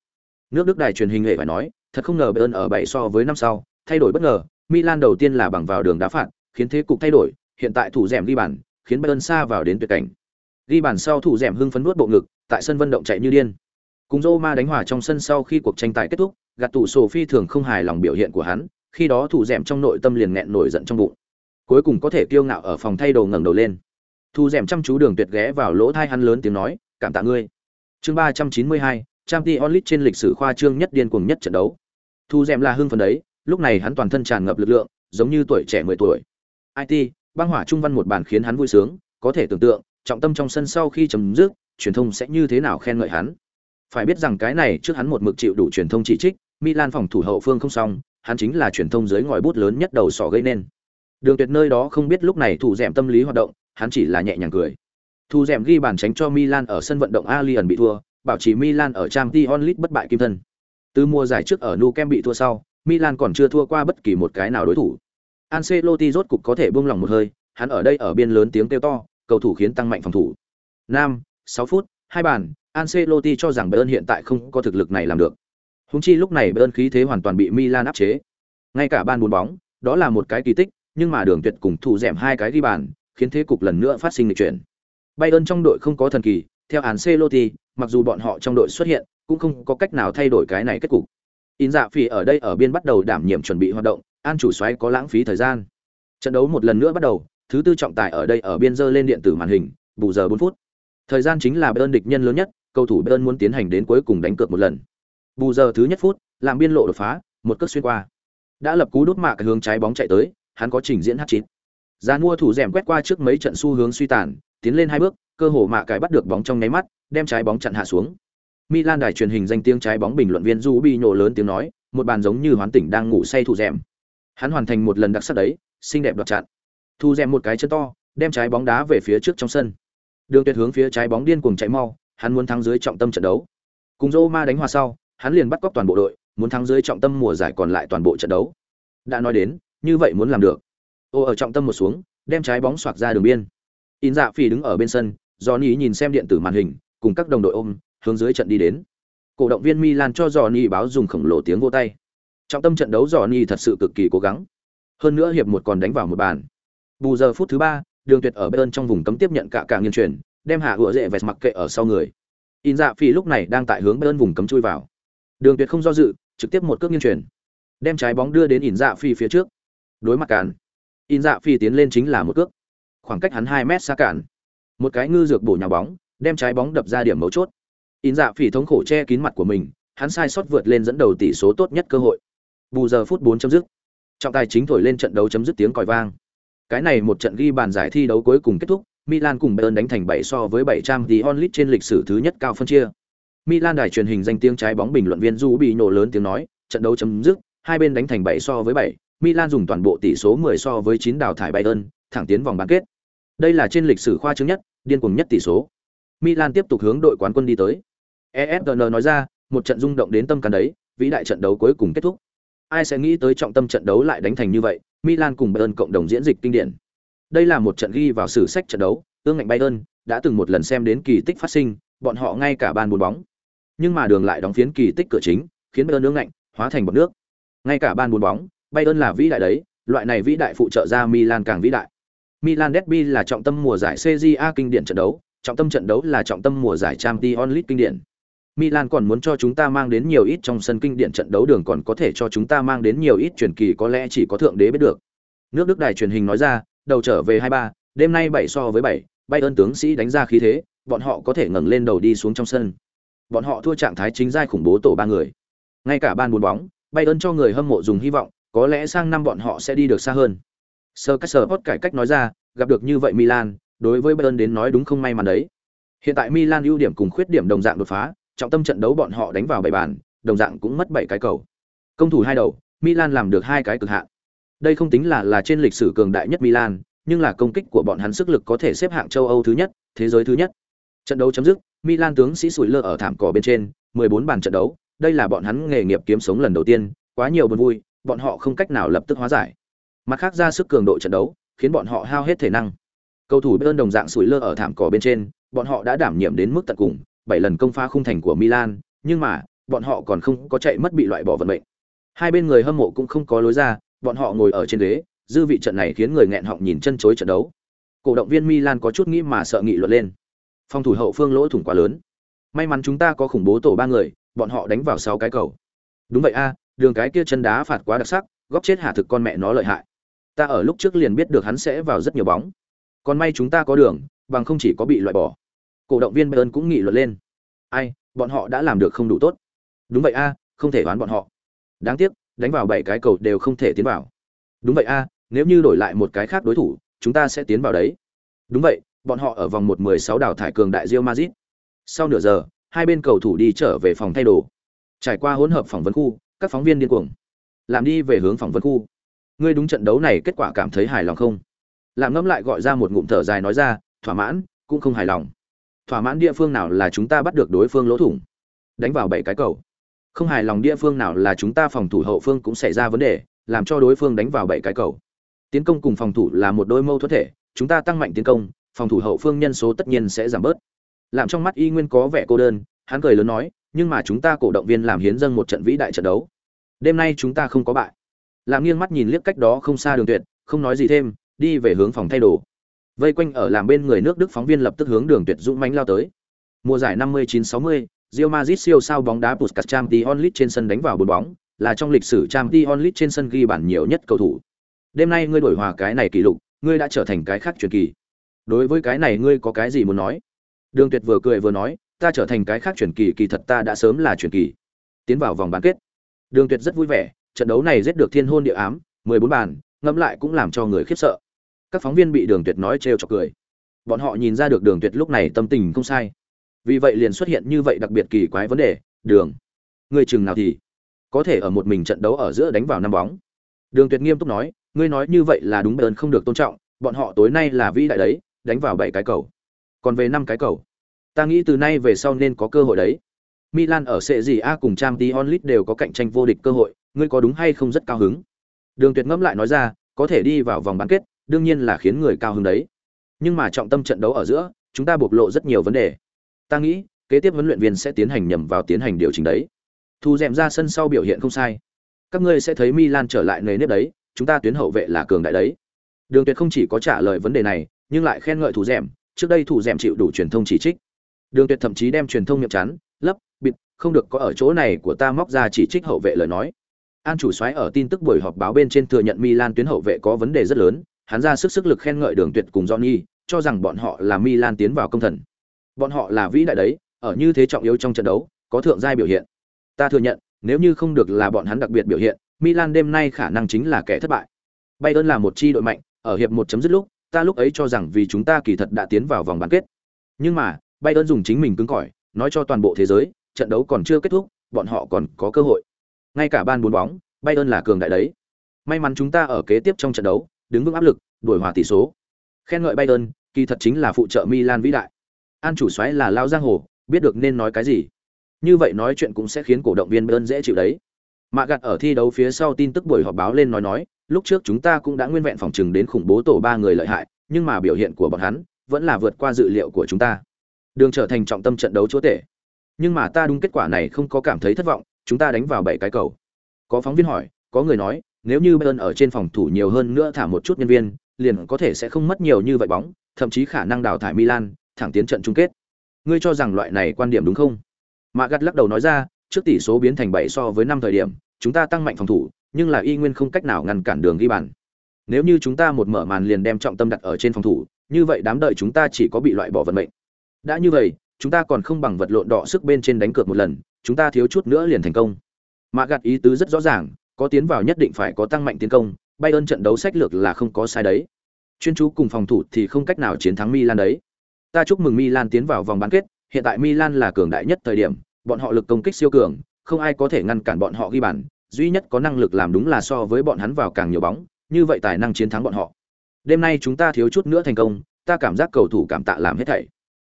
A: Nước Đức đài truyền hình nghệ phải nói, thật không ngờ Bayern ở 7 so với năm sau, thay đổi bất ngờ, Milan đầu tiên là bằng vào đường đá phạt, khiến thế cục thay đổi, hiện tại thủ rèm đi bàn, khiến Bayern xa vào đến tuyệt cảnh. Ghi bàn sau thủ rèm hưng phấn nuốt bộ ngực, tại sân vận động chạy như điên. Cùng Roma đánh hòa trong sân sau khi cuộc tranh tài kết thúc, gạt tủ sổ phi thường không hài lòng biểu hiện của hắn, khi đó thủ rèm trong nội tâm liền nghẹn nổi giận trong bụng. Cuối cùng có thể kiêu ngạo ở phòng thay đồ ngẩng đầu lên. Thu rèm chăm chú đường tuyệt ghé vào lỗ thai hắn lớn tiếng nói, cảm tạ ngươi. Chương ba trăm chín mươi hai, Champions League trên lịch sử khoa trương nhất điên cuồng nhất trận đấu. Thu rèm là hưng phấn đấy, lúc này hắn toàn thân tràn ngập lực lượng, giống như tuổi trẻ mười tuổi. IT, băng hỏa trung văn một bản khiến hắn vui sướng, có thể tưởng tượng, trọng tâm trong sân sau khi chấm dứt, truyền thông sẽ như thế nào khen ngợi hắn. Phải biết rằng cái này trước hắn một mực chịu đủ truyền thông chỉ trích, Milan phòng thủ hậu phương không xong, hắn chính là truyền thông dưới ngòi bút lớn nhất đầu sỏ gây nên. Đường Tuyệt nơi đó không biết lúc này thủ dẻm tâm lý hoạt động, hắn chỉ là nhẹ nhàng cười. Thu dẻm ghi bàn tránh cho Milan ở sân vận động alien bị thua, bảo trì Milan ở Champions League bất bại kim thân. Từ mùa giải trước ở Nou Kem bị thua sau, Milan còn chưa thua qua bất kỳ một cái nào đối thủ. Ancelotti rốt cục có thể buông lòng một hơi, hắn ở đây ở biên lớn tiếng kêu to, cầu thủ khiến tăng mạnh phòng thủ. Nam, 6 phút, hai bàn, Ancelotti cho rằng Bayern hiện tại không có thực lực này làm được. Húng chi lúc này Bayern khí thế hoàn toàn bị Milan áp chế. Ngay cả ban bốn bóng, đó là một cái kỳ tích, nhưng mà Đường Tuyệt cùng thủ dẻm hai cái ghi bàn, khiến thế cục lần nữa phát sinh lịch chuyển. Bayern trong đội không có thần kỳ, theo Ancelotti, mặc dù bọn họ trong đội xuất hiện, cũng không có cách nào thay đổi cái này kết cục. In dạ phỉ ở đây ở biên bắt đầu đảm nhiệm chuẩn bị hoạt động, an chủ soái có lãng phí thời gian. Trận đấu một lần nữa bắt đầu, thứ tư trọng tài ở đây ở biên giơ lên điện tử màn hình, bù giờ 4 phút. Thời gian chính là Bayern địch nhân lớn nhất, cầu thủ Bayern muốn tiến hành đến cuối cùng đánh cược một lần. Bù giờ thứ nhất phút, làm biên lộ đột phá, một cước xuyên qua. Đã lập cú đút mạ cái hướng trái bóng chạy tới, hắn có trình diễn h chín Giá mua thủ rèm quét qua trước mấy trận xu hướng suy tàn, tiến lên hai bước, cơ hồ mạ cái bắt được bóng trong nháy mắt, đem trái bóng chặn hạ xuống. Milan đài truyền hình danh tiếng trái bóng bình luận viên Rubi nhổ lớn tiếng nói, một bàn giống như hoán tỉnh đang ngủ say thủ rèm. Hắn hoàn thành một lần đặc sắc đấy, xinh đẹp đoạt chặn. Thu rèm một cái chân to, đem trái bóng đá về phía trước trong sân. Đường Tuyệt hướng phía trái bóng điên cuồng chạy mau, hắn muốn thắng dưới trọng tâm trận đấu. Cùng Roma đánh hòa sau, hắn liền bắt cóc toàn bộ đội, muốn thắng dưới trọng tâm mùa giải còn lại toàn bộ trận đấu. Đã nói đến, như vậy muốn làm được. Ô ở trọng tâm một xuống, đem trái bóng xoạc ra đường biên. In Dạ Phỉ đứng ở bên sân, Johnny nhìn xem điện tử màn hình, cùng các đồng đội ôm, hướng dưới trận đi đến. Cổ động viên Milan cho Johnny báo dùng khổng lồ tiếng vô tay. Trọng tâm trận đấu Johnny thật sự cực kỳ cố gắng. Hơn nữa hiệp một còn đánh vào một bàn. Bù giờ phút thứ ba, Đường Tuyệt ở bên trong vùng cấm tiếp nhận cả cả nghiên chuyển, đem hạ gựa dễ vẹt mặc kệ ở sau người. In Dạ Phỉ lúc này đang tại hướng bên vùng cấm chui vào. Đường Tuyệt không do dự, trực tiếp một cước nghiêng chuyển, đem trái bóng đưa đến In Dạ Phi phía trước. Đối mặt cản. In Dạ Phi tiến lên chính là một cước. Khoảng cách hắn 2 mét xa cản. Một cái ngư dược bổ nhào bóng, đem trái bóng đập ra điểm mấu chốt in dạ Phi thống khổ che kín mặt của mình hắn sai sót vượt lên dẫn đầu tỷ số tốt nhất cơ hội bù giờ phút bốn chấm dứt trọng tài chính thổi lên trận đấu chấm dứt tiếng còi vang cái này một trận ghi bàn giải thi đấu cuối cùng kết thúc milan cùng bayern đánh thành bảy so với bảy thì tí onlit trên lịch sử thứ nhất cao phân chia milan đài truyền hình danh tiếng trái bóng bình luận viên du bị nổ lớn tiếng nói trận đấu chấm dứt hai bên đánh thành bảy so với bảy milan dùng toàn bộ tỷ số 10 so với 9 đào thải bayern thẳng tiến vòng bán kết đây là trên lịch sử khoa trương nhất điên cuồng nhất tỷ số milan tiếp tục hướng đội quán quân đi tới ESPN nói ra, một trận rung động đến tâm can đấy, vĩ đại trận đấu cuối cùng kết thúc. Ai sẽ nghĩ tới trọng tâm trận đấu lại đánh thành như vậy, Milan cùng Bayern cộng đồng diễn dịch kinh điển. Đây là một trận ghi vào sử sách trận đấu, tương ngạnh Bayern đã từng một lần xem đến kỳ tích phát sinh, bọn họ ngay cả bàn bốn bóng. Nhưng mà đường lại đóng phiến kỳ tích cửa chính, khiến bay ơn nướng lạnh hóa thành bọt nước. Ngay cả ban bốn bóng, bay ơn là vĩ đại đấy, loại này vĩ đại phụ trợ ra Milan càng vĩ đại. Milan derby là trọng tâm mùa giải CJA kinh điển trận đấu, trọng tâm trận đấu là trọng tâm mùa giải Champions League kinh điển. Milan còn muốn cho chúng ta mang đến nhiều ít trong sân kinh điển trận đấu đường còn có thể cho chúng ta mang đến nhiều ít truyền kỳ có lẽ chỉ có thượng đế biết được. Nước Đức đài truyền hình nói ra, đầu trở về 23, đêm nay bảy so với bảy, ơn tướng sĩ đánh ra khí thế, bọn họ có thể ngẩng lên đầu đi xuống trong sân. Bọn họ thua trạng thái chính giai khủng bố tổ ba người. Ngay cả ban bốn bóng, ơn cho người hâm mộ dùng hy vọng, có lẽ sang năm bọn họ sẽ đi được xa hơn. sơ cắt sở Caesar cải cách nói ra, gặp được như vậy Milan, đối với Bayern đến nói đúng không may mắn đấy. Hiện tại Milan ưu điểm cùng khuyết điểm đồng dạng đột phá, trọng tâm trận đấu bọn họ đánh vào bảy bàn, đồng dạng cũng mất bảy cái cầu. Công thủ hai đầu, Milan làm được hai cái cực hạn. Đây không tính là là trên lịch sử cường đại nhất Milan, nhưng là công kích của bọn hắn sức lực có thể xếp hạng châu Âu thứ nhất, thế giới thứ nhất. Trận đấu chấm dứt, Milan tướng sĩ sủi lơ ở thảm cỏ bên trên, 14 bàn trận đấu, đây là bọn hắn nghề nghiệp kiếm sống lần đầu tiên, quá nhiều buồn vui, bọn họ không cách nào lập tức hóa giải. Mặt khác ra sức cường độ trận đấu, khiến bọn họ hao hết thể năng. Cầu thủ Bayern đồng dạng sủi lơ ở thảm cỏ bên trên, bọn họ đã đảm nhiệm đến mức tận cùng, 7 lần công phá khung thành của Milan, nhưng mà, bọn họ còn không có chạy mất bị loại bỏ vận mệnh. Hai bên người hâm mộ cũng không có lối ra, bọn họ ngồi ở trên ghế, dư vị trận này khiến người nghẹn họng nhìn chân chối trận đấu. Cổ động viên Milan có chút nghĩ mà sợ nghị luận lên. Phòng thủ hậu phương lỗ thủng quá lớn. May mắn chúng ta có khủng bố tổ ba người, bọn họ đánh vào sáu cái cầu. Đúng vậy a, đường cái kia chân đá phạt quá đặc sắc, góp chết hạ thực con mẹ nó lợi hại. Ta ở lúc trước liền biết được hắn sẽ vào rất nhiều bóng. Còn may chúng ta có đường, bằng không chỉ có bị loại bỏ. Cổ động viên Bayern cũng nghị luận lên. Ai, bọn họ đã làm được không đủ tốt. Đúng vậy a, không thể đoán bọn họ. Đáng tiếc, đánh vào bảy cái cầu đều không thể tiến vào. Đúng vậy a, nếu như đổi lại một cái khác đối thủ, chúng ta sẽ tiến vào đấy. Đúng vậy, bọn họ ở vòng 1/16 đào thải cường đại Real Madrid. Sau nửa giờ, hai bên cầu thủ đi trở về phòng thay đồ. Trải qua hỗn hợp phỏng vấn khu, các phóng viên điên cuồng. Làm đi về hướng phỏng vấn khu. Ngươi đúng trận đấu này kết quả cảm thấy hài lòng không? Làm ngâm lại gọi ra một ngụm thở dài nói ra, thỏa mãn, cũng không hài lòng. Thỏa mãn địa phương nào là chúng ta bắt được đối phương lỗ thủng, đánh vào bảy cái cầu. Không hài lòng địa phương nào là chúng ta phòng thủ hậu phương cũng xảy ra vấn đề, làm cho đối phương đánh vào bảy cái cầu. Tiến công cùng phòng thủ là một đôi mâu thuẫn thể, chúng ta tăng mạnh tiến công, phòng thủ hậu phương nhân số tất nhiên sẽ giảm bớt. Làm trong mắt Y Nguyên có vẻ cô đơn, hắn cười lớn nói, nhưng mà chúng ta cổ động viên làm hiến dâng một trận vĩ đại trận đấu. Đêm nay chúng ta không có bại. Làm nghiêng mắt nhìn liếc cách đó không xa Đường Tuyệt, không nói gì thêm, đi về hướng phòng thay đồ. Vây quanh ở làm bên người nước Đức phóng viên lập tức hướng Đường Tuyệt dũng mãnh lao tới. Mùa giải 59-60, Real Madrid siêu sao bóng đá Puskas Champions League trên sân đánh vào bốn bóng, là trong lịch sử Champions League trên sân ghi bàn nhiều nhất cầu thủ. Đêm nay ngươi đổi hòa cái này kỷ lục, ngươi đã trở thành cái khác truyền kỳ. Đối với cái này ngươi có cái gì muốn nói? Đường Tuyệt vừa cười vừa nói, ta trở thành cái khác truyền kỳ kỳ thật ta đã sớm là truyền kỳ. Tiến vào vòng bán kết. Đường Tuyệt rất vui vẻ, trận đấu này giết được thiên hôn địa ám, 14 bàn, ngẫm lại cũng làm cho người khiếp sợ. Các phóng viên bị Đường Tuyệt nói trêu chọc cười. Bọn họ nhìn ra được Đường Tuyệt lúc này tâm tình không sai. Vì vậy liền xuất hiện như vậy đặc biệt kỳ quái vấn đề, "Đường, người chừng nào thì có thể ở một mình trận đấu ở giữa đánh vào năm bóng?" Đường Tuyệt nghiêm túc nói, "Ngươi nói như vậy là đúng bờn không được tôn trọng, bọn họ tối nay là vĩ đại đấy, đánh vào bảy cái cầu. Còn về năm cái cầu, ta nghĩ từ nay về sau nên có cơ hội đấy." Milan ở sẽ gì A cùng Champions League đều có cạnh tranh vô địch cơ hội, ngươi có đúng hay không rất cao hứng. Đường Tuyệt ngẫm lại nói ra, có thể đi vào vòng bán kết, đương nhiên là khiến người cao hứng đấy. Nhưng mà trọng tâm trận đấu ở giữa, chúng ta bộc lộ rất nhiều vấn đề. Ta nghĩ, kế tiếp huấn luyện viên sẽ tiến hành nhầm vào tiến hành điều chỉnh đấy. Thu dèm ra sân sau biểu hiện không sai. Các ngươi sẽ thấy Milan trở lại nề nếp đấy, chúng ta tuyến hậu vệ là cường đại đấy. Đường Tuyệt không chỉ có trả lời vấn đề này, nhưng lại khen ngợi thủ rèm trước đây thủ rèm chịu đủ truyền thông chỉ trích. Đường Tuyệt thậm chí đem truyền thông miệng chắn, lấp, bịt, không được có ở chỗ này của ta móc ra chỉ trích hậu vệ lời nói. An chủ soái ở tin tức buổi họp báo bên trên thừa nhận Milan tuyến hậu vệ có vấn đề rất lớn, hắn ra sức sức lực khen ngợi Đường Tuyệt cùng Johnny, cho rằng bọn họ là Milan tiến vào công thần. Bọn họ là vĩ đại đấy, ở như thế trọng yếu trong trận đấu, có thượng giai biểu hiện. Ta thừa nhận, nếu như không được là bọn hắn đặc biệt biểu hiện, Milan đêm nay khả năng chính là kẻ thất bại. Bayern là một chi đội mạnh, ở hiệp một chấm dứt lúc, ta lúc ấy cho rằng vì chúng ta kỳ thật đã tiến vào vòng bán kết. Nhưng mà, Bayern dùng chính mình cứng cỏi, nói cho toàn bộ thế giới, trận đấu còn chưa kết thúc, bọn họ còn có cơ hội. Ngay cả ban bốn bóng, Bayern là cường đại đấy. May mắn chúng ta ở kế tiếp trong trận đấu, đứng vững áp lực, đuổi hòa tỷ số. Khen ngợi Bayern, kỳ thật chính là phụ trợ Milan vĩ đại. An chủ soái là lao giang hồ, biết được nên nói cái gì. Như vậy nói chuyện cũng sẽ khiến cổ động viên Bayern dễ chịu đấy. Mạ gặt ở thi đấu phía sau tin tức buổi họp báo lên nói nói, lúc trước chúng ta cũng đã nguyên vẹn phòng trừng đến khủng bố tổ ba người lợi hại, nhưng mà biểu hiện của bọn hắn vẫn là vượt qua dự liệu của chúng ta. Đường trở thành trọng tâm trận đấu chúa tể. Nhưng mà ta đúng kết quả này không có cảm thấy thất vọng, chúng ta đánh vào bảy cái cầu. Có phóng viên hỏi, có người nói, nếu như Bayern ở trên phòng thủ nhiều hơn nữa thả một chút nhân viên, liền có thể sẽ không mất nhiều như vậy bóng, thậm chí khả năng đào thải Milan, thẳng tiến trận chung kết. Ngươi cho rằng loại này quan điểm đúng không? Mạ gắt lắc đầu nói ra, trước tỷ số biến thành bảy so với năm thời điểm, chúng ta tăng mạnh phòng thủ, nhưng là y nguyên không cách nào ngăn cản đường ghi bàn. Nếu như chúng ta một mở màn liền đem trọng tâm đặt ở trên phòng thủ, như vậy đám đợi chúng ta chỉ có bị loại bỏ vận mệnh. Đã như vậy, chúng ta còn không bằng vật lộn đỏ sức bên trên đánh cược một lần, chúng ta thiếu chút nữa liền thành công. Mã gạt ý tứ rất rõ ràng, có tiến vào nhất định phải có tăng mạnh tiến công, Bayern trận đấu sách lược là không có sai đấy. Chuyên chú cùng phòng thủ thì không cách nào chiến thắng Milan đấy. Ta chúc mừng Milan tiến vào vòng bán kết, hiện tại Milan là cường đại nhất thời điểm, bọn họ lực công kích siêu cường, không ai có thể ngăn cản bọn họ ghi bàn, duy nhất có năng lực làm đúng là so với bọn hắn vào càng nhiều bóng, như vậy tài năng chiến thắng bọn họ. Đêm nay chúng ta thiếu chút nữa thành công, ta cảm giác cầu thủ cảm tạ làm hết thảy.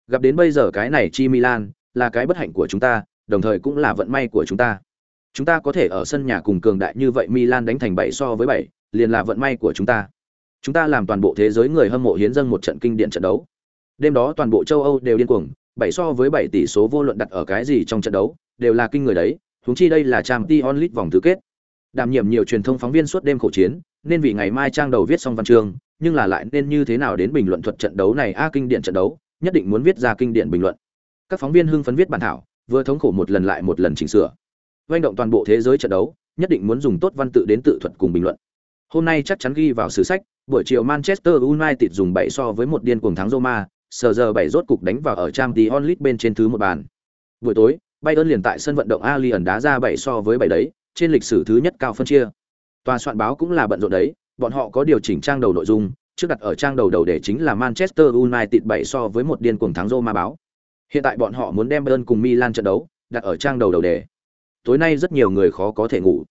A: Gặp đến bây giờ cái này chi Milan, là cái bất hạnh của chúng ta, đồng thời cũng là vận may của chúng ta. Chúng ta có thể ở sân nhà cùng cường đại như vậy Milan đánh thành 7 so với 7, liền là vận may của chúng ta. Chúng ta làm toàn bộ thế giới người hâm mộ hiến dâng một trận kinh điển trận đấu. Đêm đó toàn bộ châu Âu đều điên cuồng, 7 so với 7 tỷ số vô luận đặt ở cái gì trong trận đấu, đều là kinh người đấy, huống chi đây là Champions Onlit vòng tứ kết. Đảm nhiệm nhiều truyền thông phóng viên suốt đêm khổ chiến, nên vì ngày mai trang đầu viết xong văn chương, nhưng là lại nên như thế nào đến bình luận thuật trận đấu này a kinh điển trận đấu, nhất định muốn viết ra kinh điển bình luận. Các phóng viên hưng phấn viết bản thảo, vừa thống khổ một lần lại một lần chỉnh sửa. Doanh động toàn bộ thế giới trận đấu, nhất định muốn dùng tốt văn tự đến tự thuật cùng bình luận. Hôm nay chắc chắn ghi vào sử sách, buổi chiều Manchester United dùng 7 so với một điên cuồng thắng Roma, sờ giờ 7 rốt cục đánh vào ở Champions League bên trên thứ một bàn. Buổi tối, Bayern liền tại sân vận động Allianz đá ra 7 so với 7 đấy, trên lịch sử thứ nhất cao phân chia. Tòa soạn báo cũng là bận rộn đấy, bọn họ có điều chỉnh trang đầu nội dung, trước đặt ở trang đầu đầu để chính là Manchester United 7 so với một điên cuồng thắng Roma báo. Hiện tại bọn họ muốn đem Bayern cùng Milan trận đấu đặt ở trang đầu đầu đề. Tối nay rất nhiều người khó có thể ngủ.